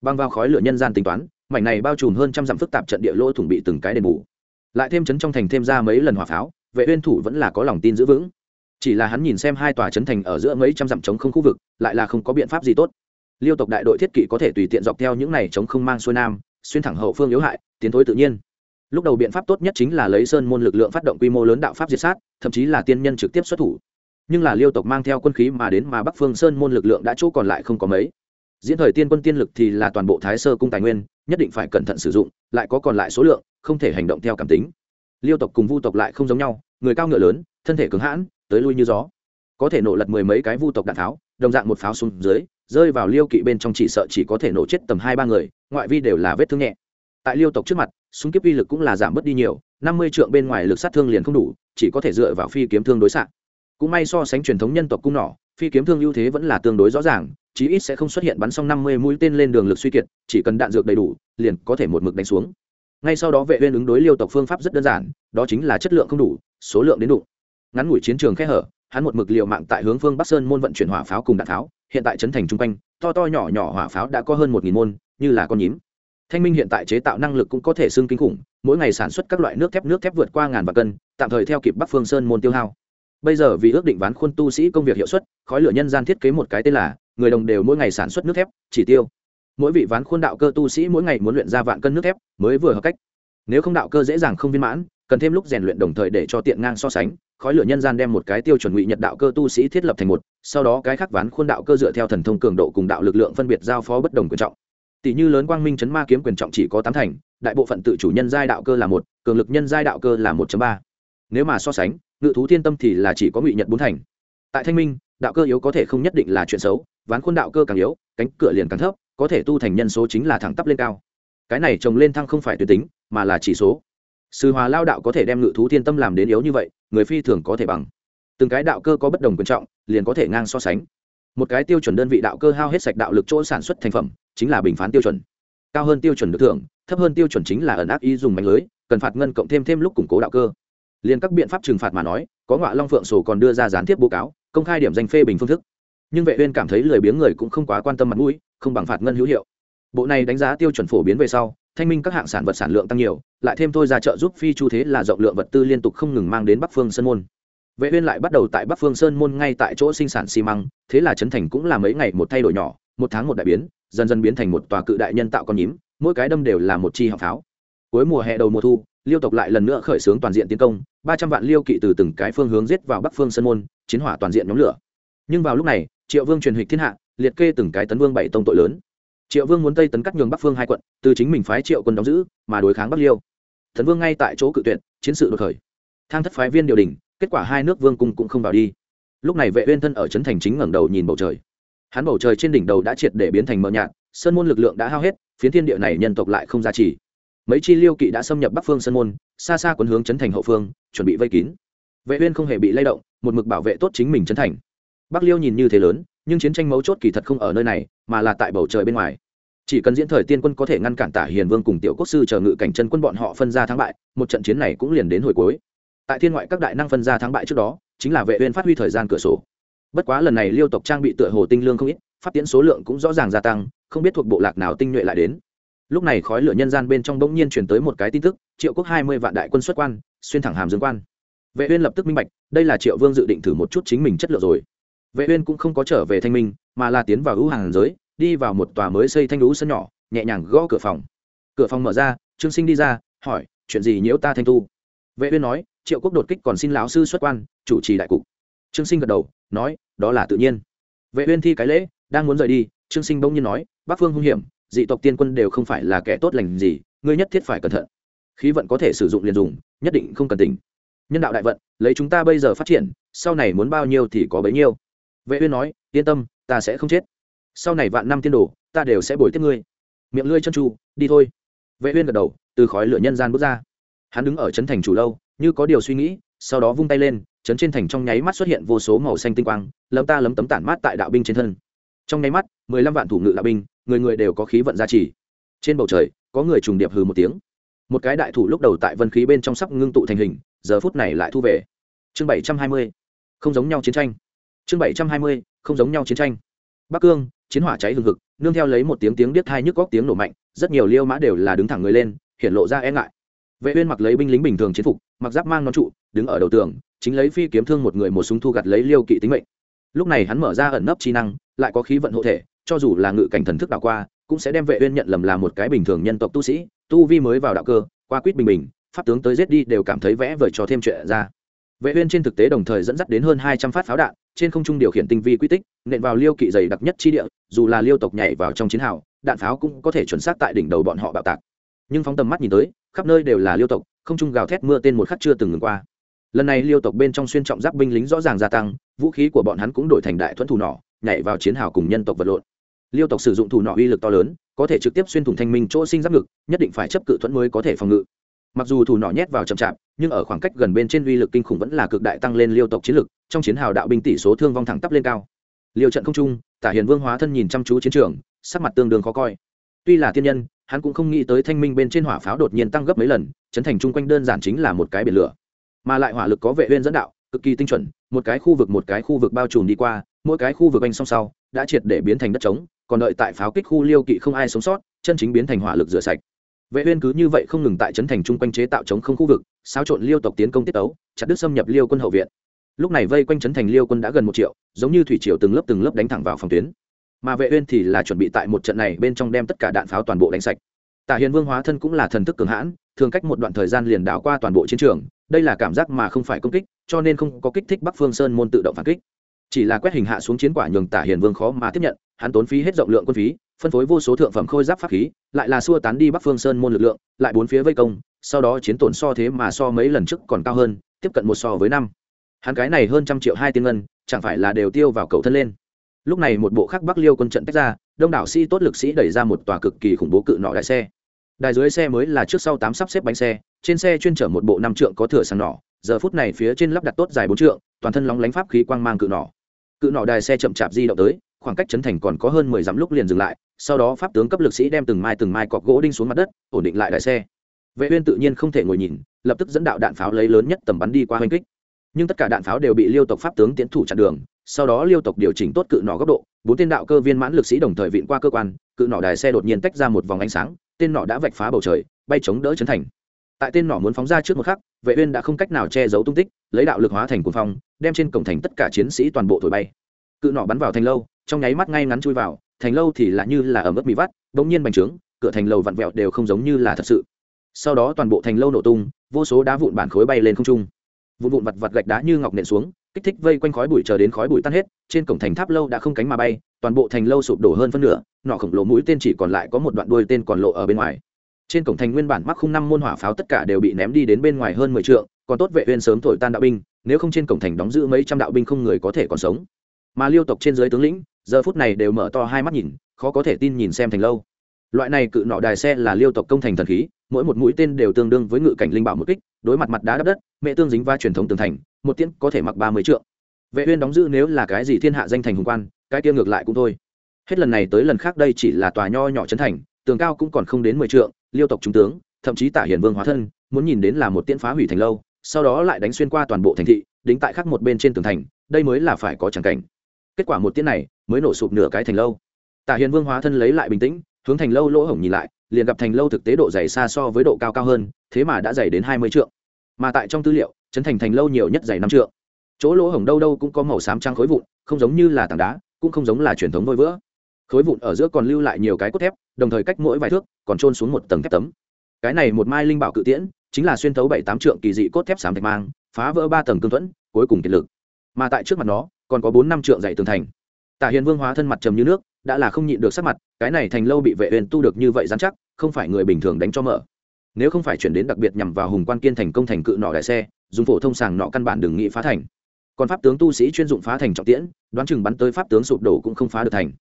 Băng vào khói lửa nhân gian tính toán, mảnh này bao trùm hơn trăm dặm phức tạp trận địa lỗ thủng bị từng cái đền bù. Lại thêm chấn trong thành thêm ra mấy lần hỏa pháo, vệ uyên thủ vẫn là có lòng tin giữ vững. Chỉ là hắn nhìn xem hai tòa chấn thành ở giữa mấy trăm dặm chống không khu vực, lại là không có biện pháp gì tốt liêu tộc đại đội thiết kỵ có thể tùy tiện dọc theo những này chống không mang xuôi nam, xuyên thẳng hậu phương yếu hại, tiến thối tự nhiên. Lúc đầu biện pháp tốt nhất chính là lấy sơn môn lực lượng phát động quy mô lớn đạo pháp diệt sát, thậm chí là tiên nhân trực tiếp xuất thủ. Nhưng là liêu tộc mang theo quân khí mà đến mà bắc phương sơn môn lực lượng đã chỗ còn lại không có mấy. Diễn thời tiên quân tiên lực thì là toàn bộ thái sơ cung tài nguyên, nhất định phải cẩn thận sử dụng, lại có còn lại số lượng, không thể hành động theo cảm tính. Liêu tộc cùng vu tộc lại không giống nhau, người cao ngựa lớn, thân thể cứng hãn, tới lui như gió. Có thể nổ lật mười mấy cái vu tộc đạn tháo, đồng dạng một pháo xuống dưới rơi vào liêu kỵ bên trong chỉ sợ chỉ có thể nổ chết tầm hai ba người, ngoại vi đều là vết thương nhẹ. Tại liêu tộc trước mặt, súng kiếp uy lực cũng là giảm bớt đi nhiều, năm mươi trượng bên ngoài lực sát thương liền không đủ, chỉ có thể dựa vào phi kiếm thương đối xạ. Cũng may so sánh truyền thống nhân tộc cung nỏ, phi kiếm thương ưu thế vẫn là tương đối rõ ràng, chí ít sẽ không xuất hiện bắn xong năm mươi mũi tên lên đường lực suy kiệt, chỉ cần đạn dược đầy đủ, liền có thể một mực đánh xuống. Ngay sau đó vệ uyên ứng đối liêu tộc phương pháp rất đơn giản, đó chính là chất lượng không đủ, số lượng đến đủ ngắn ngủi chiến trường khe hở, hắn một mực liều mạng tại hướng phương bắc sơn môn vận chuyển hỏa pháo cùng đạn pháo hiện tại trấn thành trung quanh, to to nhỏ nhỏ hỏa pháo đã có hơn một nghìn môn, như là con nhím. Thanh minh hiện tại chế tạo năng lực cũng có thể xưng kinh khủng, mỗi ngày sản xuất các loại nước thép nước thép vượt qua ngàn và cân, tạm thời theo kịp bắc phương sơn môn tiêu hao. Bây giờ vì ước định ván khuôn tu sĩ công việc hiệu suất, khói lửa nhân gian thiết kế một cái tên là, người đồng đều mỗi ngày sản xuất nước thép, chỉ tiêu. Mỗi vị ván khuôn đạo cơ tu sĩ mỗi ngày muốn luyện ra vạn cân nước thép, mới vừa hợp cách. Nếu không đạo cơ dễ dàng không viên mãn cần thêm lúc rèn luyện đồng thời để cho tiện ngang so sánh, khói lửa nhân gian đem một cái tiêu chuẩn ngụy nhật đạo cơ tu sĩ thiết lập thành một, sau đó cái khác ván khuôn đạo cơ dựa theo thần thông cường độ cùng đạo lực lượng phân biệt giao phó bất đồng quyền trọng. Tỷ như lớn quang minh chấn ma kiếm quyền trọng chỉ có tám thành, đại bộ phận tự chủ nhân giai đạo cơ là một, cường lực nhân giai đạo cơ là một ba. Nếu mà so sánh, ngự thú thiên tâm thì là chỉ có ngụy nhật bốn thành. Tại thanh minh, đạo cơ yếu có thể không nhất định là chuyện xấu, ván khuôn đạo cơ càng yếu, cánh cửa liền càng thấp, có thể tu thành nhân số chính là thẳng tắp lên cao. Cái này trồng lên thăng không phải tuyệt tính, mà là chỉ số sư hòa lao đạo có thể đem ngự thú thiên tâm làm đến yếu như vậy, người phi thường có thể bằng. Từng cái đạo cơ có bất đồng quan trọng, liền có thể ngang so sánh. Một cái tiêu chuẩn đơn vị đạo cơ hao hết sạch đạo lực chỗ sản xuất thành phẩm, chính là bình phán tiêu chuẩn. Cao hơn tiêu chuẩn được thưởng, thấp hơn tiêu chuẩn chính là ẩn áp y dùng mạnh lưới, cần phạt ngân cộng thêm thêm lúc củng cố đạo cơ. Liền các biện pháp trừng phạt mà nói, có ngọa long phượng sổ còn đưa ra gián tiếp báo cáo, công khai điểm danh phê bình phương thức. Nhưng vệ uyên cảm thấy lười biếng người cũng không quá quan tâm mặt mũi, không bằng phạt ngân hữu hiệu. Bộ này đánh giá tiêu chuẩn phổ biến về sau thanh minh các hạng sản vật sản lượng tăng nhiều, lại thêm thôi ra trợ giúp phi chu thế là rộng lượng vật tư liên tục không ngừng mang đến bắc phương sơn môn. Vệ uyên lại bắt đầu tại bắc phương sơn môn ngay tại chỗ sinh sản xi măng, thế là trấn thành cũng là mấy ngày một thay đổi nhỏ, một tháng một đại biến, dần dần biến thành một tòa cự đại nhân tạo con nhím, mỗi cái đâm đều là một chi họng pháo. Cuối mùa hè đầu mùa thu, liêu tộc lại lần nữa khởi xướng toàn diện tiến công, ba trăm vạn liêu kỵ từ từng cái phương hướng giết vào bắc phương sơn môn, chiến hỏa toàn diện nhóm lửa. Nhưng vào lúc này, triệu vương truyền hịch thiên hạ, liệt kê từng cái tấn vương bảy tông tội lớn triệu vương muốn tây tấn cắt nhường bắc phương hai quận, từ chính mình phái triệu quân đóng giữ, mà đối kháng bắc liêu. Thần vương ngay tại chỗ cự tuyệt, chiến sự đột khởi. Thang thất phái viên điều đình, kết quả hai nước vương cung cũng không vào đi. Lúc này vệ uyên thân ở trấn thành chính ngẩng đầu nhìn bầu trời. Hắn bầu trời trên đỉnh đầu đã triệt để biến thành mờ nhạt, sơn môn lực lượng đã hao hết, phiến thiên địa này nhân tộc lại không ra chỉ mấy chi liêu kỵ đã xâm nhập bắc phương sơn môn, xa xa quấn hướng trấn thành hậu phương, chuẩn bị vây kín. Vệ uyên không hề bị lay động, một mực bảo vệ tốt chính mình trấn thành. Bắc liêu nhìn như thế lớn nhưng chiến tranh mấu chốt kỳ thật không ở nơi này, mà là tại bầu trời bên ngoài. Chỉ cần diễn thời tiên quân có thể ngăn cản tả hiền vương cùng tiểu quốc sư chờ ngự cảnh chân quân bọn họ phân ra thắng bại, một trận chiến này cũng liền đến hồi cuối. Tại thiên ngoại các đại năng phân ra thắng bại trước đó, chính là vệ uyên phát huy thời gian cửa sổ. Bất quá lần này liêu tộc trang bị tựa hồ tinh lương không ít phát tiến số lượng cũng rõ ràng gia tăng, không biết thuộc bộ lạc nào tinh nhuệ lại đến. Lúc này khói lửa nhân gian bên trong bỗng nhiên truyền tới một cái tin tức, triệu quốc hai mươi vạn đại quân xuất quan, xuyên thẳng hàm dương quan. Vệ uyên lập tức minh bạch, đây là triệu vương dự định thử một chút chính mình chất lượng rồi vệ uyên cũng không có trở về thanh minh, mà là tiến vào ưu hàng giới, đi vào một tòa mới xây thanh lũ sân nhỏ, nhẹ nhàng gõ cửa phòng. Cửa phòng mở ra, trương sinh đi ra, hỏi, chuyện gì nhiễu ta thanh tu? Vệ uyên nói, triệu quốc đột kích còn xin lão sư xuất quan, chủ trì đại cục. Trương sinh gật đầu, nói, đó là tự nhiên. Vệ uyên thi cái lễ, đang muốn rời đi, trương sinh bỗng nhiên nói, bắc phương hung hiểm, dị tộc tiên quân đều không phải là kẻ tốt lành gì, ngươi nhất thiết phải cẩn thận. Khí vận có thể sử dụng liền dùng, nhất định không cần tỉnh. Nhân đạo đại vận, lấy chúng ta bây giờ phát triển, sau này muốn bao nhiêu thì có bấy nhiêu vệ uyên nói, yên tâm, ta sẽ không chết. Sau này vạn năm tiên đồ, ta đều sẽ bồi tiếp ngươi. Miệng lưỡi chân tru đi thôi. Vệ uyên gật đầu, từ khói lửa nhân gian bước ra. Hắn đứng ở chấn thành chủ lâu, như có điều suy nghĩ, sau đó vung tay lên chấn trên thành trong nháy mắt xuất hiện vô số màu xanh tinh quang, lấm ta lấm tấm tản mát tại đạo binh trên thân. Trong nháy mắt, mười lăm vạn thủ ngự đạo binh, người người đều có khí vận gia trì. Trên bầu trời, có người trùng điệp hừ một tiếng. Một cái đại thủ lúc đầu tại vân khí bên trong sắp ngưng tụ thành hình, giờ phút này lại thu về. Chương bảy trăm hai mươi, không giống nhau chiến tranh chương bảy trăm hai mươi, không giống nhau chiến tranh. Bắc cương, chiến hỏa cháy hừng hực, nương theo lấy một tiếng tiếng điếc thai nhức góc tiếng nổ mạnh, rất nhiều liêu mã đều là đứng thẳng người lên, hiện lộ ra e ngại. Vệ uyên mặc lấy binh lính bình thường chiến phục, mặc giáp mang nón trụ, đứng ở đầu tường, chính lấy phi kiếm thương một người một súng thu gặt lấy liêu kỵ tính mệnh. Lúc này hắn mở ra ẩn nấp chi năng, lại có khí vận hộ thể, cho dù là ngự cảnh thần thức đảo qua, cũng sẽ đem vệ uyên nhận lầm là một cái bình thường nhân tộc tu sĩ, tu vi mới vào đạo cơ, qua quýt bình bình, pháp tướng tới giết đi đều cảm thấy vẽ vời cho thêm chuyện ra vệ uyên trên thực tế đồng thời dẫn dắt đến hơn 200 phát pháo đạn, trên không trung điều khiển tinh vi quy tích, nện vào liêu kỵ dày đặc nhất chi địa, dù là liêu tộc nhảy vào trong chiến hào, đạn pháo cũng có thể chuẩn xác tại đỉnh đầu bọn họ bạo tạc. Nhưng phóng tầm mắt nhìn tới, khắp nơi đều là liêu tộc, không trung gào thét mưa tên một khắc chưa từng ngừng qua. Lần này liêu tộc bên trong xuyên trọng giáp binh lính rõ ràng gia tăng, vũ khí của bọn hắn cũng đổi thành đại thuẫn thủ nỏ, nhảy vào chiến hào cùng nhân tộc vật lộn. Liêu tộc sử dụng thủ nỏ uy lực to lớn, có thể trực tiếp xuyên thủng thanh minh chỗ sinh giáp ngực, nhất định phải chấp cự thuẫn mới có thể phòng ngự mặc dù thủ nỏ nhét vào chậm chạp, nhưng ở khoảng cách gần bên trên uy lực kinh khủng vẫn là cực đại tăng lên liêu tộc chiến lực, trong chiến hào đạo binh tỷ số thương vong thẳng tắp lên cao. Liêu trận không trung, tả hiền vương hóa thân nhìn chăm chú chiến trường, sắc mặt tương đương khó coi. Tuy là tiên nhân, hắn cũng không nghĩ tới thanh minh bên trên hỏa pháo đột nhiên tăng gấp mấy lần, chấn thành chung quanh đơn giản chính là một cái biển lửa. Mà lại hỏa lực có vệ uyên dẫn đạo, cực kỳ tinh chuẩn, một cái khu vực một cái khu vực bao trùm đi qua, mỗi cái khu vực anh song sau, đã triệt để biến thành đất trống, còn đợi tại pháo kích khu liêu kỵ không ai sống sót, chân chính biến thành hỏa lực rửa sạch vệ uyên cứ như vậy không ngừng tại chấn thành trung quanh chế tạo chống không khu vực, xáo trộn liêu tộc tiến công tiết tấu, chặt đứt xâm nhập liêu quân hậu viện. Lúc này vây quanh chấn thành liêu quân đã gần một triệu, giống như thủy triều từng lớp từng lớp đánh thẳng vào phòng tuyến. Mà vệ uyên thì là chuẩn bị tại một trận này bên trong đem tất cả đạn pháo toàn bộ đánh sạch. Tả hiền vương hóa thân cũng là thần thức cường hãn, thường cách một đoạn thời gian liền đảo qua toàn bộ chiến trường, đây là cảm giác mà không phải công kích, cho nên không có kích thích bắc phương sơn môn tự động phản kích chỉ là quét hình hạ xuống chiến quả nhường tả hiền vương khó mà tiếp nhận, hắn tốn phí hết rộng lượng quân phí, phân phối vô số thượng phẩm khôi giáp pháp khí, lại là xua tán đi bắc phương sơn môn lực lượng, lại bốn phía vây công, sau đó chiến tổn so thế mà so mấy lần trước còn cao hơn, tiếp cận một so với năm. Hắn cái này hơn trăm triệu hai tiên ngân, chẳng phải là đều tiêu vào cầu thân lên. Lúc này một bộ khắc bắc liêu quân trận tách ra, đông đảo sĩ tốt lực sĩ đẩy ra một tòa cực kỳ khủng bố cự nọ đại xe. Đài dưới xe mới là trước sau tám sắp xếp bánh xe, trên xe chuyên chở một bộ năm trượng có thửa sàng nỏ, giờ phút này phía trên lắp đặt tốt dài bốn trượng, toàn thân lóng lánh pháp khí quang mang cự nỏ cự nỏ đài xe chậm chạp di động tới, khoảng cách chấn thành còn có hơn mười dặm lúc liền dừng lại, sau đó pháp tướng cấp lực sĩ đem từng mai từng mai cọc gỗ đinh xuống mặt đất, ổn định lại đài xe. Vệ uyên tự nhiên không thể ngồi nhìn, lập tức dẫn đạo đạn pháo lấy lớn nhất tầm bắn đi qua hoành kích. Nhưng tất cả đạn pháo đều bị liêu tộc pháp tướng tiến thủ chặn đường, sau đó liêu tộc điều chỉnh tốt cự nỏ góc độ, bốn tên đạo cơ viên mãn lực sĩ đồng thời vịn qua cơ quan, cự nỏ đài xe đột nhiên tách ra một vòng ánh sáng, tên nỏ đã vạch phá bầu trời, bay chống đỡ chấn thành tại tên nỏ muốn phóng ra trước một khắc, vệ uyên đã không cách nào che giấu tung tích, lấy đạo lực hóa thành cuồng phong, đem trên cổng thành tất cả chiến sĩ toàn bộ thổi bay. Cự nỏ bắn vào thành lâu, trong nháy mắt ngay ngắn chui vào, thành lâu thì là như là ở mức mì vắt, bỗng nhiên bành trướng, cửa thành lầu vặn vẹo đều không giống như là thật sự. Sau đó toàn bộ thành lâu nổ tung, vô số đá vụn bản khối bay lên không trung. Vụn vụn vặt vặt gạch đá như ngọc nện xuống, kích thích vây quanh khói bụi chờ đến khói bụi tan hết, trên cổng thành tháp lâu đã không cánh mà bay, toàn bộ thành lâu sụp đổ hơn phân nửa, nọ khổng lồ mũi tên chỉ còn lại có một đoạn đuôi tên còn lộ ở bên ngoài trên cổng thành nguyên bản mắc khung năm môn hỏa pháo tất cả đều bị ném đi đến bên ngoài hơn mười trượng, còn tốt vệ uyên sớm thổi tan đạo binh, nếu không trên cổng thành đóng giữ mấy trăm đạo binh không người có thể còn sống. Mà liêu tộc trên dưới tướng lĩnh, giờ phút này đều mở to hai mắt nhìn, khó có thể tin nhìn xem thành lâu. Loại này cự nọ đài xe là liêu tộc công thành thần khí, mỗi một mũi tên đều tương đương với ngự cảnh linh bảo một kích, đối mặt mặt đá đắp đất, mẹ tương dính va truyền thống tường thành, một tiễn có thể mặc ba mươi trượng. Vệ uyên đóng giữ nếu là cái gì thiên hạ danh thành hùng quan, cái kia ngược lại cũng thôi. Hết lần này tới lần khác đây chỉ là tòa nho nhỏ trấn thành, tường cao cũng còn không đến mười trượng liêu tộc trung tướng, thậm chí tả hiền vương hóa thân, muốn nhìn đến là một tiễn phá hủy thành lâu, sau đó lại đánh xuyên qua toàn bộ thành thị, đính tại khắc một bên trên tường thành, đây mới là phải có chẳng cảnh. Kết quả một tiễn này mới nổ sụp nửa cái thành lâu. Tả hiền vương hóa thân lấy lại bình tĩnh, hướng thành lâu lỗ hổng nhìn lại, liền gặp thành lâu thực tế độ dày xa so với độ cao cao hơn, thế mà đã dày đến hai mươi trượng. Mà tại trong tư liệu, chấn thành thành lâu nhiều nhất dày năm trượng. Chỗ lỗ hổng đâu đâu cũng có màu xám trắng khối vụn, không giống như là tảng đá, cũng không giống là truyền thống vôi vữa khối vụn ở giữa còn lưu lại nhiều cái cốt thép, đồng thời cách mỗi vài thước còn trôn xuống một tầng thép tấm. Cái này một mai linh bảo cự tiễn, chính là xuyên thấu bảy tám trượng kỳ dị cốt thép sám thạch mang, phá vỡ ba tầng cương thuẫn, cuối cùng kiệt lực. Mà tại trước mặt nó, còn có bốn năm trượng dày tường thành. Tả hiền vương hóa thân mặt trầm như nước, đã là không nhịn được sắc mặt, cái này thành lâu bị vệ huyền tu được như vậy dán chắc, không phải người bình thường đánh cho mở. Nếu không phải chuyển đến đặc biệt nhằm vào hùng quan kiên thành công thành cự nọ đại xe, dùng phổ thông sàng nọ căn bản đừng nghĩ phá thành. Còn pháp tướng tu sĩ chuyên dụng phá thành trọng tiễn, đoán chừng bắn tới pháp tướng sụp đổ cũng không phá được thành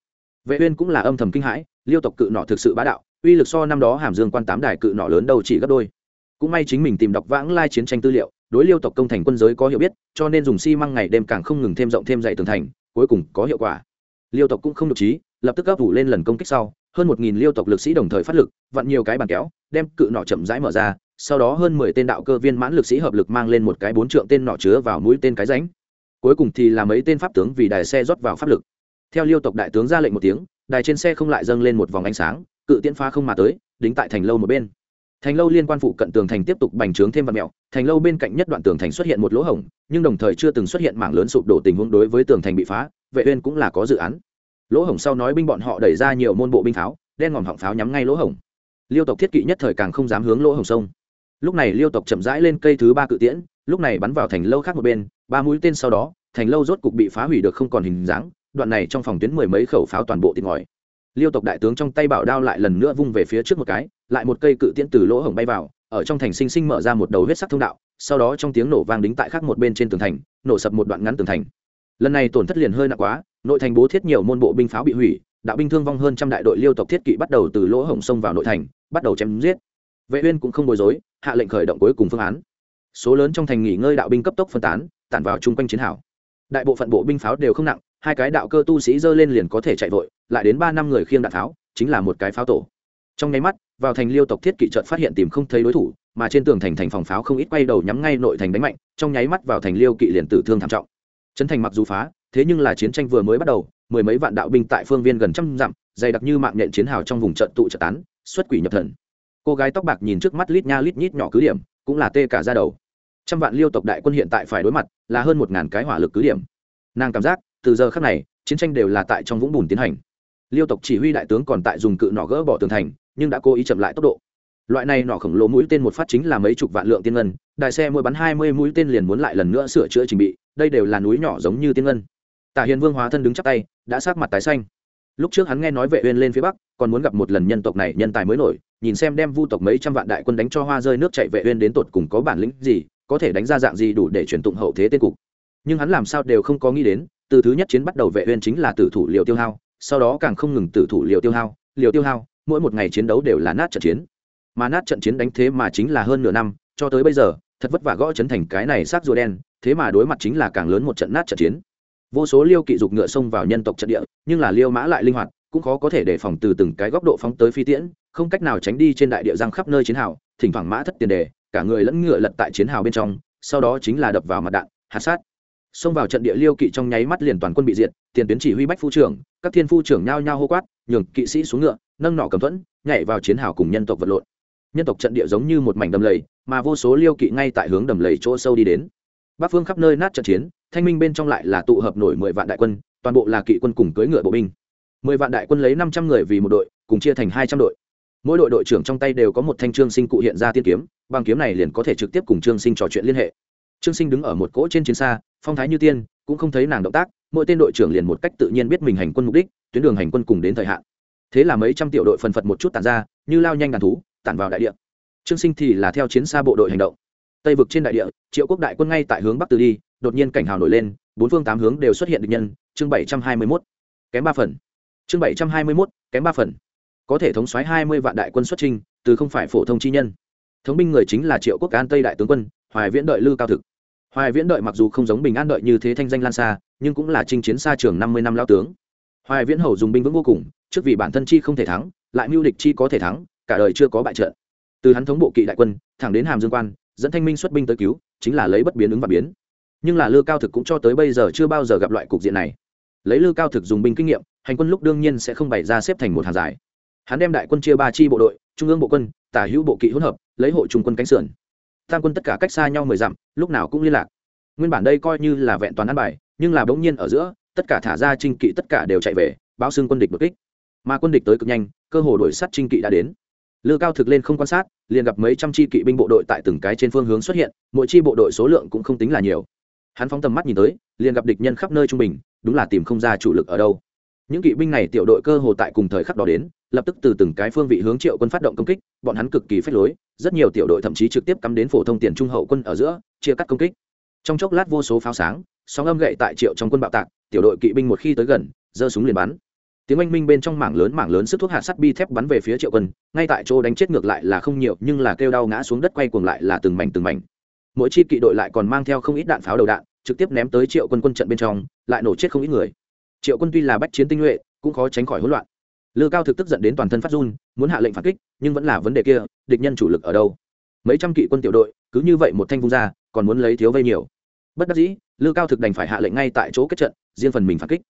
vệ uyên cũng là âm thầm kinh hãi, liêu tộc cự nọ thực sự bá đạo, uy lực so năm đó hàm dương quan tám đài cự nọ lớn đâu chỉ gấp đôi. Cũng may chính mình tìm đọc vãng lai chiến tranh tư liệu, đối liêu tộc công thành quân giới có hiểu biết, cho nên dùng xi măng ngày đêm càng không ngừng thêm rộng thêm dày tường thành, cuối cùng có hiệu quả. Liêu tộc cũng không được trí, lập tức gấp ủ lên lần công kích sau, hơn một nghìn liêu tộc lực sĩ đồng thời phát lực, vặn nhiều cái bàn kéo, đem cự nọ chậm rãi mở ra, sau đó hơn mười tên đạo cơ viên mãn lực sĩ hợp lực mang lên một cái bốn trượng tên nọ chứa vào mũi tên cái ránh cuối cùng thì là mấy tên pháp tướng vì đài xe rót vào pháp lực theo liêu tộc đại tướng ra lệnh một tiếng, đài trên xe không lại dâng lên một vòng ánh sáng, cự tiễn phá không mà tới, đính tại thành lâu một bên. Thành lâu liên quan phụ cận tường thành tiếp tục bành trướng thêm vật mẹo, thành lâu bên cạnh nhất đoạn tường thành xuất hiện một lỗ hổng, nhưng đồng thời chưa từng xuất hiện mảng lớn sụp đổ tình huống đối với tường thành bị phá, vệ uyên cũng là có dự án. Lỗ hổng sau nói binh bọn họ đẩy ra nhiều môn bộ binh pháo, đen ngòm họng pháo nhắm ngay lỗ hổng. Liêu tộc thiết kỵ nhất thời càng không dám hướng lỗ hổng sông. Lúc này liêu tộc chậm rãi lên cây thứ ba cự tiễn, lúc này bắn vào thành lâu khác một bên, ba mũi tên sau đó, thành lâu rốt cục bị phá hủy được không còn hình dáng đoạn này trong phòng tuyến mười mấy khẩu pháo toàn bộ tịt ngòi. Liêu tộc đại tướng trong tay bảo đao lại lần nữa vung về phía trước một cái, lại một cây cự tiễn từ lỗ hổng bay vào, ở trong thành sinh sinh mở ra một đầu huyết sắc thông đạo, sau đó trong tiếng nổ vang đính tại khác một bên trên tường thành, nổ sập một đoạn ngắn tường thành. Lần này tổn thất liền hơi nặng quá, nội thành bố thiết nhiều môn bộ binh pháo bị hủy, đạo binh thương vong hơn trăm đại đội liêu tộc thiết kỵ bắt đầu từ lỗ hổng xông vào nội thành, bắt đầu chém giết. Vệ uyên cũng không bối rối, hạ lệnh khởi động cuối cùng phương án. Số lớn trong thành nghỉ ngơi đạo binh cấp tốc phân tán, tản vào chung quanh chiến hào. Đại bộ phận bộ binh pháo đều không nặng hai cái đạo cơ tu sĩ dơ lên liền có thể chạy vội, lại đến ba năm người khiêng đạn pháo chính là một cái pháo tổ. Trong nháy mắt, vào thành liêu tộc thiết kỵ trợt phát hiện tìm không thấy đối thủ, mà trên tường thành thành phòng pháo không ít quay đầu nhắm ngay nội thành đánh mạnh, trong nháy mắt vào thành liêu kỵ liền tử thương thảm trọng. Trấn thành mặc dù phá, thế nhưng là chiến tranh vừa mới bắt đầu, mười mấy vạn đạo binh tại phương viên gần trăm dặm, dày đặc như mạng nhện chiến hào trong vùng trận tụ trận tán, xuất quỷ nhập thần. Cô gái tóc bạc nhìn trước mắt lít nha lít nhít nhỏ cứ điểm, cũng là tê cả ra đầu. Trăm vạn liêu tộc đại quân hiện tại phải đối mặt, là hơn một ngàn cái hỏa lực cứ điểm. Nàng cảm giác từ giờ khác này, chiến tranh đều là tại trong vũng bùn tiến hành. Liêu tộc chỉ huy đại tướng còn tại dùng cự nỏ gỡ bỏ tường thành, nhưng đã cố ý chậm lại tốc độ. Loại này nỏ khổng lồ mũi tên một phát chính là mấy chục vạn lượng tiên ngân, đại xe mỗi bắn hai mươi mũi tên liền muốn lại lần nữa sửa chữa trình bị, đây đều là núi nhỏ giống như tiên ngân. Tả hiền vương hóa thân đứng chắc tay, đã sát mặt tái xanh. Lúc trước hắn nghe nói vệ uyên lên phía bắc, còn muốn gặp một lần nhân tộc này nhân tài mới nổi, nhìn xem đem vu tộc mấy trăm vạn đại quân đánh cho hoa rơi nước chảy vệ uyên đến tột cùng có bản lĩnh gì, có thể đánh ra dạng gì đủ để truyền tụng hậu thế tên cục. Nhưng hắn làm sao đều không có nghĩ đến từ thứ nhất chiến bắt đầu vệ uyên chính là tử thủ liều tiêu hao, sau đó càng không ngừng tử thủ liều tiêu hao. Liều tiêu hao, mỗi một ngày chiến đấu đều là nát trận chiến. Mà nát trận chiến đánh thế mà chính là hơn nửa năm, cho tới bây giờ, thật vất vả gõ chấn thành cái này xác rùa đen, thế mà đối mặt chính là càng lớn một trận nát trận chiến. Vô số liêu kỵ dục ngựa xông vào nhân tộc trận địa, nhưng là liêu mã lại linh hoạt, cũng khó có thể đề phòng từ từng cái góc độ phóng tới phi tiễn, không cách nào tránh đi trên đại địa giang khắp nơi chiến hào, thỉnh thoảng mã thất tiền đề, cả người lẫn ngựa lật tại chiến hào bên trong, sau đó chính là đập vào mặt đạn, hạt sát xông vào trận địa liêu kỵ trong nháy mắt liền toàn quân bị diệt, tiền tuyến chỉ huy bách phu trưởng, các thiên phu trưởng nhao nhao hô quát, nhường kỵ sĩ xuống ngựa, nâng nỏ cầm thuẫn, nhảy vào chiến hào cùng nhân tộc vật lộn. Nhân tộc trận địa giống như một mảnh đầm lầy, mà vô số liêu kỵ ngay tại hướng đầm lầy chỗ sâu đi đến. Bắc phương khắp nơi nát trận chiến, thanh minh bên trong lại là tụ hợp nổi mười vạn đại quân, toàn bộ là kỵ quân cùng cưỡi ngựa bộ binh. Mười vạn đại quân lấy năm trăm người vì một đội, cùng chia thành hai trăm đội. Mỗi đội đội trưởng trong tay đều có một thanh trương sinh cụ hiện ra tiên kiếm bằng kiếm này liền có thể trực tiếp cùng trương sinh trò chuyện liên hệ. Trương sinh đứng ở một cỗ trên chiến xa phong thái như tiên, cũng không thấy nàng động tác, mỗi tên đội trưởng liền một cách tự nhiên biết mình hành quân mục đích, tuyến đường hành quân cùng đến thời hạn. Thế là mấy trăm tiểu đội phần phật một chút tàn ra, như lao nhanh đàn thú, tản vào đại địa. Trương sinh thì là theo chiến xa bộ đội hành động. Tây vực trên đại địa, triệu quốc đại quân ngay tại hướng bắc từ đi, đột nhiên cảnh hào nổi lên, bốn phương tám hướng đều xuất hiện địch nhân, chương bảy trăm hai mươi mốt. Kém ba phần. Chương bảy trăm hai mươi mốt, kém ba phần. Có thể thống soái hai mươi vạn đại quân xuất trình từ không phải phổ thông chi nhân. Thống binh người chính là triệu quốc an tây đại tướng quân, hoài viễn đợi lư cao thực hoài viễn đợi mặc dù không giống bình an đợi như thế thanh danh lan xa, nhưng cũng là chinh chiến xa trường năm mươi năm lao tướng. Hoài viễn hầu dùng binh vững vô cùng, trước vì bản thân chi không thể thắng, lại mưu địch chi có thể thắng, cả đời chưa có bại trận. Từ hắn thống bộ kỵ đại quân, thẳng đến hàm dương quan, dẫn thanh minh xuất binh tới cứu, chính là lấy bất biến ứng và biến. Nhưng là lư cao thực cũng cho tới bây giờ chưa bao giờ gặp loại cục diện này. Lấy lư cao thực dùng binh kinh nghiệm, hành quân lúc đương nhiên sẽ không bày ra xếp thành một hàng dài. Hắn đem đại quân chia ba chi bộ đội, trung ương bộ quân, tả hữu bộ kỵ hỗn hợp, lấy hộ trung quân cánh sườn tam quân tất cả cách xa nhau mười dặm, lúc nào cũng liên lạc. Nguyên bản đây coi như là vẹn toàn ăn bài, nhưng là bỗng nhiên ở giữa, tất cả thả ra trinh kỵ tất cả đều chạy về, báo xưng quân địch bực kích. Mà quân địch tới cực nhanh, cơ hồ đổi sắt trinh kỵ đã đến. Lư cao thực lên không quan sát, liền gặp mấy trăm chi kỵ binh bộ đội tại từng cái trên phương hướng xuất hiện, mỗi chi bộ đội số lượng cũng không tính là nhiều. Hắn phóng tầm mắt nhìn tới, liền gặp địch nhân khắp nơi trung bình, đúng là tìm không ra chủ lực ở đâu những kỵ binh này tiểu đội cơ hồ tại cùng thời khắc đó đến, lập tức từ từng cái phương vị hướng triệu quân phát động công kích, bọn hắn cực kỳ phép lối, rất nhiều tiểu đội thậm chí trực tiếp cắm đến phổ thông tiền trung hậu quân ở giữa, chia cắt công kích. Trong chốc lát vô số pháo sáng, sóng âm gậy tại triệu trong quân bạo tạc, tiểu đội kỵ binh một khi tới gần, giơ súng liền bắn. Tiếng oanh minh bên trong mảng lớn mảng lớn sức thuốc hạt sắt bi thép bắn về phía triệu quân, ngay tại chỗ đánh chết ngược lại là không nhiều, nhưng là kêu đau ngã xuống đất quay cuồng lại là từng mảnh từng mảnh. Mỗi chi kỵ đội lại còn mang theo không ít đạn pháo đầu đạn, trực tiếp ném tới triệu quân quân trận bên trong, lại nổ chết không ít người triệu quân tuy là bách chiến tinh nhuệ, cũng khó tránh khỏi hỗn loạn. Lư cao thực tức dẫn đến toàn thân phát run, muốn hạ lệnh phản kích, nhưng vẫn là vấn đề kia, địch nhân chủ lực ở đâu? Mấy trăm kỵ quân tiểu đội, cứ như vậy một thanh vung ra, còn muốn lấy thiếu vây nhiều. Bất đắc dĩ, lư cao thực đành phải hạ lệnh ngay tại chỗ kết trận, riêng phần mình phản kích.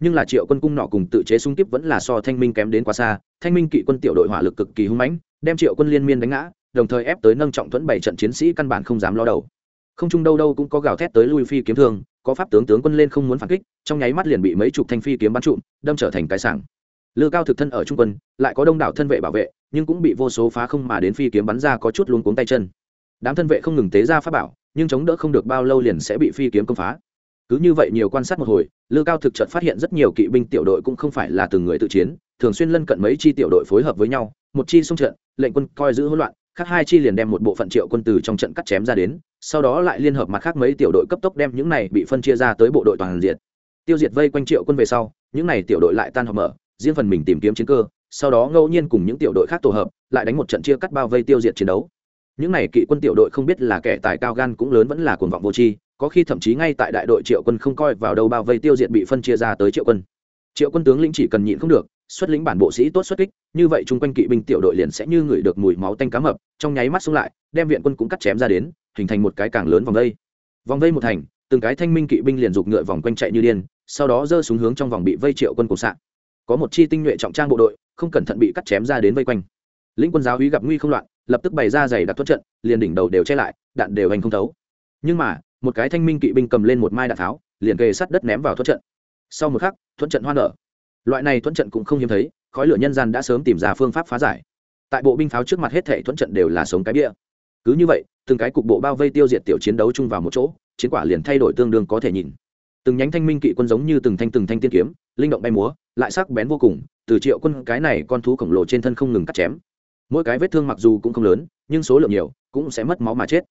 Nhưng là triệu quân cung nọ cùng tự chế xung kích vẫn là so thanh minh kém đến quá xa, thanh minh kỵ quân tiểu đội hỏa lực cực kỳ hung mãnh, đem triệu quân liên miên đánh ngã, đồng thời ép tới nâng trọng thuẫn bảy trận chiến sĩ căn bản không dám lo đầu. Không chung đâu đâu cũng có gào thét tới lui phi kiếm thương có pháp tướng tướng quân lên không muốn phản kích, trong nháy mắt liền bị mấy chục thanh phi kiếm bắn trụm, đâm trở thành cái sảng. Lư cao thực thân ở trung quân, lại có đông đảo thân vệ bảo vệ, nhưng cũng bị vô số phá không mà đến phi kiếm bắn ra có chút luống cuống tay chân. Đám thân vệ không ngừng tế ra pháp bảo, nhưng chống đỡ không được bao lâu liền sẽ bị phi kiếm công phá. Cứ như vậy nhiều quan sát một hồi, lư cao thực trận phát hiện rất nhiều kỵ binh tiểu đội cũng không phải là từng người tự chiến, thường xuyên lân cận mấy chi tiểu đội phối hợp với nhau, một chi xung trận, lệnh quân coi giữ hỗn loạn, khác hai chi liền đem một bộ phận triệu quân từ trong trận cắt chém ra đến sau đó lại liên hợp mặt khác mấy tiểu đội cấp tốc đem những này bị phân chia ra tới bộ đội toàn diện. Tiêu diệt vây quanh triệu quân về sau, những này tiểu đội lại tan họp mở, riêng phần mình tìm kiếm chiến cơ, sau đó ngẫu nhiên cùng những tiểu đội khác tổ hợp, lại đánh một trận chia cắt bao vây tiêu diệt chiến đấu. Những này kỵ quân tiểu đội không biết là kẻ tài cao gan cũng lớn vẫn là cuồng vọng vô tri, có khi thậm chí ngay tại đại đội triệu quân không coi vào đâu bao vây tiêu diệt bị phân chia ra tới triệu quân. Triệu quân tướng lĩnh chỉ cần nhịn không được, xuất lĩnh bản bộ sĩ tốt xuất kích, như vậy chung quanh kỵ binh tiểu đội liền sẽ như ngửi được mùi máu tanh cá mập, trong nháy mắt xuống lại, đem viện quân cũng cắt chém ra đến hình thành một cái càng lớn vòng vây. Vòng vây một thành, từng cái thanh minh kỵ binh liền giục ngựa vòng quanh chạy như điên, sau đó giơ xuống hướng trong vòng bị vây triệu quân cùng sạn có một chi tinh nhuệ trọng trang bộ đội, không cẩn thận bị cắt chém ra đến vây quanh. Lĩnh quân giáo hí gặp nguy không loạn, lập tức bày ra giày đặt thuất trận, liền đỉnh đầu đều che lại, đạn đều hành không thấu. Nhưng mà, một cái thanh minh kỵ binh cầm lên một mai đạn tháo, liền kề sát đất ném vào thuất trận. Sau một khắc thuất trận hoa nở. Loại này thuẫn trận cũng không hiếm thấy, khói lửa nhân gian đã sớm tìm ra phương pháp phá giải. Tại bộ binh pháo trước mặt hết thể thuẫn trận đều là sống cái bia cứ như vậy, từng cái cục bộ bao vây tiêu diệt tiểu chiến đấu chung vào một chỗ, chiến quả liền thay đổi tương đương có thể nhìn. Từng nhánh thanh minh kỵ quân giống như từng thanh từng thanh tiên kiếm, linh động bay múa, lại sắc bén vô cùng, từ triệu quân cái này con thú khổng lồ trên thân không ngừng cắt chém. Mỗi cái vết thương mặc dù cũng không lớn, nhưng số lượng nhiều, cũng sẽ mất máu mà chết.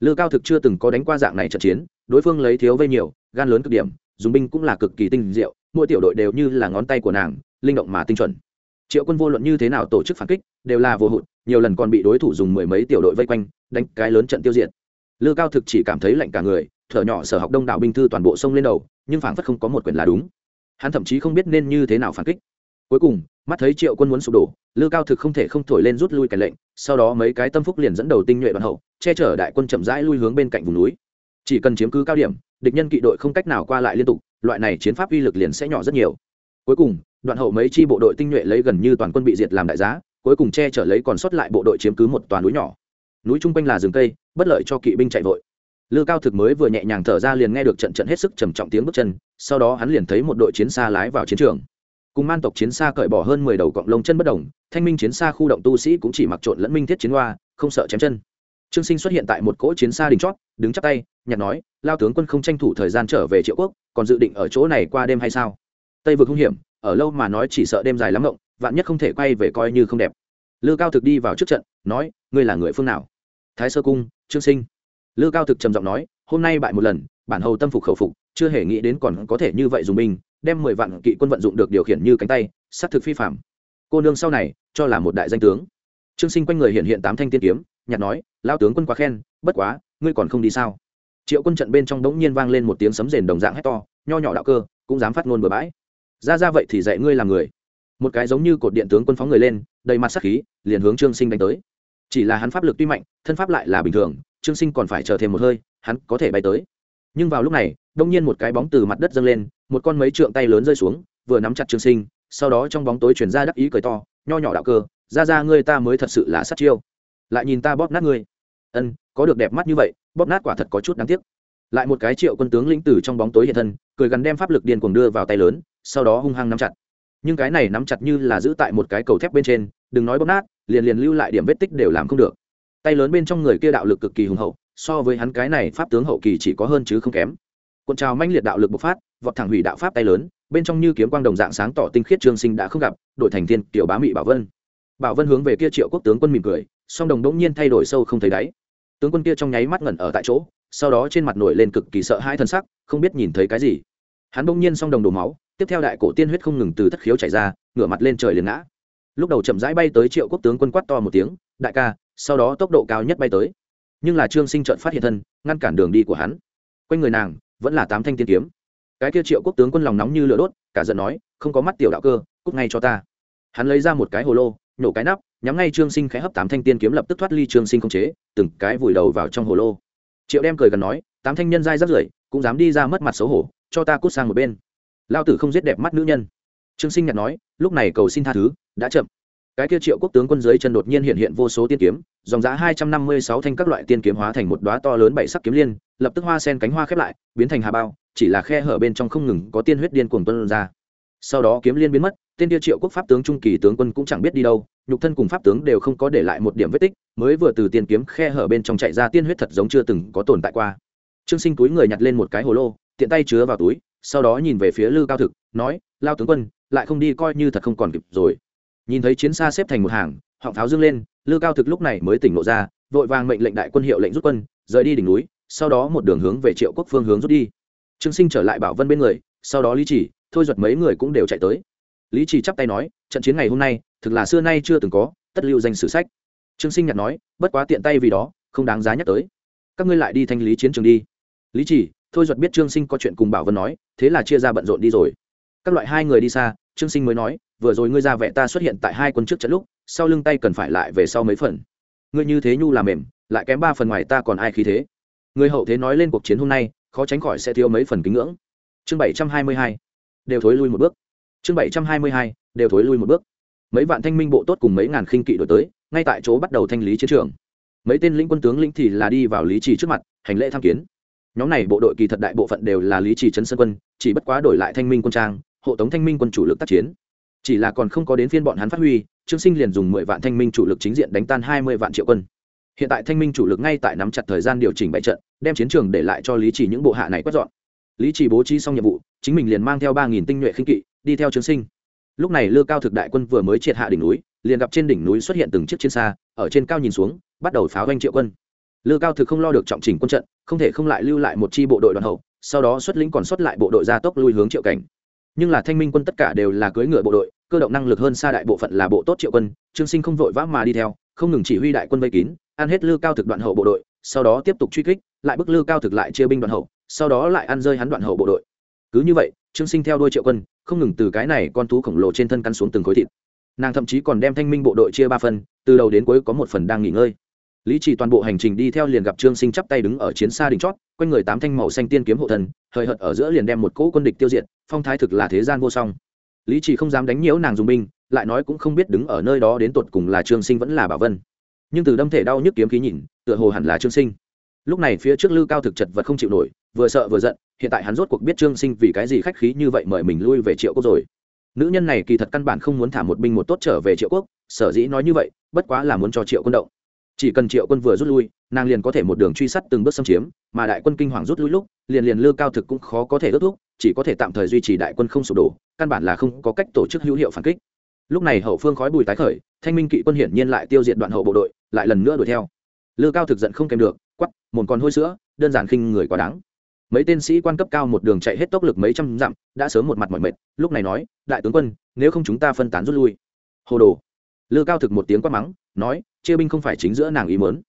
Lư cao thực chưa từng có đánh qua dạng này trận chiến, đối phương lấy thiếu vây nhiều, gan lớn cực điểm, dùng binh cũng là cực kỳ tinh diệu, mỗi tiểu đội đều như là ngón tay của nàng, linh động mà tinh chuẩn triệu quân vô luận như thế nào tổ chức phản kích, đều là vô hụt, nhiều lần còn bị đối thủ dùng mười mấy tiểu đội vây quanh, đánh cái lớn trận tiêu diệt. Lư cao thực chỉ cảm thấy lạnh cả người, thở nhỏ sở học đông đảo binh thư toàn bộ sông lên đầu, nhưng phảng phất không có một quyền là đúng. Hắn thậm chí không biết nên như thế nào phản kích. Cuối cùng, mắt thấy triệu quân muốn sụp đổ, lư cao thực không thể không thổi lên rút lui cái lệnh, sau đó mấy cái tâm phúc liền dẫn đầu tinh nhuệ đoàn hậu, che chở đại quân chậm rãi lui hướng bên cạnh vùng núi. Chỉ cần chiếm cứ cao điểm, địch nhân kỵ đội không cách nào qua lại liên tục, loại này chiến pháp uy lực liền sẽ nhỏ rất nhiều. Cuối cùng đoạn hậu mấy chi bộ đội tinh nhuệ lấy gần như toàn quân bị diệt làm đại giá, cuối cùng che chở lấy còn sót lại bộ đội chiếm cứ một toàn núi nhỏ. Núi trung quanh là rừng cây, bất lợi cho kỵ binh chạy vội. Lư cao thực mới vừa nhẹ nhàng thở ra liền nghe được trận trận hết sức trầm trọng tiếng bước chân, sau đó hắn liền thấy một đội chiến xa lái vào chiến trường. Cùng man tộc chiến xa cởi bỏ hơn mười đầu cọng lông chân bất đồng, thanh minh chiến xa khu động tu sĩ cũng chỉ mặc trộn lẫn minh thiết chiến hoa, không sợ chém chân. Trương sinh xuất hiện tại một cỗ chiến xa đình chót, đứng chắp tay nhặt nói, lao tướng quân không tranh thủ thời gian trở về triệu quốc, còn dự định ở chỗ này qua đêm hay sao? Tây vực hung hiểm ở lâu mà nói chỉ sợ đêm dài lắm ngộng, vạn nhất không thể quay về coi như không đẹp. Lư cao thực đi vào trước trận, nói, ngươi là người phương nào? Thái sơ cung, trương sinh. Lư cao thực trầm giọng nói, hôm nay bại một lần, bản hầu tâm phục khẩu phục, chưa hề nghĩ đến còn có thể như vậy dùng binh, đem mười vạn kỵ quân vận dụng được điều khiển như cánh tay s á c thực phi phạm cô nương sau này, cho là một đại danh tướng. Trương sinh quanh người hiện hiện tám thanh tiên kiếm nhặt nói lao tướng quân quá khen, bất quá, ngươi còn không đi sao? Triệu quân trận bên trong đống nhiên vang lên một tiếng sấm rền đồng dạng hét to, nho nhỏ đạo cơ, cũng dám phát ngôn bừa bãi ra ra vậy thì dạy ngươi làm người. Một cái giống như cột điện tướng quân phóng người lên, đầy mặt sắc khí, liền hướng trương sinh đánh tới. Chỉ là hắn pháp lực tuy mạnh, thân pháp lại là bình thường, trương sinh còn phải chờ thêm một hơi, hắn có thể bay tới. Nhưng vào lúc này, đông nhiên một cái bóng từ mặt đất dâng lên, một con mấy trượng tay lớn rơi xuống, vừa nắm chặt trương sinh, sau đó trong bóng tối chuyển ra đắc ý cười to, nho nhỏ đạo cơ, ra ra ngươi ta mới thật sự là sát chiêu. Lại nhìn ta bóp nát ngươi. Ân, có được đẹp mắt như vậy, bóp nát quả thật có chút đáng tiếc lại một cái triệu quân tướng lĩnh tử trong bóng tối hiện thân, cười gắn đem pháp lực điên cuồng đưa vào tay lớn, sau đó hung hăng nắm chặt. Nhưng cái này nắm chặt như là giữ tại một cái cầu thép bên trên, đừng nói bóp nát, liền liền lưu lại điểm vết tích đều làm không được. Tay lớn bên trong người kia đạo lực cực kỳ hùng hậu, so với hắn cái này pháp tướng hậu kỳ chỉ có hơn chứ không kém. Cuộn trào manh liệt đạo lực bộc phát, vọt thẳng hủy đạo pháp tay lớn, bên trong như kiếm quang đồng dạng sáng tỏ tinh khiết trương sinh đã không gặp đội thành thiên tiểu bá mị bảo vân. Bảo vân hướng về kia triệu quốc tướng quân mỉm cười, song đồng đỗng nhiên thay đổi sâu không thấy đáy. Tướng quân kia trong nháy mắt ngẩn ở tại chỗ sau đó trên mặt nổi lên cực kỳ sợ hãi thân sắc, không biết nhìn thấy cái gì. Hắn bỗng nhiên song đồng đổ máu, tiếp theo đại cổ tiên huyết không ngừng từ thất khiếu chảy ra, ngửa mặt lên trời liền ngã. Lúc đầu chậm rãi bay tới triệu quốc tướng quân quát to một tiếng, đại ca, sau đó tốc độ cao nhất bay tới. Nhưng là trương sinh trợn phát hiện thân, ngăn cản đường đi của hắn. Quanh người nàng, vẫn là tám thanh tiên kiếm. Cái kia triệu quốc tướng quân lòng nóng như lửa đốt, cả giận nói, không có mắt tiểu đạo cơ, cút ngay cho ta. Hắn lấy ra một cái hồ lô, nhổ cái nắp, nhắm ngay trương sinh khẽ hấp tám thanh tiên kiếm lập tức thoát ly trương sinh không chế, từng cái vùi đầu vào trong hồ lô triệu đem cười gần nói, tám thanh nhân dai rắt rưởi, cũng dám đi ra mất mặt xấu hổ, cho ta cút sang một bên. Lao tử không giết đẹp mắt nữ nhân. Trương sinh nhạt nói, lúc này cầu xin tha thứ, đã chậm. Cái kia triệu quốc tướng quân dưới chân đột nhiên hiện hiện vô số tiên kiếm, dòng giá hai trăm năm mươi sáu thanh các loại tiên kiếm hóa thành một đóa to lớn bảy sắc kiếm liên, lập tức hoa sen cánh hoa khép lại, biến thành hà bao, chỉ là khe hở bên trong không ngừng có tiên huyết điên cuồng tuân ra. Sau đó kiếm liên biến mất tên kia triệu quốc pháp tướng trung kỳ tướng quân cũng chẳng biết đi đâu, nhục thân cùng pháp tướng đều không có để lại một điểm vết tích, mới vừa từ tiên kiếm khe hở bên trong chạy ra tiên huyết thật giống chưa từng có tồn tại qua. Trương sinh túi người nhặt lên một cái hồ lô, tiện tay chứa vào túi, sau đó nhìn về phía lư cao thực, nói, lao tướng quân, lại không đi coi như thật không còn kịp rồi. Nhìn thấy chiến xa xếp thành một hàng, họng pháo dâng lên, lư cao thực lúc này mới tỉnh lộ ra, vội vàng mệnh lệnh đại quân hiệu lệnh rút quân, rời đi đỉnh núi, sau đó một đường hướng về triệu quốc phương hướng rút đi. Trương sinh trở lại bảo vân bên người, sau đó lý chỉ, thôi duật mấy người cũng đều chạy tới lý chỉ chắp tay nói, trận chiến ngày hôm nay, thực là xưa nay chưa từng có, tất lưu danh sử sách. Trương sinh nhặt nói, bất quá tiện tay vì đó, không đáng giá nhắc tới. Các ngươi lại đi thanh lý chiến trường đi. Lý chỉ thôi duật biết trương sinh có chuyện cùng bảo vân nói, thế là chia ra bận rộn đi rồi. Các loại hai người đi xa, trương sinh mới nói, vừa rồi ngươi ra vẻ ta xuất hiện tại hai quân trước trận lúc, sau lưng tay cần phải lại về sau mấy phần. Ngươi như thế nhu làm mềm, lại kém ba phần ngoài ta còn ai khí thế. Người hậu thế nói lên cuộc chiến hôm nay, khó tránh khỏi sẽ thiếu mấy phần kính ngưỡng. Chương bảy trăm hai mươi hai. Đều thối lui một bước chương bảy trăm hai mươi hai, đều thối lui một bước. Mấy vạn thanh minh bộ tốt cùng mấy ngàn khinh kỵ đổi tới, ngay tại chỗ bắt đầu thanh lý chiến trường. Mấy tên lĩnh quân tướng lĩnh thì là đi vào lý trì trước mặt, hành lễ tham kiến. Nhóm này bộ đội kỳ thật đại bộ phận đều là lý trì trấn sơn quân, chỉ bất quá đổi lại thanh minh quân trang, hộ tống thanh minh quân chủ lực tác chiến. Chỉ là còn không có đến phiên bọn hắn phát huy, trương sinh liền dùng mười vạn thanh minh chủ lực chính diện đánh tan hai mươi vạn triệu quân. Hiện tại thanh minh chủ lực ngay tại nắm chặt thời gian điều chỉnh bại trận, đem chiến trường để lại cho lý chỉ những bộ hạ này quét dọn lý chỉ bố trí xong nhiệm vụ, chính mình liền mang theo ba nghìn tinh nhuệ khinh kỵ, đi theo trương sinh. Lúc này lư cao thực đại quân vừa mới triệt hạ đỉnh núi, liền gặp trên đỉnh núi xuất hiện từng chiếc chiến xa, ở trên cao nhìn xuống, bắt đầu pháo doanh triệu quân. Lư cao thực không lo được trọng trình quân trận, không thể không lại lưu lại một chi bộ đội đoàn hậu, sau đó xuất lĩnh còn xuất lại bộ đội gia tốc lui hướng triệu cảnh. Nhưng là thanh minh quân tất cả đều là cưỡi ngựa bộ đội, cơ động năng lực hơn xa đại bộ phận là bộ tốt triệu quân, trương sinh không vội vã mà đi theo, không ngừng chỉ huy đại quân vây kín, ăn hết lư cao thực đoạn hậu bộ đội, sau đó tiếp tục truy kích, lại bức lư cao thực lại chia binh đoạn hậu sau đó lại ăn rơi hắn đoạn hậu bộ đội. Cứ như vậy, trương sinh theo đuôi triệu quân, không ngừng từ cái này con thú khổng lồ trên thân cắn xuống từng khối thịt. Nàng thậm chí còn đem thanh minh bộ đội chia ba phần, từ đầu đến cuối có một phần đang nghỉ ngơi. Lý trì toàn bộ hành trình đi theo liền gặp trương sinh chắp tay đứng ở chiến xa đỉnh chót, quanh người tám thanh màu xanh tiên kiếm hộ thần, hời hợt ở giữa liền đem một cỗ quân địch tiêu diệt, phong thái thực là thế gian vô song. Lý trì không dám đánh nhiễu nàng dùng binh, lại nói cũng không biết đứng ở nơi đó đến tột cùng là trương sinh vẫn là bảo vân. Nhưng từ đâm thể đau nhức kiếm khí nhìn, tựa hồ hẳn là trương sinh lúc này phía trước lư cao thực chật vật không chịu nổi, vừa sợ vừa giận, hiện tại hắn rốt cuộc biết trương sinh vì cái gì khách khí như vậy mời mình lui về triệu quốc rồi. Nữ nhân này kỳ thật căn bản không muốn thả một binh một tốt trở về triệu quốc, sở dĩ nói như vậy, bất quá là muốn cho triệu quân động. Chỉ cần triệu quân vừa rút lui, nàng liền có thể một đường truy sát từng bước xâm chiếm, mà đại quân kinh hoàng rút lui lúc, liền liền lư cao thực cũng khó có thể ước thúc, chỉ có thể tạm thời duy trì đại quân không sụp đổ, căn bản là không có cách tổ chức hữu hiệu phản kích. Lúc này hậu phương khói bùi tái khởi, thanh minh kỵ quân hiển nhiên lại tiêu diệt đoạn hậu bộ đội, lại lần nữa đuổi theo. Lư cao thực giận không kèm được quắp một con hôi sữa, đơn giản khinh người quá đáng. Mấy tên sĩ quan cấp cao một đường chạy hết tốc lực mấy trăm dặm, đã sớm một mặt mỏi mệt, lúc này nói, đại tướng quân, nếu không chúng ta phân tán rút lui. Hồ đồ. Lư cao thực một tiếng quát mắng, nói, chia binh không phải chính giữa nàng ý mớn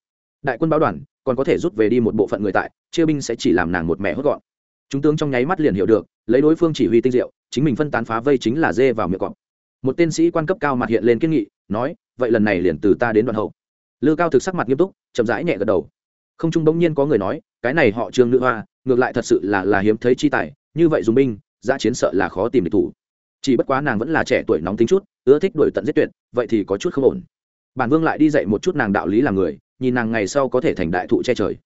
đại quân báo đoàn, còn có thể rút về đi một bộ phận người tại, chia binh sẽ chỉ làm nàng một mẹ hốt gọn. Chúng tướng trong nháy mắt liền hiểu được, lấy đối phương chỉ huy tinh diệu, chính mình phân tán phá vây chính là dê vào miệng cọp. Một tên sĩ quan cấp cao mặt hiện lên kiên nghị, nói, vậy lần này liền từ ta đến đoạn hậu. Lư cao thực sắc mặt nghiêm túc, chậm rãi nhẹ gật đầu không trung bỗng nhiên có người nói, cái này họ trương nữ hoa, ngược lại thật sự là là hiếm thấy chi tài, như vậy dùng binh giã chiến sợ là khó tìm địch thủ. Chỉ bất quá nàng vẫn là trẻ tuổi nóng tính chút, ưa thích đuổi tận giết tuyệt, vậy thì có chút không ổn. Bản vương lại đi dạy một chút nàng đạo lý làm người, nhìn nàng ngày sau có thể thành đại thụ che trời.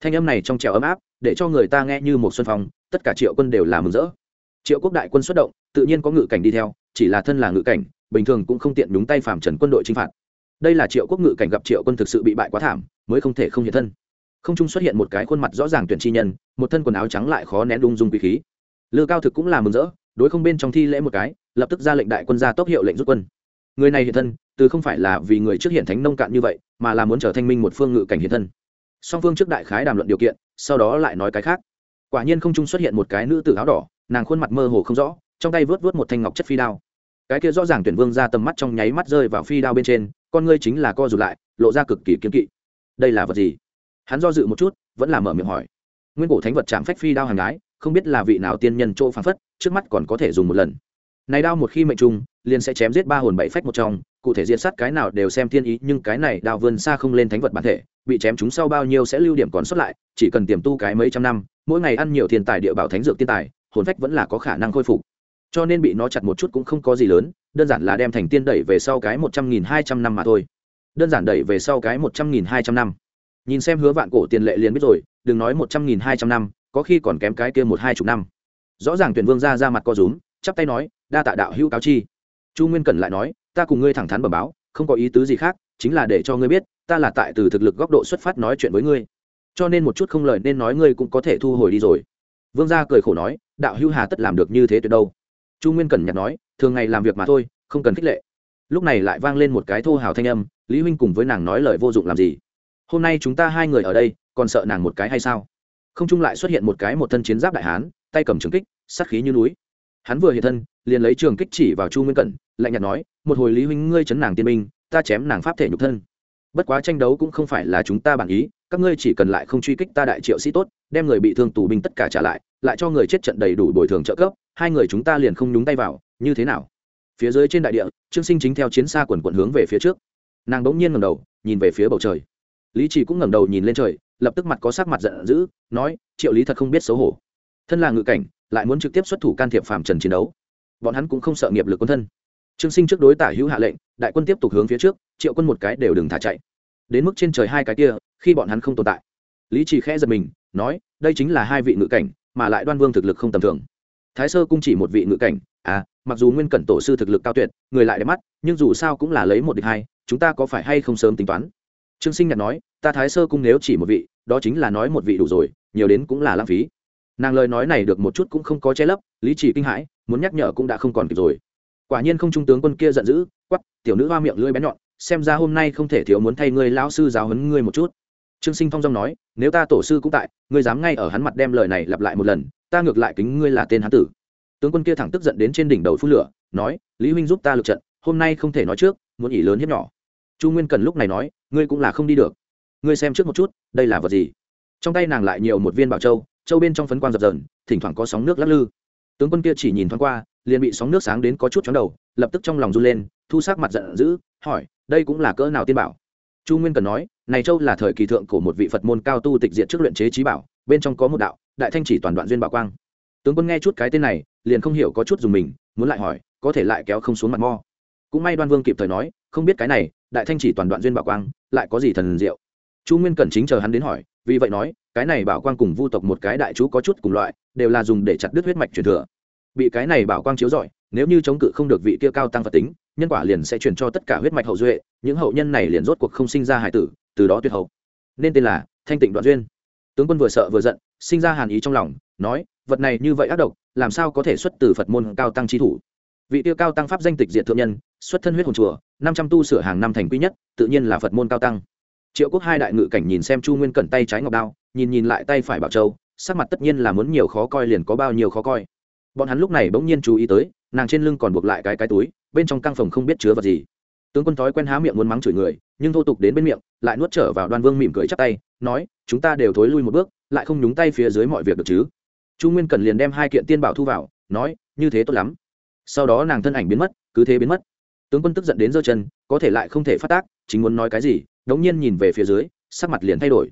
Thanh âm này trong trèo ấm áp, để cho người ta nghe như một xuân phong, tất cả triệu quân đều là mừng rỡ. Triệu quốc đại quân xuất động, tự nhiên có ngự cảnh đi theo, chỉ là thân là ngự cảnh, bình thường cũng không tiện nhúng tay phàm trần quân đội chinh phạt. Đây là triệu quốc ngự cảnh gặp triệu quân thực sự bị bại quá thảm, mới không thể không hiện thân không trung xuất hiện một cái khuôn mặt rõ ràng tuyển chi nhân, một thân quần áo trắng lại khó nén đung dung quý khí. Lư cao thực cũng là mừng rỡ, đối không bên trong thi lễ một cái, lập tức ra lệnh đại quân ra tốc hiệu lệnh rút quân. Người này hiện thân, từ không phải là vì người trước hiện thánh nông cạn như vậy, mà là muốn trở thanh minh một phương ngự cảnh hiện thân. Song phương trước đại khái đàm luận điều kiện, sau đó lại nói cái khác. Quả nhiên không trung xuất hiện một cái nữ tử áo đỏ, nàng khuôn mặt mơ hồ không rõ, trong tay vớt vớt một thanh ngọc chất phi đao. Cái kia rõ ràng tuyển vương ra tầm mắt trong nháy mắt rơi vào phi đao bên trên, con ngươi chính là co rụt lại, lộ ra cực kỳ kiếm kỵ. Đây là vật gì? Hắn do dự một chút, vẫn là mở miệng hỏi. Nguyên cổ thánh vật chạm phách phi đao hàng gái, không biết là vị nào tiên nhân chỗ phán phất, trước mắt còn có thể dùng một lần. Này đao một khi mệnh trung liền sẽ chém giết ba hồn bảy phách một trong, cụ thể diện sát cái nào đều xem thiên ý, nhưng cái này đao vươn xa không lên thánh vật bản thể, bị chém chúng sau bao nhiêu sẽ lưu điểm còn xuất lại, chỉ cần tiềm tu cái mấy trăm năm, mỗi ngày ăn nhiều thiên tài địa bảo thánh dược tiên tài, hồn phách vẫn là có khả năng khôi phục. Cho nên bị nó chặt một chút cũng không có gì lớn, đơn giản là đem thành tiên đẩy về sau cái một trăm nghìn hai trăm năm mà thôi. Đơn giản đẩy về sau cái một trăm nghìn hai trăm năm nhìn xem hứa vạn cổ tiền lệ liền biết rồi, đừng nói một trăm nghìn hai trăm năm, có khi còn kém cái kia một hai chục năm. Rõ ràng tuyển vương ra ra mặt co rúm, chắp tay nói, đa tạ đạo hữu cáo chi. Chu nguyên cẩn lại nói, ta cùng ngươi thẳng thắn bẩm báo, không có ý tứ gì khác, chính là để cho ngươi biết, ta là tại từ thực lực góc độ xuất phát nói chuyện với ngươi. Cho nên một chút không lời nên nói ngươi cũng có thể thu hồi đi rồi. Vương gia cười khổ nói, đạo hữu hà tất làm được như thế tuyệt đâu. Chu nguyên cẩn nhặt nói, thường ngày làm việc mà thôi, không cần khích lệ. Lúc này lại vang lên một cái thô hào thanh âm, lý huynh cùng với nàng nói lời vô dụng làm gì? Hôm nay chúng ta hai người ở đây, còn sợ nàng một cái hay sao? Không trung lại xuất hiện một cái một thân chiến giáp đại hán, tay cầm trường kích, sát khí như núi. Hắn vừa hiện thân, liền lấy trường kích chỉ vào chu nguyên cẩn, lạnh nhạt nói, một hồi lý huynh ngươi chấn nàng tiên minh ta chém nàng pháp thể nhục thân. Bất quá tranh đấu cũng không phải là chúng ta bản ý, các ngươi chỉ cần lại không truy kích ta đại triệu sĩ tốt, đem người bị thương tù binh tất cả trả lại lại cho người chết trận đầy đủ bồi thường trợ cấp, hai người chúng ta liền không nhúng tay vào, như thế nào? Phía dưới trên đại địa, trương sinh chính theo chiến xa quần quận hướng về phía trước. Nàng bỗng nhiên ngầm đầu, nhìn về phía bầu trời lý trì cũng ngẩng đầu nhìn lên trời, lập tức mặt có sắc mặt giận dữ, nói, triệu lý thật không biết xấu hổ. Thân là ngự cảnh, lại muốn trực tiếp xuất thủ can thiệp phạm trần chiến đấu. Bọn hắn cũng không sợ nghiệp lực quân thân. Trương sinh trước đối tả hữu hạ lệnh, đại quân tiếp tục hướng phía trước, triệu quân một cái đều đừng thả chạy. Đến mức trên trời hai cái kia, khi bọn hắn không tồn tại. Lý trì khẽ giật mình, nói, đây chính là hai vị ngự cảnh, mà lại đoan vương thực lực không tầm thường. Thái sơ cũng chỉ một vị ngự cảnh à mặc dù nguyên cẩn tổ sư thực lực cao tuyệt, người lại đẹp mắt, nhưng dù sao cũng là lấy một địch hai, chúng ta có phải hay không sớm tính toán? Trương sinh nhật nói, ta thái sơ cung nếu chỉ một vị, đó chính là nói một vị đủ rồi, nhiều đến cũng là lãng phí. Nàng lời nói này được một chút cũng không có che lấp, lý chỉ kinh hãi, muốn nhắc nhở cũng đã không còn kịp rồi. Quả nhiên không trung tướng quân kia giận dữ quắp tiểu nữ hoa miệng lưỡi bén nhọn, xem ra hôm nay không thể thiếu muốn thay ngươi lão sư giáo huấn ngươi một chút. Trương sinh phong dong nói, nếu ta tổ sư cũng tại, ngươi dám ngay ở hắn mặt đem lời này lặp lại một lần, ta ngược lại kính ngươi là tên hán tử. Tướng quân kia thẳng tức giận đến trên đỉnh đầu phun lửa, nói, lý huynh giúp ta lực trận, hôm nay không thể nói trước, muốn ỉ lớn hiếp nhỏ chu nguyên cần lúc này nói, ngươi cũng là không đi được. Ngươi xem trước một chút, đây là vật gì? Trong tay nàng lại nhiều một viên bảo châu châu bên trong phấn quang dập dờn, thỉnh thoảng có sóng nước lắc lư. Tướng quân kia chỉ nhìn thoáng qua, liền bị sóng nước sáng đến có chút chóng đầu, lập tức trong lòng run lên, thu sắc mặt giận dữ, hỏi, đây cũng là cỡ nào tiên bảo? Chu nguyên cần nói, này châu là thời kỳ thượng của một vị phật môn cao tu tịch diện trước luyện chế trí bảo, bên trong có một đạo, đại thanh chỉ toàn đoạn duyên bảo quang. Tướng quân nghe chút cái tên này, liền không hiểu có chút dùng mình, muốn lại hỏi, có thể lại kéo không xuống mặt mo. Cũng may đoan vương kịp thời nói, không biết cái này đại thanh chỉ toàn đoạn duyên bảo quang, lại có gì thần diệu? Chu nguyên cẩn chính chờ hắn đến hỏi, vì vậy nói, cái này bảo quang cùng vu tộc một cái đại chú có chút cùng loại, đều là dùng để chặt đứt huyết mạch truyền thừa. Bị cái này bảo quang chiếu rọi, nếu như chống cự không được vị kia cao tăng phật tính, nhân quả liền sẽ truyền cho tất cả huyết mạch hậu duệ, những hậu nhân này liền rốt cuộc không sinh ra hải tử, từ đó tuyệt hậu. Nên tên là thanh tịnh đoạn duyên. Tướng quân vừa sợ vừa giận, sinh ra hàn ý trong lòng, nói, vật này như vậy ác độc, làm sao có thể xuất từ phật môn cao tăng chi thủ? Vị tiêu cao tăng pháp danh tịch diệt thượng nhân, xuất thân huyết hồn chùa năm trăm tu sửa hàng năm thành quý nhất, tự nhiên là phật môn cao tăng. Triệu quốc hai đại ngự cảnh nhìn xem chu nguyên cẩn tay trái ngọc đao, nhìn nhìn lại tay phải bảo châu, sắc mặt tất nhiên là muốn nhiều khó coi liền có bao nhiêu khó coi. Bọn hắn lúc này bỗng nhiên chú ý tới, nàng trên lưng còn buộc lại cái cái túi, bên trong căng phòng không biết chứa vật gì. Tướng quân thói quen há miệng muốn mắng chửi người, nhưng thô tục đến bên miệng, lại nuốt trở vào đoan vương mỉm cười chắp tay, nói, chúng ta đều thối lui một bước, lại không nhúng tay phía dưới mọi việc được chứ? Chu nguyên cần liền đem hai kiện tiên bảo thu vào, nói, như thế tốt lắm. Sau đó nàng thân ảnh biến mất, cứ thế biến mất tướng quân tức giận đến giơ chân, có thể lại không thể phát tác, chính muốn nói cái gì, đống nhiên nhìn về phía dưới, sắc mặt liền thay đổi.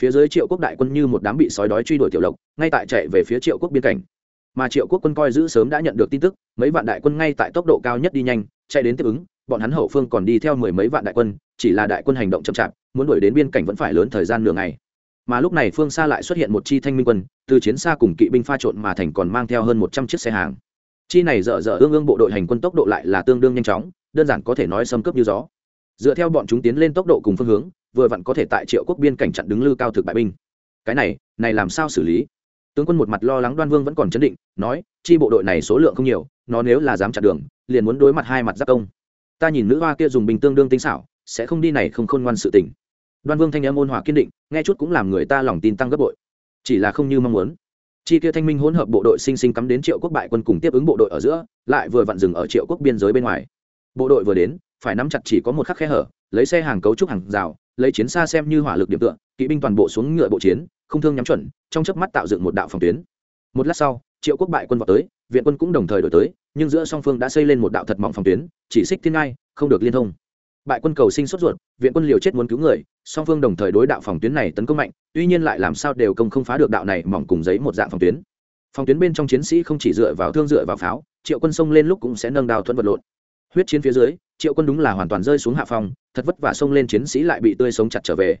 Phía dưới triệu quốc đại quân như một đám bị sói đói truy đuổi tiểu lộc, ngay tại chạy về phía triệu quốc biên cảnh. Mà triệu quốc quân coi giữ sớm đã nhận được tin tức, mấy vạn đại quân ngay tại tốc độ cao nhất đi nhanh, chạy đến tiếp ứng, bọn hắn hậu phương còn đi theo mười mấy vạn đại quân, chỉ là đại quân hành động chậm chạp, muốn đuổi đến biên cảnh vẫn phải lớn thời gian nửa ngày. Mà lúc này phương xa lại xuất hiện một chi thanh minh quân, từ chiến xa cùng kỵ binh pha trộn mà thành còn mang theo hơn một trăm chiếc xe hàng chi này dở dở ương ương bộ đội hành quân tốc độ lại là tương đương nhanh chóng, đơn giản có thể nói xâm cấp như gió. Dựa theo bọn chúng tiến lên tốc độ cùng phương hướng, vừa vặn có thể tại triệu quốc biên cảnh chặn đứng lư cao thực bại binh. Cái này này làm sao xử lý? Tướng quân một mặt lo lắng đoan vương vẫn còn chấn định, nói, chi bộ đội này số lượng không nhiều, nó nếu là dám chặn đường, liền muốn đối mặt hai mặt giáp công. Ta nhìn nữ hoa kia dùng bình tương đương tinh xảo, sẽ không đi này không khôn ngoan sự tình. Đoan vương thanh âm ôn hòa kiên định, nghe chút cũng làm người ta lòng tin tăng gấp bội. Chỉ là không như mong muốn chi kia thanh minh hỗn hợp bộ đội sinh sinh cắm đến triệu quốc bại quân cùng tiếp ứng bộ đội ở giữa, lại vừa vặn dừng ở triệu quốc biên giới bên ngoài. Bộ đội vừa đến, phải nắm chặt chỉ có một khắc khe hở, lấy xe hàng cấu trúc hàng rào, lấy chiến xa xem như hỏa lực điểm tựa, kỵ binh toàn bộ xuống ngựa bộ chiến, không thương nhắm chuẩn, trong chớp mắt tạo dựng một đạo phòng tuyến. Một lát sau, triệu quốc bại quân vào tới, viện quân cũng đồng thời đổi tới, nhưng giữa song phương đã xây lên một đạo thật mỏng phòng tuyến, chỉ xích thiên ngai, không được liên thông bại quân cầu sinh sốt ruột, viện quân liều chết muốn cứu người, song phương đồng thời đối đạo phòng tuyến này tấn công mạnh, tuy nhiên lại làm sao đều công không phá được đạo này mỏng cùng giấy một dạng phòng tuyến. Phòng tuyến bên trong chiến sĩ không chỉ dựa vào thương dựa vào pháo, triệu quân xông lên lúc cũng sẽ nâng đào thuận vật lộn. Huyết chiến phía dưới, triệu quân đúng là hoàn toàn rơi xuống hạ phòng, thật vất vả xông lên chiến sĩ lại bị tươi sống chặt trở về.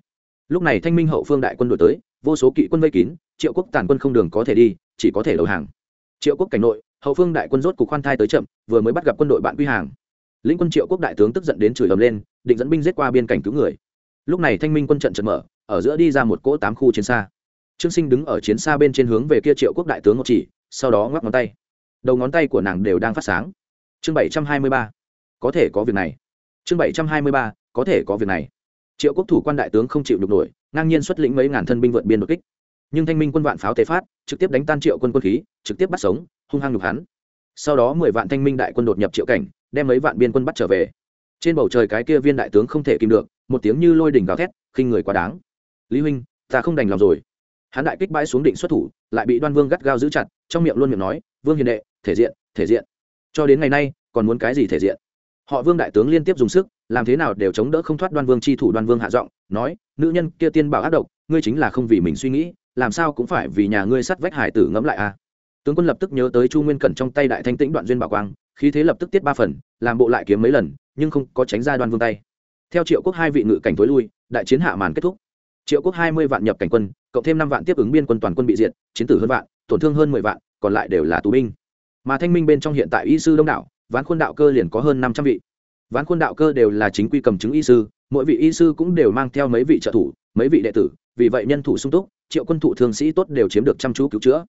Lúc này thanh minh hậu phương đại quân đổi tới, vô số kỵ quân vây kín, triệu quốc tàn quân không đường có thể đi, chỉ có thể đầu hàng. Triệu quốc cảnh nội, hậu phương đại quân rốt cục khoan thai tới chậm, vừa mới bắt gặp quân đội bạn quy hàng lĩnh quân triệu quốc đại tướng tức giận đến chửi ầm lên, định dẫn binh giết qua biên cảnh cứu người. Lúc này thanh minh quân trận trận mở, ở giữa đi ra một cỗ tám khu chiến xa. Trương sinh đứng ở chiến xa bên trên hướng về kia triệu quốc đại tướng một chỉ, sau đó ngoắc ngón tay. Đầu ngón tay của nàng đều đang phát sáng. Chương bảy trăm hai mươi ba. Có thể có việc này. Chương bảy trăm hai mươi ba. Có thể có việc này. Triệu quốc thủ quan đại tướng không chịu được nổi, ngang nhiên xuất lĩnh mấy ngàn thân binh vượt biên đột kích. Nhưng thanh minh quân vạn pháo tế phát, trực tiếp đánh tan triệu quân quân khí, trực tiếp bắt sống, hung hăng nhục hắn. Sau đó mười vạn thanh minh đại quân đột nhập triệu cảnh đem mấy vạn biên quân bắt trở về. Trên bầu trời cái kia viên đại tướng không thể kìm được, một tiếng như lôi đỉnh gào thét, khinh người quá đáng. Lý huynh, ta không đành lòng rồi. Hắn đại kích bãi xuống định xuất thủ, lại bị đoan vương gắt gao giữ chặt, trong miệng luôn miệng nói, vương hiền đệ, thể diện thể diện. Cho đến ngày nay, còn muốn cái gì thể diện? Họ vương đại tướng liên tiếp dùng sức, làm thế nào đều chống đỡ không thoát đoan vương chi thủ đoan vương hạ giọng, nói, nữ nhân kia tiên bảo ác độc, ngươi chính là không vì mình suy nghĩ, làm sao cũng phải vì nhà ngươi sắt vách hải tử ngẫm lại a à. tướng quân lập tức nhớ tới chu nguyên cẩn trong tay đại thanh tĩnh đoạn duyên bảo quang khí thế lập tức tiết ba phần, làm bộ lại kiếm mấy lần, nhưng không có tránh ra đoan vương tay. Theo triệu quốc hai vị ngự cảnh tối lui, đại chiến hạ màn kết thúc. Triệu quốc hai mươi vạn nhập cảnh quân, cộng thêm năm vạn tiếp ứng biên quân toàn quân bị diệt, chiến tử hơn vạn, tổn thương hơn mười vạn, còn lại đều là tù binh. Mà thanh minh bên trong hiện tại y sư đông đảo ván khuôn đạo cơ liền có hơn năm trăm vị. Ván khuôn đạo cơ đều là chính quy cầm chứng y sư, mỗi vị y sư cũng đều mang theo mấy vị trợ thủ, mấy vị đệ tử, vì vậy nhân thủ sung túc, triệu quân thủ thương sĩ tốt đều chiếm được chăm chú cứu chữa.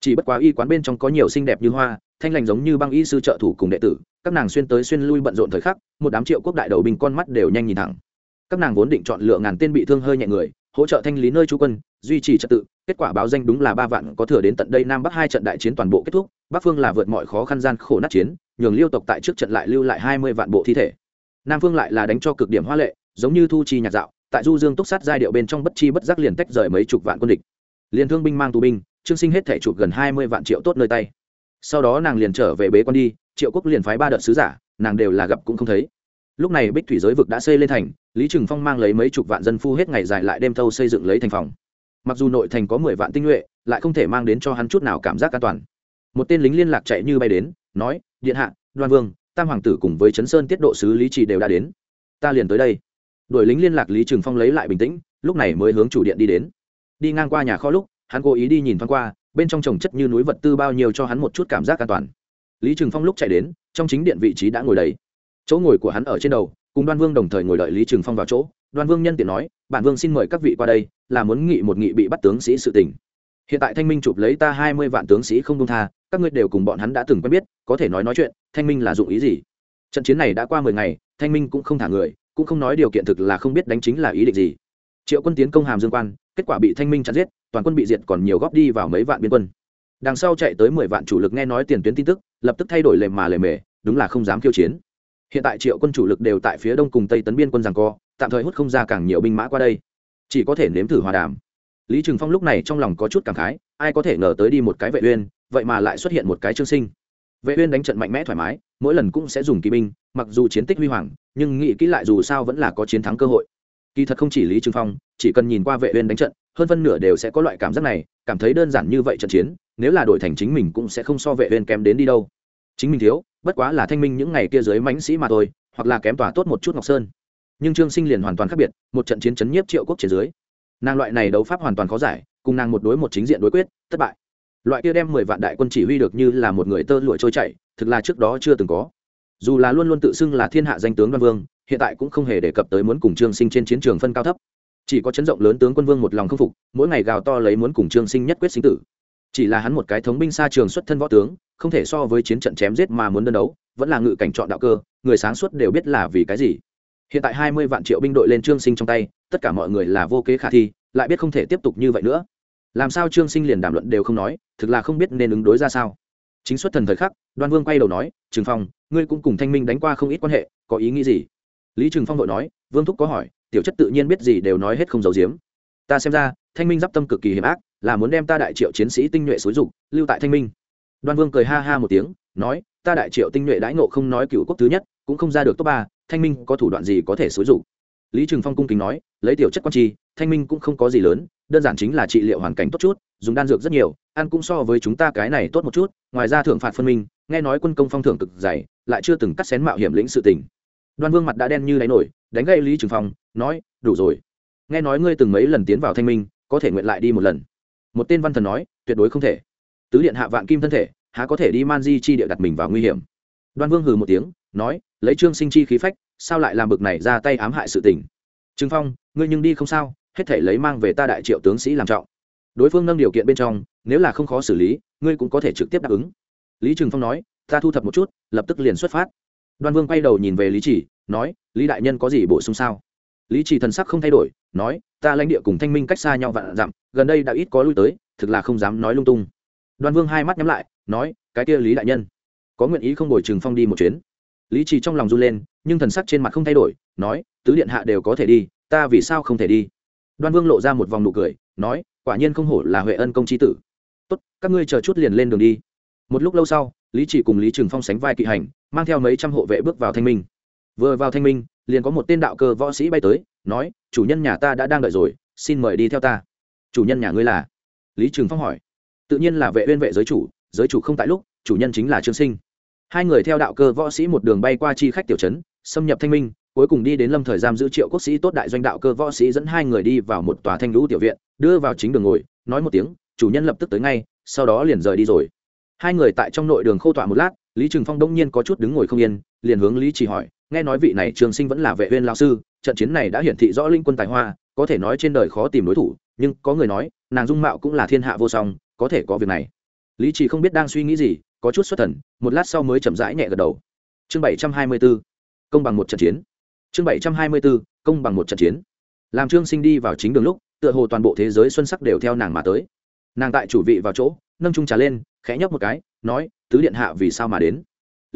Chỉ bất quá y quán bên trong có nhiều xinh đẹp như hoa thanh lành giống như băng y sư trợ thủ cùng đệ tử, các nàng xuyên tới xuyên lui bận rộn thời khắc, một đám triệu quốc đại đầu binh con mắt đều nhanh nhìn thẳng. Các nàng vốn định chọn lựa ngàn tên bị thương hơi nhẹ người, hỗ trợ thanh lý nơi trú quân, duy trì trật tự, kết quả báo danh đúng là ba vạn có thừa đến tận đây nam bắc hai trận đại chiến toàn bộ kết thúc, bắc phương là vượt mọi khó khăn gian khổ nát chiến, nhường liêu tộc tại trước trận lại lưu lại hai mươi vạn bộ thi thể. Nam phương lại là đánh cho cực điểm hoa lệ, giống như thu chi nhạc dạo, tại du dương túc sát giai điệu bên trong bất chi bất giác liền tách rời mấy chục vạn quân địch. Liền thương binh mang tù binh, trương sinh hết thể chụp gần hai mươi vạn triệu tốt nơi tay sau đó nàng liền trở về bế quan đi, triệu quốc liền phái ba đợt sứ giả, nàng đều là gặp cũng không thấy. Lúc này bích thủy giới vực đã xây lên thành, lý trừng phong mang lấy mấy chục vạn dân phu hết ngày dài lại đêm thâu xây dựng lấy thành phòng. Mặc dù nội thành có mười vạn tinh nhuệ, lại không thể mang đến cho hắn chút nào cảm giác an toàn. Một tên lính liên lạc chạy như bay đến, nói, điện hạ, đoan vương, tam hoàng tử cùng với trấn sơn tiết độ sứ lý trì đều đã đến. Ta liền tới đây. Đội lính liên lạc lý trừng phong lấy lại bình tĩnh, lúc này mới hướng chủ điện đi đến. Đi ngang qua nhà kho lúc, hắn cố ý đi nhìn thoáng qua bên trong trồng chất như núi vật tư bao nhiêu cho hắn một chút cảm giác an toàn. Lý trừng phong lúc chạy đến, trong chính điện vị trí đã ngồi đầy. Chỗ ngồi của hắn ở trên đầu, cùng đoan vương đồng thời ngồi đợi lý trừng phong vào chỗ. Đoan vương nhân tiện nói, bản vương xin mời các vị qua đây, là muốn nghị một nghị bị bắt tướng sĩ sự tình. Hiện tại thanh minh chụp lấy ta hai mươi vạn tướng sĩ không công tha, các ngươi đều cùng bọn hắn đã từng quen biết, có thể nói nói chuyện, thanh minh là dụng ý gì? Trận chiến này đã qua mười ngày, thanh minh cũng không thả người, cũng không nói điều kiện thực là không biết đánh chính là ý định gì. Triệu quân tiến công hàm dương quan, kết quả bị thanh minh chặn giết toàn quân bị diệt còn nhiều góp đi vào mấy vạn biên quân. Đằng sau chạy tới mười vạn chủ lực nghe nói tiền tuyến tin tức, lập tức thay đổi lề mà lề mề, đúng là không dám khiêu chiến. Hiện tại triệu quân chủ lực đều tại phía đông cùng tây tấn biên quân rằng co, tạm thời hút không ra càng nhiều binh mã qua đây. Chỉ có thể nếm thử hòa đàm. Lý trừng phong lúc này trong lòng có chút cảm khái, ai có thể ngờ tới đi một cái vệ uyên, vậy mà lại xuất hiện một cái trương sinh. Vệ uyên đánh trận mạnh mẽ thoải mái, mỗi lần cũng sẽ dùng kỵ binh, mặc dù chiến tích huy hoàng, nhưng nghĩ kỹ lại dù sao vẫn là có chiến thắng cơ hội. Kỳ thật không chỉ lý trừng phong, chỉ cần nhìn qua vệ uyên đánh trận hơn phân nửa đều sẽ có loại cảm giác này, cảm thấy đơn giản như vậy trận chiến, nếu là đổi thành chính mình cũng sẽ không so vệ uyên kém đến đi đâu. Chính mình thiếu, bất quá là thanh minh những ngày kia dưới mãnh sĩ mà thôi, hoặc là kém tỏa tốt một chút ngọc sơn. Nhưng trương sinh liền hoàn toàn khác biệt, một trận chiến chấn nhiếp triệu quốc trên dưới. Nàng loại này đấu pháp hoàn toàn khó giải, cùng nàng một đối một chính diện đối quyết, thất bại. Loại kia đem mười vạn đại quân chỉ huy được như là một người tơ lụa trôi chảy, thực là trước đó chưa từng có. Dù là luôn luôn tự xưng là thiên hạ danh tướng đoan vương, hiện tại cũng không hề đề cập tới muốn cùng trương sinh trên chiến trường phân cao thấp chỉ có chấn rộng lớn tướng quân vương một lòng không phục, mỗi ngày gào to lấy muốn cùng trương sinh nhất quyết sinh tử. Chỉ là hắn một cái thống binh xa trường xuất thân võ tướng, không thể so với chiến trận chém giết mà muốn đơn đấu, vẫn là ngự cảnh chọn đạo cơ, người sáng suốt đều biết là vì cái gì. Hiện tại hai mươi vạn triệu binh đội lên trương sinh trong tay, tất cả mọi người là vô kế khả thi, lại biết không thể tiếp tục như vậy nữa. Làm sao trương sinh liền đàm luận đều không nói, thực là không biết nên ứng đối ra sao. Chính xuất thần thời khắc, đoan vương quay đầu nói trừng phong, ngươi cũng cùng thanh minh đánh qua không ít quan hệ, có ý nghĩ gì? Lý trừng phong vội nói, vương thúc có hỏi tiểu chất tự nhiên biết gì đều nói hết không giấu giếm. Ta xem ra thanh minh d i p tâm cực kỳ hiểm ác là muốn đem ta đại triệu chiến sĩ tinh nhuệ xúi dục lưu tại thanh minh. Đoan vương cười ha ha một tiếng nói ta đại triệu tinh nhuệ đãi ngộ không nói cựu quốc thứ nhất cũng không ra được top ba thanh minh có thủ đoạn gì có thể xúi dục? Lý trừng phong cung kính nói lấy tiểu chất quan trì, thanh minh cũng không có gì lớn đơn giản chính là trị liệu hoàn cảnh tốt chút dùng đan dược rất nhiều ăn cũng so với chúng ta cái này tốt một chút ngoài ra thưởng phạt phân minh nghe nói quân công phong thưởng cực dày lại chưa từng cắt xén mạo hiểm lĩnh sự tình. Đoan vương mặt đã đen như đáy nổi đánh gậy lý trừng phong nói, đủ rồi. Nghe nói ngươi từng mấy lần tiến vào thanh minh, có thể nguyện lại đi một lần. Một tên văn thần nói, tuyệt đối không thể. Tứ điện hạ vạn kim thân thể, há có thể đi man di chi địa đặt mình vào nguy hiểm? Đoan vương hừ một tiếng, nói, lấy trương sinh chi khí phách, sao lại làm bực này ra tay ám hại sự tình? Trừng phong, ngươi nhưng đi không sao, hết thể lấy mang về ta đại triệu tướng sĩ làm trọng. Đối phương nâng điều kiện bên trong, nếu là không khó xử lý, ngươi cũng có thể trực tiếp đáp ứng. Lý trừng phong nói, ta thu thập một chút, lập tức liền xuất phát. Đoan vương quay đầu nhìn về lý chỉ, nói, lý đại nhân có gì bổ sung sao? Lý chỉ thần sắc không thay đổi, nói, ta lãnh địa cùng thanh minh cách xa nhau vạn dặm, gần đây đã ít có lui tới, thực là không dám nói lung tung. Đoan vương hai mắt nhắm lại, nói, cái kia lý đại nhân, có nguyện ý không đổi trừng phong đi một chuyến? Lý trì trong lòng run lên, nhưng thần sắc trên mặt không thay đổi, nói, tứ điện hạ đều có thể đi, ta vì sao không thể đi? Đoan vương lộ ra một vòng nụ cười, nói, quả nhiên không hổ là huệ ân công trí tử. Tốt, các ngươi chờ chút liền lên đường đi. Một lúc lâu sau, lý chỉ cùng lý trừng phong sánh vai kỵ hành, mang theo mấy trăm hộ vệ bước vào thanh minh. Vừa vào thanh minh liền có một tên đạo cơ võ sĩ bay tới, nói, chủ nhân nhà ta đã đang đợi rồi, xin mời đi theo ta. Chủ nhân nhà ngươi là? Lý trường phong hỏi. Tự nhiên là vệ uyên vệ giới chủ giới chủ không tại lúc, chủ nhân chính là trương sinh. Hai người theo đạo cơ võ sĩ một đường bay qua chi khách tiểu trấn, xâm nhập thanh minh, cuối cùng đi đến lâm thời giam giữ triệu quốc sĩ tốt đại doanh đạo cơ võ sĩ dẫn hai người đi vào một tòa thanh lũ tiểu viện, đưa vào chính đường ngồi, nói một tiếng, chủ nhân lập tức tới ngay, sau đó liền rời đi rồi. Hai người tại trong nội đường khô tọa một lát, lý trừng phong đông nhiên có chút đứng ngồi không yên liền hướng lý chỉ hỏi, nghe nói vị này trường sinh vẫn là vệ uyên lao sư, trận chiến này đã hiển thị rõ linh quân tài hoa, có thể nói trên đời khó tìm đối thủ, nhưng có người nói, nàng dung mạo cũng là thiên hạ vô song, có thể có việc này. Lý chỉ không biết đang suy nghĩ gì, có chút xuất thần, một lát sau mới chậm rãi nhẹ gật đầu. Chương bảy trăm hai mươi 724 công bằng một trận chiến. Chương bảy trăm hai mươi 724 công bằng một trận chiến. Làm trương sinh đi vào chính đường lúc, tựa hồ toàn bộ thế giới xuân sắc đều theo nàng mà tới. Nàng tại chủ vị vào chỗ, nâng trung trà lên, khẽ nhấp một cái, nói, tứ điện hạ vì sao mà đến?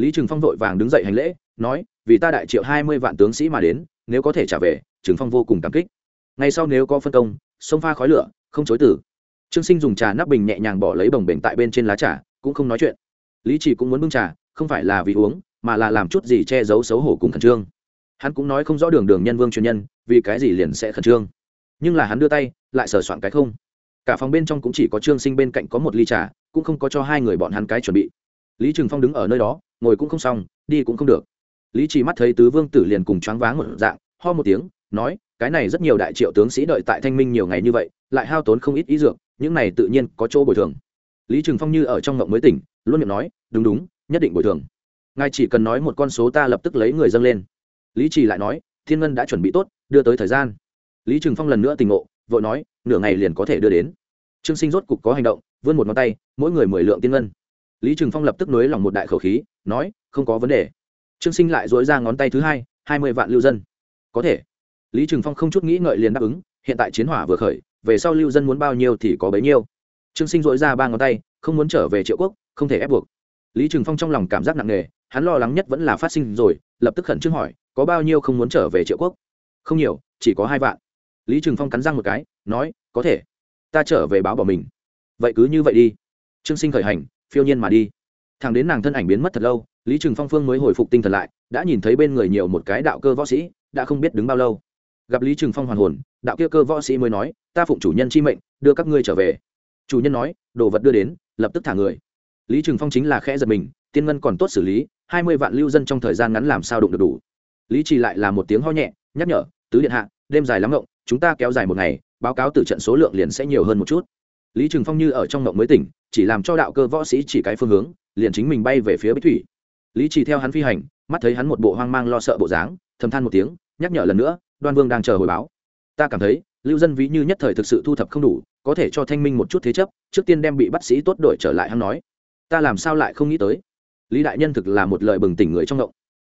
Lý trừng phong vội vàng đứng dậy hành lễ, nói, vì ta đại triệu hai mươi vạn tướng sĩ mà đến, nếu có thể trả về trừng phong vô cùng cảm kích. Ngay sau nếu có phân công, sông pha khói lửa, không chối tử. Trương sinh dùng trà nắp bình nhẹ nhàng bỏ lấy bồng bềnh tại bên trên lá trà, cũng không nói chuyện. Lý chỉ cũng muốn bưng trà, không phải là vì uống, mà là làm chút gì che giấu xấu hổ cùng khẩn trương. Hắn cũng nói không rõ đường đường nhân vương truyền nhân, vì cái gì liền sẽ khẩn trương. Nhưng là hắn đưa tay, lại sờ soạn cái không. Cả phòng bên trong cũng chỉ có trương sinh bên cạnh có một ly trà, cũng không có cho hai người bọn hắn cái chuẩn bị. Lý trừng phong đứng ở nơi đó ngồi cũng không xong, đi cũng không được. Lý chỉ mắt thấy tứ vương tử liền cùng choáng váng một dạng, ho một tiếng, nói, cái này rất nhiều đại triệu tướng sĩ đợi tại thanh minh nhiều ngày như vậy, lại hao tốn không ít ý dược, những này tự nhiên có chỗ bồi thường. Lý trừng phong như ở trong ngộng mới tỉnh, luôn miệng nói, đúng đúng, nhất định bồi thường. Ngài chỉ cần nói một con số ta lập tức lấy người dâng lên. Lý trì lại nói, thiên ngân đã chuẩn bị tốt, đưa tới thời gian. Lý trừng phong lần nữa tình ngộ, vội nói, nửa ngày liền có thể đưa đến. Trương sinh rốt cục có hành động, vươn một ngón tay, mỗi người mười lượng tiên ngân lý trừng phong lập tức nới lòng một đại khẩu khí, nói, không có vấn đề. Trương sinh lại dối ra ngón tay thứ hai hai mươi vạn lưu dân. Có thể. Lý trừng phong không chút nghĩ ngợi liền đáp ứng, hiện tại chiến hỏa vừa khởi, về sau lưu dân muốn bao nhiêu thì có bấy nhiêu. Trương sinh dối ra ba ngón tay, không muốn trở về triệu quốc, không thể ép buộc. Lý trừng phong trong lòng cảm giác nặng nề, hắn lo lắng nhất vẫn là phát sinh rồi, lập tức khẩn trương hỏi, có bao nhiêu không muốn trở về triệu quốc? Không nhiều, chỉ có hai vạn. Lý trừng phong cắn răng một cái, nói, có thể, ta trở về báo bỏ mình. Vậy cứ như vậy đi. Trương sinh khởi hành phiêu nhiên mà đi. Thằng đến nàng thân ảnh biến mất thật lâu, lý trừng phong phương mới hồi phục tinh thần lại, đã nhìn thấy bên người nhiều một cái đạo cơ võ sĩ, đã không biết đứng bao lâu. Gặp lý trừng phong hoàn hồn, đạo kia cơ võ sĩ mới nói, ta phụng chủ nhân chi mệnh, đưa các ngươi trở về. Chủ nhân nói, đồ vật đưa đến, lập tức thả người. Lý trừng phong chính là khẽ giật mình, tiên ngân còn tốt xử lý, hai mươi vạn lưu dân trong thời gian ngắn làm sao đụng được đủ. Lý trì lại là một tiếng ho nhẹ, nhắc nhở, tứ điện hạ, đêm dài lắm ngộng, chúng ta kéo dài một ngày, báo cáo từ trận số lượng liền sẽ nhiều hơn một chút lý trừng phong như ở trong mộng mới tỉnh, chỉ làm cho đạo cơ võ sĩ chỉ cái phương hướng, liền chính mình bay về phía bích thủy. Lý trì theo hắn phi hành, mắt thấy hắn một bộ hoang mang lo sợ bộ dáng, thầm than một tiếng, nhắc nhở lần nữa, đoan vương đang chờ hồi báo. Ta cảm thấy, lưu dân ví như nhất thời thực sự thu thập không đủ, có thể cho thanh minh một chút thế chấp, trước tiên đem bị bắt sĩ tốt đổi trở lại hắn nói. Ta làm sao lại không nghĩ tới? Lý đại nhân thực là một lời bừng tỉnh người trong động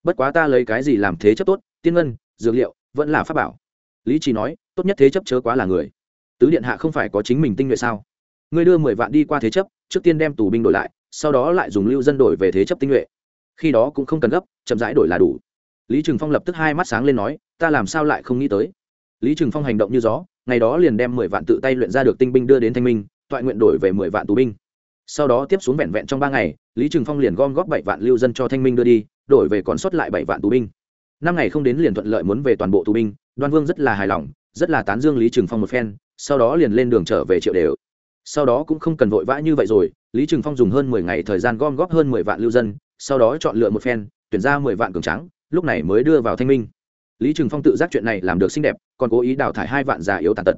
bất quá ta lấy cái gì làm thế chấp tốt, tiên ngân, dược liệu, vẫn là pháp bảo. Lý chỉ nói, tốt nhất thế chấp chớ quá là người tứ điện hạ không phải có chính mình tinh nhuệ sao? Ngươi đưa mười vạn đi qua thế chấp, trước tiên đem tù binh đổi lại, sau đó lại dùng lưu dân đổi về thế chấp tinh nhuệ. Khi đó cũng không cần gấp, chậm rãi đổi là đủ. Lý trừng phong lập tức hai mắt sáng lên nói, ta làm sao lại không nghĩ tới? Lý trừng phong hành động như gió, ngày đó liền đem mười vạn tự tay luyện ra được tinh binh đưa đến thanh minh, toại nguyện đổi về mười vạn tù binh. Sau đó tiếp xuống vẹn vẹn trong ba ngày, lý trừng phong liền gom góp bảy vạn lưu dân cho thanh minh đưa đi, đổi về còn sót lại bảy vạn tù binh. Năm ngày không đến liền thuận lợi muốn về toàn bộ tù binh, đoan vương rất là hài lòng, rất là tán dương lý trừng phong một phen sau đó liền lên đường trở về triệu đều. Sau đó cũng không cần vội vã như vậy rồi, lý trừng phong dùng hơn mười ngày thời gian gom góp hơn mười vạn lưu dân, sau đó chọn lựa một phen, tuyển ra mười vạn cường trắng lúc này mới đưa vào thanh minh. Lý trừng phong tự giác chuyện này làm được xinh đẹp, còn cố ý đào thải hai vạn già yếu tàn tật.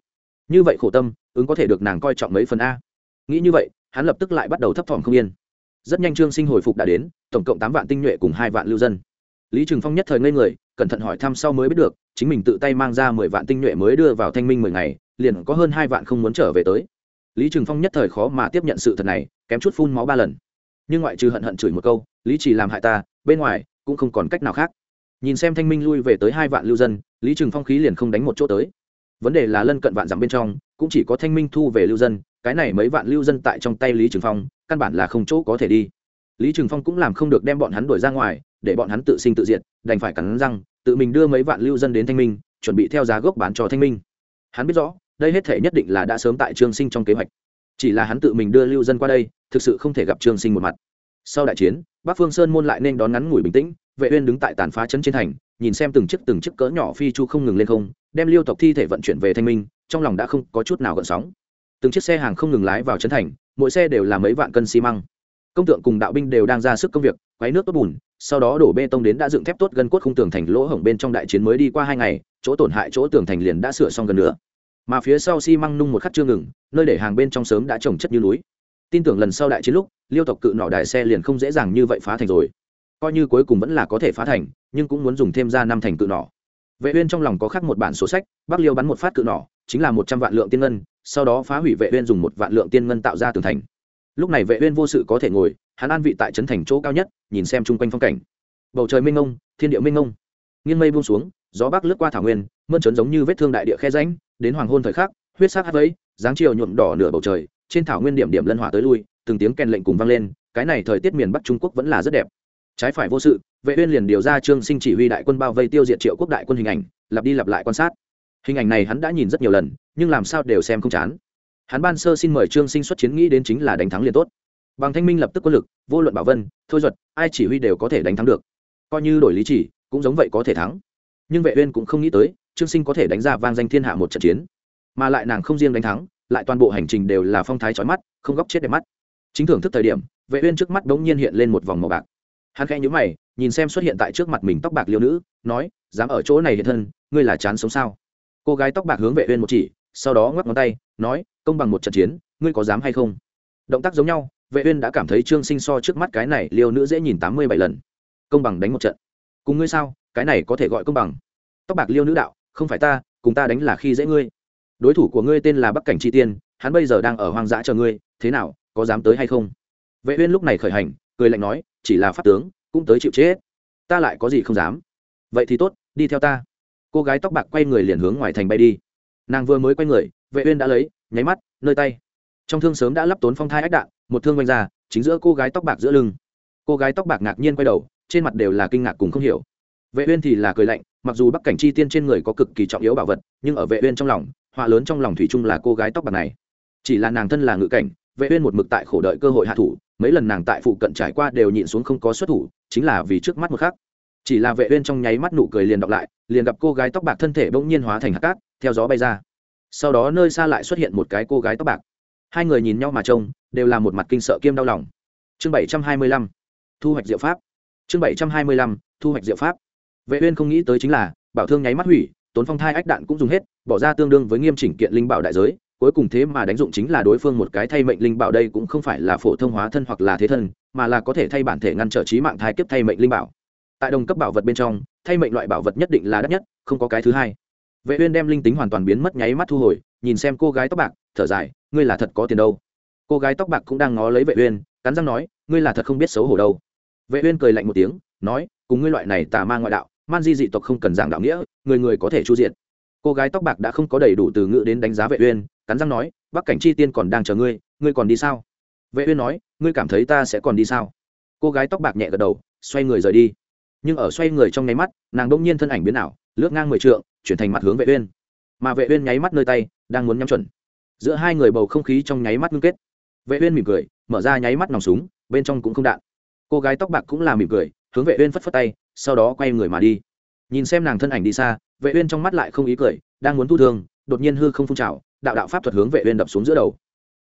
Như vậy khổ tâm, ứng có thể được nàng coi trọng mấy phần a. Nghĩ như vậy, hắn lập tức lại bắt đầu thấp thỏm không yên. Rất nhanh trương sinh hồi phục đã đến, tổng cộng tám vạn tinh nhuệ cùng hai vạn lưu dân. Lý trừng phong nhất thời ngây người, cẩn thận hỏi thăm sau mới biết được, chính mình tự tay mang ra mười vạn tinh nhuệ mới đưa vào thanh minh mười ngày liền có hơn hai vạn không muốn trở về tới. Lý trừng phong nhất thời khó mà tiếp nhận sự thật này, kém chút phun máu ba lần. Nhưng ngoại trừ hận hận chửi một câu, lý chỉ làm hại ta, bên ngoài cũng không còn cách nào khác. Nhìn xem thanh minh lui về tới hai vạn lưu dân, lý trừng phong khí liền không đánh một chỗ tới. Vấn đề là lân cận vạn dặm bên trong, cũng chỉ có thanh minh thu về lưu dân, cái này mấy vạn lưu dân tại trong tay lý trừng phong, căn bản là không chỗ có thể đi. Lý trừng phong cũng làm không được đem bọn hắn đuổi ra ngoài, để bọn hắn tự sinh tự diệt, đành phải cắn răng, tự mình đưa mấy vạn lưu dân đến thanh minh, chuẩn bị theo giá gốc bán cho thanh minh. Hắn biết rõ đây hết thể nhất định là đã sớm tại trương sinh trong kế hoạch. Chỉ là hắn tự mình đưa lưu dân qua đây, thực sự không thể gặp trương sinh một mặt. Sau đại chiến, bắc phương sơn môn lại nên đón ngắn ngủi bình tĩnh, vệ uyên đứng tại tàn phá chấn trên thành, nhìn xem từng chiếc từng chiếc cỡ nhỏ phi chu không ngừng lên không, đem liêu tộc thi thể vận chuyển về thanh minh, trong lòng đã không có chút nào gợn sóng. Từng chiếc xe hàng không ngừng lái vào chấn thành, mỗi xe đều là mấy vạn cân xi măng. Công tượng cùng đạo binh đều đang ra sức công việc, quấy nước tốt bùn, sau đó đổ bê tông đến đã dựng thép tốt gần cốt khung tường thành lỗ hổng bên trong đại chiến mới đi qua hai ngày, chỗ tổn hại chỗ tường thành liền đã sửa xong gần nữa mà phía sau xi măng nung một khắc chưa ngừng, nơi để hàng bên trong sớm đã trồng chất như núi. Tin tưởng lần sau đại chiến lúc, liêu tộc cự nỏ đài xe liền không dễ dàng như vậy phá thành rồi. Coi như cuối cùng vẫn là có thể phá thành, nhưng cũng muốn dùng thêm ra năm thành cự nỏ. Vệ uyên trong lòng có khắc một bản sổ sách, bắc liêu bắn một phát cự nỏ, chính là một trăm vạn lượng tiên ngân, sau đó phá hủy vệ uyên dùng một vạn lượng tiên ngân tạo ra tường thành. Lúc này vệ uyên vô sự có thể ngồi, hắn an vị tại trấn thành chỗ cao nhất, nhìn xem chung quanh phong cảnh. Bầu trời mênh mông, thiên địa mênh mông. Nghiêng mây buông xuống, gió bắc lướt qua thảo nguyên, mơn trớn giống như vết thương đại địa khe rãnh đến hoàng hôn thời khắc, huyết sắc hát vấy dáng chiều nhuộm đỏ nửa bầu trời, trên thảo nguyên điểm điểm lân hỏa tới lui, từng tiếng kèn lệnh cùng vang lên, cái này thời tiết miền bắc trung quốc vẫn là rất đẹp. Trái phải vô sự, vệ uyên liền điều ra trương sinh chỉ huy đại quân bao vây tiêu diệt triệu quốc đại quân hình ảnh, lặp đi lặp lại quan sát. Hình ảnh này hắn đã nhìn rất nhiều lần, nhưng làm sao đều xem không chán. Hắn ban sơ xin mời trương sinh xuất chiến nghĩ đến chính là đánh thắng liền tốt. Bằng thanh minh lập tức quân lực, vô luận bảo vân, thôi duật, ai chỉ huy đều có thể đánh thắng được. Coi như đổi lý chỉ, cũng giống vậy có thể thắng. Nhưng vệ uyên cũng không nghĩ tới trương sinh có thể đánh ra vang danh thiên hạ một trận chiến. Mà lại nàng không riêng đánh thắng, lại toàn bộ hành trình đều là phong thái chói mắt, không góc chết đẹp mắt. Chính thưởng thức thời điểm, vệ uyên trước mắt đống nhiên hiện lên một vòng màu bạc. Hắn khẽ nhíu mày, nhìn xem xuất hiện tại trước mặt mình tóc bạc liêu nữ, nói, dám ở chỗ này hiện thân, ngươi là chán sống sao? Cô gái tóc bạc hướng vệ uyên một chỉ, sau đó ngoắc ngón tay, nói, công bằng một trận chiến, ngươi có dám hay không? Động tác giống nhau, vệ uyên đã cảm thấy trương sinh so trước mắt cái này liêu nữ dễ nhìn tám mươi bảy lần. Công bằng đánh một trận. Cùng ngươi sao? Cái này có thể gọi công bằng. Tóc bạc liêu nữ đạo không phải ta, cùng ta đánh là khi dễ ngươi. Đối thủ của ngươi tên là bắc cảnh chi tiên, hắn bây giờ đang ở hoang dã chờ ngươi, thế nào, có dám tới hay không? Vệ uyên lúc này khởi hành, cười lạnh nói, chỉ là pháp tướng, cũng tới chịu chết. Ta lại có gì không dám? Vậy thì tốt, đi theo ta. Cô gái tóc bạc quay người liền hướng ngoài thành bay đi. Nàng vừa mới quay người, vệ uyên đã lấy, nháy mắt, nơi tay. Trong thương sớm đã lắp tốn phong thai ách đạn, một thương quanh ra, chính giữa cô gái tóc bạc giữa lưng. Cô gái tóc bạc ngạc nhiên quay đầu, trên mặt đều là kinh ngạc cùng không hiểu vệ uyên thì là cười lạnh, mặc dù bắc cảnh chi tiên trên người có cực kỳ trọng yếu bảo vật, nhưng ở vệ uyên trong lòng, họa lớn trong lòng thủy chung là cô gái tóc bạc này. Chỉ là nàng thân là ngự cảnh, vệ uyên một mực tại khổ đợi cơ hội hạ thủ, mấy lần nàng tại phụ cận trải qua đều nhịn xuống không có xuất thủ, chính là vì trước mắt một khắc. Chỉ là vệ uyên trong nháy mắt nụ cười liền đọc lại, liền gặp cô gái tóc bạc thân thể bỗng nhiên hóa thành hạt cát, theo gió bay ra. Sau đó nơi xa lại xuất hiện một cái cô gái tóc bạc. Hai người nhìn nhau mà trông, đều là một mặt kinh sợ kiêm đau lòng. Chương 725 thu hoạch diệu pháp. Chương 725 thu hoạch diệu pháp vệ uyên không nghĩ tới chính là, bảo thương nháy mắt hủy, tốn phong thai ách đạn cũng dùng hết, bỏ ra tương đương với nghiêm chỉnh kiện linh bảo đại giới, cuối cùng thế mà đánh dụng chính là đối phương một cái thay mệnh linh bảo đây cũng không phải là phổ thông hóa thân hoặc là thế thân, mà là có thể thay bản thể ngăn trở trí mạng thai kiếp thay mệnh linh bảo. Tại đồng cấp bảo vật bên trong, thay mệnh loại bảo vật nhất định là đắt nhất, không có cái thứ hai. Vệ uyên đem linh tính hoàn toàn biến mất nháy mắt thu hồi, nhìn xem cô gái tóc bạc, thở dài, ngươi là thật có tiền đâu. Cô gái tóc bạc cũng đang ngó lấy vệ uyên, cắn răng nói, ngươi là thật không biết xấu hổ đâu. Vệ uyên cười lạnh một tiếng, nói, cùng ngươi loại này tà ma ngoại đạo man di dị tộc không cần giảng đạo nghĩa, người người có thể chu diện cô gái tóc bạc đã không có đầy đủ từ ngữ đến đánh giá vệ uyên, cắn răng nói, bắc cảnh chi tiên còn đang chờ ngươi ngươi còn đi sao? Vệ uyên nói, ngươi cảm thấy ta sẽ còn đi sao? Cô gái tóc bạc nhẹ gật đầu, xoay người rời đi. Nhưng ở xoay người trong nháy mắt, nàng đung nhiên thân ảnh biến ảo, lướt ngang mười trượng, chuyển thành mặt hướng vệ uyên. Mà vệ uyên nháy mắt nơi tay, đang muốn nhắm chuẩn. Giữa hai người bầu không khí trong nháy mắt ngưng kết. Vệ uyên mỉm cười, mở ra nháy mắt nòng súng, bên trong cũng không đạn. Cô gái tóc bạc cũng là mỉm cười hướng vệ uyên phất phất tay, sau đó quay người mà đi. Nhìn xem nàng thân ảnh đi xa, vệ uyên trong mắt lại không ý cười, đang muốn thu thương, đột nhiên hư không phun trào, đạo đạo pháp thuật hướng vệ uyên đập xuống giữa đầu.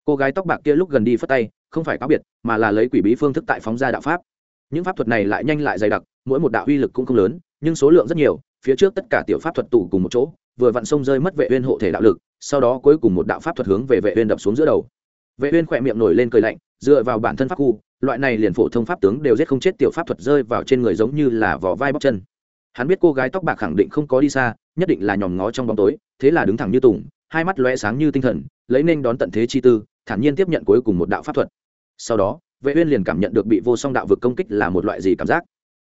Cô gái tóc bạc kia lúc gần đi phất tay, không phải cáo biệt, mà là lấy quỷ bí phương thức tại phóng ra đạo pháp. Những pháp thuật này lại nhanh lại dày đặc, mỗi một đạo uy lực cũng không lớn, nhưng số lượng rất nhiều, phía trước tất cả tiểu pháp thuật tụ cùng một chỗ, vừa vặn sông rơi mất vệ uyên hộ thể đạo lực, sau đó cuối cùng một đạo pháp thuật hướng về vệ uyên đập xuống giữa đầu. Vệ uyên khoẹt miệng nổi lên cười lạnh, dựa vào bản thân pháp khu loại này liền phổ thông pháp tướng đều giết không chết tiểu pháp thuật rơi vào trên người giống như là vỏ vai bóc chân. Hắn biết cô gái tóc bạc khẳng định không có đi xa, nhất định là nhòm ngó trong bóng tối, thế là đứng thẳng như tùng, hai mắt lóe sáng như tinh thần, lấy nên đón tận thế chi tư, thản nhiên tiếp nhận cuối cùng một đạo pháp thuật. Sau đó, vệ uyên liền cảm nhận được bị vô song đạo vực công kích là một loại gì cảm giác.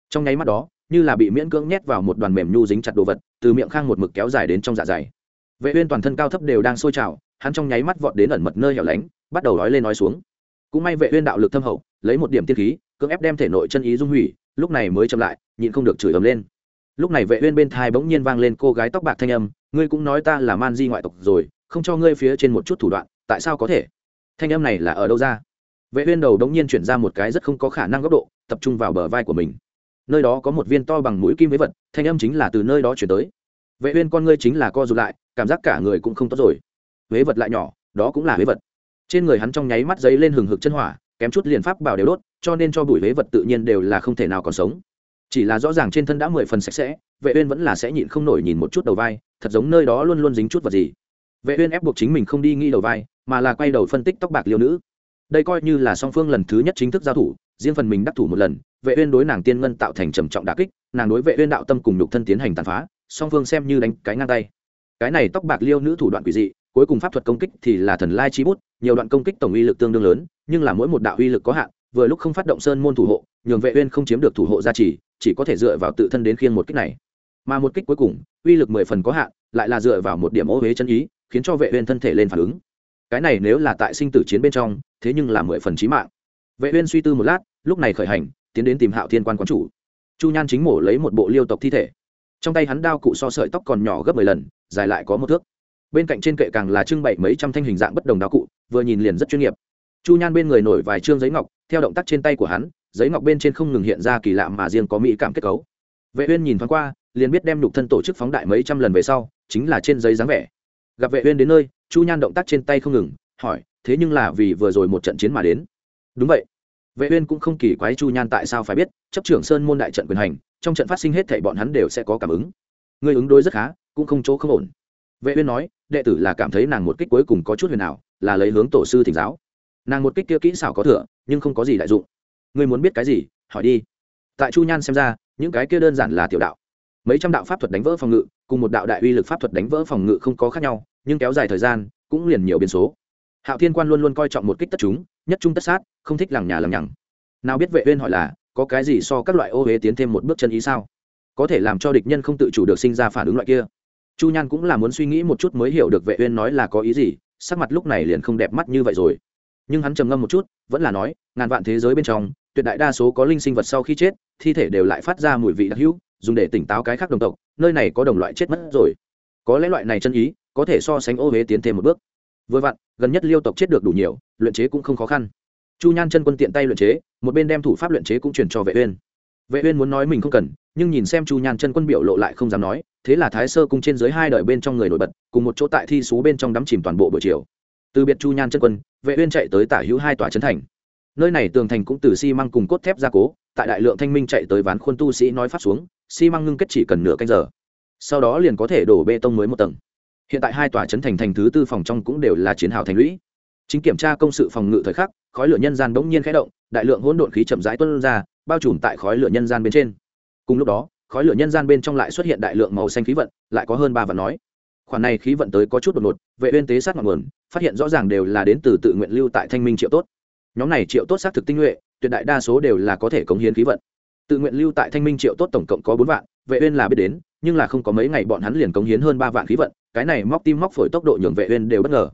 Trong nháy mắt đó, như là bị miễn cưỡng nhét vào một đoàn mềm nhu dính chặt đồ vật, từ miệng khang một mực kéo dài đến trong dạ dày. Vệ uyên toàn thân cao thấp đều đang sôi trào, hắn trong nháy mắt vọt đến ẩn mật nơi hẻo lánh, bắt đầu nói lên nói xuống. Cũng may vệ uyên đạo lực thâm hậu lấy một điểm tiên khí, cưỡng ép đem thể nội chân ý dung hủy, lúc này mới chậm lại, nhịn không được chửi ấm lên. Lúc này vệ uyên bên thai bỗng nhiên vang lên cô gái tóc bạc thanh âm, ngươi cũng nói ta là man di ngoại tộc rồi, không cho ngươi phía trên một chút thủ đoạn, tại sao có thể? Thanh âm này là ở đâu ra? Vệ uyên đầu đống nhiên chuyển ra một cái rất không có khả năng góc độ, tập trung vào bờ vai của mình. Nơi đó có một viên to bằng mũi kim với vật, thanh âm chính là từ nơi đó chuyển tới. Vệ uyên, con ngươi chính là co rụt lại, cảm giác cả người cũng không tốt rồi. Với vật lại nhỏ, đó cũng là với vật. Trên người hắn trong nháy mắt giấy lên hừng hực chân hỏa kém chút liền pháp bảo đều đốt, cho nên cho bụi huế vật tự nhiên đều là không thể nào còn sống. Chỉ là rõ ràng trên thân đã mười phần sạch sẽ, vệ uyên vẫn là sẽ nhịn không nổi nhìn một chút đầu vai, thật giống nơi đó luôn luôn dính chút vật gì. Vệ uyên ép buộc chính mình không đi nghi đầu vai, mà là quay đầu phân tích tóc bạc liêu nữ. Đây coi như là song phương lần thứ nhất chính thức giao thủ, riêng phần mình đắc thủ một lần, vệ uyên đối nàng tiên ngân tạo thành trầm trọng đả kích, nàng đối vệ uyên đạo tâm cùng nhục thân tiến hành tàn phá, song phương xem như đánh cái ngang tay. Cái này tóc bạc liêu nữ thủ đoạn quỷ dị, cuối cùng pháp thuật công kích thì là thần lai chi bút nhiều đoạn công kích tổng uy lực tương đương lớn, nhưng là mỗi một đạo uy lực có hạn, vừa lúc không phát động sơn môn thủ hộ, nhường vệ uyên không chiếm được thủ hộ gia trì, chỉ có thể dựa vào tự thân đến khiên một kích này. Mà một kích cuối cùng, uy lực mười phần có hạn, lại là dựa vào một điểm ô huế chân ý, khiến cho vệ uyên thân thể lên phản ứng. Cái này nếu là tại sinh tử chiến bên trong, thế nhưng là mười phần chí mạng. Vệ uyên suy tư một lát, lúc này khởi hành, tiến đến tìm hạo thiên quan quán chủ. Chu nhan chính mổ lấy một bộ liêu tộc thi thể. Trong tay hắn đao cụ so sợi tóc còn nhỏ gấp mười lần, dài lại có một thước bên cạnh trên kệ càng là trưng bày mấy trăm thanh hình dạng bất đồng đao cụ, vừa nhìn liền rất chuyên nghiệp. Chu nhan bên người nổi vài trương giấy ngọc, theo động tác trên tay của hắn, giấy ngọc bên trên không ngừng hiện ra kỳ lạ mà riêng có mỹ cảm kết cấu. Vệ uyên nhìn thoáng qua, liền biết đem nhục thân tổ chức phóng đại mấy trăm lần về sau, chính là trên giấy dáng vẻ. Gặp vệ uyên đến nơi, chu nhan động tác trên tay không ngừng, hỏi, thế nhưng là vì vừa rồi một trận chiến mà đến? Đúng vậy. Vệ uyên cũng không kỳ quái chu nhan tại sao phải biết, chấp trưởng sơn môn đại trận quyền hành, trong trận phát sinh hết thảy bọn hắn đều sẽ có cảm ứng. Ngươi ứng đối rất khá, cũng không chỗ không ổn vệ uyên nói, đệ tử là cảm thấy nàng một kích cuối cùng có chút huyền ảo, là lấy hướng tổ sư thỉnh giáo. Nàng một kích kia kỹ xảo có thừa, nhưng không có gì đại dụng. Ngươi muốn biết cái gì, hỏi đi. Tại chu nhan xem ra, những cái kia đơn giản là tiểu đạo. Mấy trăm đạo pháp thuật đánh vỡ phòng ngự, cùng một đạo đại uy lực pháp thuật đánh vỡ phòng ngự không có khác nhau, nhưng kéo dài thời gian, cũng liền nhiều biến số. Hạo thiên quan luôn luôn coi trọng một kích tất chúng, nhất trung tất sát, không thích lằng nhà lằng nhằng. Nào biết vệ uyên hỏi là, có cái gì so các loại ô huế tiến thêm một bước chân ý sao? Có thể làm cho địch nhân không tự chủ được sinh ra phản ứng loại kia chu nhan cũng là muốn suy nghĩ một chút mới hiểu được vệ uyên nói là có ý gì, sắc mặt lúc này liền không đẹp mắt như vậy rồi. Nhưng hắn trầm ngâm một chút, vẫn là nói, ngàn vạn thế giới bên trong, tuyệt đại đa số có linh sinh vật sau khi chết, thi thể đều lại phát ra mùi vị đặc hữu, dùng để tỉnh táo cái khác đồng tộc, nơi này có đồng loại chết mất rồi. Có lẽ loại này chân ý, có thể so sánh ô huế tiến thêm một bước. Vừa vặn, gần nhất liêu tộc chết được đủ nhiều, luyện chế cũng không khó khăn. Chu nhan chân quân tiện tay luyện chế, một bên đem thủ pháp luyện chế cũng truyền cho vệ uyên. Vệ uyên muốn nói mình không cần, nhưng nhìn xem chu nhan chân quân biểu lộ lại không dám nói thế là thái sơ cung trên dưới hai đời bên trong người nổi bật, cùng một chỗ tại thi xú bên trong đắm chìm toàn bộ buổi chiều. Từ biệt chu nhan chân quân, vệ uyên chạy tới tả hữu hai tòa trấn thành. Nơi này tường thành cũng từ xi măng cùng cốt thép gia cố, tại đại lượng thanh minh chạy tới ván khuôn tu sĩ nói phát xuống, xi măng ngưng kết chỉ cần nửa canh giờ. Sau đó liền có thể đổ bê tông mới một tầng. Hiện tại hai tòa trấn thành thành thứ tư phòng trong cũng đều là chiến hào thành lũy. Chính kiểm tra công sự phòng ngự thời khắc, khói lửa nhân gian bỗng nhiên khẽ động, đại lượng hỗn độn khí chậm rãi tuôn ra, bao trùm tại khói lửa nhân gian bên trên. Cùng lúc đó khói lửa nhân gian bên trong lại xuất hiện đại lượng màu xanh khí vận, lại có hơn ba vạn nói. Khoản này khí vận tới có chút đột ngột, vệ uyên tế sát ngọn nguồn, phát hiện rõ ràng đều là đến từ tự nguyện lưu tại thanh minh triệu tốt. Nhóm này triệu tốt xác thực tinh nhuệ, tuyệt đại đa số đều là có thể cống hiến khí vận. Tự nguyện lưu tại thanh minh triệu tốt tổng cộng có bốn vạn, vệ uyên là biết đến, nhưng là không có mấy ngày bọn hắn liền cống hiến hơn ba vạn khí vận, cái này móc tim móc phổi tốc độ nhường vệ uyên đều bất ngờ.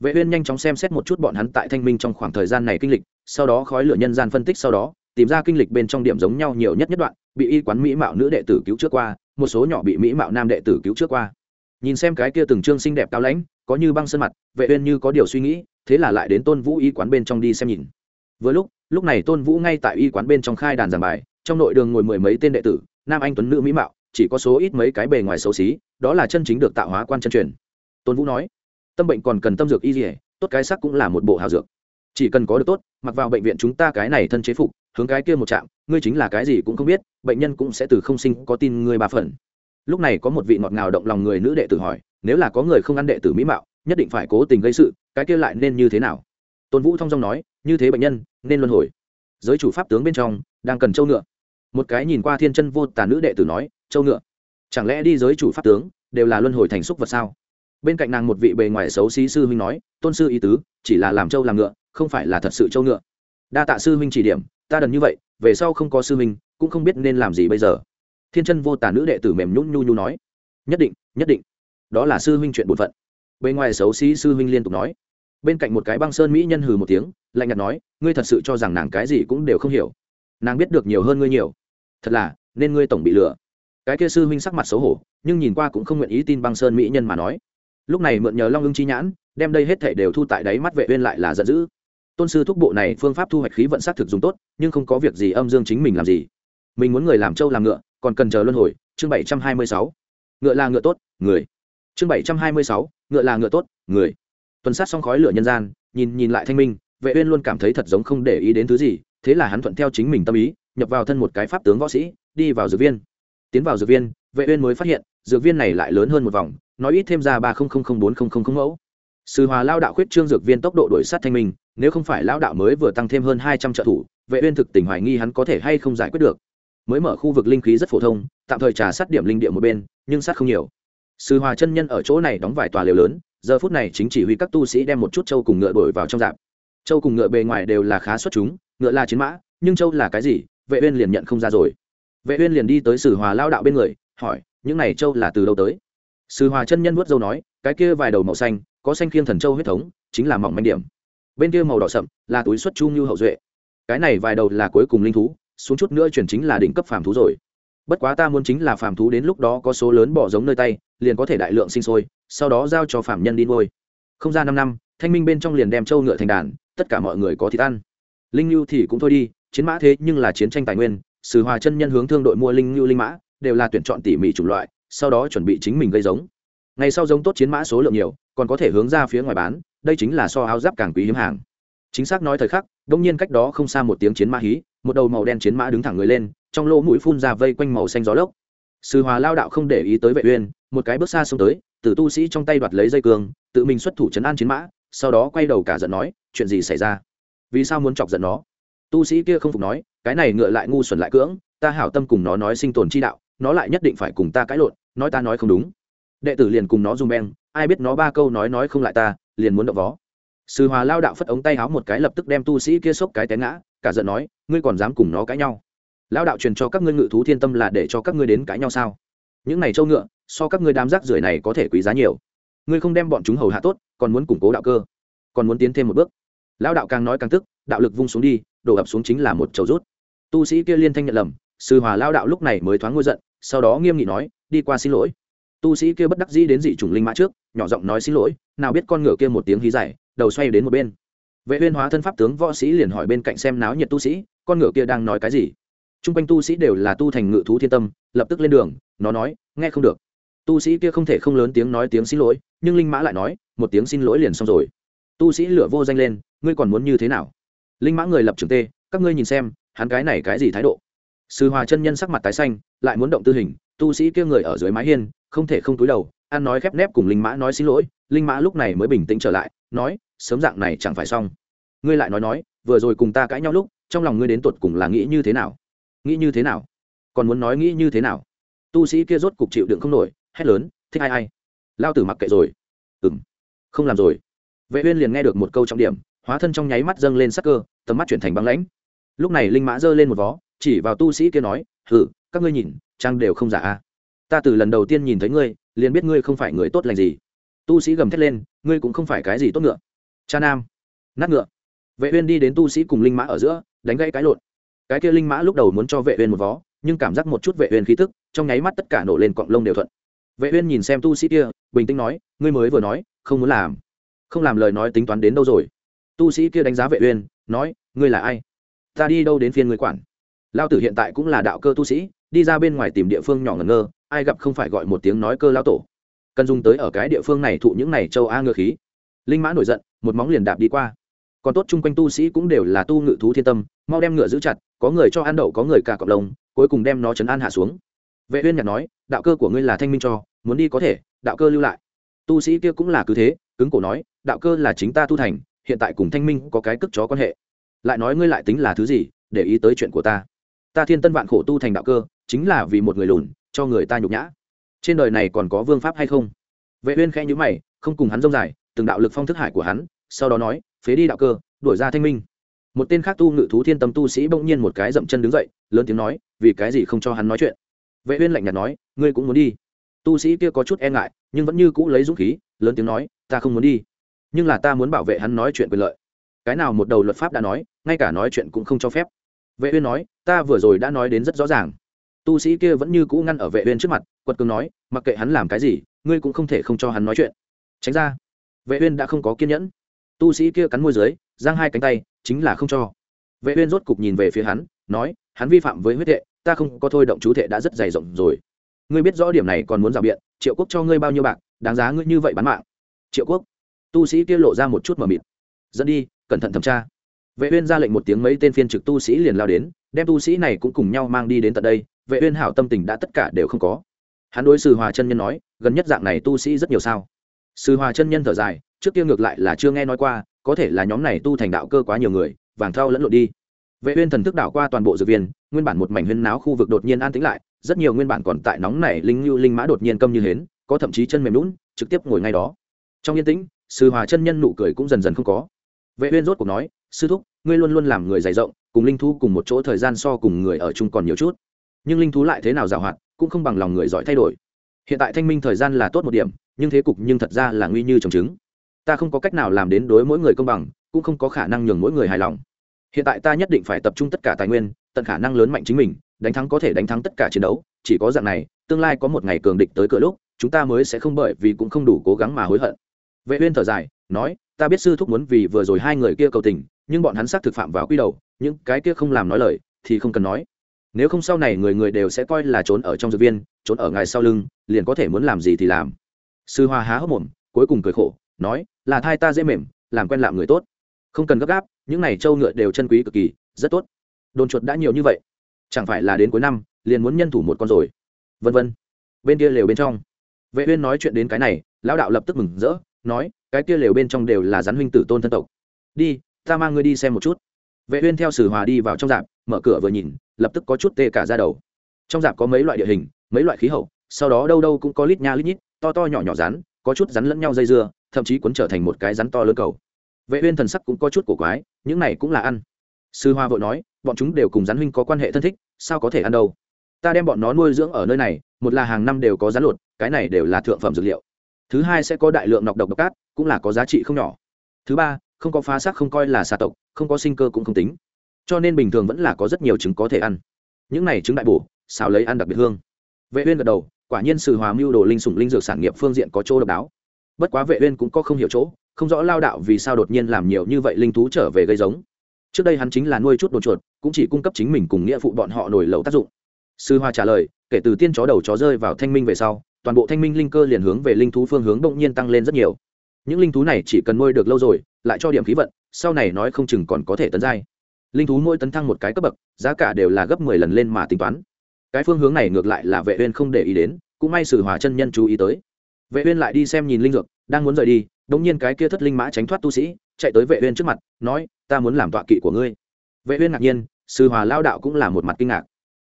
Vệ uyên nhanh chóng xem xét một chút bọn hắn tại thanh minh trong khoảng thời gian này kinh lịch, sau đó khói lửa nhân gian phân tích sau đó tìm ra kinh lịch bên trong điểm giống nhau nhiều nhất nhất đoạn, bị y quán mỹ mạo nữ đệ tử cứu trước qua, một số nhỏ bị mỹ mạo nam đệ tử cứu trước qua. Nhìn xem cái kia từng trương xinh đẹp cao lãnh, có như băng sơn mặt, vệ uyên như có điều suy nghĩ, thế là lại đến tôn vũ y quán bên trong đi xem nhìn. Vừa lúc lúc này tôn vũ ngay tại y quán bên trong khai đàn giảng bài, trong nội đường ngồi mười mấy tên đệ tử, nam anh tuấn nữ mỹ mạo, chỉ có số ít mấy cái bề ngoài xấu xí, đó là chân chính được tạo hóa quan chân truyền. Tôn vũ nói, tâm bệnh còn cần tâm dược y dỉa tốt cái sắc cũng là một bộ hào dược. Chỉ cần có được tốt, mặc vào bệnh viện chúng ta cái này thân chế phục hướng cái kia một chạm ngươi chính là cái gì cũng không biết, bệnh nhân cũng sẽ từ không sinh có tin ngươi ba phần. Lúc này có một vị ngọt ngào động lòng người nữ đệ tử hỏi, nếu là có người không ăn đệ tử mỹ mạo, nhất định phải cố tình gây sự, cái kia lại nên như thế nào? Tôn vũ thông dong nói, như thế bệnh nhân, nên luân hồi. Giới chủ pháp tướng bên trong, đang cần châu ngựa. Một cái nhìn qua thiên chân vô tà nữ đệ tử nói, châu ngựa. Chẳng lẽ đi giới chủ pháp tướng, đều là luân hồi thành xúc vật sao? Bên cạnh nàng một vị bề ngoài xấu xí sư huynh nói, tôn sư ý tứ, chỉ là làm châu làm ngựa, không phải là thật sự châu ngựa. Đa tạ sư huynh chỉ điểm ta đần như vậy, về sau không có sư huynh, cũng không biết nên làm gì bây giờ. Thiên chân vô tả nữ đệ tử mềm nhún nhu nhu nói. Nhất định nhất định. Đó là sư huynh chuyện bổn phận. Bên ngoài xấu xí sư huynh liên tục nói. Bên cạnh một cái băng sơn mỹ nhân hừ một tiếng, lạnh nhạt nói, ngươi thật sự cho rằng nàng cái gì cũng đều không hiểu. Nàng biết được nhiều hơn ngươi nhiều. Thật là, nên ngươi tổng bị lừa. Cái kia sư huynh sắc mặt xấu hổ, nhưng nhìn qua cũng không nguyện ý tin băng sơn mỹ nhân mà nói. Lúc này mượn nhờ long ưng chi nhãn, đem đây hết thể đều thu tại đáy mắt vệ uyên lại là giận dữ tôn sư thúc bộ này phương pháp thu hoạch khí vận sát thực dùng tốt, nhưng không có việc gì âm dương chính mình làm gì. Mình muốn người làm trâu làm ngựa, còn cần chờ luân hồi, chương 726 ngựa là ngựa tốt, người. Chương 726 ngựa là ngựa tốt, người. Tuần sát xong khói lửa nhân gian, nhìn nhìn lại thanh minh, vệ uyên luôn cảm thấy thật giống không để ý đến thứ gì, thế là hắn thuận theo chính mình tâm ý, nhập vào thân một cái pháp tướng võ sĩ, đi vào dược viên. Tiến vào dược viên, vệ uyên mới phát hiện, dược viên này lại lớn hơn một vòng nói ít thêm ra ba bốn mẫu. Sư hòa lao đạo khuyết trương dược viên tốc độ đổi sát thanh minh nếu không phải lão đạo mới vừa tăng thêm hơn hai trăm trợ thủ, vệ uyên thực tình hoài nghi hắn có thể hay không giải quyết được. Mới mở khu vực linh khí rất phổ thông, tạm thời trà sát điểm linh địa một bên, nhưng sát không nhiều. Sư hòa chân nhân ở chỗ này đóng vài tòa lều lớn, giờ phút này chính chỉ huy các tu sĩ đem một chút châu cùng ngựa đổi vào trong dạp. Châu cùng ngựa bề ngoài đều là khá xuất chúng, ngựa là chiến mã, nhưng châu là cái gì, vệ uyên liền nhận không ra rồi. Vệ uyên liền đi tới sử hòa lao đạo bên người, hỏi, những này châu là từ đâu tới? Sư hòa chân nhân vuốt dâu nói, cái kia vài đầu màu xanh, có xanh khiêng thần châu huyết thống, chính là mỏng manh điểm bên kia màu đỏ sậm, là túi xuất chu như hậu duệ. Cái này vài đầu là cuối cùng linh thú, xuống chút nữa chuyển chính là đỉnh cấp phàm thú rồi. Bất quá ta muốn chính là phàm thú đến lúc đó có số lớn bỏ giống nơi tay, liền có thể đại lượng sinh sôi, sau đó giao cho phạm nhân đi nuôi. Không ra năm năm, thanh minh bên trong liền đem châu ngựa thành đàn, tất cả mọi người có thịt ăn. Linh lưu thì cũng thôi đi, chiến mã thế nhưng là chiến tranh tài nguyên, sử hòa chân nhân hướng thương đội mua linh lưu linh mã, đều là tuyển chọn tỉ mỉ chủng loại, sau đó chuẩn bị chính mình gây giống. Ngày sau giống tốt chiến mã số lượng nhiều, còn có thể hướng ra phía ngoài bán đây chính là so áo giáp càng quý hiếm hàng. Chính xác nói thời khắc, đông nhiên cách đó không xa một tiếng chiến mã hí, một đầu màu đen chiến mã đứng thẳng người lên, trong lỗ mũi phun ra vây quanh màu xanh gió lốc. Sư hòa lao đạo không để ý tới vệ uyên, một cái bước xa xông tới, từ tu sĩ trong tay đoạt lấy dây cương, tự mình xuất thủ chấn an chiến mã, sau đó quay đầu cả giận nói, chuyện gì xảy ra? Vì sao muốn chọc giận nó? Tu sĩ kia không phục nói, cái này ngựa lại ngu xuẩn lại cưỡng, ta hảo tâm cùng nó nói sinh tồn chi đạo, nó lại nhất định phải cùng ta cãi lộn, nói ta nói không đúng. Đệ tử liền cùng nó dùng beng, ai biết nó ba câu nói nói không lại ta liền muốn đậu vó. Sư hòa lao đạo phất ống tay háo một cái lập tức đem tu sĩ kia xốc cái té ngã, cả giận nói, ngươi còn dám cùng nó cãi nhau? Lao đạo truyền cho các ngươi ngự thú thiên tâm là để cho các ngươi đến cãi nhau sao? Những này trâu ngựa, so các ngươi đám rác rưởi này có thể quý giá nhiều. Ngươi không đem bọn chúng hầu hạ tốt, còn muốn củng cố đạo cơ, còn muốn tiến thêm một bước. Lao đạo càng nói càng tức, đạo lực vung xuống đi, đổ ập xuống chính là một trầu rút. Tu sĩ kia liên thanh nhận lầm, sư hòa lao đạo lúc này mới thoáng ngôi giận, sau đó nghiêm nghị nói, đi qua xin lỗi. Tu sĩ kia bất đắc dĩ đến dị chủng linh mã trước nhỏ giọng nói xin lỗi, nào biết con ngựa kia một tiếng hí dài, đầu xoay đến một bên. Vệ uyên hóa thân pháp tướng võ sĩ liền hỏi bên cạnh xem náo nhiệt tu sĩ, con ngựa kia đang nói cái gì? Trung quanh tu sĩ đều là tu thành ngự thú thiên tâm, lập tức lên đường, nó nói, nghe không được. Tu sĩ kia không thể không lớn tiếng nói tiếng xin lỗi, nhưng linh mã lại nói, một tiếng xin lỗi liền xong rồi. Tu sĩ lửa vô danh lên, ngươi còn muốn như thế nào? Linh mã người lập trường tê, các ngươi nhìn xem, hắn cái này cái gì thái độ? Sư hòa chân nhân sắc mặt tái xanh, lại muốn động tư hình, tu sĩ kia người ở dưới mái hiên, không thể không túi đầu ăn nói khép nép cùng linh mã nói xin lỗi, linh mã lúc này mới bình tĩnh trở lại, nói, sớm dạng này chẳng phải xong. Ngươi lại nói nói, vừa rồi cùng ta cãi nhau lúc, trong lòng ngươi đến tột cùng là nghĩ như thế nào? Nghĩ như thế nào? Còn muốn nói nghĩ như thế nào? Tu sĩ kia rốt cục chịu đựng không nổi, hét lớn, thích ai ai? Lao tử mặc kệ rồi. Ừ m không làm rồi. Vệ uyên liền nghe được một câu trọng điểm, hóa thân trong nháy mắt dâng lên sắc cơ, tầm mắt chuyển thành băng lãnh. Lúc này linh mã giơ lên một vó, chỉ vào tu sĩ kia nói, hừ, các ngươi nhìn, trang đều không giả a. Ta từ lần đầu tiên nhìn thấy ngươi liền biết ngươi không phải người tốt lành gì. Tu sĩ gầm thét lên, ngươi cũng không phải cái gì tốt ngựa. Cha nam, nát ngựa. Vệ uyên đi đến tu sĩ cùng linh mã ở giữa, đánh gãy cái lộn. Cái kia linh mã lúc đầu muốn cho vệ uyên một vó, nhưng cảm giác một chút vệ uyên khí tức, trong nháy mắt tất cả nổ lên cọng lông đều thuận. Vệ uyên nhìn xem tu sĩ kia, bình tĩnh nói, ngươi mới vừa nói, không muốn làm. Không làm lời nói tính toán đến đâu rồi? Tu sĩ kia đánh giá vệ uyên, nói, ngươi là ai? Ta đi đâu đến phiên ngươi quản? Lao tử hiện tại cũng là đạo cơ tu sĩ, đi ra bên ngoài tìm địa phương nhỏ ngẩn ngơ ai gặp không phải gọi một tiếng nói cơ lao tổ. Cần dùng tới ở cái địa phương này thụ những này châu a ngựa khí. Linh mã nổi giận, một móng liền đạp đi qua. Còn tốt chung quanh tu sĩ cũng đều là tu ngự thú thiên tâm, mau đem ngựa giữ chặt, có người cho ăn đậu, có người cả cọp đồng cuối cùng đem nó chấn an hạ xuống. Vệ uyên nhạt nói, đạo cơ của ngươi là thanh minh cho, muốn đi có thể, đạo cơ lưu lại. Tu sĩ kia cũng là cứ thế, cứng cổ nói, đạo cơ là chính ta tu thành, hiện tại cùng thanh minh có cái cước chó quan hệ. Lại nói ngươi lại tính là thứ gì, để ý tới chuyện của ta. Ta thiên tân vạn khổ tu thành đạo cơ, chính là vì một người lùn cho người ta nhục nhã. Trên đời này còn có vương pháp hay không? Vệ uyên khẽ nhíu mày, không cùng hắn rông dài, từng đạo lực phong thức hải của hắn, sau đó nói, phế đi đạo cơ, đuổi ra thanh minh. Một tên khác tu ngự thú thiên tâm tu sĩ bỗng nhiên một cái dậm chân đứng dậy, lớn tiếng nói, vì cái gì không cho hắn nói chuyện? Vệ uyên lạnh nhạt nói, ngươi cũng muốn đi. Tu sĩ kia có chút e ngại, nhưng vẫn như cũ lấy dũng khí, lớn tiếng nói, ta không muốn đi. Nhưng là ta muốn bảo vệ hắn nói chuyện quyền lợi. Cái nào một đầu luật pháp đã nói, ngay cả nói chuyện cũng không cho phép. Vệ uyên nói, ta vừa rồi đã nói đến rất rõ ràng tu sĩ kia vẫn như cũ ngăn ở vệ uyên trước mặt, quật cường nói, mặc kệ hắn làm cái gì, ngươi cũng không thể không cho hắn nói chuyện. Tránh ra, vệ uyên đã không có kiên nhẫn. Tu sĩ kia cắn môi dưới, giang hai cánh tay, chính là không cho. Vệ uyên rốt cục nhìn về phía hắn, nói, hắn vi phạm với huyết thệ, ta không có thôi động chú thệ đã rất dày rộng rồi. Ngươi biết rõ điểm này còn muốn rào biện, triệu quốc cho ngươi bao nhiêu bạc, đáng giá ngươi như vậy bán mạng. Triệu quốc, tu sĩ kia lộ ra một chút mờ mịt. Dẫn đi, cẩn thận thẩm tra. Vệ uyên ra lệnh một tiếng mấy tên phiên trực tu sĩ liền lao đến, đem tu sĩ này cũng cùng nhau mang đi đến tận đây vệ uyên hảo tâm tình đã tất cả đều không có. Hắn đối sư hòa chân nhân nói, gần nhất dạng này tu sĩ rất nhiều sao? Sư hòa chân nhân thở dài, trước kia ngược lại là chưa nghe nói qua, có thể là nhóm này tu thành đạo cơ quá nhiều người, vàng thao lẫn lộn đi. Vệ uyên thần thức đảo qua toàn bộ dược viên, nguyên bản một mảnh huyên náo khu vực đột nhiên an tĩnh lại, rất nhiều nguyên bản còn tại nóng này linh lưu linh mã đột nhiên câm như hến, có thậm chí chân mềm lún trực tiếp ngồi ngay đó. Trong yên tĩnh, sư hòa chân nhân nụ cười cũng dần dần không có. Vệ uyên rốt cuộc nói, sư thúc, ngươi luôn luôn làm người dày rộng, cùng linh thú cùng một chỗ thời gian so cùng người ở chung còn nhiều chút nhưng linh thú lại thế nào giàu hoạt, cũng không bằng lòng người giỏi thay đổi. Hiện tại thanh minh thời gian là tốt một điểm, nhưng thế cục nhưng thật ra là nguy như trồng trứng. Ta không có cách nào làm đến đối mỗi người công bằng, cũng không có khả năng nhường mỗi người hài lòng. Hiện tại ta nhất định phải tập trung tất cả tài nguyên, tận khả năng lớn mạnh chính mình, đánh thắng có thể đánh thắng tất cả chiến đấu, chỉ có dạng này, tương lai có một ngày cường địch tới cửa lúc, chúng ta mới sẽ không bởi vì cũng không đủ cố gắng mà hối hận. Vệ uyên thở dài, nói, ta biết sư thúc muốn vì vừa rồi hai người kia cầu tình, nhưng bọn hắn xác thực phạm vào quy đầu, những cái kia không làm nói lời, thì không cần nói nếu không sau này người người đều sẽ coi là trốn ở trong dược viên, trốn ở ngài sau lưng, liền có thể muốn làm gì thì làm. Sư hoa há hốc mồm, cuối cùng cười khổ, nói, là thai ta dễ mềm, làm quen làm người tốt. Không cần gấp gáp, những này trâu ngựa đều chân quý cực kỳ, rất tốt. Đồn chuột đã nhiều như vậy, chẳng phải là đến cuối năm, liền muốn nhân thủ một con rồi. Vân vân. Bên kia lều bên trong. Vệ uyên nói chuyện đến cái này, lão đạo lập tức mừng rỡ, nói, cái kia lều bên trong đều là rắn huynh tử tôn thân tộc. Đi, ta mang ngươi đi xem một chút. Vệ uyên theo sử hòa đi vào trong dạp mở cửa vừa nhìn, lập tức có chút tê cả ra đầu. Trong dạp có mấy loại địa hình, mấy loại khí hậu, sau đó đâu đâu cũng có lít nha lít nhít, to to nhỏ nhỏ rắn, có chút rắn lẫn nhau dây dưa, thậm chí cuốn trở thành một cái rắn to lớn cầu. Vệ uyên thần sắc cũng có chút cổ quái, những này cũng là ăn. Sư hoa vội nói, bọn chúng đều cùng rắn huynh có quan hệ thân thích, sao có thể ăn đâu? Ta đem bọn nó nuôi dưỡng ở nơi này, một là hàng năm đều có rắn lột, cái này đều là thượng phẩm dược liệu. Thứ hai sẽ có đại lượng nọc độc độc cát, cũng là có giá trị không nhỏ. Thứ ba, không có phá xác không coi là xà tộc, không có sinh cơ cũng không tính cho nên bình thường vẫn là có rất nhiều trứng có thể ăn. Những này trứng đại bổ, xào lấy ăn đặc biệt hương. Vệ uyên gật đầu, quả nhiên sự hòa mưu đồ linh sủng linh dược sản nghiệp phương diện có chỗ độc đáo. Bất quá vệ uyên cũng có không hiểu chỗ, không rõ lao đạo vì sao đột nhiên làm nhiều như vậy linh thú trở về gây giống. Trước đây hắn chính là nuôi chút đồ chuột, cũng chỉ cung cấp chính mình cùng nghĩa phụ bọn họ nổi lẩu tác dụng. Sư hoa trả lời, kể từ tiên chó đầu chó rơi vào thanh minh về sau, toàn bộ thanh minh linh cơ liền hướng về linh thú phương hướng động nhiên tăng lên rất nhiều. Những linh thú này chỉ cần nuôi được lâu rồi, lại cho điểm khí vận, sau này nói không chừng còn có thể tấn giai linh thú mỗi tấn thăng một cái cấp bậc, giá cả đều là gấp mười lần lên mà tính toán. Cái phương hướng này ngược lại là vệ uyên không để ý đến, cũng may sử hòa chân nhân chú ý tới. Vệ uyên lại đi xem nhìn linh dược, đang muốn rời đi, đống nhiên cái kia thất linh mã tránh thoát tu sĩ, chạy tới vệ uyên trước mặt, nói, ta muốn làm tọa kỵ của ngươi. Vệ uyên ngạc nhiên sư hòa lao đạo cũng là một mặt kinh ngạc.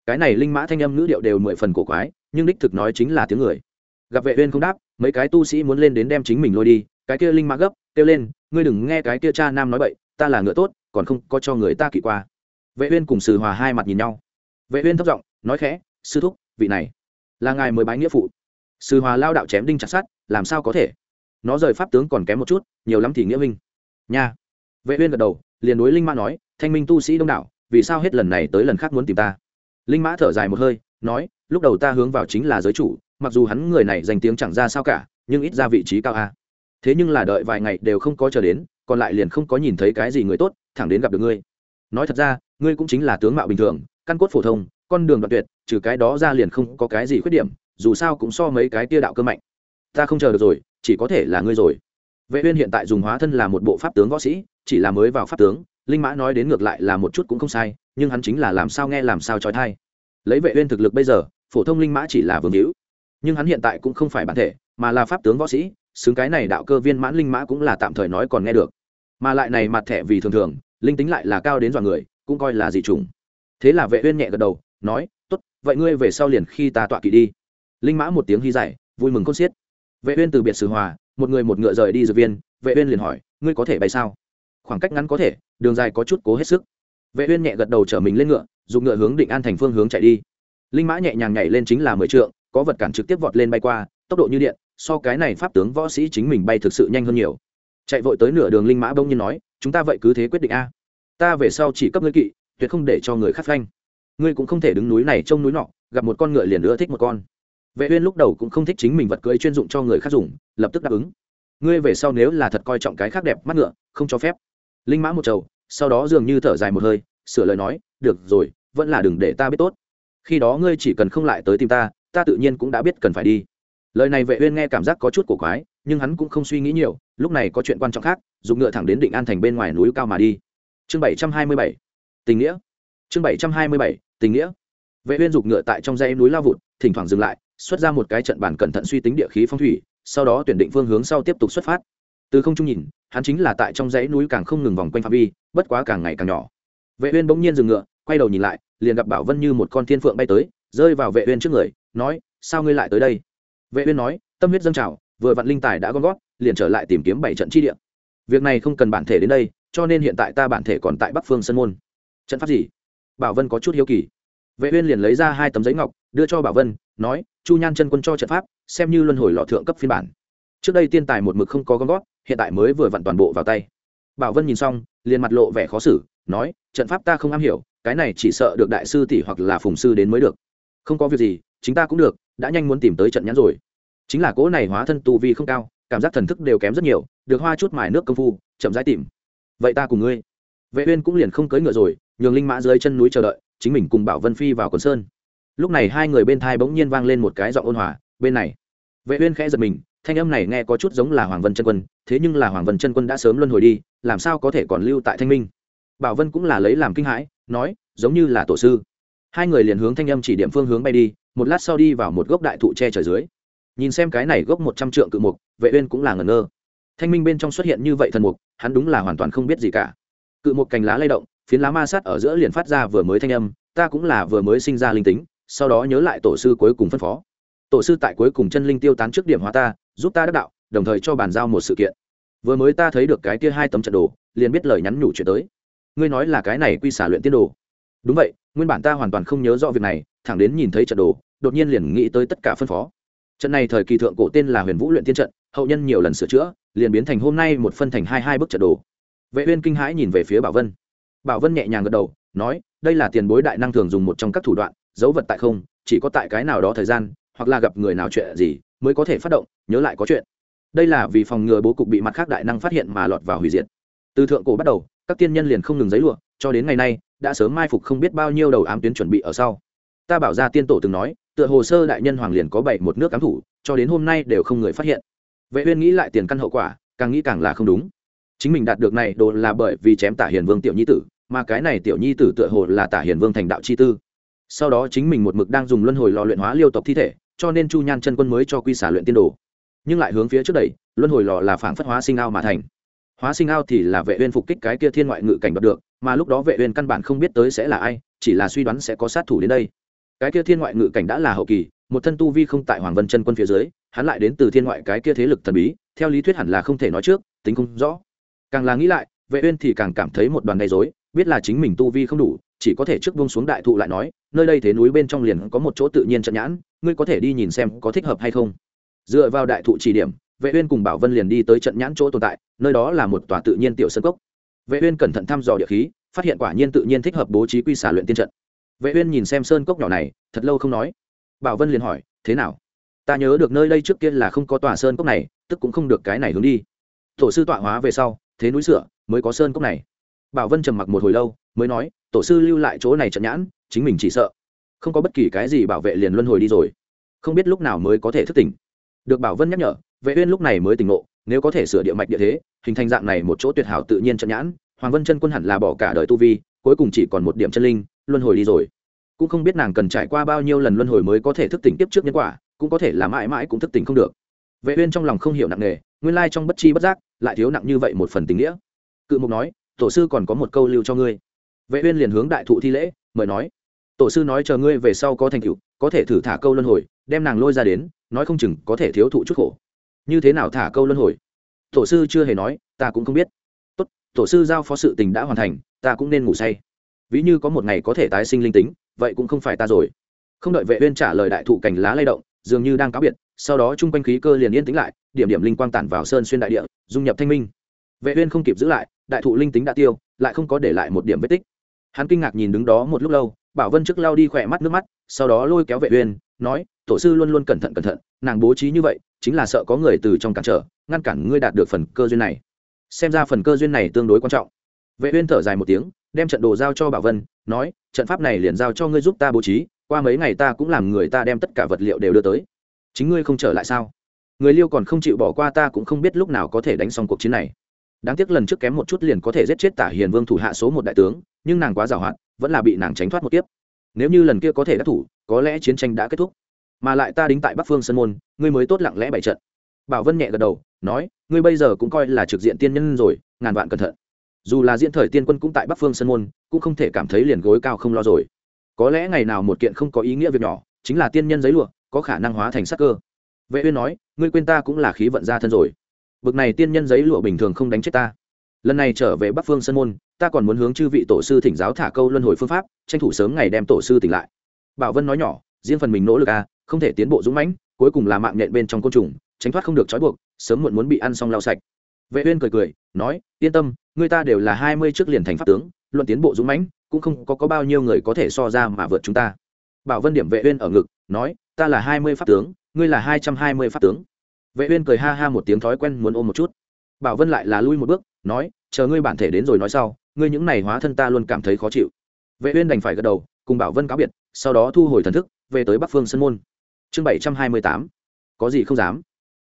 Cái này linh mã thanh âm ngữ điệu đều mười phần cổ quái, nhưng đích thực nói chính là tiếng người. Gặp vệ uyên không đáp, mấy cái tu sĩ muốn lên đến đem chính mình lôi đi, cái kia linh mã gấp, kêu lên, ngươi đừng nghe cái kia cha nam nói bậy, ta là ngựa tốt còn không có cho người ta kỵ qua. Vệ uyên cùng sử hòa hai mặt nhìn nhau. Vệ uyên thấp giọng, nói khẽ, sư thúc, vị này là ngài mới bái nghĩa phụ. Sư hòa lao đạo chém đinh chặt sắt, làm sao có thể? Nó rời pháp tướng còn kém một chút, nhiều lắm thì nghĩa minh nha. Vệ uyên gật đầu, liền đối linh mã nói, thanh minh tu sĩ đông đảo, vì sao hết lần này tới lần khác muốn tìm ta? Linh mã thở dài một hơi, nói, lúc đầu ta hướng vào chính là giới chủ, mặc dù hắn người này danh tiếng chẳng ra sao cả, nhưng ít ra vị trí cao a. Thế nhưng là đợi vài ngày đều không có chờ đến, còn lại liền không có nhìn thấy cái gì người tốt thẳng đến gặp được ngươi. Nói thật ra, ngươi cũng chính là tướng mạo bình thường, căn cốt phổ thông, con đường đoạn tuyệt, trừ cái đó ra liền không có cái gì khuyết điểm, dù sao cũng so mấy cái tia đạo cơ mạnh. Ta không chờ được rồi, chỉ có thể là ngươi rồi. Vệ uyên hiện tại dùng hóa thân là một bộ pháp tướng võ sĩ, chỉ là mới vào pháp tướng, linh mã nói đến ngược lại là một chút cũng không sai, nhưng hắn chính là làm sao nghe làm sao trói thai. Lấy vệ uyên thực lực bây giờ, phổ thông linh mã chỉ là vương hữu. Nhưng hắn hiện tại cũng không phải bản thể, mà là pháp tướng võ sĩ, xứng cái này đạo cơ viên mãn linh mã cũng là tạm thời nói còn nghe được. Mà lại này mặt thẻ vì thường thường linh tính lại là cao đến dọa người, cũng coi là dị trùng thế là vệ uyên nhẹ gật đầu, nói, tốt, vậy ngươi về sau liền khi ta tọa kỵ đi. Linh mã một tiếng hy giải vui mừng con xiết. Vệ uyên từ biệt sử hòa, một người một ngựa rời đi dược viên, vệ uyên liền hỏi, ngươi có thể bay sao? Khoảng cách ngắn có thể, đường dài có chút cố hết sức. Vệ uyên nhẹ gật đầu trở mình lên ngựa, dùng ngựa hướng định an thành phương hướng chạy đi. Linh mã nhẹ nhàng nhảy lên chính là mười trượng, có vật cản trực tiếp vọt lên bay qua, tốc độ như điện, so cái này pháp tướng võ sĩ chính mình bay thực sự nhanh hơn nhiều. Chạy vội tới nửa đường, linh mã bỗng nhiên nói chúng ta vậy cứ thế quyết định a. Ta về sau chỉ cấp ngươi kỵ, tuyệt không để cho người khác phanh. Ngươi cũng không thể đứng núi này trông núi nọ, gặp một con ngựa liền nữa thích một con. Vệ uyên lúc đầu cũng không thích chính mình vật cưỡi chuyên dụng cho người khác dùng, lập tức đáp ứng. Ngươi về sau nếu là thật coi trọng cái khác đẹp mắt ngựa, không cho phép. Linh mã một trầu, sau đó dường như thở dài một hơi, sửa lời nói, được rồi, vẫn là đừng để ta biết tốt. Khi đó ngươi chỉ cần không lại tới tìm ta ta tự nhiên cũng đã biết cần phải đi. Lời này vệ uyên nghe cảm giác có chút cổ quái, nhưng hắn cũng không suy nghĩ nhiều lúc này có chuyện quan trọng khác, dùng ngựa thẳng đến định an thành bên ngoài núi cao mà đi. Chương 727 tình nghĩa. Chương 727 tình nghĩa. Vệ uyên dục ngựa tại trong dãy núi lao vụt, thỉnh thoảng dừng lại, xuất ra một cái trận bàn cẩn thận suy tính địa khí phong thủy, sau đó tuyển định phương hướng sau tiếp tục xuất phát. Từ không trung nhìn, hắn chính là tại trong dãy núi càng không ngừng vòng quanh phạm vi, bất quá càng ngày càng nhỏ. Vệ uyên bỗng nhiên dừng ngựa, quay đầu nhìn lại, liền gặp bảo vân như một con thiên phượng bay tới, rơi vào vệ uyên trước người, nói, sao ngươi lại tới đây? Vệ uyên nói, tâm huyết dâng trào, vừa vặn linh tài đã gom gót liền trở lại tìm kiếm bảy trận chi địa. Việc này không cần bản thể đến đây, cho nên hiện tại ta bản thể còn tại bắc phương sân môn. Trận pháp gì? Bảo vân có chút hiếu kỳ. Vệ uyên liền lấy ra hai tấm giấy ngọc, đưa cho bảo vân, nói, chu nhan chân quân cho trận pháp, xem như luân hồi lọ thượng cấp phiên bản. Trước đây tiên tài một mực không có gom gót hiện tại mới vừa vặn toàn bộ vào tay. Bảo vân nhìn xong, liền mặt lộ vẻ khó xử, nói, trận pháp ta không am hiểu, cái này chỉ sợ được đại sư tỷ hoặc là phùng sư đến mới được. Không có việc gì, chính ta cũng được, đã nhanh muốn tìm tới trận nhãn rồi. Chính là cỗ này hóa thân tu vi không cao cảm giác thần thức đều kém rất nhiều, được hoa chút mài nước công phu, chậm rãi tìm. Vậy ta cùng ngươi. Vệ uyên cũng liền không cưỡi ngựa rồi, nhường linh mã dưới chân núi chờ đợi, chính mình cùng bảo vân phi vào quần sơn. Lúc này hai người bên thai bỗng nhiên vang lên một cái giọng ôn hòa, bên này. Vệ uyên khẽ giật mình, thanh âm này nghe có chút giống là hoàng vân chân quân, thế nhưng là hoàng vân chân quân đã sớm luân hồi đi, làm sao có thể còn lưu tại thanh minh? Bảo vân cũng là lấy làm kinh hãi, nói, giống như là tổ sư. Hai người liền hướng thanh âm chỉ điểm phương hướng bay đi, một lát sau đi vào một gốc đại thụ che trời dưới nhìn xem cái này gốc một trăm trượng cự mục, vệ uyên cũng là ngẩn ngơ. Thanh minh bên trong xuất hiện như vậy thần mục, hắn đúng là hoàn toàn không biết gì cả. Cự mục cành lá lay động, phiến lá ma sát ở giữa liền phát ra vừa mới thanh âm, ta cũng là vừa mới sinh ra linh tính, sau đó nhớ lại tổ sư cuối cùng phân phó. Tổ sư tại cuối cùng chân linh tiêu tán trước điểm hóa ta, giúp ta đắc đạo, đồng thời cho bàn giao một sự kiện. Vừa mới ta thấy được cái kia hai tấm trận đồ, liền biết lời nhắn nhủ chuyện tới. Ngươi nói là cái này quy xả luyện tiên đồ. Đúng vậy, nguyên bản ta hoàn toàn không nhớ rõ việc này, thẳng đến nhìn thấy trận đồ, đột nhiên liền nghĩ tới tất cả phân phó trận này thời kỳ thượng cổ tên là huyền vũ luyện tiên trận, hậu nhân nhiều lần sửa chữa, liền biến thành hôm nay một phân thành hai hai bức trận đồ. Vệ uyên kinh hãi nhìn về phía bảo vân. Bảo vân nhẹ nhàng gật đầu, nói, đây là tiền bối đại năng thường dùng một trong các thủ đoạn, giấu vật tại không, chỉ có tại cái nào đó thời gian, hoặc là gặp người nào chuyện gì, mới có thể phát động, nhớ lại có chuyện. Đây là vì phòng ngừa bố cục bị mặt khác đại năng phát hiện mà lọt vào hủy diệt. Từ thượng cổ bắt đầu, các tiên nhân liền không ngừng giấy lụa cho đến ngày nay, đã sớm mai phục không biết bao nhiêu đầu ám tuyến chuẩn bị ở sau ta bảo ra tiên tổ từng nói, tựa hồ sơ đại nhân hoàng liền có bảy một nước cám thủ, cho đến hôm nay đều không người phát hiện. Vệ uyên nghĩ lại tiền căn hậu quả, càng nghĩ càng là không đúng. Chính mình đạt được này đồ là bởi vì chém tả hiền vương tiểu nhi tử, mà cái này tiểu nhi tử tựa hồ là tả hiền vương thành đạo chi tư. Sau đó chính mình một mực đang dùng luân hồi lò luyện hóa liêu tộc thi thể, cho nên chu nhan chân quân mới cho quy xả luyện tiên đồ. Nhưng lại hướng phía trước đẩy, luân hồi lò là phản phất hóa sinh ao mà thành. Hóa sinh ao thì là vệ uyên phục kích cái kia thiên ngoại ngự cảnh đoạt được, mà lúc đó vệ uyên căn bản không biết tới sẽ là ai, chỉ là suy đoán sẽ có sát thủ đến đây cái kia thiên ngoại ngự cảnh đã là hậu kỳ, một thân tu vi không tại hoàng vân chân quân phía dưới, hắn lại đến từ thiên ngoại cái kia thế lực thần bí, theo lý thuyết hẳn là không thể nói trước, tính không rõ. Càng là nghĩ lại, vệ uyên thì càng cảm thấy một đoàn gây rối, biết là chính mình tu vi không đủ, chỉ có thể trước buông xuống đại thụ lại nói, nơi đây thế núi bên trong liền có một chỗ tự nhiên trận nhãn, ngươi có thể đi nhìn xem có thích hợp hay không. Dựa vào đại thụ chỉ điểm, vệ uyên cùng bảo vân liền đi tới trận nhãn chỗ tồn tại, nơi đó là một tòa tự nhiên tiểu sơn cốc. Vệ uyên cẩn thận thăm dò địa khí, phát hiện quả nhiên tự nhiên thích hợp bố trí quy xả luyện tiên trận vệ uyên nhìn xem sơn cốc nhỏ này, thật lâu không nói. Bảo vân liền hỏi, thế nào? Ta nhớ được nơi đây trước kia là không có tòa sơn cốc này, tức cũng không được cái này hướng đi. Tổ sư tọa hóa về sau, thế núi sửa, mới có sơn cốc này. Bảo vân trầm mặc một hồi lâu, mới nói, tổ sư lưu lại chỗ này trận nhãn, chính mình chỉ sợ. Không có bất kỳ cái gì bảo vệ liền luân hồi đi rồi. Không biết lúc nào mới có thể thức tỉnh. Được bảo vân nhắc nhở, vệ uyên lúc này mới tỉnh ngộ, nếu có thể sửa địa mạch địa thế, hình thành dạng này một chỗ tuyệt hảo tự nhiên trận nhãn, hoàng vân chân quân hẳn là bỏ cả đời tu vi, cuối cùng chỉ còn một điểm chân linh luân hồi đi rồi. Cũng không biết nàng cần trải qua bao nhiêu lần luân hồi mới có thể thức tỉnh tiếp trước nhân quả, cũng có thể là mãi mãi cũng thức tỉnh không được. Vệ uyên trong lòng không hiểu nặng nề, nguyên lai trong bất chi bất giác lại thiếu nặng như vậy một phần tình nghĩa. Cự mục nói, tổ sư còn có một câu lưu cho ngươi. Vệ uyên liền hướng đại thụ thi lễ, mời nói, tổ sư nói chờ ngươi về sau có thành tựu, có thể thử thả câu luân hồi, đem nàng lôi ra đến, nói không chừng có thể thiếu thụ chút khổ. Như thế nào thả câu luân hồi? Tổ sư chưa hề nói, ta cũng không biết. Tốt, tổ sư giao phó sự tình đã hoàn thành, ta cũng nên ngủ say ví như có một ngày có thể tái sinh linh tính, vậy cũng không phải ta rồi. Không đợi vệ uyên trả lời đại thụ cành lá lay động, dường như đang cáo biệt, sau đó trung quanh khí cơ liền yên tĩnh lại, điểm điểm linh quang tản vào sơn xuyên đại địa, dung nhập thanh minh. Vệ uyên không kịp giữ lại, đại thụ linh tính đã tiêu, lại không có để lại một điểm vết tích. Hắn kinh ngạc nhìn đứng đó một lúc lâu, bảo vân trước lao đi khỏe mắt nước mắt, sau đó lôi kéo vệ uyên, nói, tổ sư luôn luôn cẩn thận cẩn thận, nàng bố trí như vậy, chính là sợ có người từ trong cản trở, ngăn cản ngươi đạt được phần cơ duyên này. Xem ra phần cơ duyên này tương đối quan trọng vệ uyên thở dài một tiếng, đem trận đồ giao cho bảo vân, nói, trận pháp này liền giao cho ngươi giúp ta bố trí, qua mấy ngày ta cũng làm người ta đem tất cả vật liệu đều đưa tới. Chính ngươi không trở lại sao? Người liêu còn không chịu bỏ qua ta cũng không biết lúc nào có thể đánh xong cuộc chiến này. Đáng tiếc lần trước kém một chút liền có thể giết chết tả hiền vương thủ hạ số một đại tướng, nhưng nàng quá giàu hạn, vẫn là bị nàng tránh thoát một tiếp nếu như lần kia có thể đắc thủ, có lẽ chiến tranh đã kết thúc. Mà lại ta đính tại bắc phương sân môn, ngươi mới tốt lặng lẽ bày trận. Bảo vân nhẹ gật đầu, nói, ngươi bây giờ cũng coi là trực diện tiên nhân rồi, ngàn vạn cẩn thận dù là diễn thời tiên quân cũng tại bắc phương sân môn, cũng không thể cảm thấy liền gối cao không lo rồi. Có lẽ ngày nào một kiện không có ý nghĩa việc nhỏ, chính là tiên nhân giấy lụa, có khả năng hóa thành sắc cơ. Vệ uyên nói, ngươi quên ta cũng là khí vận gia thân rồi. Bực này tiên nhân giấy lụa bình thường không đánh chết ta. Lần này trở về bắc phương sân môn, ta còn muốn hướng chư vị tổ sư thỉnh giáo thả câu luân hồi phương pháp, tranh thủ sớm ngày đem tổ sư tỉnh lại. Bảo vân nói nhỏ, riêng phần mình nỗ lực à không thể tiến bộ dũng mãnh, cuối cùng là mạng nhện bên trong côn trùng, tránh thoát không được trói buộc, sớm muộn muốn bị ăn xong lau sạch vệ uyên cười cười nói yên tâm người ta đều là hai mươi trước liền thành pháp tướng luận tiến bộ dũng mãnh cũng không có, có bao nhiêu người có thể so ra mà vượt chúng ta. Bảo vân điểm vệ uyên ở ngực nói ta là hai mươi pháp tướng ngươi là hai trăm hai mươi pháp tướng. Vệ uyên cười ha ha một tiếng thói quen muốn ôm một chút. Bảo vân lại là lui một bước nói chờ ngươi bản thể đến rồi nói sau ngươi những này hóa thân ta luôn cảm thấy khó chịu. Vệ uyên đành phải gật đầu cùng bảo vân cáo biệt sau đó thu hồi thần thức về tới bắc phương sân môn. Chương 728 có gì không dám?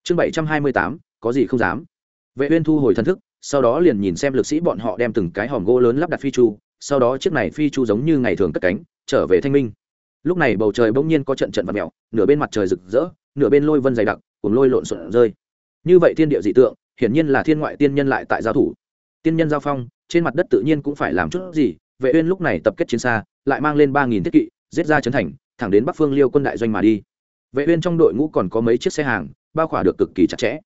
Chương 728 có gì không dám? Vệ uyên thu hồi thần thức, sau đó liền nhìn xem lực sĩ bọn họ đem từng cái hòm gỗ lớn lắp đặt phi chu, sau đó chiếc này phi chu giống như ngày thường cất cánh, trở về thanh minh. Lúc này bầu trời bỗng nhiên có trận trận vật mèo, nửa bên mặt trời rực rỡ, nửa bên lôi vân dày đặc cùng lôi lộn xộn rơi. Như vậy thiên địa dị tượng, hiển nhiên là thiên ngoại tiên nhân lại tại giao thủ. Tiên nhân giao phong, trên mặt đất tự nhiên cũng phải làm chút gì, vệ uyên lúc này tập kết chiến xa, lại mang lên ba nghìn thiết kỵ, giết ra chấn thành, thẳng đến bắc phương liêu quân đại doanh mà đi. Vệ uyên trong đội ngũ còn có mấy chiếc xe hàng, bao khỏa được cực kỳ chặt chẽ.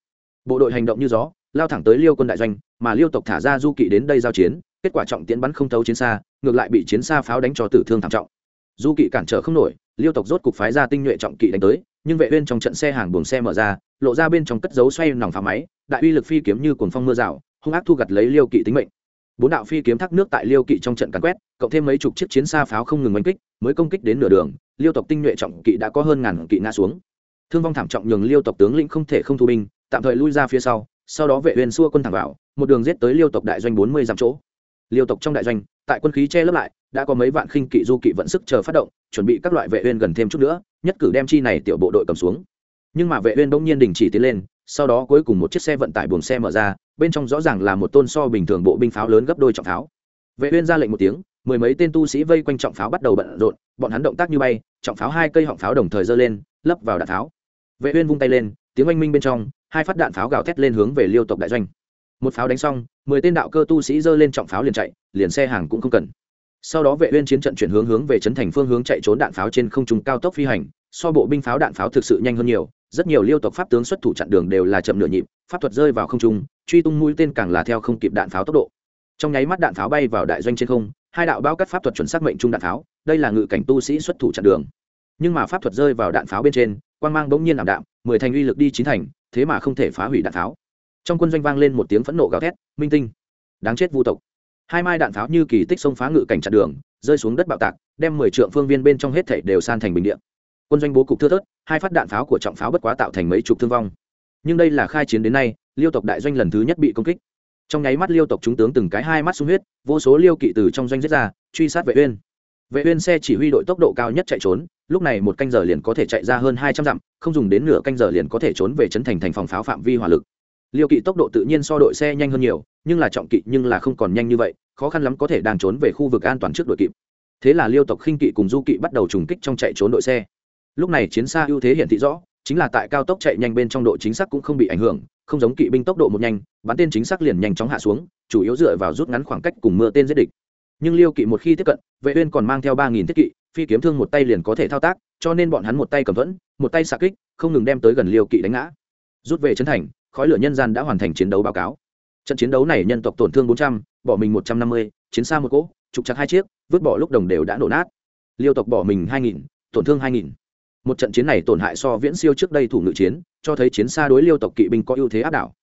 Bộ đội hành động như gió lao thẳng tới liêu quân đại doanh, mà liêu tộc thả ra du kỵ đến đây giao chiến, kết quả trọng tiến bắn không thấu chiến xa, ngược lại bị chiến xa pháo đánh cho tử thương thảm trọng. Du kỵ cản trở không nổi, liêu tộc rốt cục phái ra tinh nhuệ trọng kỵ đánh tới, nhưng vệ uyên trong trận xe hàng buồng xe mở ra, lộ ra bên trong cất dấu xoay nòng phá máy, đại uy lực phi kiếm như cuồng phong mưa rào, hung ác thu gặt lấy liêu kỵ tính mệnh. Bốn đạo phi kiếm thác nước tại liêu kỵ trong trận càn quét, cộng thêm mấy chục chiếc chiến xa pháo không ngừng oanh kích, mới công kích đến nửa đường, liêu tộc tinh nhuệ trọng kỵ đã có hơn ngàn kỵ ngã xuống. Thương vong thảm trọng nhường liêu tộc tướng lĩnh không thể không thu binh, tạm thời lui ra phía sau sau đó vệ uyên xua quân thẳng vào, một đường giết tới liêu tộc đại doanh bốn mươi dặm chỗ. Liêu tộc trong đại doanh, tại quân khí che lấp lại, đã có mấy vạn khinh kỵ du kỵ vận sức chờ phát động, chuẩn bị các loại vệ uyên gần thêm chút nữa, nhất cử đem chi này tiểu bộ đội cầm xuống. Nhưng mà vệ uyên bỗng nhiên đình chỉ tiến lên, sau đó cuối cùng một chiếc xe vận tải buồng xe mở ra, bên trong rõ ràng là một tôn so bình thường bộ binh pháo lớn gấp đôi trọng pháo. Vệ uyên ra lệnh một tiếng, mười mấy tên tu sĩ vây quanh trọng pháo bắt đầu bận rộn, bọn hắn động tác như bay, trọng pháo hai cây họng pháo đồng thời giơ lên, lấp vào đạn pháo. Vệ uyên vung tay lên tiếng oanh minh bên trong, hai phát đạn pháo gào thét lên hướng về liêu tộc đại doanh. Một pháo đánh xong, mười tên đạo cơ tu sĩ giơ lên trọng pháo liền chạy, liền xe hàng cũng không cần. Sau đó vệ uyên chiến trận chuyển hướng hướng về trấn thành phương hướng chạy trốn đạn pháo trên không trung cao tốc phi hành, so bộ binh pháo đạn pháo thực sự nhanh hơn nhiều, rất nhiều liêu tộc pháp tướng xuất thủ chặn đường đều là chậm nửa nhịp, pháp thuật rơi vào không trung, truy tung mũi tên càng là theo không kịp đạn pháo tốc độ. Trong nháy mắt đạn pháo bay vào đại doanh trên không, hai đạo bao cắt pháp thuật chuẩn xác mệnh trung đạn pháo, đây là ngự cảnh tu sĩ xuất thủ chặn đường. Nhưng mà pháp thuật rơi vào đạn pháo bên trên, quang mang bỗng nhiên ảm đạm mười thành uy lực đi chín thành, thế mà không thể phá hủy đạn pháo. Trong quân doanh vang lên một tiếng phẫn nộ gào thét, minh tinh. Đáng chết vu tộc. Hai mai đạn pháo như kỳ tích xông phá ngự cảnh chặn đường, rơi xuống đất bạo tạc, đem mười trượng phương viên bên trong hết thảy đều san thành bình điện quân doanh bố cục thưa thớt, hai phát đạn pháo của trọng pháo bất quá tạo thành mấy chục thương vong. Nhưng đây là khai chiến đến nay, liêu tộc đại doanh lần thứ nhất bị công kích. Trong nháy mắt liêu tộc chúng tướng từng cái hai mắt sung huyết, vô số liêu kỵ từ trong doanh giết ra, truy sát vệ uyên vệ uyên xe chỉ huy đội tốc độ cao nhất chạy trốn, lúc này một canh giờ liền có thể chạy ra hơn hai trăm dặm, không dùng đến nửa canh giờ liền có thể trốn về trấn thành thành phòng pháo phạm vi hỏa lực. Liêu kỵ tốc độ tự nhiên so đội xe nhanh hơn nhiều, nhưng là trọng kỵ nhưng là không còn nhanh như vậy, khó khăn lắm có thể đang trốn về khu vực an toàn trước đội kịp. Thế là liêu tộc khinh kỵ cùng du kỵ bắt đầu trùng kích trong chạy trốn đội xe. Lúc này chiến xa ưu thế hiện thị rõ, chính là tại cao tốc chạy nhanh bên trong độ chính xác cũng không bị ảnh hưởng, không giống kỵ binh tốc độ một nhanh, bắn tên chính xác liền nhanh chóng hạ xuống, chủ yếu dựa vào rút ngắn khoảng cách cùng mưa tên giết địch nhưng liêu kỵ một khi tiếp cận vệ uyên còn mang theo ba nghìn thiết kỵ phi kiếm thương một tay liền có thể thao tác cho nên bọn hắn một tay cầm vẫn một tay xạ kích không ngừng đem tới gần liêu kỵ đánh ngã. Rút về trấn thành khói lửa nhân gian đã hoàn thành chiến đấu báo cáo. Trận chiến đấu này nhân tộc tổn thương 400, bỏ mình 150, chiến xa một cỗ trục chặt hai chiếc vứt bỏ lúc đồng đều đã nổ nát. Liêu tộc bỏ mình 2000, tổn thương 2000. một trận chiến này tổn hại so viễn siêu trước đây thủ ngự chiến cho thấy chiến xa đối liêu tộc kỵ binh có ưu thế áp đảo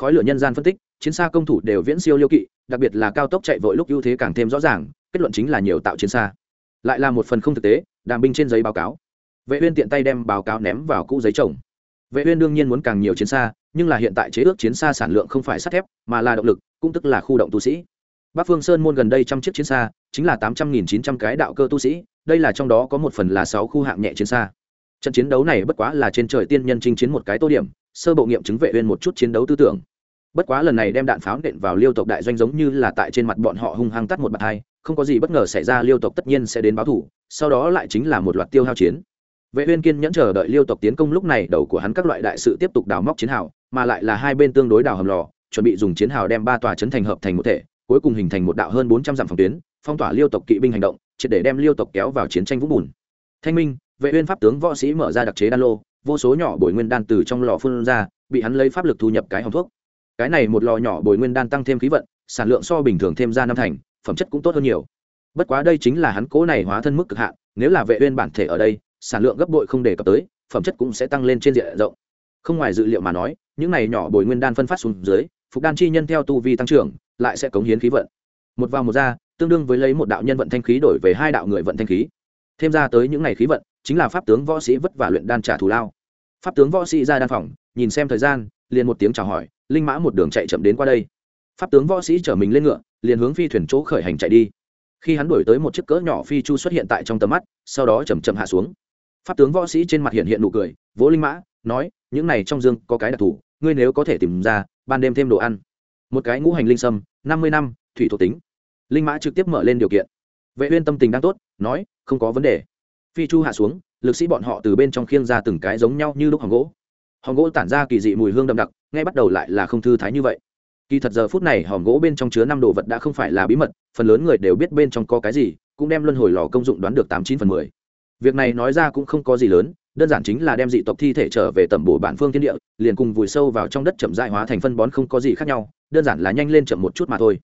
khói lửa nhân gian phân tích, chiến xa công thủ đều viễn siêu liêu kỵ, đặc biệt là cao tốc chạy vội lúc ưu thế càng thêm rõ ràng, kết luận chính là nhiều tạo chiến xa. Lại là một phần không thực tế, đàm binh trên giấy báo cáo. Vệ uyên tiện tay đem báo cáo ném vào cũ giấy chồng. Vệ uyên đương nhiên muốn càng nhiều chiến xa, nhưng là hiện tại chế ước chiến xa sản lượng không phải sắt thép, mà là động lực, cũng tức là khu động tu sĩ. Bắc phương sơn môn gần đây trăm chiếc chiến xa, chính là tám trăm nghìn chín trăm cái đạo cơ tu sĩ, đây là trong đó có một phần là sáu khu hạng nhẹ chiến xa. Trận chiến đấu này bất quá là trên trời tiên nhân chinh chiến một cái tô điểm sơ bộ nghiệm chứng vệ uyên một chút chiến đấu tư tưởng. Bất quá lần này đem đạn pháo nện vào liêu tộc đại doanh giống như là tại trên mặt bọn họ hung hăng tắt một bạt hai, không có gì bất ngờ xảy ra, liêu tộc tất nhiên sẽ đến báo thủ, sau đó lại chính là một loạt tiêu hao chiến. Vệ uyên kiên nhẫn chờ đợi liêu tộc tiến công lúc này, đầu của hắn các loại đại sự tiếp tục đào móc chiến hào, mà lại là hai bên tương đối đào hầm lò, chuẩn bị dùng chiến hào đem ba tòa chấn thành hợp thành một thể, cuối cùng hình thành một đạo hơn 400 dặm phòng tuyến, phong tỏa liêu tộc kỵ binh hành động, triệt để đem liêu tộc kéo vào chiến tranh vũng bùn. Thanh minh, vệ uyên pháp tướng võ sĩ mở ra đặc chế đan lô vô số nhỏ bồi nguyên đan từ trong lò phun ra, bị hắn lấy pháp lực thu nhập cái hòng thuốc. Cái này một lò nhỏ bồi nguyên đan tăng thêm khí vận, sản lượng so bình thường thêm ra năm thành, phẩm chất cũng tốt hơn nhiều. Bất quá đây chính là hắn cố này hóa thân mức cực hạn, nếu là vệ uyên bản thể ở đây, sản lượng gấp bội không đề cập tới, phẩm chất cũng sẽ tăng lên trên diện rộng. Không ngoài dự liệu mà nói, những này nhỏ bồi nguyên đan phân phát xuống dưới, phục đan chi nhân theo tu vi tăng trưởng, lại sẽ cống hiến khí vận. Một vào một ra, tương đương với lấy một đạo nhân vận thanh khí đổi về hai đạo người vận thanh khí. Thêm ra tới những ngày khí vận chính là pháp tướng võ sĩ vất vả luyện đan trả thù lao. Pháp tướng võ sĩ ra đan phòng, nhìn xem thời gian, liền một tiếng chào hỏi, linh mã một đường chạy chậm đến qua đây. Pháp tướng võ sĩ chở mình lên ngựa, liền hướng phi thuyền chỗ khởi hành chạy đi. Khi hắn đuổi tới một chiếc cỡ nhỏ phi chu xuất hiện tại trong tầm mắt, sau đó chầm chậm hạ xuống. Pháp tướng võ sĩ trên mặt hiện hiện nụ cười, vỗ linh mã, nói, những này trong dương có cái đặc thù, ngươi nếu có thể tìm ra, ban đêm thêm đồ ăn. Một cái ngũ hành linh sâm, năm mươi năm, thủy thuộc tính. Linh mã trực tiếp mở lên điều kiện. Vệ uyên tâm tình đang tốt, nói, không có vấn đề phi chu hạ xuống, lực sĩ bọn họ từ bên trong khiêng ra từng cái giống nhau như lúc hòn gỗ. Hòn gỗ tản ra kỳ dị mùi hương đậm đặc, ngay bắt đầu lại là không thư thái như vậy. Kỳ thật giờ phút này hòm gỗ bên trong chứa năm đồ vật đã không phải là bí mật, phần lớn người đều biết bên trong có cái gì, cũng đem luân hồi lò công dụng đoán được tám chín phần mười. Việc này nói ra cũng không có gì lớn, đơn giản chính là đem dị tộc thi thể trở về tẩm bổ bản phương thiên địa, liền cùng vùi sâu vào trong đất chậm dại hóa thành phân bón không có gì khác nhau, đơn giản là nhanh lên chậm một chút mà thôi.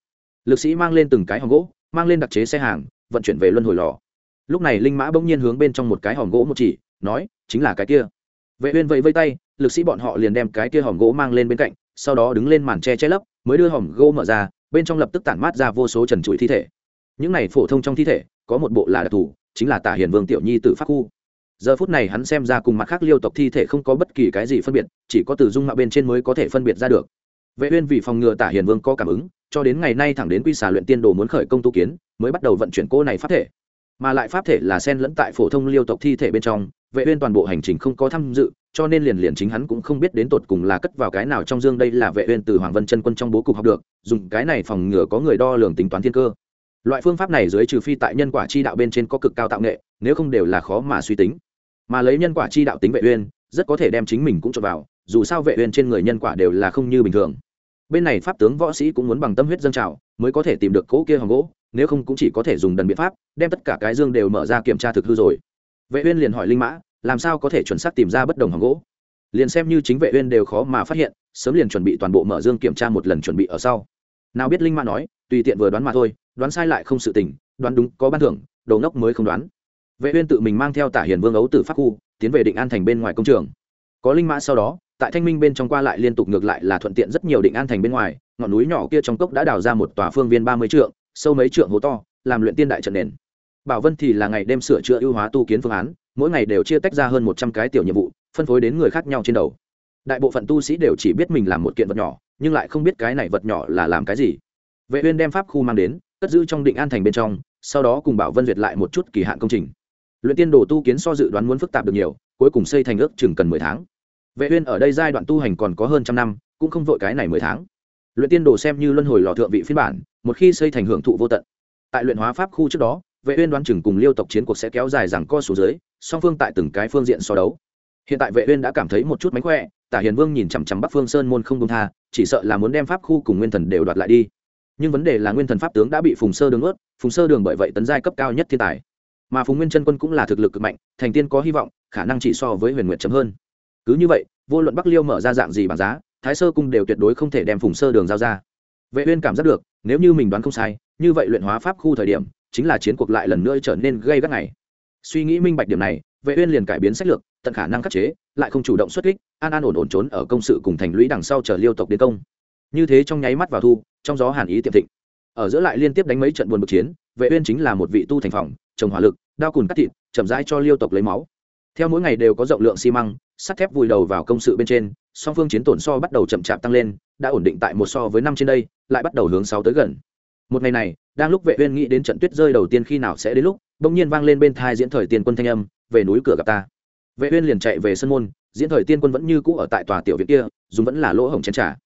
Lực sĩ mang lên từng cái hòm gỗ, mang lên đặc chế xe hàng, vận chuyển về luân hồi lò lúc này linh mã bỗng nhiên hướng bên trong một cái hòm gỗ một chỉ, nói, chính là cái kia. Vệ uyên vẫy vây tay, lực sĩ bọn họ liền đem cái kia hòm gỗ mang lên bên cạnh, sau đó đứng lên màn che che lấp, mới đưa hòm gỗ mở ra, bên trong lập tức tản mát ra vô số trần trụi thi thể. Những này phổ thông trong thi thể, có một bộ là đặc thù, chính là tả hiền vương tiểu nhi tử pháp khu. Giờ phút này hắn xem ra cùng mặt khác liêu tộc thi thể không có bất kỳ cái gì phân biệt, chỉ có từ dung mạo bên trên mới có thể phân biệt ra được. Vệ uyên vì phòng ngừa tả hiền vương có cảm ứng, cho đến ngày nay thẳng đến quy xà luyện tiên đồ muốn khởi công tu kiến, mới bắt đầu vận chuyển cô này pháp thể mà lại pháp thể là xen lẫn tại phổ thông liêu tộc thi thể bên trong, vệ uyên toàn bộ hành trình không có tham dự, cho nên liền liền chính hắn cũng không biết đến tột cùng là cất vào cái nào trong dương đây là vệ uyên từ hoàng vân chân quân trong bố cục học được, dùng cái này phòng ngừa có người đo lường tính toán thiên cơ. Loại phương pháp này dưới trừ phi tại nhân quả chi đạo bên trên có cực cao tạo nghệ, nếu không đều là khó mà suy tính. Mà lấy nhân quả chi đạo tính vệ uyên, rất có thể đem chính mình cũng cho vào, dù sao vệ uyên trên người nhân quả đều là không như bình thường. Bên này pháp tướng võ sĩ cũng muốn bằng tâm huyết dâng trào, mới có thể tìm được cỗ kia hòn gỗ nếu không cũng chỉ có thể dùng đần biện pháp, đem tất cả cái dương đều mở ra kiểm tra thực hư rồi. Vệ uyên liền hỏi linh mã, làm sao có thể chuẩn xác tìm ra bất đồng hòm gỗ? Liền xem như chính vệ uyên đều khó mà phát hiện, sớm liền chuẩn bị toàn bộ mở dương kiểm tra một lần chuẩn bị ở sau. Nào biết linh mã nói, tùy tiện vừa đoán mà thôi, đoán sai lại không sự tình, đoán đúng có ban thưởng đầu ngốc mới không đoán. Vệ uyên tự mình mang theo tả hiền vương ấu tử pháp khu, tiến về định an thành bên ngoài công trường. Có linh mã sau đó, tại thanh minh bên trong qua lại liên tục ngược lại là thuận tiện rất nhiều định an thành bên ngoài, ngọn núi nhỏ kia trong cốc đã đào ra một tòa phương viên ba mươi trượng sâu mấy trượng hố to, làm luyện tiên đại trận nền. Bảo vân thì là ngày đêm sửa chữa ưu hóa tu kiến phương án, mỗi ngày đều chia tách ra hơn một trăm cái tiểu nhiệm vụ, phân phối đến người khác nhau trên đầu. Đại bộ phận tu sĩ đều chỉ biết mình làm một kiện vật nhỏ, nhưng lại không biết cái này vật nhỏ là làm cái gì. Vệ uyên đem pháp khu mang đến, cất giữ trong định an thành bên trong, sau đó cùng bảo vân duyệt lại một chút kỳ hạn công trình. Luyện tiên đồ tu kiến so dự đoán muốn phức tạp được nhiều, cuối cùng xây thành ước chừng cần mười tháng. Vệ uyên ở đây giai đoạn tu hành còn có hơn trăm năm, cũng không vội cái này mười tháng. Luyện tiên đồ xem như luân hồi lò thượng vị phiên bản một khi xây thành hưởng thụ vô tận. Tại luyện hóa pháp khu trước đó, vệ uyên đoán chừng cùng liêu tộc chiến cuộc sẽ kéo dài rằng co xuống dưới, song phương tại từng cái phương diện so đấu. Hiện tại vệ uyên đã cảm thấy một chút mánh khỏe, tả hiền vương nhìn chằm chằm bắc phương sơn môn không công tha, chỉ sợ là muốn đem pháp khu cùng nguyên thần đều đoạt lại đi. Nhưng vấn đề là nguyên thần pháp tướng đã bị phùng sơ đường ướt phùng sơ đường bởi vậy tấn giai cấp cao nhất thiên tài. Mà phùng nguyên chân quân cũng là thực lực cực mạnh, thành tiên có hy vọng, khả năng chỉ so với huyền nguyệt chấm hơn. Cứ như vậy, vô luận bắc liêu mở ra dạng gì bằng giá, thái sơ cung đều tuyệt đối không thể đem phùng sơ đường giao ra vệ uyên cảm giác được, nếu như mình đoán không sai, như vậy luyện hóa pháp khu thời điểm, chính là chiến cuộc lại lần nữa trở nên gây gắt ngày suy nghĩ minh bạch điểm này, vệ uyên liền cải biến sách lược, tận khả năng khắc chế, lại không chủ động xuất kích, an an ổn ổn trốn ở công sự cùng thành lũy đằng sau chờ liêu tộc đến công. Như thế trong nháy mắt vào thu, trong gió hàn ý tiệm thịnh. Ở giữa lại liên tiếp đánh mấy trận buồn bực chiến, vệ uyên chính là một vị tu thành phòng, trồng hỏa lực, đao cùn cắt thịt, chậm rãi cho liêu tộc lấy máu. Theo mỗi ngày đều có rộng lượng xi măng, sắt thép vùi đầu vào công sự bên trên song phương chiến tổn so bắt đầu chậm chạp tăng lên, đã ổn định tại một so với năm trên đây, lại bắt đầu hướng sáu tới gần. Một ngày này, đang lúc vệ uyên nghĩ đến trận tuyết rơi đầu tiên khi nào sẽ đến lúc, bỗng nhiên vang lên bên thai diễn thời tiên quân thanh âm, về núi cửa gặp ta. Vệ uyên liền chạy về sân môn, diễn thời tiên quân vẫn như cũ ở tại tòa tiểu viện kia, dùng vẫn là lỗ hổng chén trà.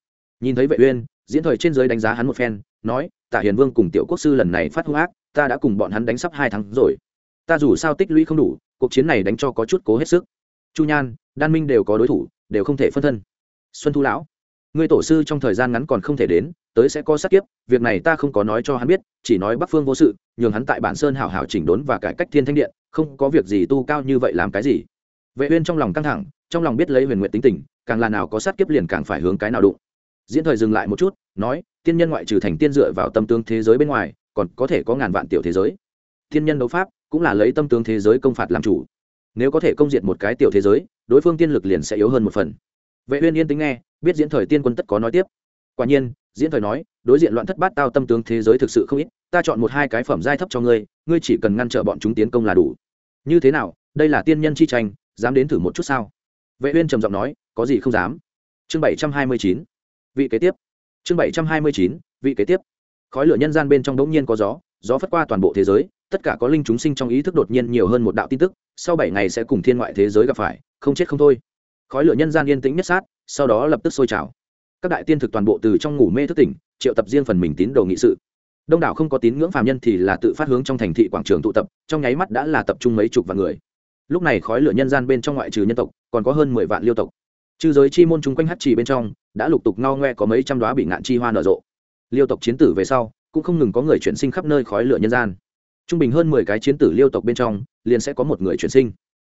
Nhìn thấy vệ uyên, diễn thời trên dưới đánh giá hắn một phen, nói, tả hiền vương cùng tiểu quốc sư lần này phát hung ác, ta đã cùng bọn hắn đánh sắp hai tháng rồi. Ta dù sao tích lũy không đủ, cuộc chiến này đánh cho có chút cố hết sức. Chu nhan, đan minh đều có đối thủ đều không thể phân thân. Xuân thu lão người tổ sư trong thời gian ngắn còn không thể đến, tới sẽ có sát kiếp, việc này ta không có nói cho hắn biết, chỉ nói bắc phương vô sự, nhường hắn tại bản sơn hảo hảo chỉnh đốn và cải cách thiên thanh điện, không có việc gì tu cao như vậy làm cái gì. Vệ uyên trong lòng căng thẳng, trong lòng biết lấy huyền nguyện tính tình, càng là nào có sát kiếp liền càng phải hướng cái nào đụng. Diễn thời dừng lại một chút, nói, tiên nhân ngoại trừ thành tiên dựa vào tâm tướng thế giới bên ngoài, còn có thể có ngàn vạn tiểu thế giới. Tiên nhân đấu pháp, cũng là lấy tâm tướng thế giới công phạt làm chủ nếu có thể công diệt một cái tiểu thế giới, đối phương tiên lực liền sẽ yếu hơn một phần. Vệ uyên yên tĩnh nghe, biết diễn thời tiên quân tất có nói tiếp. Quả nhiên, diễn thời nói, đối diện loạn thất bát tao tâm tướng thế giới thực sự không ít, ta chọn một hai cái phẩm giai thấp cho ngươi ngươi chỉ cần ngăn trở bọn chúng tiến công là đủ. Như thế nào, đây là tiên nhân chi tranh, dám đến thử một chút sao? Vệ uyên trầm giọng nói, có gì không dám. Chương 729 vị kế tiếp. Chương 729 vị kế tiếp. Khói lửa nhân gian bên trong đống nhiên có gió gió phất qua toàn bộ thế giới tất cả có linh chúng sinh trong ý thức đột nhiên nhiều hơn một đạo tin tức, sau bảy ngày sẽ cùng thiên ngoại thế giới gặp phải, không chết không thôi. Khói lửa nhân gian yên tĩnh nhất sát, sau đó lập tức sôi trào. Các đại tiên thực toàn bộ từ trong ngủ mê thức tỉnh, triệu tập riêng phần mình tín đồ nghị sự. Đông đảo không có tín ngưỡng phàm nhân thì là tự phát hướng trong thành thị quảng trường tụ tập, trong nháy mắt đã là tập trung mấy chục vạn người. Lúc này khói lửa nhân gian bên trong ngoại trừ nhân tộc, còn có hơn mười vạn liêu tộc. Trừ giới chi môn chung quanh hát trì bên trong, đã lục tục ngao ngoe có mấy trăm đoá bị ngạn chi hoa nở rộ. Liêu tộc chiến tử về sau, cũng không ngừng có người chuyển sinh khắp nơi khói lửa nhân gian trung bình hơn mười cái chiến tử liêu tộc bên trong, liền sẽ có một người chuyển sinh.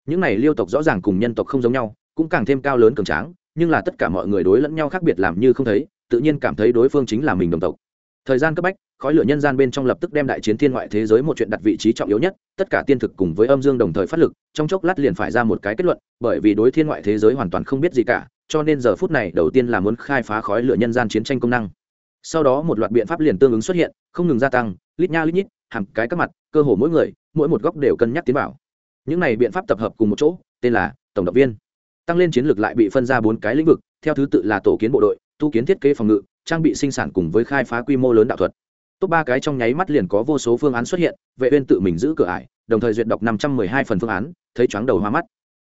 Những này liêu tộc rõ ràng cùng nhân tộc không giống nhau, cũng càng thêm cao lớn cường tráng, nhưng là tất cả mọi người đối lẫn nhau khác biệt làm như không thấy, tự nhiên cảm thấy đối phương chính là mình đồng tộc. Thời gian cấp bách, khói lửa nhân gian bên trong lập tức đem đại chiến thiên ngoại thế giới một chuyện đặt vị trí trọng yếu nhất, tất cả tiên thực cùng với âm dương đồng thời phát lực, trong chốc lát liền phải ra một cái kết luận, bởi vì đối thiên ngoại thế giới hoàn toàn không biết gì cả, cho nên giờ phút này đầu tiên là muốn khai phá khói lửa nhân gian chiến tranh công năng. Sau đó một loạt biện pháp liền tương ứng xuất hiện, không ngừng gia tăng, lít nha lít nhít, hàng cái các mặt cơ hồ mỗi người, mỗi một góc đều cân nhắc tiến bảo những này biện pháp tập hợp cùng một chỗ, tên là tổng động viên. Tăng lên chiến lược lại bị phân ra bốn cái lĩnh vực, theo thứ tự là tổ kiến bộ đội, tu kiến thiết kế phòng ngự, trang bị sinh sản cùng với khai phá quy mô lớn đạo thuật. Top ba cái trong nháy mắt liền có vô số phương án xuất hiện, vệ uyên tự mình giữ cửa ải, đồng thời duyệt đọc năm trăm mười hai phần phương án, thấy chóng đầu hoa mắt.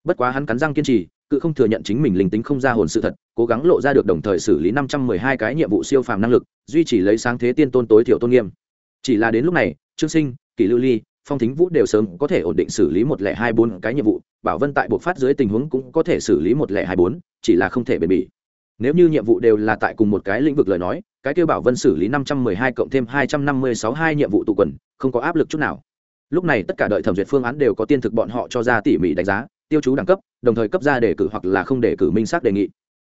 Bất quá hắn cắn răng kiên trì, cự không thừa nhận chính mình linh tính không ra hồn sự thật, cố gắng lộ ra được đồng thời xử lý năm trăm mười hai cái nhiệm vụ siêu phàm năng lực, duy trì lấy sáng thế tiên tôn tối thiểu tôn nghiêm. Chỉ là đến lúc này, trương sinh kỷ lưu ly, phong thính vũ đều sớm có thể ổn định xử lý một lẻ hai bốn cái nhiệm vụ, bảo vân tại buộc phát dưới tình huống cũng có thể xử lý một lẻ hai bốn, chỉ là không thể bền bỉ. Nếu như nhiệm vụ đều là tại cùng một cái lĩnh vực lời nói, cái kêu bảo vân xử lý năm trăm mười hai cộng thêm hai trăm năm mươi sáu hai nhiệm vụ tụ quần, không có áp lực chút nào. Lúc này tất cả đợi thẩm duyệt phương án đều có tiên thực bọn họ cho ra tỉ mỉ đánh giá, tiêu chú đẳng cấp, đồng thời cấp ra đề cử hoặc là không đề cử minh xác đề nghị.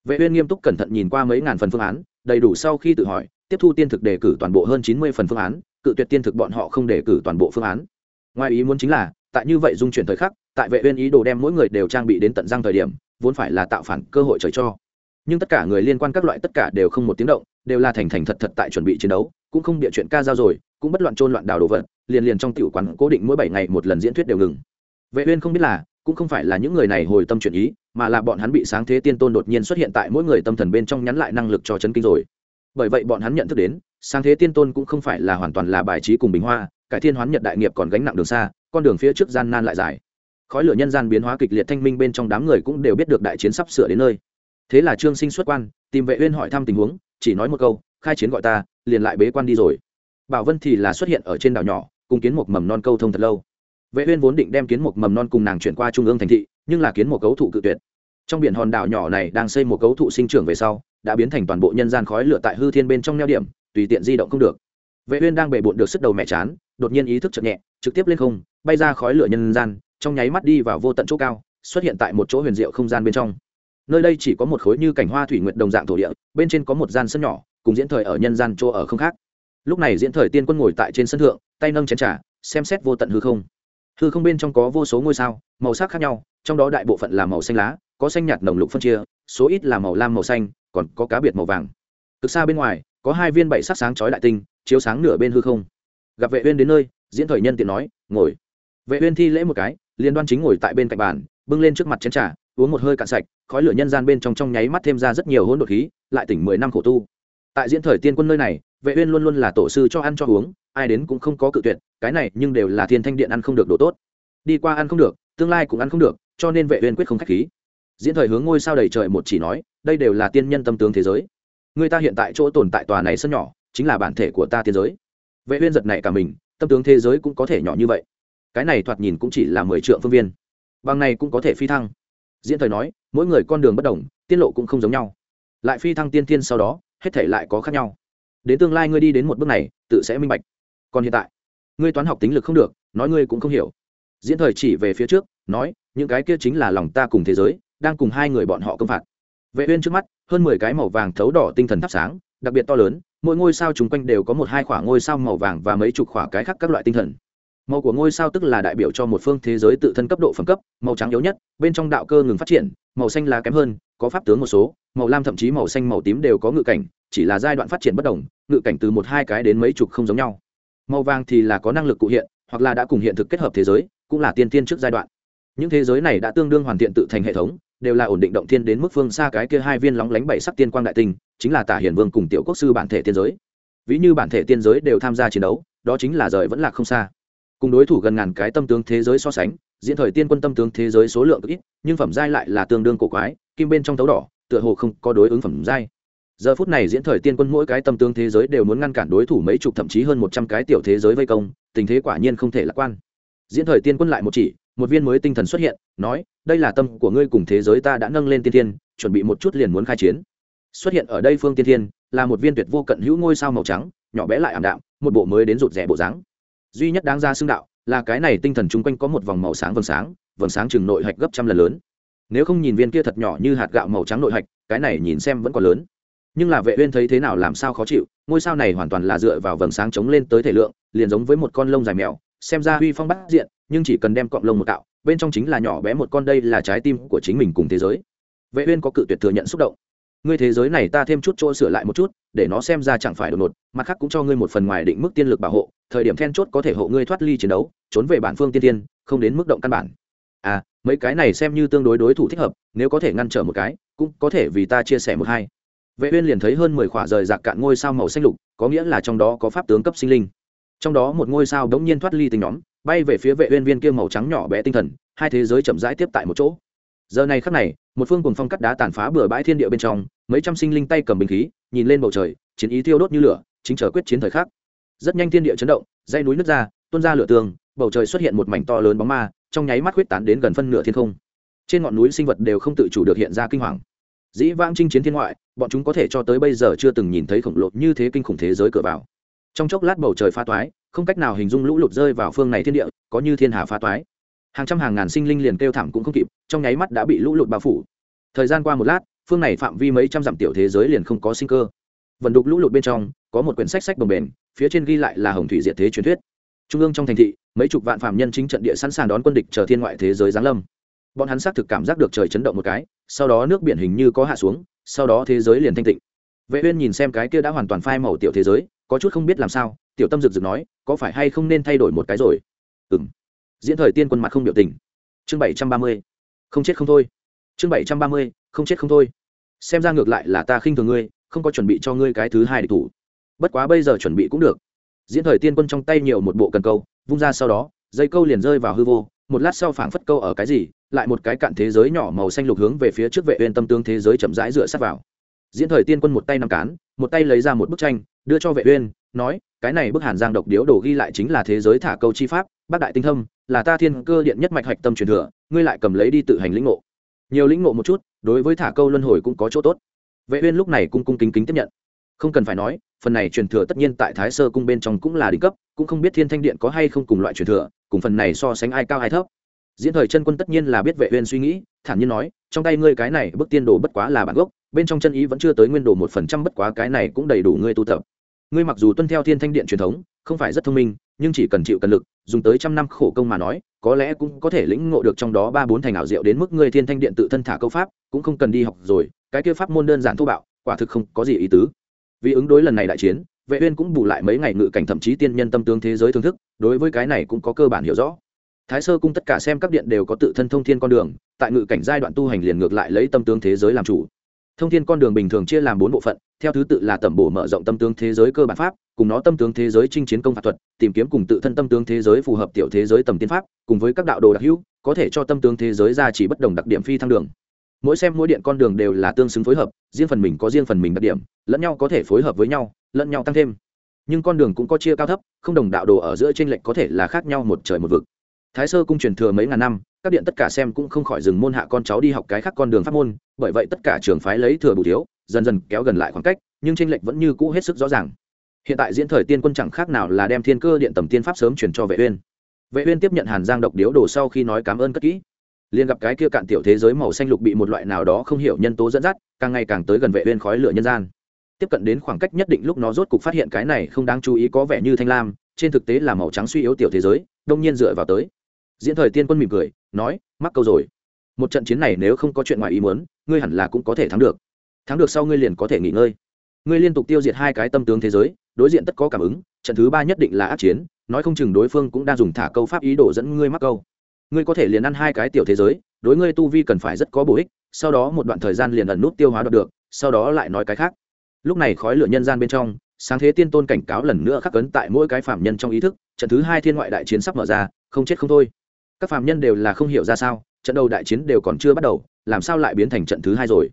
Vệ uyên nghiêm túc cẩn thận nhìn qua mấy ngàn phần phương án, đầy đủ sau khi tự hỏi, tiếp thu tiên thực đề cử toàn bộ hơn 90 phần phương án cự tuyệt tiên thực bọn họ không đề cử toàn bộ phương án. Ngoài ý muốn chính là, tại như vậy dung chuyển thời khắc, tại vệ uyên ý đồ đem mỗi người đều trang bị đến tận răng thời điểm, vốn phải là tạo phản cơ hội trời cho. Nhưng tất cả người liên quan các loại tất cả đều không một tiếng động, đều là thành thành thật thật tại chuẩn bị chiến đấu, cũng không địa chuyện ca giao rồi, cũng bất loạn trôn loạn đào đồ vật, liền liền trong tiểu quán cố định mỗi bảy ngày một lần diễn thuyết đều ngừng. Vệ uyên không biết là, cũng không phải là những người này hồi tâm chuyển ý, mà là bọn hắn bị sáng thế tiên tôn đột nhiên xuất hiện tại mỗi người tâm thần bên trong nhắn lại năng lực cho chấn kinh rồi bởi vậy bọn hắn nhận thức đến, sáng thế tiên tôn cũng không phải là hoàn toàn là bài trí cùng bình hoa, cải thiên hoán nhật đại nghiệp còn gánh nặng đường xa, con đường phía trước gian nan lại dài. Khói lửa nhân gian biến hóa kịch liệt thanh minh bên trong đám người cũng đều biết được đại chiến sắp sửa đến nơi. Thế là trương sinh xuất quan, tìm vệ uyên hỏi thăm tình huống, chỉ nói một câu, khai chiến gọi ta, liền lại bế quan đi rồi. Bảo vân thì là xuất hiện ở trên đảo nhỏ, cùng kiến một mầm non câu thông thật lâu. Vệ uyên vốn định đem kiến một mầm non cùng nàng chuyển qua trung ương thành thị, nhưng là kiến một cấu thụ cự tuyệt trong biển hòn đảo nhỏ này đang xây một cấu thụ sinh trưởng về sau, đã biến thành toàn bộ nhân gian khói lửa tại hư thiên bên trong neo điểm, tùy tiện di động không được. Vệ uyên đang bể bụng được sức đầu mẹ chán, đột nhiên ý thức chợt nhẹ, trực tiếp lên không, bay ra khói lửa nhân gian, trong nháy mắt đi vào vô tận chỗ cao, xuất hiện tại một chỗ huyền diệu không gian bên trong. Nơi đây chỉ có một khối như cảnh hoa thủy nguyệt đồng dạng thổ địa, bên trên có một gian sân nhỏ, cùng diễn thời ở nhân gian chỗ ở không khác. Lúc này diễn thời tiên quân ngồi tại trên sân thượng, tay nâng chén trà, xem xét vô tận hư không. Hư không bên trong có vô số ngôi sao, màu sắc khác nhau, trong đó đại bộ phận là màu xanh lá có xanh nhạt nồng lục phân chia, số ít là màu lam màu xanh, còn có cá biệt màu vàng. Cực xa bên ngoài, có hai viên bảy sắc sáng chói đại tinh, chiếu sáng nửa bên hư không. Gặp vệ uyên đến nơi, diễn thời nhân tiện nói, ngồi. Vệ uyên thi lễ một cái, liên đoan chính ngồi tại bên cạnh bàn, bưng lên trước mặt chén trà, uống một hơi cạn sạch, khói lửa nhân gian bên trong trong nháy mắt thêm ra rất nhiều hỗn độn khí, lại tỉnh mười năm khổ tu. Tại diễn thời tiên quân nơi này, vệ uyên luôn luôn là tổ sư cho ăn cho uống, ai đến cũng không có cự tuyệt, cái này nhưng đều là thiên thanh điện ăn không được đồ tốt. Đi qua ăn không được, tương lai cũng ăn không được, cho nên vệ uyên quyết không khách khí diễn thời hướng ngôi sao đầy trời một chỉ nói, đây đều là tiên nhân tâm tướng thế giới. Người ta hiện tại chỗ tồn tại tòa này sân nhỏ, chính là bản thể của ta tiên giới. Vệ uyên giật này cả mình, tâm tướng thế giới cũng có thể nhỏ như vậy. Cái này thoạt nhìn cũng chỉ là mười triệu phương viên. Bằng này cũng có thể phi thăng. Diễn thời nói, mỗi người con đường bất đồng tiên lộ cũng không giống nhau. Lại phi thăng tiên tiên sau đó, hết thể lại có khác nhau. Đến tương lai ngươi đi đến một bước này, tự sẽ minh bạch. Còn hiện tại, ngươi toán học tính lực không được, nói ngươi cũng không hiểu. Diễn thời chỉ về phía trước, nói, những cái kia chính là lòng ta cùng thế giới đang cùng hai người bọn họ công phạt. Vệ uyên trước mắt, hơn mười cái màu vàng thấu đỏ tinh thần thắp sáng, đặc biệt to lớn, mỗi ngôi sao chúng quanh đều có một hai khoảng ngôi sao màu vàng và mấy chục khoảng cái khác các loại tinh thần. Màu của ngôi sao tức là đại biểu cho một phương thế giới tự thân cấp độ phẩm cấp, màu trắng yếu nhất, bên trong đạo cơ ngừng phát triển, màu xanh là kém hơn, có pháp tướng một số, màu lam thậm chí màu xanh màu tím đều có ngự cảnh, chỉ là giai đoạn phát triển bất đồng, ngự cảnh từ một hai cái đến mấy chục không giống nhau. Màu vàng thì là có năng lực cụ hiện, hoặc là đã cùng hiện thực kết hợp thế giới, cũng là tiên tiên trước giai đoạn. Những thế giới này đã tương đương hoàn thiện tự thành hệ thống đều là ổn định động thiên đến mức phương xa cái kia hai viên lóng lánh bảy sắc tiên quang đại tinh, chính là tả hiển vương cùng tiểu quốc sư bản thể tiên giới. Ví như bản thể tiên giới đều tham gia chiến đấu, đó chính là rời vẫn là không xa. Cùng đối thủ gần ngàn cái tâm tướng thế giới so sánh, diễn thời tiên quân tâm tướng thế giới số lượng ít, nhưng phẩm giai lại là tương đương cổ quái, kim bên trong tấu đỏ, tựa hồ không có đối ứng phẩm giai. Giờ phút này diễn thời tiên quân mỗi cái tâm tướng thế giới đều muốn ngăn cản đối thủ mấy chục thậm chí hơn một trăm cái tiểu thế giới vây công, tình thế quả nhiên không thể lạc quan. Diễn thời tiên quân lại một chỉ, một viên mới tinh thần xuất hiện nói, đây là tâm của ngươi cùng thế giới ta đã nâng lên tiên thiên, chuẩn bị một chút liền muốn khai chiến. Xuất hiện ở đây phương tiên thiên, là một viên tuyệt vô cận hữu ngôi sao màu trắng, nhỏ bé lại ảm đạm, một bộ mới đến rụt rẻ bộ dáng. Duy nhất đáng ra xưng đạo, là cái này tinh thần chung quanh có một vòng màu sáng vầng sáng vầng sáng chừng nội hạch gấp trăm lần lớn. Nếu không nhìn viên kia thật nhỏ như hạt gạo màu trắng nội hạch, cái này nhìn xem vẫn còn lớn. Nhưng là vệ uyên thấy thế nào làm sao khó chịu, ngôi sao này hoàn toàn là dựa vào vầng sáng chống lên tới thể lượng, liền giống với một con lông dài mèo, xem ra huy phong bát diện, nhưng chỉ cần đem cọng lông một cạo bên trong chính là nhỏ bé một con, đây là trái tim của chính mình cùng thế giới. Vệ uyên có cự tuyệt thừa nhận xúc động. Ngươi thế giới này ta thêm chút chỗ sửa lại một chút, để nó xem ra chẳng phải đột ngột, mặt khác cũng cho ngươi một phần ngoài định mức tiên lực bảo hộ, thời điểm then chốt có thể hộ ngươi thoát ly chiến đấu, trốn về bản phương tiên tiên, không đến mức động căn bản. À mấy cái này xem như tương đối đối thủ thích hợp, nếu có thể ngăn trở một cái, cũng có thể vì ta chia sẻ một hai. Vệ uyên liền thấy hơn mười khỏa rời rạc cạn ngôi sao màu xanh lục, có nghĩa là trong đó có pháp tướng cấp sinh linh. Trong đó một ngôi sao đống nhiên thoát ly tình nhóm bay về phía vệ uyên viên kia màu trắng nhỏ bé tinh thần, hai thế giới chậm rãi tiếp tại một chỗ. Giờ này khắc này, một phương cùng phong cắt đá tàn phá bừa bãi thiên địa bên trong, mấy trăm sinh linh tay cầm bình khí, nhìn lên bầu trời, chiến ý thiêu đốt như lửa, chính chờ quyết chiến thời khắc. Rất nhanh thiên địa chấn động, dãy núi nứt ra, tuôn ra lửa tường, bầu trời xuất hiện một mảnh to lớn bóng ma, trong nháy mắt huyết tán đến gần phân nửa thiên không. Trên ngọn núi sinh vật đều không tự chủ được hiện ra kinh hoàng. Dĩ vãng chinh chiến thiên ngoại, bọn chúng có thể cho tới bây giờ chưa từng nhìn thấy khổng lồ như thế kinh khủng thế giới cửa vào. Trong chốc lát bầu trời pha toái không cách nào hình dung lũ lụt rơi vào phương này thiên địa, có như thiên hà phá toái. Hàng trăm hàng ngàn sinh linh liền kêu thảm cũng không kịp, trong nháy mắt đã bị lũ lụt bao phủ. Thời gian qua một lát, phương này phạm vi mấy trăm dặm tiểu thế giới liền không có sinh cơ. Vần đục lũ lụt bên trong, có một quyển sách sách bồng bềnh, phía trên ghi lại là hồng thủy diệt thế truyền thuyết. Trung ương trong thành thị, mấy chục vạn phạm nhân chính trận địa sẵn sàng đón quân địch chờ thiên ngoại thế giới giáng lâm. Bọn hắn xác thực cảm giác được trời chấn động một cái, sau đó nước biển hình như có hạ xuống, sau đó thế giới liền thanh tịnh. Vệ uyên nhìn xem cái kia đã hoàn toàn phai màu tiểu thế giới, có chút không biết làm sao tiểu tâm rực rực nói, có phải hay không nên thay đổi một cái rồi? Ừm. Diễn thời tiên quân mặt không biểu tình. Chương 730 không chết không thôi. Chương 730 không chết không thôi. Xem ra ngược lại là ta khinh thường ngươi, không có chuẩn bị cho ngươi cái thứ hai để thủ. Bất quá bây giờ chuẩn bị cũng được. Diễn thời tiên quân trong tay nhiều một bộ cần câu, vung ra sau đó, dây câu liền rơi vào hư vô, một lát sau phảng phất câu ở cái gì, lại một cái cạn thế giới nhỏ màu xanh lục hướng về phía trước vệ uyên tâm tương thế giới chậm rãi dựa sát vào. Diễn thời tiên quân một tay nắm cán, một tay lấy ra một bức tranh, đưa cho vệ uyên nói, cái này bức hàn giang độc điếu đồ ghi lại chính là thế giới thả câu chi pháp, bác đại tinh thâm, là ta thiên cơ điện nhất mạch hạch tâm truyền thừa, ngươi lại cầm lấy đi tự hành lĩnh ngộ. Nhiều lĩnh ngộ một chút, đối với thả câu luân hồi cũng có chỗ tốt. Vệ uyên lúc này cung cung kính kính tiếp nhận. Không cần phải nói, phần này truyền thừa tất nhiên tại thái sơ cung bên trong cũng là đỉnh cấp, cũng không biết thiên thanh điện có hay không cùng loại truyền thừa, cùng phần này so sánh ai cao ai thấp. Diễn thời chân quân tất nhiên là biết vệ uyên suy nghĩ, thản nhiên nói, trong tay ngươi cái này bức tiên đồ bất quá là bản gốc, bên trong chân ý vẫn chưa tới nguyên đồ một phần trăm bất quá cái này cũng đầy đủ ngươi tu tập ngươi mặc dù tuân theo thiên thanh điện truyền thống, không phải rất thông minh, nhưng chỉ cần chịu cần lực, dùng tới trăm năm khổ công mà nói, có lẽ cũng có thể lĩnh ngộ được trong đó ba bốn thành ảo diệu đến mức ngươi thiên thanh điện tự thân thả câu pháp, cũng không cần đi học rồi, cái kia pháp môn đơn giản thô bạo, quả thực không có gì ý tứ. Vì ứng đối lần này đại chiến, vệ uyên cũng bù lại mấy ngày ngự cảnh thậm chí tiên nhân tâm tướng thế giới thưởng thức, đối với cái này cũng có cơ bản hiểu rõ. Thái sơ cung tất cả xem các điện đều có tự thân thông thiên con đường, tại ngự cảnh giai đoạn tu hành liền ngược lại lấy tâm tướng thế giới làm chủ thông thiên con đường bình thường chia làm bốn bộ phận, theo thứ tự là tẩm bổ mở rộng tâm tướng thế giới cơ bản pháp, cùng nó tâm tướng thế giới chinh chiến công phạt thuật, tìm kiếm cùng tự thân tâm tướng thế giới phù hợp tiểu thế giới tầm tiên pháp, cùng với các đạo đồ đặc hữu, có thể cho tâm tướng thế giới ra chỉ bất đồng đặc điểm phi thăng đường. Mỗi xem mỗi điện con đường đều là tương xứng phối hợp, riêng phần mình có riêng phần mình đặc điểm, lẫn nhau có thể phối hợp với nhau, lẫn nhau tăng thêm. Nhưng con đường cũng có chia cao thấp, không đồng đạo đồ ở giữa t r ê n lệch có thể là khác nhau một trời một vực. Thái sơ cung truyền thừa mấy ngàn năm các điện tất cả xem cũng không khỏi dừng môn hạ con cháu đi học cái khác con đường pháp môn, bởi vậy tất cả trường phái lấy thừa bù thiếu, dần dần kéo gần lại khoảng cách, nhưng tranh lệch vẫn như cũ hết sức rõ ràng. Hiện tại diễn thời tiên quân chẳng khác nào là đem thiên cơ điện tầm tiên pháp sớm chuyển cho vệ uyên. Vệ uyên tiếp nhận hàn giang độc điếu đồ sau khi nói cảm ơn cất kỹ. Liền gặp cái kia cạn tiểu thế giới màu xanh lục bị một loại nào đó không hiểu nhân tố dẫn dắt, càng ngày càng tới gần vệ uyên khói lửa nhân gian. Tiếp cận đến khoảng cách nhất định lúc nó rốt cục phát hiện cái này không đáng chú ý có vẻ như thanh lam, trên thực tế là màu trắng suy yếu tiểu thế giới, đông nhiên dựa vào tới. Diễn thời tiên quân mỉm cười nói, mắc câu rồi. Một trận chiến này nếu không có chuyện ngoài ý muốn, ngươi hẳn là cũng có thể thắng được. Thắng được sau ngươi liền có thể nghỉ ngơi. Ngươi liên tục tiêu diệt hai cái tâm tướng thế giới, đối diện tất có cảm ứng, trận thứ ba nhất định là ác chiến, nói không chừng đối phương cũng đang dùng thả câu pháp ý đồ dẫn ngươi mắc câu. Ngươi có thể liền ăn hai cái tiểu thế giới, đối ngươi tu vi cần phải rất có bổ ích, sau đó một đoạn thời gian liền ẩn nút tiêu hóa đoạt được, sau đó lại nói cái khác. Lúc này khói lửa nhân gian bên trong, sáng thế tiên tôn cảnh cáo lần nữa khắc cấn tại mỗi cái phạm nhân trong ý thức, trận thứ hai thiên ngoại đại chiến sắp mở ra, không chết không thôi các phạm nhân đều là không hiểu ra sao, trận đầu đại chiến đều còn chưa bắt đầu, làm sao lại biến thành trận thứ hai rồi?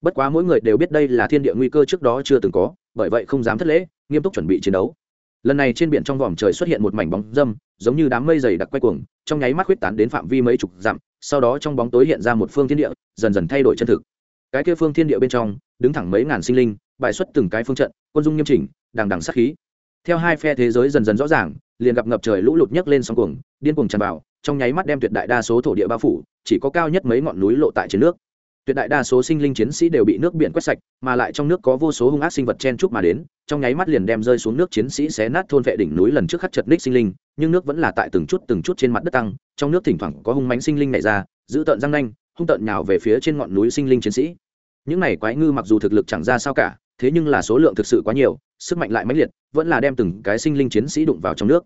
Bất quá mỗi người đều biết đây là thiên địa nguy cơ trước đó chưa từng có, bởi vậy không dám thất lễ, nghiêm túc chuẩn bị chiến đấu. Lần này trên biển trong vòm trời xuất hiện một mảnh bóng dâm, giống như đám mây dày đặc quay cuồng, trong nháy mắt huyết tán đến phạm vi mấy chục dặm, sau đó trong bóng tối hiện ra một phương thiên địa, dần dần thay đổi chân thực. Cái kia phương thiên địa bên trong, đứng thẳng mấy ngàn sinh linh bài xuất từng cái phương trận, quân dung nghiêm chỉnh, đằng đằng sát khí. Theo hai phe thế giới dần dần rõ ràng liền gặp ngập trời lũ lụt nhấc lên sóng cuồng, điên cuồng tràn vào, trong nháy mắt đem tuyệt đại đa số thổ địa bao phủ, chỉ có cao nhất mấy ngọn núi lộ tại trên nước. Tuyệt đại đa số sinh linh chiến sĩ đều bị nước biển quét sạch, mà lại trong nước có vô số hung ác sinh vật chen chúc mà đến, trong nháy mắt liền đem rơi xuống nước chiến sĩ xé nát thôn vệ đỉnh núi lần trước khắc chật ních sinh linh, nhưng nước vẫn là tại từng chút từng chút trên mặt đất tăng, trong nước thỉnh thoảng có hung mánh sinh linh nảy ra, giữ tợn răng nanh, hung tợn nhào về phía trên ngọn núi sinh linh chiến sĩ. Những này quái ngư mặc dù thực lực chẳng ra sao cả thế nhưng là số lượng thực sự quá nhiều, sức mạnh lại mãnh liệt, vẫn là đem từng cái sinh linh chiến sĩ đụng vào trong nước.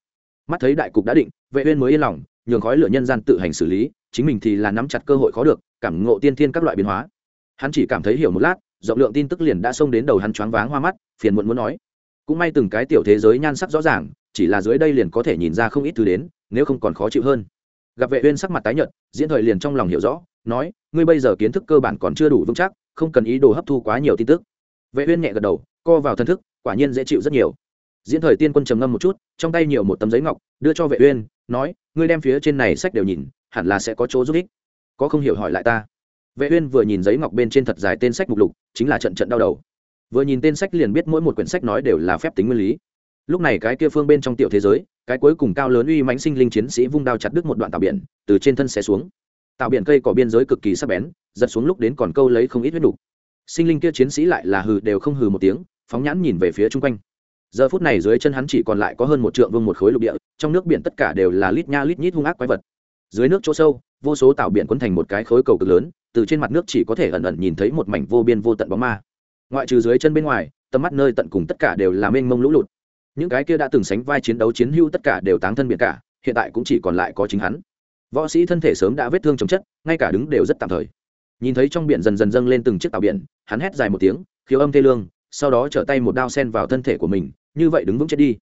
Mắt thấy đại cục đã định, vệ uyên mới yên lòng, nhường khói lửa nhân gian tự hành xử lý, chính mình thì là nắm chặt cơ hội khó được, cảm ngộ tiên thiên các loại biến hóa. Hắn chỉ cảm thấy hiểu một lát, rộng lượng tin tức liền đã xông đến đầu hắn choáng váng hoa mắt, phiền muộn muốn nói. Cũng may từng cái tiểu thế giới nhan sắc rõ ràng, chỉ là dưới đây liền có thể nhìn ra không ít thứ đến, nếu không còn khó chịu hơn. Gặp vệ uyên sắc mặt tái nhợt, diễn thời liền trong lòng hiểu rõ, nói, ngươi bây giờ kiến thức cơ bản còn chưa đủ vững chắc, không cần ý đồ hấp thu quá nhiều tin tức vệ uyên nhẹ gật đầu, co vào thân thức, quả nhiên dễ chịu rất nhiều. Diễn thời tiên quân trầm ngâm một chút, trong tay nhiều một tấm giấy ngọc, đưa cho vệ uyên, nói, ngươi đem phía trên này sách đều nhìn, hẳn là sẽ có chỗ giúp ích. Có không hiểu hỏi lại ta. Vệ uyên vừa nhìn giấy ngọc bên trên thật dài tên sách mục lục, chính là trận trận đau đầu. Vừa nhìn tên sách liền biết mỗi một quyển sách nói đều là phép tính nguyên lý. Lúc này cái kia phương bên trong tiểu thế giới, cái cuối cùng cao lớn uy mãnh sinh linh chiến sĩ vung đao chặt đứt một đoạn tạo biển, từ trên thân xé xuống. Tạo biển cây cỏ biên giới cực kỳ sắc bén, giật xuống lúc đến còn câu lấy không ít huyết đủ sinh linh kia chiến sĩ lại là hừ đều không hừ một tiếng, phóng nhãn nhìn về phía chung quanh. Giờ phút này dưới chân hắn chỉ còn lại có hơn một trượng vương một khối lục địa, trong nước biển tất cả đều là lít nha lít nhít hung ác quái vật. Dưới nước chỗ sâu, vô số tạo biển quấn thành một cái khối cầu cực lớn, từ trên mặt nước chỉ có thể ẩn ẩn nhìn thấy một mảnh vô biên vô tận bóng ma. Ngoại trừ dưới chân bên ngoài, tầm mắt nơi tận cùng tất cả đều là mênh mông lũ lụt. Những cái kia đã từng sánh vai chiến đấu chiến hưu tất cả đều táng thân biển cả, hiện tại cũng chỉ còn lại có chính hắn. Võ sĩ thân thể sớm đã vết thương chồng chất, ngay cả đứng đều rất tạm thời nhìn thấy trong biển dần dần dâng lên từng chiếc tàu biển, hắn hét dài một tiếng khiếu âm thê lương, sau đó trở tay một đao sen vào thân thể của mình, như vậy đứng vững chết đi.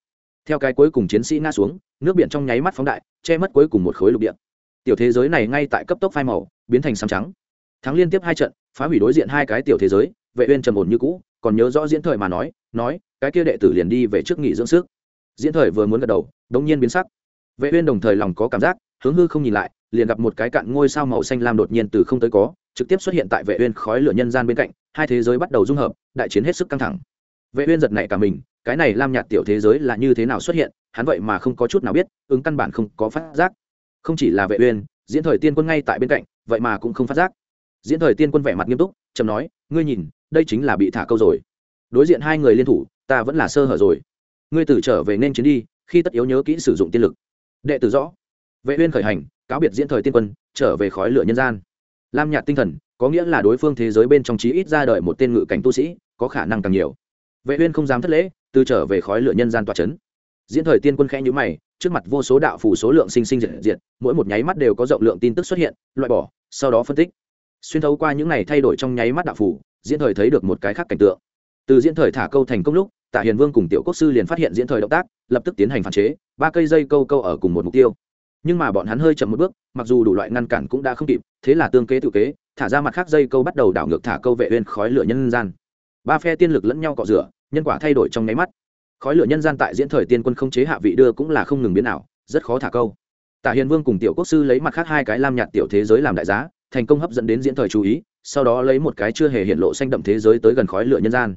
Theo cái cuối cùng chiến sĩ ngã xuống, nước biển trong nháy mắt phóng đại, che mất cuối cùng một khối lục địa. Tiểu thế giới này ngay tại cấp tốc phai màu, biến thành xám trắng. Thắng liên tiếp hai trận, phá hủy đối diện hai cái tiểu thế giới, vệ uyên trầm ổn như cũ, còn nhớ rõ diễn thời mà nói nói, cái kia đệ tử liền đi về trước nghỉ dưỡng sức. Diễn thời vừa muốn gật đầu, đống nhiên biến sắc. Vệ uyên đồng thời lòng có cảm giác, hướng hư không nhìn lại, liền gặp một cái cạn ngôi sao màu xanh lam đột nhiên từ không tới có trực tiếp xuất hiện tại vệ uyên khói lửa nhân gian bên cạnh, hai thế giới bắt đầu dung hợp, đại chiến hết sức căng thẳng. Vệ uyên giật nảy cả mình, cái này lam nhạt tiểu thế giới là như thế nào xuất hiện, hắn vậy mà không có chút nào biết, ứng căn bản không có phát giác. Không chỉ là vệ uyên, diễn thời tiên quân ngay tại bên cạnh, vậy mà cũng không phát giác. Diễn thời tiên quân vẻ mặt nghiêm túc, trầm nói, ngươi nhìn, đây chính là bị thả câu rồi. Đối diện hai người liên thủ, ta vẫn là sơ hở rồi. Ngươi tử trở về nên chiến đi, khi tất yếu nhớ kỹ sử dụng tiên lực. Đệ tử rõ. Vệ uyên khởi hành, cáo biệt diễn thời tiên quân, trở về khói lửa nhân gian lam nhạt tinh thần, có nghĩa là đối phương thế giới bên trong chí ít ra đời một tên ngự cảnh tu sĩ, có khả năng càng nhiều. Vệ uyên không dám thất lễ, từ trở về khói lửa nhân gian tỏa chấn. Diễn thời tiên quân khẽ nhíu mày, trước mặt vô số đạo phủ số lượng sinh sinh diệt diệt, mỗi một nháy mắt đều có rộng lượng tin tức xuất hiện, loại bỏ, sau đó phân tích. Xuyên thấu qua những này thay đổi trong nháy mắt đạo phủ diễn thời thấy được một cái khác cảnh tượng. Từ diễn thời thả câu thành công lúc, tạ hiền vương cùng tiểu quốc sư liền phát hiện diễn thời động tác, lập tức tiến hành phản chế, ba cây dây câu câu ở cùng một mục tiêu nhưng mà bọn hắn hơi chậm một bước, mặc dù đủ loại ngăn cản cũng đã không kịp, thế là tương kế tự kế, thả ra mặt khác dây câu bắt đầu đảo ngược thả câu vệ uyên khói lửa nhân gian. Ba phe tiên lực lẫn nhau cọ rửa, nhân quả thay đổi trong nháy mắt. Khói lửa nhân gian tại diễn thời tiên quân không chế hạ vị đưa cũng là không ngừng biến ảo, rất khó thả câu. Tả hiền vương cùng tiểu quốc sư lấy mặt khác hai cái lam nhạt tiểu thế giới làm đại giá, thành công hấp dẫn đến diễn thời chú ý, sau đó lấy một cái chưa hề hiện lộ xanh đậm thế giới tới gần khói lửa nhân gian.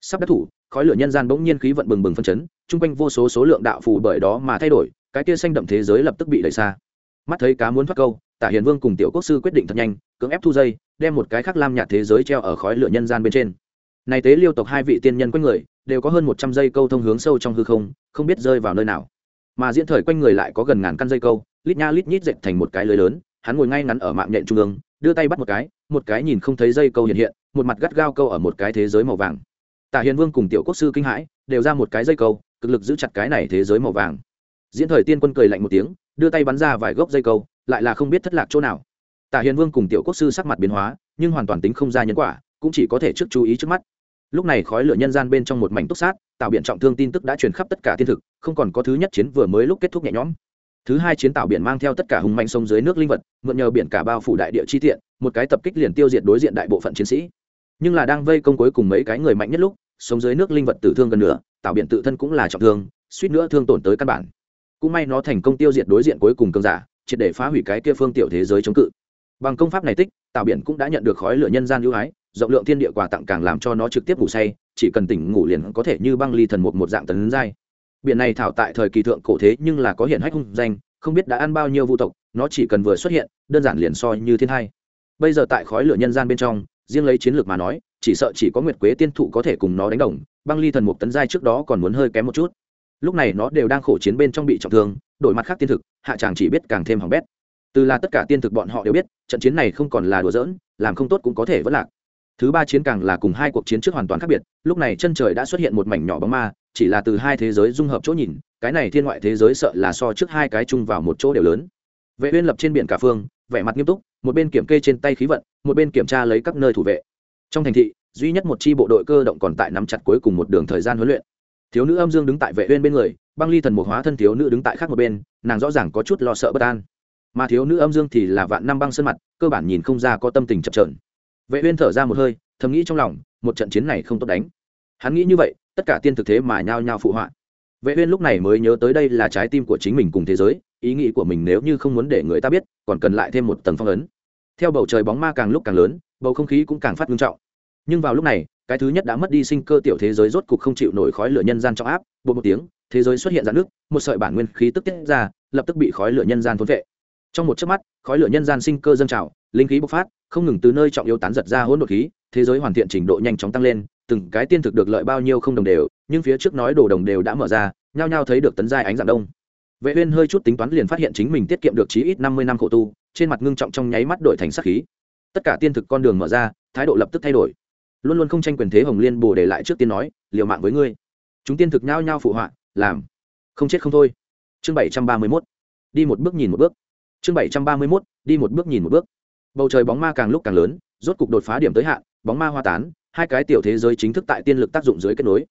Sắp đắc thủ, khói lửa nhân gian bỗng nhiên khí vận bừng bừng phân chấn, chung quanh vô số số lượng đạo phù bởi đó mà thay đổi cái kia xanh đậm thế giới lập tức bị đẩy xa. Mắt thấy cá muốn thoát câu, tả hiền vương cùng tiểu quốc sư quyết định thật nhanh, cưỡng ép thu dây, đem một cái khác lam nhạt thế giới treo ở khói lửa nhân gian bên trên. Này tế liêu tộc hai vị tiên nhân quanh người, đều có hơn một trăm dây câu thông hướng sâu trong hư không không biết rơi vào nơi nào. Mà diễn thời quanh người lại có gần ngàn căn dây câu, lít nha lít nhít dệt thành một cái lưới lớn, hắn ngồi ngay ngắn ở mạng nhện trung ương, đưa tay bắt một cái một cái nhìn không thấy dây câu hiện hiện, một mặt gắt gao câu ở một cái thế giới màu vàng. Tả hiền vương cùng tiểu quốc sư kinh hãi, đều ra một cái dây câu, cực lực giữ chặt cái này thế giới màu vàng diễn thời tiên quân cười lạnh một tiếng, đưa tay bắn ra vài gốc dây câu, lại là không biết thất lạc chỗ nào. Tả hiền vương cùng tiểu quốc sư sắc mặt biến hóa, nhưng hoàn toàn tính không ra nhân quả, cũng chỉ có thể trước chú ý trước mắt. Lúc này khói lửa nhân gian bên trong một mảnh túc sát, tạo biện trọng thương tin tức đã truyền khắp tất cả thiên thực, không còn có thứ nhất chiến vừa mới lúc kết thúc nhẹ nhõm. Thứ hai chiến tạo biển mang theo tất cả hùng mạnh sông dưới nước linh vật, mượn nhờ biển cả bao phủ đại địa chi tiện, một cái tập kích liền tiêu diệt đối diện đại bộ phận chiến sĩ. Nhưng là đang vây công cuối cùng mấy cái người mạnh nhất lúc sống dưới nước linh vật tử thương gần nửa, tạo biển tự thân cũng là trọng thương, suýt nữa thương tổn tới căn bản cũng may nó thành công tiêu diệt đối diện cuối cùng cơn giả, triệt để phá hủy cái kia phương tiểu thế giới chống cự. Bằng công pháp này tích tạo biển cũng đã nhận được khói lửa nhân gian ưu ái, rộng lượng thiên địa quà tặng càng làm cho nó trực tiếp ngủ say, chỉ cần tỉnh ngủ liền có thể như băng ly thần một một dạng tấn giai. Biển này thảo tại thời kỳ thượng cổ thế nhưng là có hiện hách hung danh, không biết đã ăn bao nhiêu vu tộc, nó chỉ cần vừa xuất hiện, đơn giản liền soi như thiên hai. Bây giờ tại khói lửa nhân gian bên trong, riêng lấy chiến lược mà nói, chỉ sợ chỉ có nguyệt quế tiên thụ có thể cùng nó đánh đồng, băng ly thần mục tấn giai trước đó còn muốn hơi kém một chút lúc này nó đều đang khổ chiến bên trong bị trọng thương, đổi mặt khác tiên thực, hạ chàng chỉ biết càng thêm hỏng bét. Từ là tất cả tiên thực bọn họ đều biết, trận chiến này không còn là đùa giỡn, làm không tốt cũng có thể vẫn lạc. Thứ ba chiến càng là cùng hai cuộc chiến trước hoàn toàn khác biệt, lúc này chân trời đã xuất hiện một mảnh nhỏ bóng ma, chỉ là từ hai thế giới dung hợp chỗ nhìn, cái này thiên ngoại thế giới sợ là so trước hai cái chung vào một chỗ đều lớn. Vệ uyên lập trên biển cả phương, vẻ mặt nghiêm túc, một bên kiểm kê trên tay khí vận, một bên kiểm tra lấy các nơi thủ vệ. Trong thành thị, duy nhất một chi bộ đội cơ động còn tại nắm chặt cuối cùng một đường thời gian huấn luyện thiếu nữ âm dương đứng tại vệ uyên bên người, băng ly thần một hóa thân thiếu nữ đứng tại khác một bên, nàng rõ ràng có chút lo sợ bất an. Mà thiếu nữ âm dương thì là vạn năm băng sơn mặt, cơ bản nhìn không ra có tâm tình chập chờn. Vệ uyên thở ra một hơi, thầm nghĩ trong lòng, một trận chiến này không tốt đánh. Hắn nghĩ như vậy, tất cả tiên thực thế mà nhao nhao phụ hoạn vệ uyên lúc này mới nhớ tới đây là trái tim của chính mình cùng thế giới, ý nghĩ của mình nếu như không muốn để người ta biết, còn cần lại thêm một tầng phong ấn. Theo bầu trời bóng ma càng lúc càng lớn, bầu không khí cũng càng phát nghiêm trọng. Nhưng vào lúc này cái thứ nhất đã mất đi sinh cơ tiểu thế giới rốt cục không chịu nổi khói lửa nhân gian trong áp bộ một tiếng, thế giới xuất hiện dạn nước một sợi bản nguyên khí tức tiết ra, lập tức bị khói lửa nhân gian thốn vệ. Trong một chớp mắt, khói lửa nhân gian sinh cơ dâng trào, linh khí bộc phát, không ngừng từ nơi trọng yếu tán giật ra hỗn độn khí, thế giới hoàn thiện trình độ nhanh chóng tăng lên, từng cái tiên thực được lợi bao nhiêu không đồng đều, nhưng phía trước nói đồ đồng đều đã mở ra, nhao nhao thấy được tấn giai ánh dạng đông. Vệ uyên hơi chút tính toán liền phát hiện chính mình tiết kiệm được chí ít 50 năm khổ tu, trên mặt ngưng trọng trong nháy mắt đổi thành sắc khí. Tất cả tiên thực con đường mở ra, thái độ lập tức thay đổi luôn luôn không tranh quyền thế hồng liên bồ để lại trước tiên nói, liều mạng với ngươi. Chúng tiên thực nhao nhao phụ họa, làm. Không chết không thôi. Chương 731 đi một bước nhìn một bước. Chương 731 đi một bước nhìn một bước. Bầu trời bóng ma càng lúc càng lớn, rốt cục đột phá điểm tới hạn, bóng ma hoa tán, hai cái tiểu thế giới chính thức tại tiên lực tác dụng dưới kết nối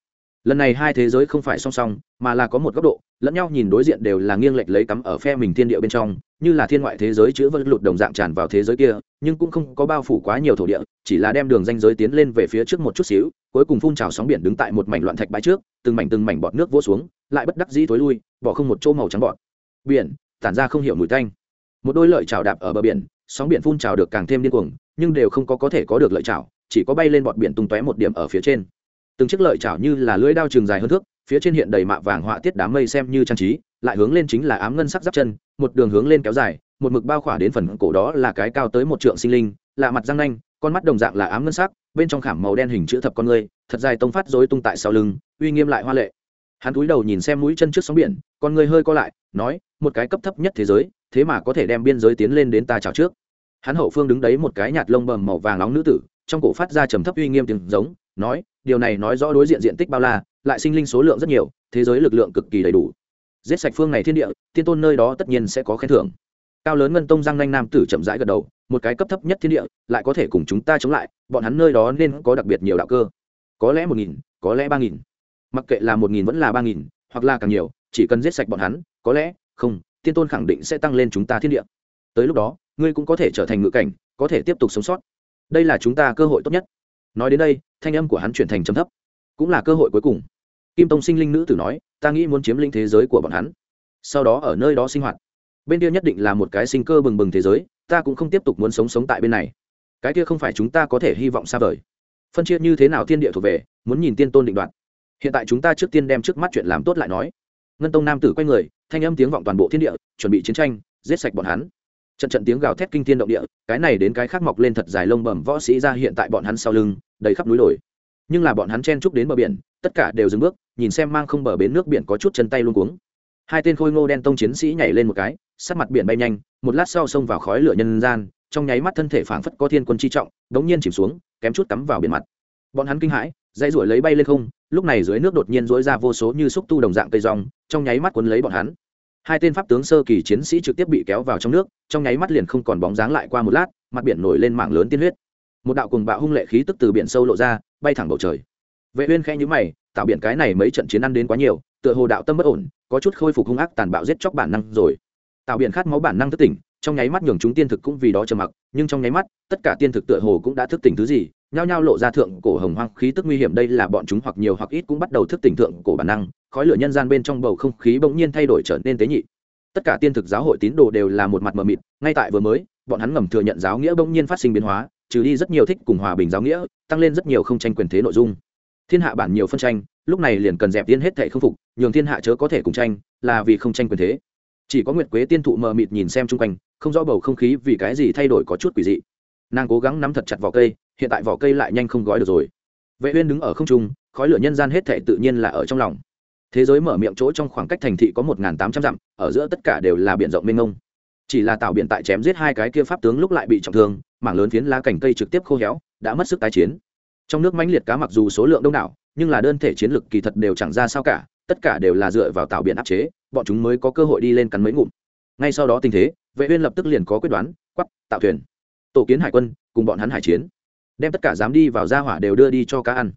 lần này hai thế giới không phải song song, mà là có một góc độ, lẫn nhau nhìn đối diện đều là nghiêng lệch lấy cắm ở phe mình thiên địa bên trong, như là thiên ngoại thế giới chữ vân lụt đồng dạng tràn vào thế giới kia, nhưng cũng không có bao phủ quá nhiều thổ địa, chỉ là đem đường danh giới tiến lên về phía trước một chút xíu, cuối cùng phun trào sóng biển đứng tại một mảnh loạn thạch bãi trước, từng mảnh từng mảnh bọt nước vỗ xuống, lại bất đắc dĩ tối lui, bỏ không một chỗ màu trắng bọt. Biển, tản ra không hiểu mùi tanh. Một đôi lợi trào đạp ở bờ biển, sóng biển phun trào được càng thêm điên cuồng, nhưng đều không có có thể có được lợi trào chỉ có bay lên bọt biển tung tóe một điểm ở phía trên từng chiếc lợi chảo như là lưỡi đao trường dài hơn thước, phía trên hiện đầy mạ vàng họa tiết đám mây xem như trang trí, lại hướng lên chính là ám ngân sắc giáp chân, một đường hướng lên kéo dài, một mực bao khỏa đến phần cổ đó là cái cao tới một trượng sinh linh, lạ mặt răng nanh, con mắt đồng dạng là ám ngân sắc, bên trong khảm màu đen hình chữ thập con người, thật dài tông phát rối tung tại sau lưng, uy nghiêm lại hoa lệ. Hắn cúi đầu nhìn xem mũi chân trước sóng biển, con người hơi co lại, nói, một cái cấp thấp nhất thế giới, thế mà có thể đem biên giới tiến lên đến ta chào trước. Hắn hậu phương đứng đấy một cái nhạt lông bầm màu vàng nóng nữ tử, trong cổ phát ra trầm thấp uy nghiêm tiếng giống nói, điều này nói rõ đối diện diện tích bao la, lại sinh linh số lượng rất nhiều, thế giới lực lượng cực kỳ đầy đủ. Giết sạch phương này thiên địa, tiên tôn nơi đó tất nhiên sẽ có khen thưởng. Cao lớn ngân tông giang nanh nam tử chậm rãi gật đầu, một cái cấp thấp nhất thiên địa, lại có thể cùng chúng ta chống lại, bọn hắn nơi đó nên có đặc biệt nhiều đạo cơ. Có lẽ một nghìn, có lẽ ba nghìn. Mặc kệ là một nghìn vẫn là ba nghìn, hoặc là càng nhiều, chỉ cần giết sạch bọn hắn, có lẽ, không, tiên tôn khẳng định sẽ tăng lên chúng ta thiên địa. Tới lúc đó, ngươi cũng có thể trở thành ngự cảnh, có thể tiếp tục sống sót. Đây là chúng ta cơ hội tốt nhất. Nói đến đây thanh âm của hắn chuyển thành trầm thấp. Cũng là cơ hội cuối cùng. Kim tông sinh linh nữ tử nói, ta nghĩ muốn chiếm lĩnh thế giới của bọn hắn. Sau đó ở nơi đó sinh hoạt. Bên kia nhất định là một cái sinh cơ bừng bừng thế giới, ta cũng không tiếp tục muốn sống sống tại bên này. Cái kia không phải chúng ta có thể hy vọng xa vời. Phân chia như thế nào thiên địa thuộc về, muốn nhìn tiên tôn định đoạt. Hiện tại chúng ta trước tiên đem trước mắt chuyện làm tốt lại nói. Ngân tông nam tử quay người, thanh âm tiếng vọng toàn bộ thiên địa, chuẩn bị chiến tranh, giết sạch bọn hắn. Trận trận tiếng gào thét kinh thiên động địa, cái này đến cái khác mọc lên thật dài lông bẩm võ sĩ ra hiện tại bọn hắn sau lưng đầy khắp núi đồi. Nhưng là bọn hắn chen trúc đến bờ biển, tất cả đều dừng bước, nhìn xem mang không bờ bến nước biển có chút chân tay luôn cuống. Hai tên khôi ngô đen tông chiến sĩ nhảy lên một cái sát mặt biển bay nhanh, một lát sau xông vào khói lửa nhân gian, trong nháy mắt thân thể phảng phất có thiên quân chi trọng, đống nhiên chìm xuống, kém chút cắm vào biển mặt. Bọn hắn kinh hãi dây ruổi lấy bay lên không, lúc này dưới nước đột nhiên dối ra vô số như xúc tu đồng dạng cây rong, trong nháy mắt cuốn lấy bọn hắn. Hai tên pháp tướng sơ kỳ chiến sĩ trực tiếp bị kéo vào trong nước, trong nháy mắt liền không còn bóng dáng lại qua một lát, mặt biển nổi lên mảng lớn tiên huyết một đạo cùng bạo hung lệ khí tức từ biển sâu lộ ra, bay thẳng bầu trời. Vệ uyên khẽ nhíu mày, tạo biển cái này mấy trận chiến ăn đến quá nhiều, tựa hồ đạo tâm bất ổn, có chút khôi phục hung ác tàn bạo giết chóc bản năng rồi. Tạo biển khát máu bản năng thức tỉnh, trong nháy mắt nhường chúng tiên thực cũng vì đó trầm mặc, nhưng trong nháy mắt, tất cả tiên thực tựa hồ cũng đã thức tỉnh thứ gì, nhao nhao lộ ra thượng cổ hồng hoang khí tức nguy hiểm đây là bọn chúng hoặc nhiều hoặc ít cũng bắt đầu thức tỉnh thượng cổ bản năng, khói lửa nhân gian bên trong bầu không khí bỗng nhiên thay đổi trở nên tế nhị. Tất cả tiên thực giáo hội tín đồ đều là một mặt mờ mịt, ngay tại vừa mới, bọn hắn ngầm thừa nhận giáo nghĩa bỗng nhiên phát sinh biến hóa trừ đi rất nhiều thích cùng hòa bình giáo nghĩa, tăng lên rất nhiều không tranh quyền thế nội dung. Thiên hạ bản nhiều phân tranh, lúc này liền cần dẹp tiên hết thệ không phục, nhường thiên hạ chớ có thể cùng tranh, là vì không tranh quyền thế. Chỉ có nguyệt quế tiên thụ mờ mịt nhìn xem chung quanh, không rõ bầu không khí vì cái gì thay đổi có chút quỷ dị. Nàng cố gắng nắm thật chặt vỏ cây, hiện tại vỏ cây lại nhanh không gói được rồi. Vệ uyên đứng ở không trung, khói lửa nhân gian hết thệ tự nhiên là ở trong lòng. Thế giới mở miệng chỗ trong khoảng cách thành thị có một tám trăm dặm, ở giữa tất cả đều là biển rộng mênh mông chỉ là tạo biển tại chém giết hai cái kia pháp tướng lúc lại bị trọng thương, mảng lớn phiến lá cành cây trực tiếp khô héo, đã mất sức tái chiến. Trong nước mãnh liệt cá mặc dù số lượng đông đảo, nhưng là đơn thể chiến lực kỳ thật đều chẳng ra sao cả, tất cả đều là dựa vào tạo biển áp chế, bọn chúng mới có cơ hội đi lên cắn mấy ngụm. Ngay sau đó tình thế, vệ uyên lập tức liền có quyết đoán quắc tạo thuyền. Tổ kiến hải quân, cùng bọn hắn hải chiến. Đem tất cả dám đi vào gia hỏa đều đưa đi cho cá ăn.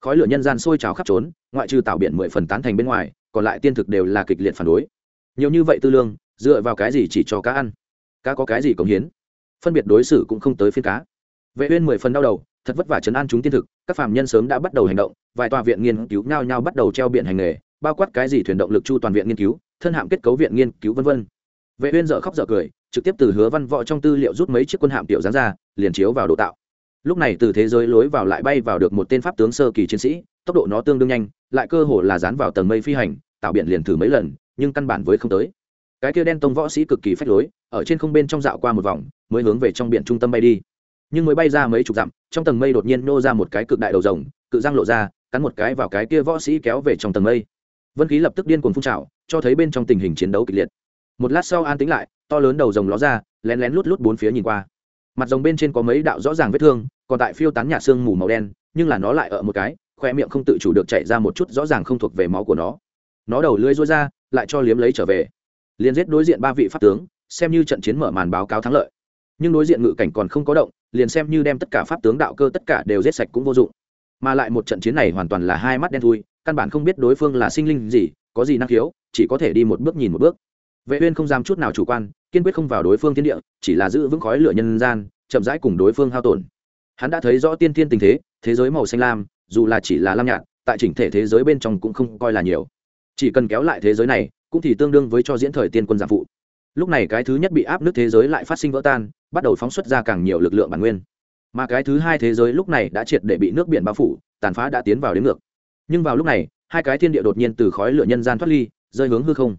Khói lửa nhân gian sôi trào khắp trốn, ngoại trừ tạo biển mười phần tán thành bên ngoài, còn lại tiên thực đều là kịch liệt phản đối. Nhiều như vậy tư lương dựa vào cái gì chỉ cho cá ăn? Cá có cái gì cống hiến? Phân biệt đối xử cũng không tới phiên cá. Vệ uyên mười phần đau đầu, thật vất vả chấn an chúng tiên thực, các phàm nhân sớm đã bắt đầu hành động, vài tòa viện nghiên cứu nhau nhau bắt đầu treo biển hành nghề, bao quát cái gì thuyền động lực chu toàn viện nghiên cứu, thân hạm kết cấu viện nghiên cứu vân vân. Vệ uyên dở khóc dở cười, trực tiếp từ hứa văn võ trong tư liệu rút mấy chiếc quân hạm tiểu dáng ra, liền chiếu vào độ tạo. Lúc này từ thế giới lối vào lại bay vào được một tên pháp tướng sơ kỳ chiến sĩ, tốc độ nó tương đương nhanh, lại cơ hồ là dán vào tầng mây phi hành, tạo biển liền thử mấy lần, nhưng căn bản với không tới cái kia đen tông võ sĩ cực kỳ phách lối, ở trên không bên trong dạo qua một vòng, mới hướng về trong biển trung tâm bay đi. Nhưng mới bay ra mấy chục dặm, trong tầng mây đột nhiên nô ra một cái cực đại đầu rồng, cự răng lộ ra, cắn một cái vào cái kia võ sĩ kéo về trong tầng mây. Vân khí lập tức điên cuồng phun trào, cho thấy bên trong tình hình chiến đấu kịch liệt. Một lát sau an tính lại, to lớn đầu rồng ló ra, lén lén lút lút bốn phía nhìn qua. Mặt rồng bên trên có mấy đạo rõ ràng vết thương, còn tại phiêu tán nhà xương mù màu đen, nhưng là nó lại ở một cái, khoe miệng không tự chủ được chạy ra một chút rõ ràng không thuộc về máu của nó. Nó đầu lưỡi rối ra, lại cho liếm lấy trở về liền giết đối diện ba vị pháp tướng, xem như trận chiến mở màn báo cáo thắng lợi. Nhưng đối diện ngự cảnh còn không có động, liền xem như đem tất cả pháp tướng đạo cơ tất cả đều giết sạch cũng vô dụng. Mà lại một trận chiến này hoàn toàn là hai mắt đen thui, căn bản không biết đối phương là sinh linh gì, có gì năng khiếu, chỉ có thể đi một bước nhìn một bước. Vệ uyên không dám chút nào chủ quan, kiên quyết không vào đối phương thiên địa, chỉ là giữ vững khói lửa nhân gian, chậm rãi cùng đối phương hao tổn. Hắn đã thấy rõ tiên thiên tình thế thế giới màu xanh lam, dù là chỉ là lam nhạt, tại chỉnh thể thế giới bên trong cũng không coi là nhiều. Chỉ cần kéo lại thế giới này cũng thì tương đương với cho diễn thời tiên quân giảm phụ. Lúc này cái thứ nhất bị áp nước thế giới lại phát sinh vỡ tan, bắt đầu phóng xuất ra càng nhiều lực lượng bản nguyên. Mà cái thứ hai thế giới lúc này đã triệt để bị nước biển bao phủ, tàn phá đã tiến vào đến ngược. Nhưng vào lúc này, hai cái thiên địa đột nhiên từ khói lửa nhân gian thoát ly, rơi hướng hư không.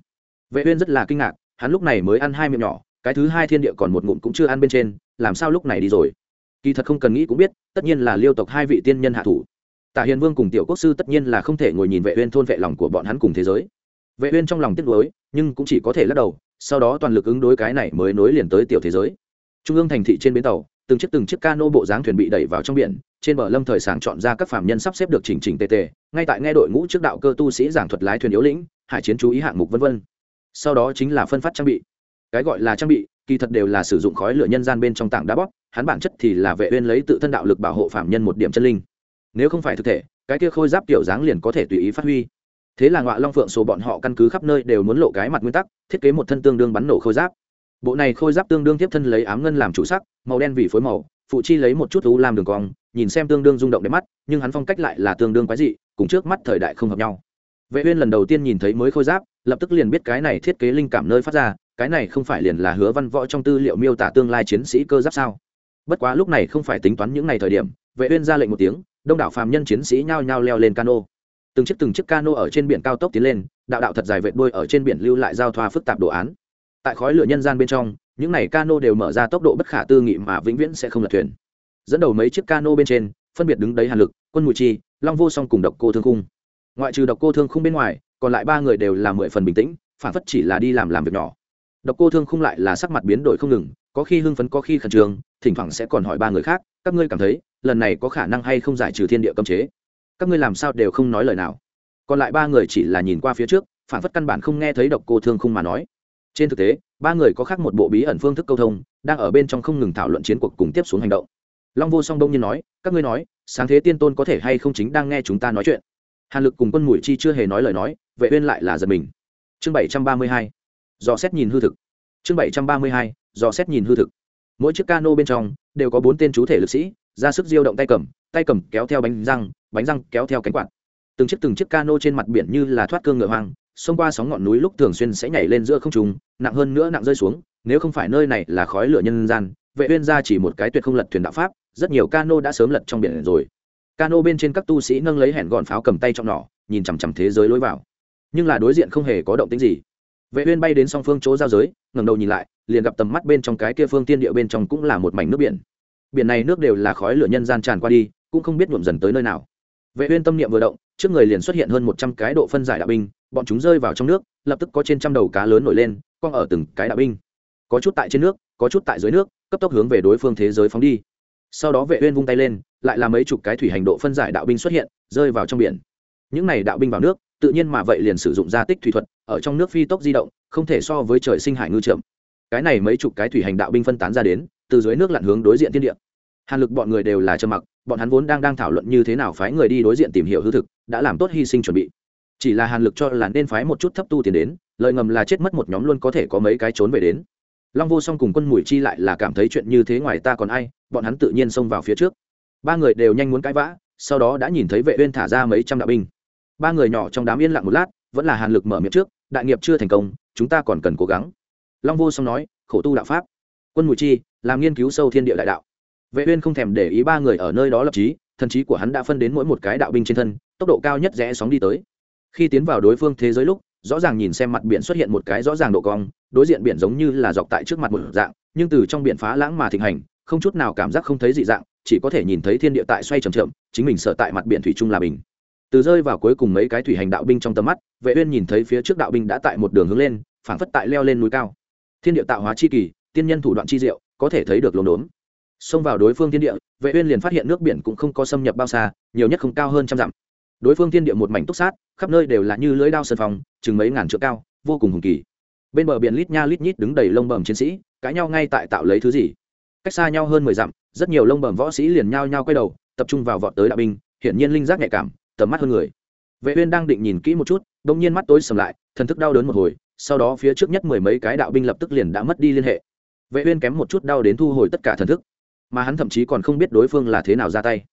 Vệ uyên rất là kinh ngạc, hắn lúc này mới ăn hai miệng nhỏ, cái thứ hai thiên địa còn một ngụm cũng chưa ăn bên trên, làm sao lúc này đi rồi? Kỳ thật không cần nghĩ cũng biết, tất nhiên là liêu tộc hai vị tiên nhân hạ thủ. Tả hiền vương cùng tiểu quốc sư tất nhiên là không thể ngồi nhìn vệ uyên thôn vệ lòng của bọn hắn cùng thế giới vệ uyên trong lòng tiếc nuối, nhưng cũng chỉ có thể lắc đầu, sau đó toàn lực ứng đối cái này mới nối liền tới tiểu thế giới. Trung ương thành thị trên bến tàu, từng chiếc từng chiếc cano bộ dáng thuyền bị đẩy vào trong biển, trên bờ lâm thời sáng chọn ra các phạm nhân sắp xếp được chỉnh chỉnh tề tề, ngay tại nghe đội ngũ trước đạo cơ tu sĩ giảng thuật lái thuyền yếu lĩnh, hải chiến chú ý hạng mục vân vân. Sau đó chính là phân phát trang bị. Cái gọi là trang bị, kỳ thật đều là sử dụng khói lửa nhân gian bên trong tảng đá bóp, hắn bản chất thì là vệ uyên lấy tự thân đạo lực bảo hộ phạm nhân một điểm chân linh. Nếu không phải thực thể, cái kia khôi giáp tiểu dáng liền có thể tùy ý phát huy thế là ngọa long phượng số bọn họ căn cứ khắp nơi đều muốn lộ cái mặt nguyên tắc, thiết kế một thân tương đương bắn nổ khôi giáp. Bộ này khôi giáp tương đương tiếp thân lấy ám ngân làm chủ sắc, màu đen vì phối màu, phụ chi lấy một chút thú làm đường cong, nhìn xem tương đương rung động đẹp mắt, nhưng hắn phong cách lại là tương đương quái dị, cùng trước mắt thời đại không hợp nhau. Vệ uyên lần đầu tiên nhìn thấy mới khôi giáp, lập tức liền biết cái này thiết kế linh cảm nơi phát ra, cái này không phải liền là hứa văn võ trong tư liệu miêu tả tương lai chiến sĩ cơ giáp sao? Bất quá lúc này không phải tính toán những ngày thời điểm, vệ uyên ra lệnh một tiếng, đông đảo phàm nhân chiến sĩ nhao nhao leo lên cano từng chiếc từng chiếc cano ở trên biển cao tốc tiến lên, đạo đạo thật dài vệt đuôi ở trên biển lưu lại giao thoa phức tạp đồ án. Tại khói lửa nhân gian bên trong, những này cano đều mở ra tốc độ bất khả tư nghị mà vĩnh viễn sẽ không lật thuyền. Dẫn đầu mấy chiếc cano bên trên, phân biệt đứng đấy hàn lực, quân mùi chi, long vô song cùng độc cô thương khung. Ngoại trừ độc cô thương khung bên ngoài, còn lại ba người đều là mười phần bình tĩnh, phản phất chỉ là đi làm làm việc nhỏ. Độc cô thương khung lại là sắc mặt biến đổi không ngừng, có khi hưng phấn có khi khẩn trương, thỉnh thoảng sẽ còn hỏi ba người khác, các ngươi cảm thấy, lần này có khả năng hay không giải trừ thiên địa cấm chế? Các ngươi làm sao đều không nói lời nào. Còn lại ba người chỉ là nhìn qua phía trước, phản phất căn bản không nghe thấy độc cô thương khung mà nói. Trên thực tế, ba người có khác một bộ bí ẩn phương thức câu thông, đang ở bên trong không ngừng thảo luận chiến cuộc cùng tiếp xuống hành động. Long vô song đông nhiên nói, các ngươi nói, sáng thế tiên tôn có thể hay không chính đang nghe chúng ta nói chuyện? Hàn lực cùng quân mùi chi chưa hề nói lời nói, vệ uyên lại là giật mình. Chương 732 dò xét nhìn hư thực. Chương 732 dò xét nhìn hư thực. Mỗi chiếc cano bên trong đều có bốn tên chú thể lực sĩ, ra sức diêu động tay cầm tay cầm kéo theo bánh răng bánh răng kéo theo cánh quạt. Từng chiếc từng chiếc cano trên mặt biển như là thoát cương ngựa hoang, xông qua sóng ngọn núi lúc thường xuyên sẽ nhảy lên giữa không trung, nặng hơn nữa nặng rơi xuống, nếu không phải nơi này là khói lửa nhân gian, vệ uyên ra chỉ một cái tuyệt không lật thuyền đạo pháp, rất nhiều cano đã sớm lật trong biển rồi. Cano bên trên các tu sĩ nâng lấy hẻn gọn pháo cầm tay trong nỏ, nhìn chằm chằm thế giới lối vào. Nhưng là đối diện không hề có động tĩnh gì. Vệ uyên bay đến song phương chỗ giao giới, ngẩng đầu nhìn lại, liền gặp tầm mắt bên trong cái kia phương tiên địa bên trong cũng là một mảnh nước biển. Biển này nước đều là khói lửa nhân gian tràn qua đi, cũng không biết nhuộm dần tới nơi nào vệ uyên tâm niệm vừa động, trước người liền xuất hiện hơn 100 cái độ phân giải đạo binh, bọn chúng rơi vào trong nước, lập tức có trên trăm đầu cá lớn nổi lên con ở từng cái đạo binh. Có chút tại trên nước, có chút tại dưới nước, cấp tốc hướng về đối phương thế giới phóng đi. Sau đó vệ uyên vung tay lên, lại là mấy chục cái thủy hành độ phân giải đạo binh xuất hiện, rơi vào trong biển. Những này đạo binh vào nước, tự nhiên mà vậy liền sử dụng gia tích thủy thuật, ở trong nước phi tốc di động, không thể so với trời sinh hải ngư trưởng. cái này mấy chục cái thủy hành đạo binh phân tán ra đến, từ dưới nước lặn hướng đối diện thiên địa. Hàn lực bọn người đều là trơ mặc bọn hắn vốn đang đang thảo luận như thế nào phái người đi đối diện tìm hiểu hư thực, đã làm tốt hy sinh chuẩn bị. Chỉ là hàn lực cho là nên phái một chút thấp tu tiền đến lợi ngầm là chết mất một nhóm luôn có thể có mấy cái trốn về đến. Long vô song cùng quân mùi chi lại là cảm thấy chuyện như thế ngoài ta còn ai, bọn hắn tự nhiên xông vào phía trước. Ba người đều nhanh muốn cãi vã, sau đó đã nhìn thấy vệ uyên thả ra mấy trăm đạo binh. Ba người nhỏ trong đám yên lặng một lát, vẫn là hàn lực mở miệng trước, đại nghiệp chưa thành công, chúng ta còn cần cố gắng. Long vô song nói, khổ tu đạo pháp. Quân mùi chi, làm nghiên cứu sâu thiên địa đại đạo vệ uyên không thèm để ý ba người ở nơi đó lập chí, thần trí của hắn đã phân đến mỗi một cái đạo binh trên thân, tốc độ cao nhất rẽ sóng đi tới. Khi tiến vào đối phương thế giới lúc, rõ ràng nhìn xem mặt biển xuất hiện một cái rõ ràng độ cong, đối diện biển giống như là dọc tại trước mặt một dạng, nhưng từ trong biển phá lãng mà thịnh hành, không chút nào cảm giác không thấy dị dạng, chỉ có thể nhìn thấy thiên địa tại xoay chậm chậm chính mình sợ tại mặt biển thủy trung là bình. Từ rơi vào cuối cùng mấy cái thủy hành đạo binh trong tầm mắt, vệ uyên nhìn thấy phía trước đạo binh đã tại một đường hướng lên, phảng phất tại leo lên núi cao. Thiên địa tạo hóa chi kỳ, tiên nhân thủ đoạn chi diệu, có thể thấy được lốm đốm xông vào đối phương thiên địa, vệ uyên liền phát hiện nước biển cũng không có xâm nhập bao xa, nhiều nhất không cao hơn trăm dặm. Đối phương thiên địa một mảnh túc sát, khắp nơi đều là như lưỡi đao sơn phòng chừng mấy ngàn trượng cao, vô cùng hùng kỳ. Bên bờ biển lít nha lít nhít đứng đầy lông bẩm chiến sĩ, cãi nhau ngay tại tạo lấy thứ gì? Cách xa nhau hơn mười dặm, rất nhiều lông bẩm võ sĩ liền nhao nhao quay đầu, tập trung vào vọt tới đạo binh, hiển nhiên linh giác nhạy cảm, tầm mắt hơn người. Vệ uyên đang định nhìn kỹ một chút đung nhiên mắt tối sầm lại, thần thức đau đớn một hồi, sau đó phía trước nhất mười mấy cái đạo binh lập tức liền đã mất đi liên hệ. Vệ uyên kém một chút đau đến thu hồi tất cả thần thức mà hắn thậm chí còn không biết đối phương là thế nào ra tay.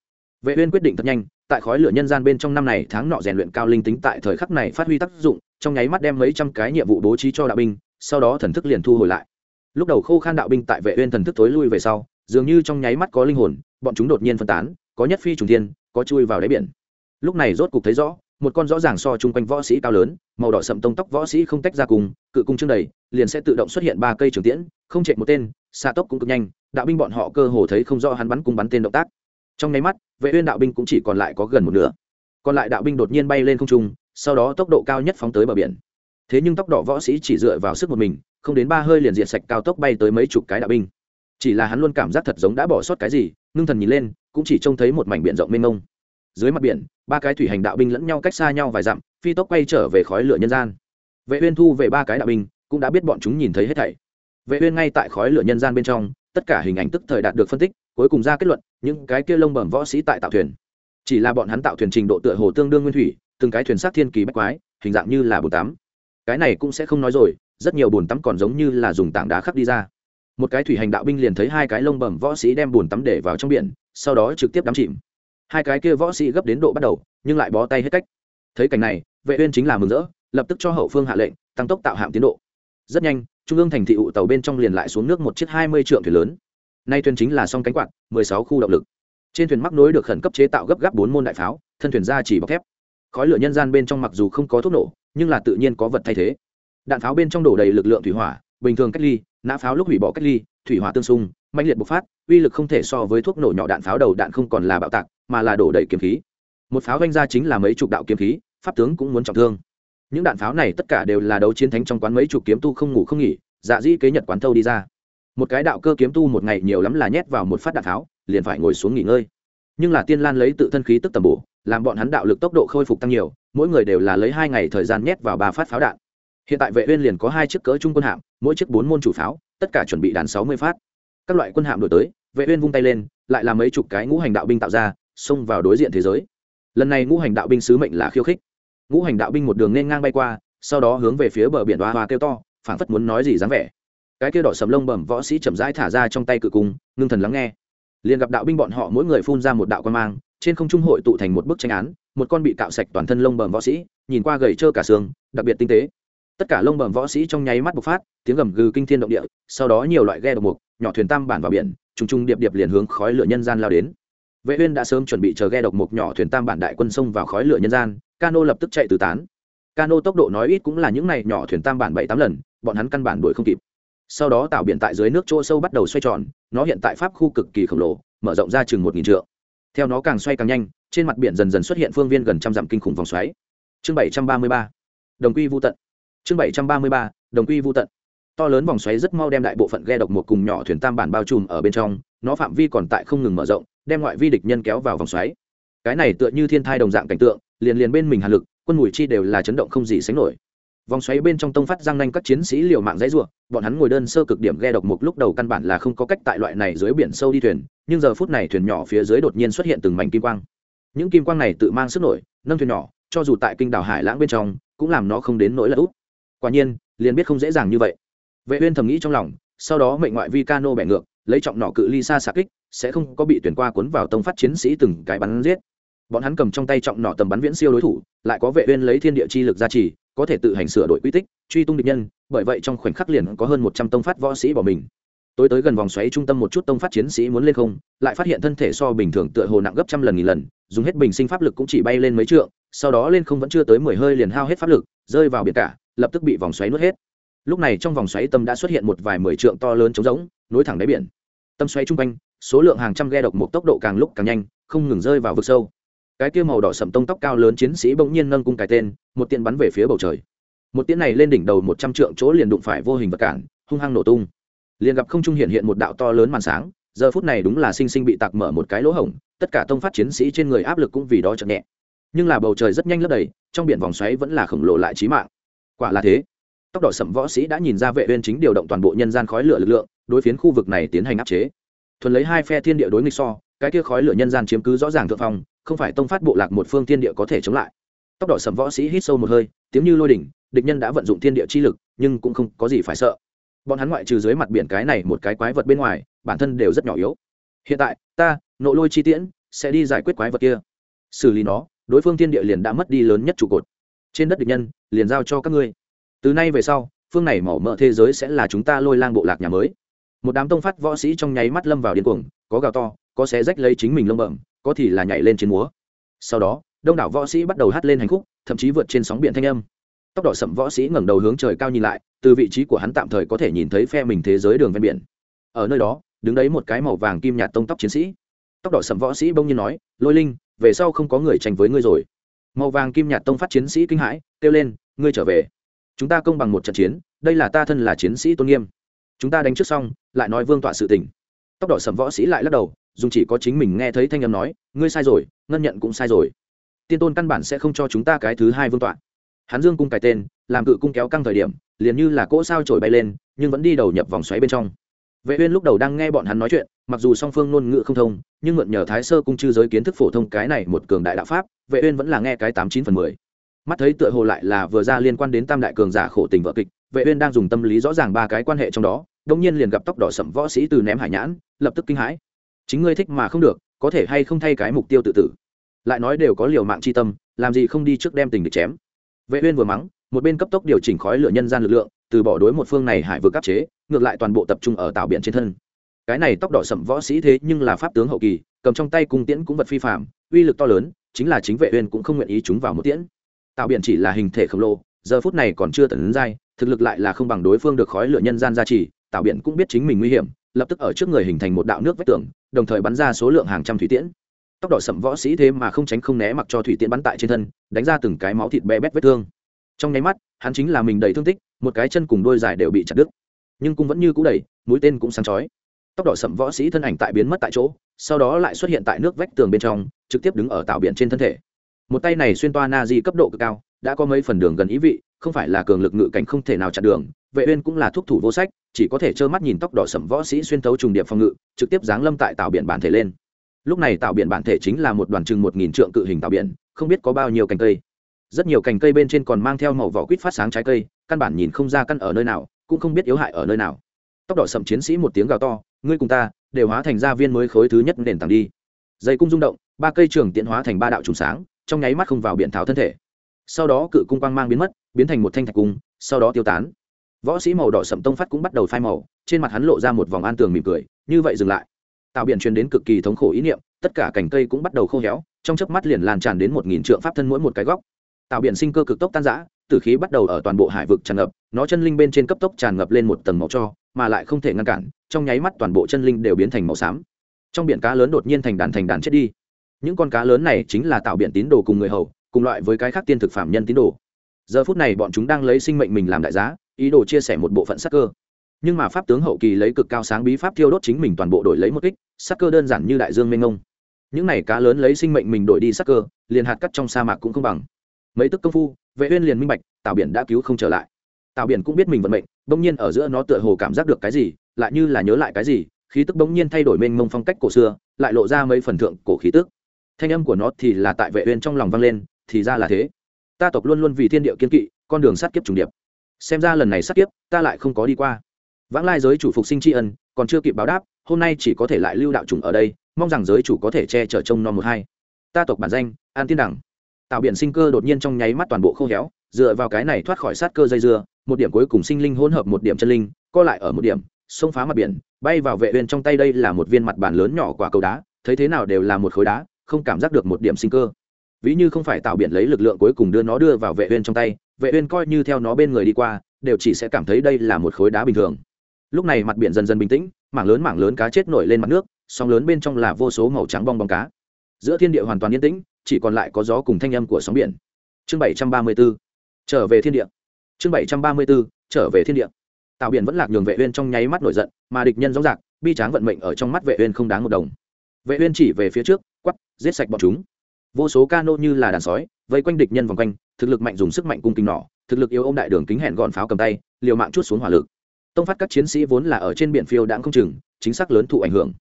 Vệ uyên quyết định thật nhanh, tại khói lửa nhân gian bên trong năm này, tháng nọ rèn luyện cao linh tính tại thời khắc này phát huy tác dụng, trong nháy mắt đem mấy trăm cái nhiệm vụ bố trí cho đạo binh, sau đó thần thức liền thu hồi lại. Lúc đầu khô khan đạo binh tại vệ uyên thần thức tối lui về sau, dường như trong nháy mắt có linh hồn, bọn chúng đột nhiên phân tán, có nhất phi trùng thiên, có chui vào đáy biển. Lúc này rốt cục thấy rõ, một con rõ ràng so chung quanh võ sĩ cao lớn, màu đỏ sậm tông tóc võ sĩ không tách ra cùng, cự cung trương đầy, liền sẽ tự động xuất hiện ba cây trường tiễn, không chạy một tên xa tốc cũng cực nhanh đạo binh bọn họ cơ hồ thấy không rõ hắn bắn cung bắn tên động tác. Trong nháy mắt, vệ uyên đạo binh cũng chỉ còn lại có gần một nửa. Còn lại đạo binh đột nhiên bay lên không trung, sau đó tốc độ cao nhất phóng tới bờ biển. Thế nhưng tốc độ võ sĩ chỉ dựa vào sức một mình, không đến ba hơi liền diệt sạch cao tốc bay tới mấy chục cái đạo binh. Chỉ là hắn luôn cảm giác thật giống đã bỏ sót cái gì, ngưng thần nhìn lên, cũng chỉ trông thấy một mảnh biển rộng mênh mông. Dưới mặt biển, ba cái thủy hành đạo binh lẫn nhau cách xa nhau vài dặm, phi tốc quay trở về khói lửa nhân gian. Vệ uyên thu về ba cái đạo binh, cũng đã biết bọn chúng nhìn thấy hết thảy. Vệ uyên ngay tại khói lửa nhân gian bên trong tất cả hình ảnh tức thời đạt được phân tích, cuối cùng ra kết luận, những cái kia lông bẩm võ sĩ tại tạo thuyền. Chỉ là bọn hắn tạo thuyền trình độ tựa hồ tương đương nguyên thủy, từng cái thuyền sát thiên kỳ bách quái, hình dạng như là bồn tắm. Cái này cũng sẽ không nói rồi, rất nhiều bồn tắm còn giống như là dùng tảng đá khắc đi ra. Một cái thủy hành đạo binh liền thấy hai cái lông bẩm võ sĩ đem bồn tắm để vào trong biển, sau đó trực tiếp đắm chìm. Hai cái kia võ sĩ gấp đến độ bắt đầu, nhưng lại bó tay hết cách. Thấy cảnh này, vệ uyên chính là mừng rỡ, lập tức cho hậu phương hạ lệnh, tăng tốc tạo hạm tiến độ rất nhanh, trung ương thành thị ụ tàu bên trong liền lại xuống nước một chiếc hai mươi trượng thuyền lớn. Nay thuyền chính là song cánh quạt, mười sáu khu động lực. Trên thuyền mắc nối được khẩn cấp chế tạo gấp gáp bốn môn đại pháo, thân thuyền ra chỉ bọc thép. Khói lửa nhân gian bên trong mặc dù không có thuốc nổ, nhưng là tự nhiên có vật thay thế. Đạn pháo bên trong đổ đầy lực lượng thủy hỏa, bình thường cách ly, nã pháo lúc hủy bỏ cách ly, thủy hỏa tương xung mạnh liệt bộc phát, uy lực không thể so với thuốc nổ nhỏ đạn pháo đầu đạn không còn là bạo tạc, mà là đổ đầy kiếm khí. Một pháo vanh ra chính là mấy chục đạo kiếm khí, pháp tướng cũng muốn trọng thương những đạn pháo này tất cả đều là đấu chiến thánh trong quán mấy chục kiếm tu không ngủ không nghỉ dạ dĩ kế nhật quán thâu đi ra. Một cái đạo cơ kiếm tu một ngày nhiều lắm là nhét vào một phát đạn pháo, liền phải ngồi xuống nghỉ ngơi. Nhưng là tiên lan lấy tự thân khí tức tầm bổ làm bọn hắn đạo lực tốc độ khôi phục tăng nhiều mỗi người đều là lấy hai ngày thời gian nhét vào ba phát pháo đạn. Hiện tại vệ uyên liền có hai chiếc cỡ trung quân hạm mỗi chiếc bốn môn chủ pháo tất cả chuẩn bị đạn sáu mươi phát. Các loại quân hạm đổi tới vệ uyên vung tay lên lại là mấy chục cái ngũ hành đạo binh tạo ra xông vào đối diện thế giới. Lần này ngũ hành đạo binh sứ mệnh là khiêu khích ngũ hành đạo binh một đường nên ngang bay qua, sau đó hướng về phía bờ biển hoa hoa kêu to, phảng phất muốn nói gì dáng vẻ. Cái kia đỏ sầm lông bẩm võ sĩ chậm rãi thả ra trong tay cự cung, ngưng thần lắng nghe. Liền gặp đạo binh bọn họ mỗi người phun ra một đạo quan mang, trên không trung hội tụ thành một bức tranh án, một con bị cạo sạch toàn thân lông bẩm võ sĩ, nhìn qua gầy trơ cả xương, đặc biệt tinh tế. Tất cả lông bẩm võ sĩ trong nháy mắt bộc phát, tiếng gầm gừ kinh thiên động địa, sau đó nhiều loại ghe độc mục, nhỏ thuyền tam bản vào biển, trùng trùng điệp điệp liền hướng khói lửa nhân gian lao đến. Vệ uyên đã sớm chuẩn bị chờ ghe độc mục nhỏ thuyền tam bản đại quân sông vào khói lửa nhân gian cano lập tức chạy tứ tán. Cano tốc độ nói ít cũng là những này nhỏ thuyền tam bản bảy tám lần, bọn hắn căn bản đuổi không kịp. Sau đó tạo biển tại dưới nước chỗ sâu bắt đầu xoay tròn, nó hiện tại pháp khu cực kỳ khổng lồ, mở rộng ra chừng một nghìn trượng. Theo nó càng xoay càng nhanh, trên mặt biển dần dần xuất hiện phương viên gần trăm dặm kinh khủng vòng xoáy. Chương bảy trăm ba mươi ba. Đồng quy vô tận. Chương bảy trăm ba mươi ba, đồng quy vô tận. To lớn vòng xoáy rất mau đem đại bộ phận ghe độc một cùng nhỏ thuyền tam bản bao trùm ở bên trong, nó phạm vi còn tại không ngừng mở rộng, đem ngoại vi địch nhân kéo vào vòng xoáy. Cái này tựa như thiên thai đồng dạng cảnh tượng liền liền bên mình hàn lực, quân mùi chi đều là chấn động không gì sánh nổi. Vòng xoáy bên trong tông phát giang nanh các chiến sĩ liều mạng dãy ruộng, bọn hắn ngồi đơn sơ cực điểm ghe độc mục lúc đầu căn bản là không có cách tại loại này dưới biển sâu đi thuyền, nhưng giờ phút này thuyền nhỏ phía dưới đột nhiên xuất hiện từng mảnh kim quang. Những kim quang này tự mang sức nổi, nâng thuyền nhỏ, cho dù tại kinh đảo hải lãng bên trong, cũng làm nó không đến nỗi là út. Quả nhiên, liền biết không dễ dàng như vậy. Vệ uyên thầm nghĩ trong lòng, sau đó mệnh ngoại vi cano bẻ ngược, lấy trọng nỏ cự ly xa xạ kích, sẽ không có bị tuyển qua cuốn vào tông phát chiến sĩ từng cái bắn giết bọn hắn cầm trong tay trọng nỏ tầm bắn viễn siêu đối thủ, lại có vệ uyên lấy thiên địa chi lực gia trì, có thể tự hành sửa đổi quy tích, truy tung địch nhân, bởi vậy trong khoảnh khắc liền có hơn một trăm tông phát võ sĩ bỏ mình. Tối tới gần vòng xoáy trung tâm một chút tông phát chiến sĩ muốn lên không, lại phát hiện thân thể so bình thường tựa hồ nặng gấp trăm lần nghìn lần, dùng hết bình sinh pháp lực cũng chỉ bay lên mấy trượng, sau đó lên không vẫn chưa tới mười hơi liền hao hết pháp lực, rơi vào biển cả, lập tức bị vòng xoáy nuốt hết. Lúc này trong vòng xoáy tâm đã xuất hiện một vài mười trượng to lớn trống rỗng, nối thẳng đáy biển. Tâm xoáy trung quanh, số lượng hàng trăm ghe độc một tốc độ càng lúc càng nhanh, không ngừng rơi vào vực sâu cái kia màu đỏ sậm tông tóc cao lớn chiến sĩ bỗng nhiên nâng cung cái tên, một tiện bắn về phía bầu trời. Một tiễn này lên đỉnh đầu một trăm trượng chỗ liền đụng phải vô hình vật cản, hung hăng nổ tung. Liền gặp không trung hiện hiện một đạo to lớn màn sáng, giờ phút này đúng là sinh sinh bị tạc mở một cái lỗ hổng, tất cả tông phát chiến sĩ trên người áp lực cũng vì đó chậm nhẹ. Nhưng là bầu trời rất nhanh lấp đầy, trong biển vòng xoáy vẫn là khổng lồ lại trí mạng. Quả là thế. Tốc độ sậm võ sĩ đã nhìn ra vệ uyên chính điều động toàn bộ nhân gian khói lửa lực lượng, đối phiến khu vực này tiến hành áp chế. Thuần lấy hai phe thiên địa đối nghịch so, cái kia khói lửa nhân gian chiếm cứ rõ ràng thượng phong không phải tông phát bộ lạc một phương thiên địa có thể chống lại. Tóc đỏ sầm võ sĩ hít sâu một hơi, tiếng như lôi đỉnh, địch nhân đã vận dụng thiên địa chi lực, nhưng cũng không có gì phải sợ. Bọn hắn ngoại trừ dưới mặt biển cái này một cái quái vật bên ngoài, bản thân đều rất nhỏ yếu. Hiện tại, ta, nộ lôi chi tiễn, sẽ đi giải quyết quái vật kia. Xử lý nó, đối phương thiên địa liền đã mất đi lớn nhất trụ cột. Trên đất địch nhân, liền giao cho các ngươi. Từ nay về sau, phương này mỏ mỡ thế giới sẽ là chúng ta lôi lang bộ lạc nhà mới. Một đám tông phát võ sĩ trong nháy mắt lâm vào điên cuồng, có gào to có xé rách lấy chính mình lông bẩm, có thì là nhảy lên trên múa. Sau đó, đông đảo võ sĩ bắt đầu hát lên hành khúc, thậm chí vượt trên sóng biển thanh âm. Tóc đỏ sậm võ sĩ ngẩng đầu hướng trời cao nhìn lại, từ vị trí của hắn tạm thời có thể nhìn thấy phe mình thế giới đường ven biển. Ở nơi đó, đứng đấy một cái màu vàng kim nhạt tông tóc chiến sĩ. Tóc đỏ sậm võ sĩ bỗng nhiên nói, lôi linh, về sau không có người tranh với ngươi rồi. Màu vàng kim nhạt tông phát chiến sĩ kinh hãi, kêu lên, ngươi trở về. Chúng ta công bằng một trận chiến, đây là ta thân là chiến sĩ tôn nghiêm. Chúng ta đánh trước xong, lại nói vương tọa sự tình tốc độ sầm võ sĩ lại lắc đầu, dùng chỉ có chính mình nghe thấy thanh âm nói, ngươi sai rồi, ngân nhận cũng sai rồi. Tiên tôn căn bản sẽ không cho chúng ta cái thứ hai vương tọa. Hắn dương cung cái tên, làm cự cung kéo căng thời điểm, liền như là cỗ sao trổi bay lên, nhưng vẫn đi đầu nhập vòng xoáy bên trong. Vệ uyên lúc đầu đang nghe bọn hắn nói chuyện, mặc dù song phương ngôn ngữ không thông, nhưng mượn nhờ thái sơ cung chư giới kiến thức phổ thông cái này một cường đại đạo pháp, vệ uyên vẫn là nghe cái tám chín phần mười. Mắt thấy tựa hồ lại là vừa ra liên quan đến tam đại cường giả khổ tình vợ kịch, vệ uyên đang dùng tâm lý rõ ràng ba cái quan hệ trong đó đông nhiên liền gặp tóc đỏ sẫm võ sĩ từ ném hải nhãn lập tức kinh hãi. Chính ngươi thích mà không được có thể hay không thay cái mục tiêu tự tử? Lại nói đều có liều mạng chi tâm làm gì không đi trước đem tình địch chém? Vệ uyên vừa mắng một bên cấp tốc điều chỉnh khói lửa nhân gian lực lượng từ bỏ đối một phương này hải vừa áp chế ngược lại toàn bộ tập trung ở tạo biển trên thân. Cái này tóc đỏ sẫm võ sĩ thế nhưng là pháp tướng hậu kỳ cầm trong tay cung tiễn cũng vật phi phàm, uy lực to lớn chính là chính vệ uyên cũng không nguyện ý chúng vào một tiễn. Tạo biển chỉ là hình thể khổng lồ giờ phút này còn chưa tận đến dai thực lực lại là không bằng đối phương được khói lửa nhân gian gia trì tạo biển cũng biết chính mình nguy hiểm lập tức ở trước người hình thành một đạo nước vách tường đồng thời bắn ra số lượng hàng trăm thủy tiễn. Tốc độ sậm võ sĩ thế mà không tránh không né mặc cho thủy tiễn bắn tại trên thân đánh ra từng cái máu thịt bé bét vết thương. Trong nháy mắt hắn chính là mình đầy thương tích một cái chân cùng đôi dài đều bị chặt đứt. Nhưng cũng vẫn như cũ đầy, mũi tên cũng sáng chói. Tốc độ sậm võ sĩ thân ảnh tại biến mất tại chỗ sau đó lại xuất hiện tại nước vách tường bên trong trực tiếp đứng ở tạo biển trên thân thể. Một tay này xuyên toa na di cấp độ cực cao đã có mấy phần đường gần ý vị không phải là cường lực ngự cảnh không thể nào chặn đường, vệ uyên cũng là thuốc thủ vô sách, chỉ có thể trơ mắt nhìn tốc độ sẩm võ sĩ xuyên thấu trùng điệp phòng ngự, trực tiếp giáng lâm tại tạo biển bản thể lên. Lúc này tạo biển bản thể chính là một đoàn chừng một nghìn trượng cự hình tạo biển, không biết có bao nhiêu cành cây. Rất nhiều cành cây bên trên còn mang theo màu vỏ quýt phát sáng trái cây, căn bản nhìn không ra căn ở nơi nào, cũng không biết yếu hại ở nơi nào. Tốc độ sậm chiến sĩ một tiếng gào to, ngươi cùng ta, đều hóa thành gia viên mới khối thứ nhất nền tảng đi. Dây cung rung động, ba cây trường tiện hóa thành ba đạo trùng sáng, trong nháy mắt không vào biển tháo thân thể. Sau đó cự cung quang mang biến mất biến thành một thanh thạch cung, sau đó tiêu tán. Võ sĩ màu đỏ sậm tông phát cũng bắt đầu phai màu, trên mặt hắn lộ ra một vòng an tường mỉm cười, như vậy dừng lại. Tạo biển truyền đến cực kỳ thống khổ ý niệm, tất cả cành cây cũng bắt đầu khô héo, trong chớp mắt liền lan tràn đến một nghìn trượng pháp thân mỗi một cái góc. Tạo biển sinh cơ cực tốc tan giã tử khí bắt đầu ở toàn bộ hải vực tràn ngập, nó chân linh bên trên cấp tốc tràn ngập lên một tầng màu cho, mà lại không thể ngăn cản, trong nháy mắt toàn bộ chân linh đều biến thành màu xám. Trong biển cá lớn đột nhiên thành đàn thành đàn chết đi. Những con cá lớn này chính là tạo biển tín đồ cùng người hầu, cùng loại với cái khác tiên thực phạm nhân tín đồ giờ phút này bọn chúng đang lấy sinh mệnh mình làm đại giá, ý đồ chia sẻ một bộ phận sắc cơ. Nhưng mà pháp tướng hậu kỳ lấy cực cao sáng bí pháp thiêu đốt chính mình toàn bộ đổi lấy một kích, sắc cơ đơn giản như đại dương mênh ngông những này cá lớn lấy sinh mệnh mình đổi đi sắc cơ, liền hạt cắt trong sa mạc cũng không bằng. Mấy tức công phu, vệ uyên liền minh bạch, tào biển đã cứu không trở lại. Tào biển cũng biết mình vận mệnh, bỗng nhiên ở giữa nó tựa hồ cảm giác được cái gì, lại như là nhớ lại cái gì, khí tức bỗng nhiên thay đổi mênh mông phong cách cổ xưa, lại lộ ra mấy phần thượng cổ khí tức. Thanh âm của nó thì là tại vệ uyên trong lòng vang lên, thì ra là thế ta tộc luôn luôn vì thiên địa kiên kỵ, con đường sát kiếp trùng điệp. Xem ra lần này sát kiếp, ta lại không có đi qua. Vãng lai giới chủ phục sinh tri ân, còn chưa kịp báo đáp, hôm nay chỉ có thể lại lưu đạo trùng ở đây, mong rằng giới chủ có thể che chở trông non một hai. Ta tộc bản danh, an tiên đẳng. Tạo biển sinh cơ đột nhiên trong nháy mắt toàn bộ khô héo, dựa vào cái này thoát khỏi sát cơ dây dưa, một điểm cuối cùng sinh linh hỗn hợp một điểm chân linh, co lại ở một điểm, xông phá mặt biển, bay vào vệ uyên trong tay đây là một viên mặt bàn lớn nhỏ quả cầu đá, thấy thế nào đều là một khối đá, không cảm giác được một điểm sinh cơ ví như không phải tạo biển lấy lực lượng cuối cùng đưa nó đưa vào vệ uyên trong tay, vệ uyên coi như theo nó bên người đi qua, đều chỉ sẽ cảm thấy đây là một khối đá bình thường. Lúc này mặt biển dần dần bình tĩnh, mảng lớn mảng lớn cá chết nổi lên mặt nước, sóng lớn bên trong là vô số màu trắng bong bóng cá. Giữa thiên địa hoàn toàn yên tĩnh, chỉ còn lại có gió cùng thanh âm của sóng biển. Chương 734 trở về thiên địa. Chương 734 trở về thiên địa. Tạo biển vẫn lạc nhường vệ uyên trong nháy mắt nổi giận, mà địch nhân rõ ràng bi tráng vận mệnh ở trong mắt vệ uyên không đáng một đồng. Vệ uyên chỉ về phía trước quát giết sạch bọn chúng vô số cano như là đàn sói, vây quanh địch nhân vòng quanh, thực lực mạnh dùng sức mạnh cung kính nỏ, thực lực yếu ôm đại đường kính hẹn gọn pháo cầm tay, liều mạng chút xuống hỏa lực. Tông phát các chiến sĩ vốn là ở trên biển phiêu đãng không chừng, chính xác lớn thụ ảnh hưởng.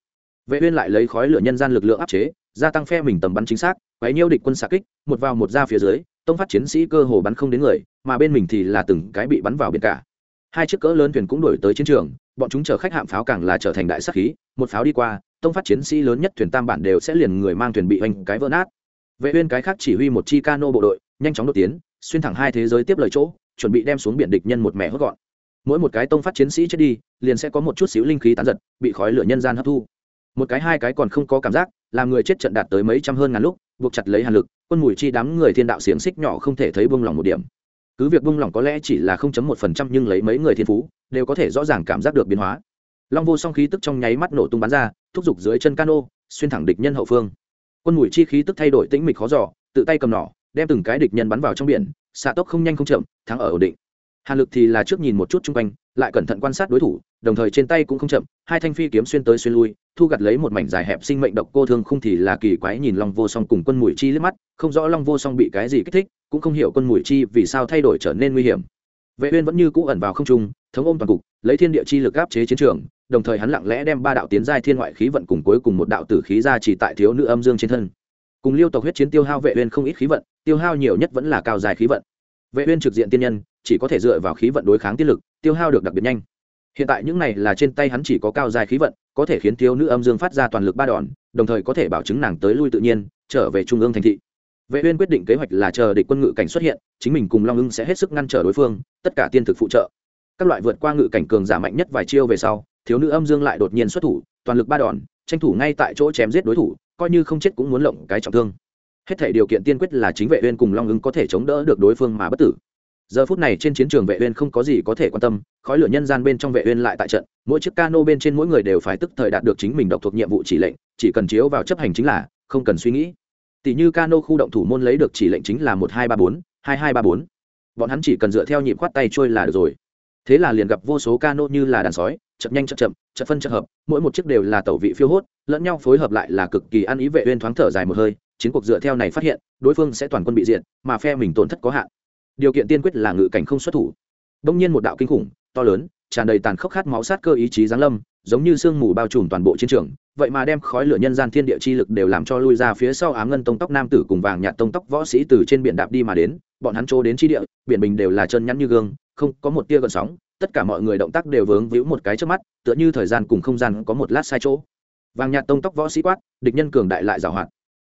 Vệ uyên lại lấy khói lửa nhân gian lực lượng áp chế, gia tăng phe mình tầm bắn chính xác, quấy nhiêu địch quân xạ kích, một vào một ra phía dưới, tông phát chiến sĩ cơ hồ bắn không đến người, mà bên mình thì là từng cái bị bắn vào biển cả. Hai chiếc cỡ lớn thuyền cũng đổi tới chiến trường, bọn chúng chở khách hạm pháo càng là trở thành đại sát khí, một pháo đi qua, tông phát chiến sĩ lớn nhất thuyền tam bản đều sẽ liền người mang thuyền bị hoành cái vỡ nát vệ uyên cái khác chỉ huy một chi cano bộ đội, nhanh chóng đột tiến, xuyên thẳng hai thế giới tiếp lời chỗ, chuẩn bị đem xuống biển địch nhân một mẹ hốt gọn. Mỗi một cái tông phát chiến sĩ chết đi, liền sẽ có một chút xíu linh khí tán giật, bị khói lửa nhân gian hấp thu. Một cái hai cái còn không có cảm giác, làm người chết trận đạt tới mấy trăm hơn ngàn lúc, buộc chặt lấy hàn lực, quân mùi chi đám người thiên đạo xiềng xích nhỏ không thể thấy buông lỏng một điểm. Cứ việc buông lỏng có lẽ chỉ là 0.1% nhưng lấy mấy người thiên phú, đều có thể rõ ràng cảm giác được biến hóa. Long vô song khí tức trong nháy mắt nổ tung bắn ra, thúc giục dưới chân cano, xuyên thẳng địch nhân hậu phương quân mùi chi khí tức thay đổi tĩnh mịch khó giỏ tự tay cầm nỏ, đem từng cái địch nhân bắn vào trong biển, xạ tốc không nhanh không chậm, thắng ở ổn định. Hàn lực thì là trước nhìn một chút chung quanh, lại cẩn thận quan sát đối thủ, đồng thời trên tay cũng không chậm, hai thanh phi kiếm xuyên tới xuyên lui, thu gặt lấy một mảnh dài hẹp sinh mệnh độc cô thương không thì là kỳ quái nhìn long vô song cùng quân mùi chi liếc mắt, không rõ long vô song bị cái gì kích thích, cũng không hiểu quân mùi chi vì sao thay đổi trở nên nguy hiểm vệ uyên vẫn như cũ ẩn vào không trung, thống ôm toàn cục, lấy thiên địa chi lực áp chế chiến trường, đồng thời hắn lặng lẽ đem ba đạo tiến giai thiên ngoại khí vận cùng cuối cùng một đạo tử khí ra chỉ tại thiếu nữ âm dương trên thân. Cùng liêu tộc huyết chiến tiêu hao vệ uyên không ít khí vận, tiêu hao nhiều nhất vẫn là cao dài khí vận. Vệ uyên trực diện tiên nhân, chỉ có thể dựa vào khí vận đối kháng tiên lực, tiêu hao được đặc biệt nhanh. Hiện tại những này là trên tay hắn chỉ có cao dài khí vận, có thể khiến thiếu nữ âm dương phát ra toàn lực ba đòn, đồng thời có thể bảo chứng nàng tới lui tự nhiên, trở về trung ương thành thị vệ uyên quyết định kế hoạch là chờ địch quân ngự cảnh xuất hiện, chính mình cùng long ưng sẽ hết sức ngăn trở đối phương, tất cả tiên thực phụ trợ. Các loại vượt qua ngự cảnh cường giả mạnh nhất vài chiêu về sau, thiếu nữ âm dương lại đột nhiên xuất thủ, toàn lực ba đòn, tranh thủ ngay tại chỗ chém giết đối thủ, coi như không chết cũng muốn lộng cái trọng thương. Hết thể điều kiện tiên quyết là chính vệ uyên cùng long ưng có thể chống đỡ được đối phương mà bất tử. Giờ phút này trên chiến trường vệ uyên không có gì có thể quan tâm, khói lửa nhân gian bên trong vệ uyên lại tại trận, mỗi chiếc cano bên trên mỗi người đều phải tức thời đạt được chính mình độc thuộc nhiệm vụ chỉ lệnh, chỉ cần chiếu vào chấp hành chính là, không cần suy nghĩ tỷ như cano khu động thủ môn lấy được chỉ lệnh chính là một hai ba bốn, hai hai ba bốn. Bọn hắn chỉ cần dựa theo nhịp khoát tay trôi là được rồi. Thế là liền gặp vô số cano như là đàn sói chậm nhanh chậm chậm chậm phân chậm hợp, mỗi một chiếc đều là tẩu vị phiêu hốt, lẫn nhau phối hợp lại là cực kỳ ăn ý vệ uyên thoáng thở dài một hơi, chiến cuộc dựa theo này phát hiện, đối phương sẽ toàn quân bị diệt, mà phe mình tổn thất có hạn. Điều kiện tiên quyết là ngự cảnh không xuất thủ. Đông nhiên một đạo kinh khủng, to lớn, tràn đầy tàn khốc khát máu sát cơ ý chí giáng lâm, giống như sương mù bao trùm toàn bộ chiến trường vậy mà đem khói lửa nhân gian thiên địa chi lực đều làm cho lui ra phía sau ám ngân tông tóc nam tử cùng vàng nhạt tông tóc võ sĩ từ trên biển đạp đi mà đến, bọn hắn trô đến chi địa, biển bình đều là chân nhắn như gương, không có một tia gợn sóng, tất cả mọi người động tác đều vướng víu một cái trước mắt, tựa như thời gian cùng không gian có một lát sai chỗ. Vàng nhạt tông tóc võ sĩ quát, địch nhân cường đại lại giảo hoạt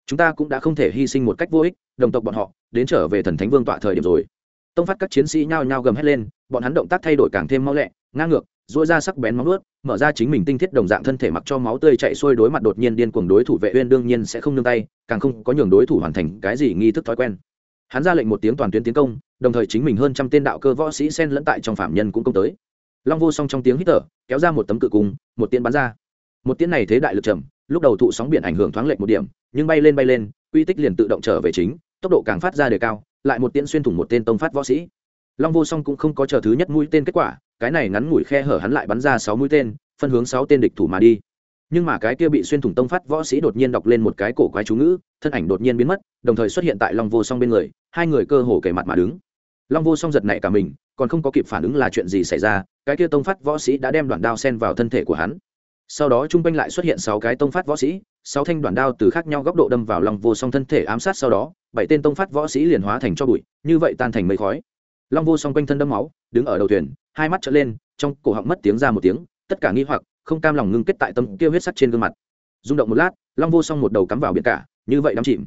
chúng ta cũng đã không thể hy sinh một cách vô ích, đồng tộc bọn họ, đến trở về thần thánh vương tọa thời điểm rồi. Tông phát các chiến sĩ nhao nhao gầm hét lên, bọn hắn động tác thay đổi càng thêm mau lẹ, ngang ngược dỗi ra sắc bén móng ướt mở ra chính mình tinh thiết đồng dạng thân thể mặc cho máu tươi chạy xuôi đối mặt đột nhiên điên cuồng đối thủ vệ uyên đương nhiên sẽ không nương tay, càng không có nhường đối thủ hoàn thành cái gì nghi thức thói quen. Hắn ra lệnh một tiếng toàn tuyến tiến công, đồng thời chính mình hơn trăm tên đạo cơ võ sĩ xen lẫn tại trong phạm nhân cũng công tới. Long vô song trong tiếng hít thở, kéo ra một tấm cự cung, một tiên bắn ra. Một tiên này thế đại lực trầm, lúc đầu thụ sóng biển ảnh hưởng thoáng lệch một điểm, nhưng bay lên bay lên, quy tích liền tự động trở về chính, tốc độ càng phát ra đề cao, lại một tiên xuyên thủng một tên tông phát võ sĩ. Long vô song cũng không có chờ thứ nhất mũi tên kết quả cái này ngắn mũi khe hở hắn lại bắn ra sáu mũi tên, phân hướng sáu tên địch thủ mà đi. Nhưng mà cái kia bị xuyên thủng tông phát võ sĩ đột nhiên đọc lên một cái cổ quái chú ngữ, thân ảnh đột nhiên biến mất, đồng thời xuất hiện tại long vô song bên người, hai người cơ hồ kề mặt mà đứng. Long vô song giật nảy cả mình, còn không có kịp phản ứng là chuyện gì xảy ra, cái kia tông phát võ sĩ đã đem đoạn đao sen vào thân thể của hắn. Sau đó trung quanh lại xuất hiện sáu cái tông phát võ sĩ, sáu thanh đoạn đao từ khác nhau góc độ đâm vào long vô song thân thể ám sát sau đó, bảy tên tông phát võ sĩ liền hóa thành cho bụi, như vậy tan thành mây khói long vô song quanh thân đâm máu, đứng ở đầu thuyền, hai mắt trở lên, trong cổ họng mất tiếng ra một tiếng, tất cả nghi hoặc, không cam lòng ngưng kết tại tâm kia huyết sắt trên gương mặt. Rung động một lát, long vô song một đầu cắm vào biển cả, như vậy đắm chìm.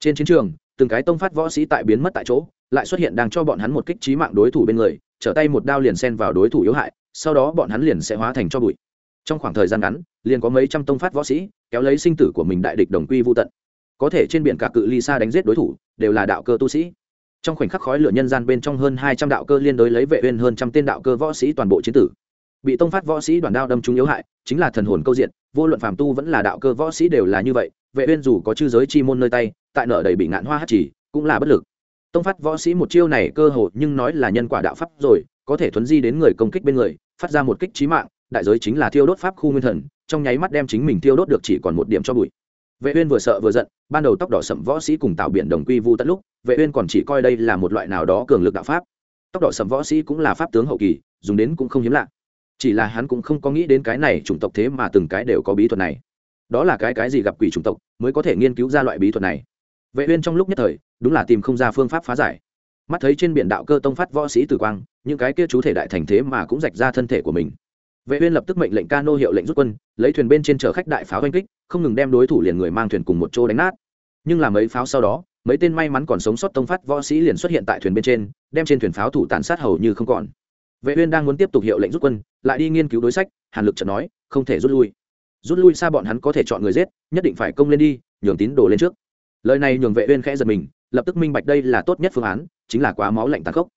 Trên chiến trường, từng cái tông phát võ sĩ tại biến mất tại chỗ, lại xuất hiện đang cho bọn hắn một kích trí mạng đối thủ bên người, trở tay một đao liền xen vào đối thủ yếu hại, sau đó bọn hắn liền sẽ hóa thành cho bụi. Trong khoảng thời gian ngắn, liền có mấy trăm tông phát võ sĩ, kéo lấy sinh tử của mình đại địch đồng quy vô tận. Có thể trên biển cả cự ly xa đánh giết đối thủ, đều là đạo cơ tu sĩ trong khoảnh khắc khói lửa nhân gian bên trong hơn hai trăm đạo cơ liên đối lấy vệ uyên hơn trăm tên đạo cơ võ sĩ toàn bộ chiến tử. Bị tông phát võ sĩ đoàn đao đâm trúng yếu hại, chính là thần hồn câu diện, vô luận phàm tu vẫn là đạo cơ võ sĩ đều là như vậy, vệ uyên dù có chư giới chi môn nơi tay, tại nợ đầy bị ngạn hoa hát chỉ, cũng là bất lực. Tông phát võ sĩ một chiêu này cơ hội nhưng nói là nhân quả đạo pháp rồi, có thể thuấn di đến người công kích bên người, phát ra một kích chí mạng, đại giới chính là thiêu đốt pháp khu nguyên thần, trong nháy mắt đem chính mình thiêu đốt được chỉ còn một điểm cho bụi vệ uyên vừa sợ vừa giận, ban đầu tóc đỏ sậm võ sĩ cùng tạo biển đồng quy vu tận lúc, vệ uyên còn chỉ coi đây là một loại nào đó cường lực đạo pháp. Tóc đỏ sậm võ sĩ cũng là pháp tướng hậu kỳ, dùng đến cũng không hiếm lạ. Chỉ là hắn cũng không có nghĩ đến cái này chủng tộc thế mà từng cái đều có bí thuật này. Đó là cái cái gì gặp quỷ chủng tộc mới có thể nghiên cứu ra loại bí thuật này? Vệ uyên trong lúc nhất thời, đúng là tìm không ra phương pháp phá giải. Mắt thấy trên biển đạo cơ tông phát võ sĩ tử quang, những cái kia chú thể đại thành thế mà cũng rạch ra thân thể của mình vệ uyên lập tức mệnh lệnh cano hiệu lệnh rút quân, lấy thuyền bên trên chở khách đại pháo đánh kích, không ngừng đem đối thủ liền người mang thuyền cùng một chỗ đánh nát. Nhưng là mấy pháo sau đó, mấy tên may mắn còn sống sót tông phát võ sĩ liền xuất hiện tại thuyền bên trên, đem trên thuyền pháo thủ tàn sát hầu như không còn. Vệ uyên đang muốn tiếp tục hiệu lệnh rút quân, lại đi nghiên cứu đối sách, hàn lực chợt nói, không thể rút lui. Rút lui xa bọn hắn có thể chọn người giết, nhất định phải công lên đi, nhường tín đồ lên trước. Lời này nhường vệ uyên khẽ giật mình, lập tức minh bạch đây là tốt nhất phương án, chính là quá máu lạnh tàn khốc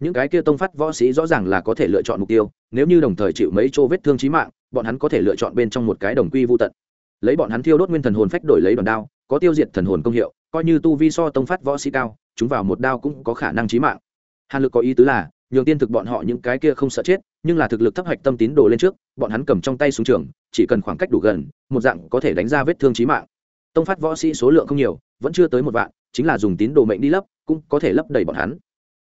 những cái kia tông phát võ sĩ rõ ràng là có thể lựa chọn mục tiêu, nếu như đồng thời chịu mấy chỗ vết thương chí mạng, bọn hắn có thể lựa chọn bên trong một cái đồng quy vu tận. Lấy bọn hắn thiêu đốt nguyên thần hồn phách đổi lấy đòn đao, có tiêu diệt thần hồn công hiệu, coi như tu vi so tông phát võ sĩ cao, chúng vào một đao cũng có khả năng chí mạng. Hàn lực có ý tứ là, nhường tiên thực bọn họ những cái kia không sợ chết, nhưng là thực lực thấp hạch tâm tín đồ lên trước, bọn hắn cầm trong tay súng trường, chỉ cần khoảng cách đủ gần, một dạng có thể đánh ra vết thương chí mạng. Tông phát võ sĩ số lượng không nhiều, vẫn chưa tới một vạn, chính là dùng tín đồ mệnh đi lấp, cũng có thể lấp đầy bọn hắn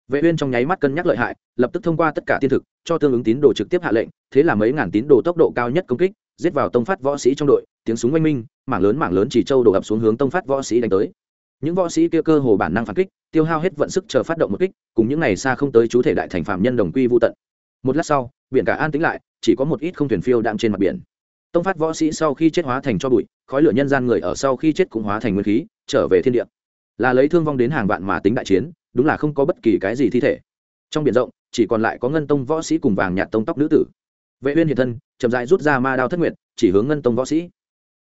vệ uyên trong nháy mắt cân nhắc lợi hại, lập tức thông qua tất cả tiên thực, cho tương ứng tín đồ trực tiếp hạ lệnh, thế là mấy ngàn tín đồ tốc độ cao nhất công kích, giết vào tông phát võ sĩ trong đội, tiếng súng oanh minh, mảng lớn mảng lớn chỉ châu đổ ập xuống hướng tông phát võ sĩ đánh tới. Những võ sĩ kia cơ hồ bản năng phản kích, tiêu hao hết vận sức chờ phát động một kích, cùng những này xa không tới chú thể đại thành phạm nhân đồng quy vô tận. Một lát sau, biển cả an tĩnh lại, chỉ có một ít không thuyền phiêu đang trên mặt biển. Tông phát võ sĩ sau khi chết hóa thành cho bụi, khói lửa nhân gian người ở sau khi chết cũng hóa thành nguyên khí, trở về thiên địa. Là lấy thương vong đến hàng vạn mà tính đại chiến đúng là không có bất kỳ cái gì thi thể. Trong biển rộng, chỉ còn lại có ngân tông võ sĩ cùng vàng nhạt tông tóc nữ tử. Vệ uyên hiện thân, chậm rãi rút ra ma đao thất nguyệt, chỉ hướng ngân tông võ sĩ.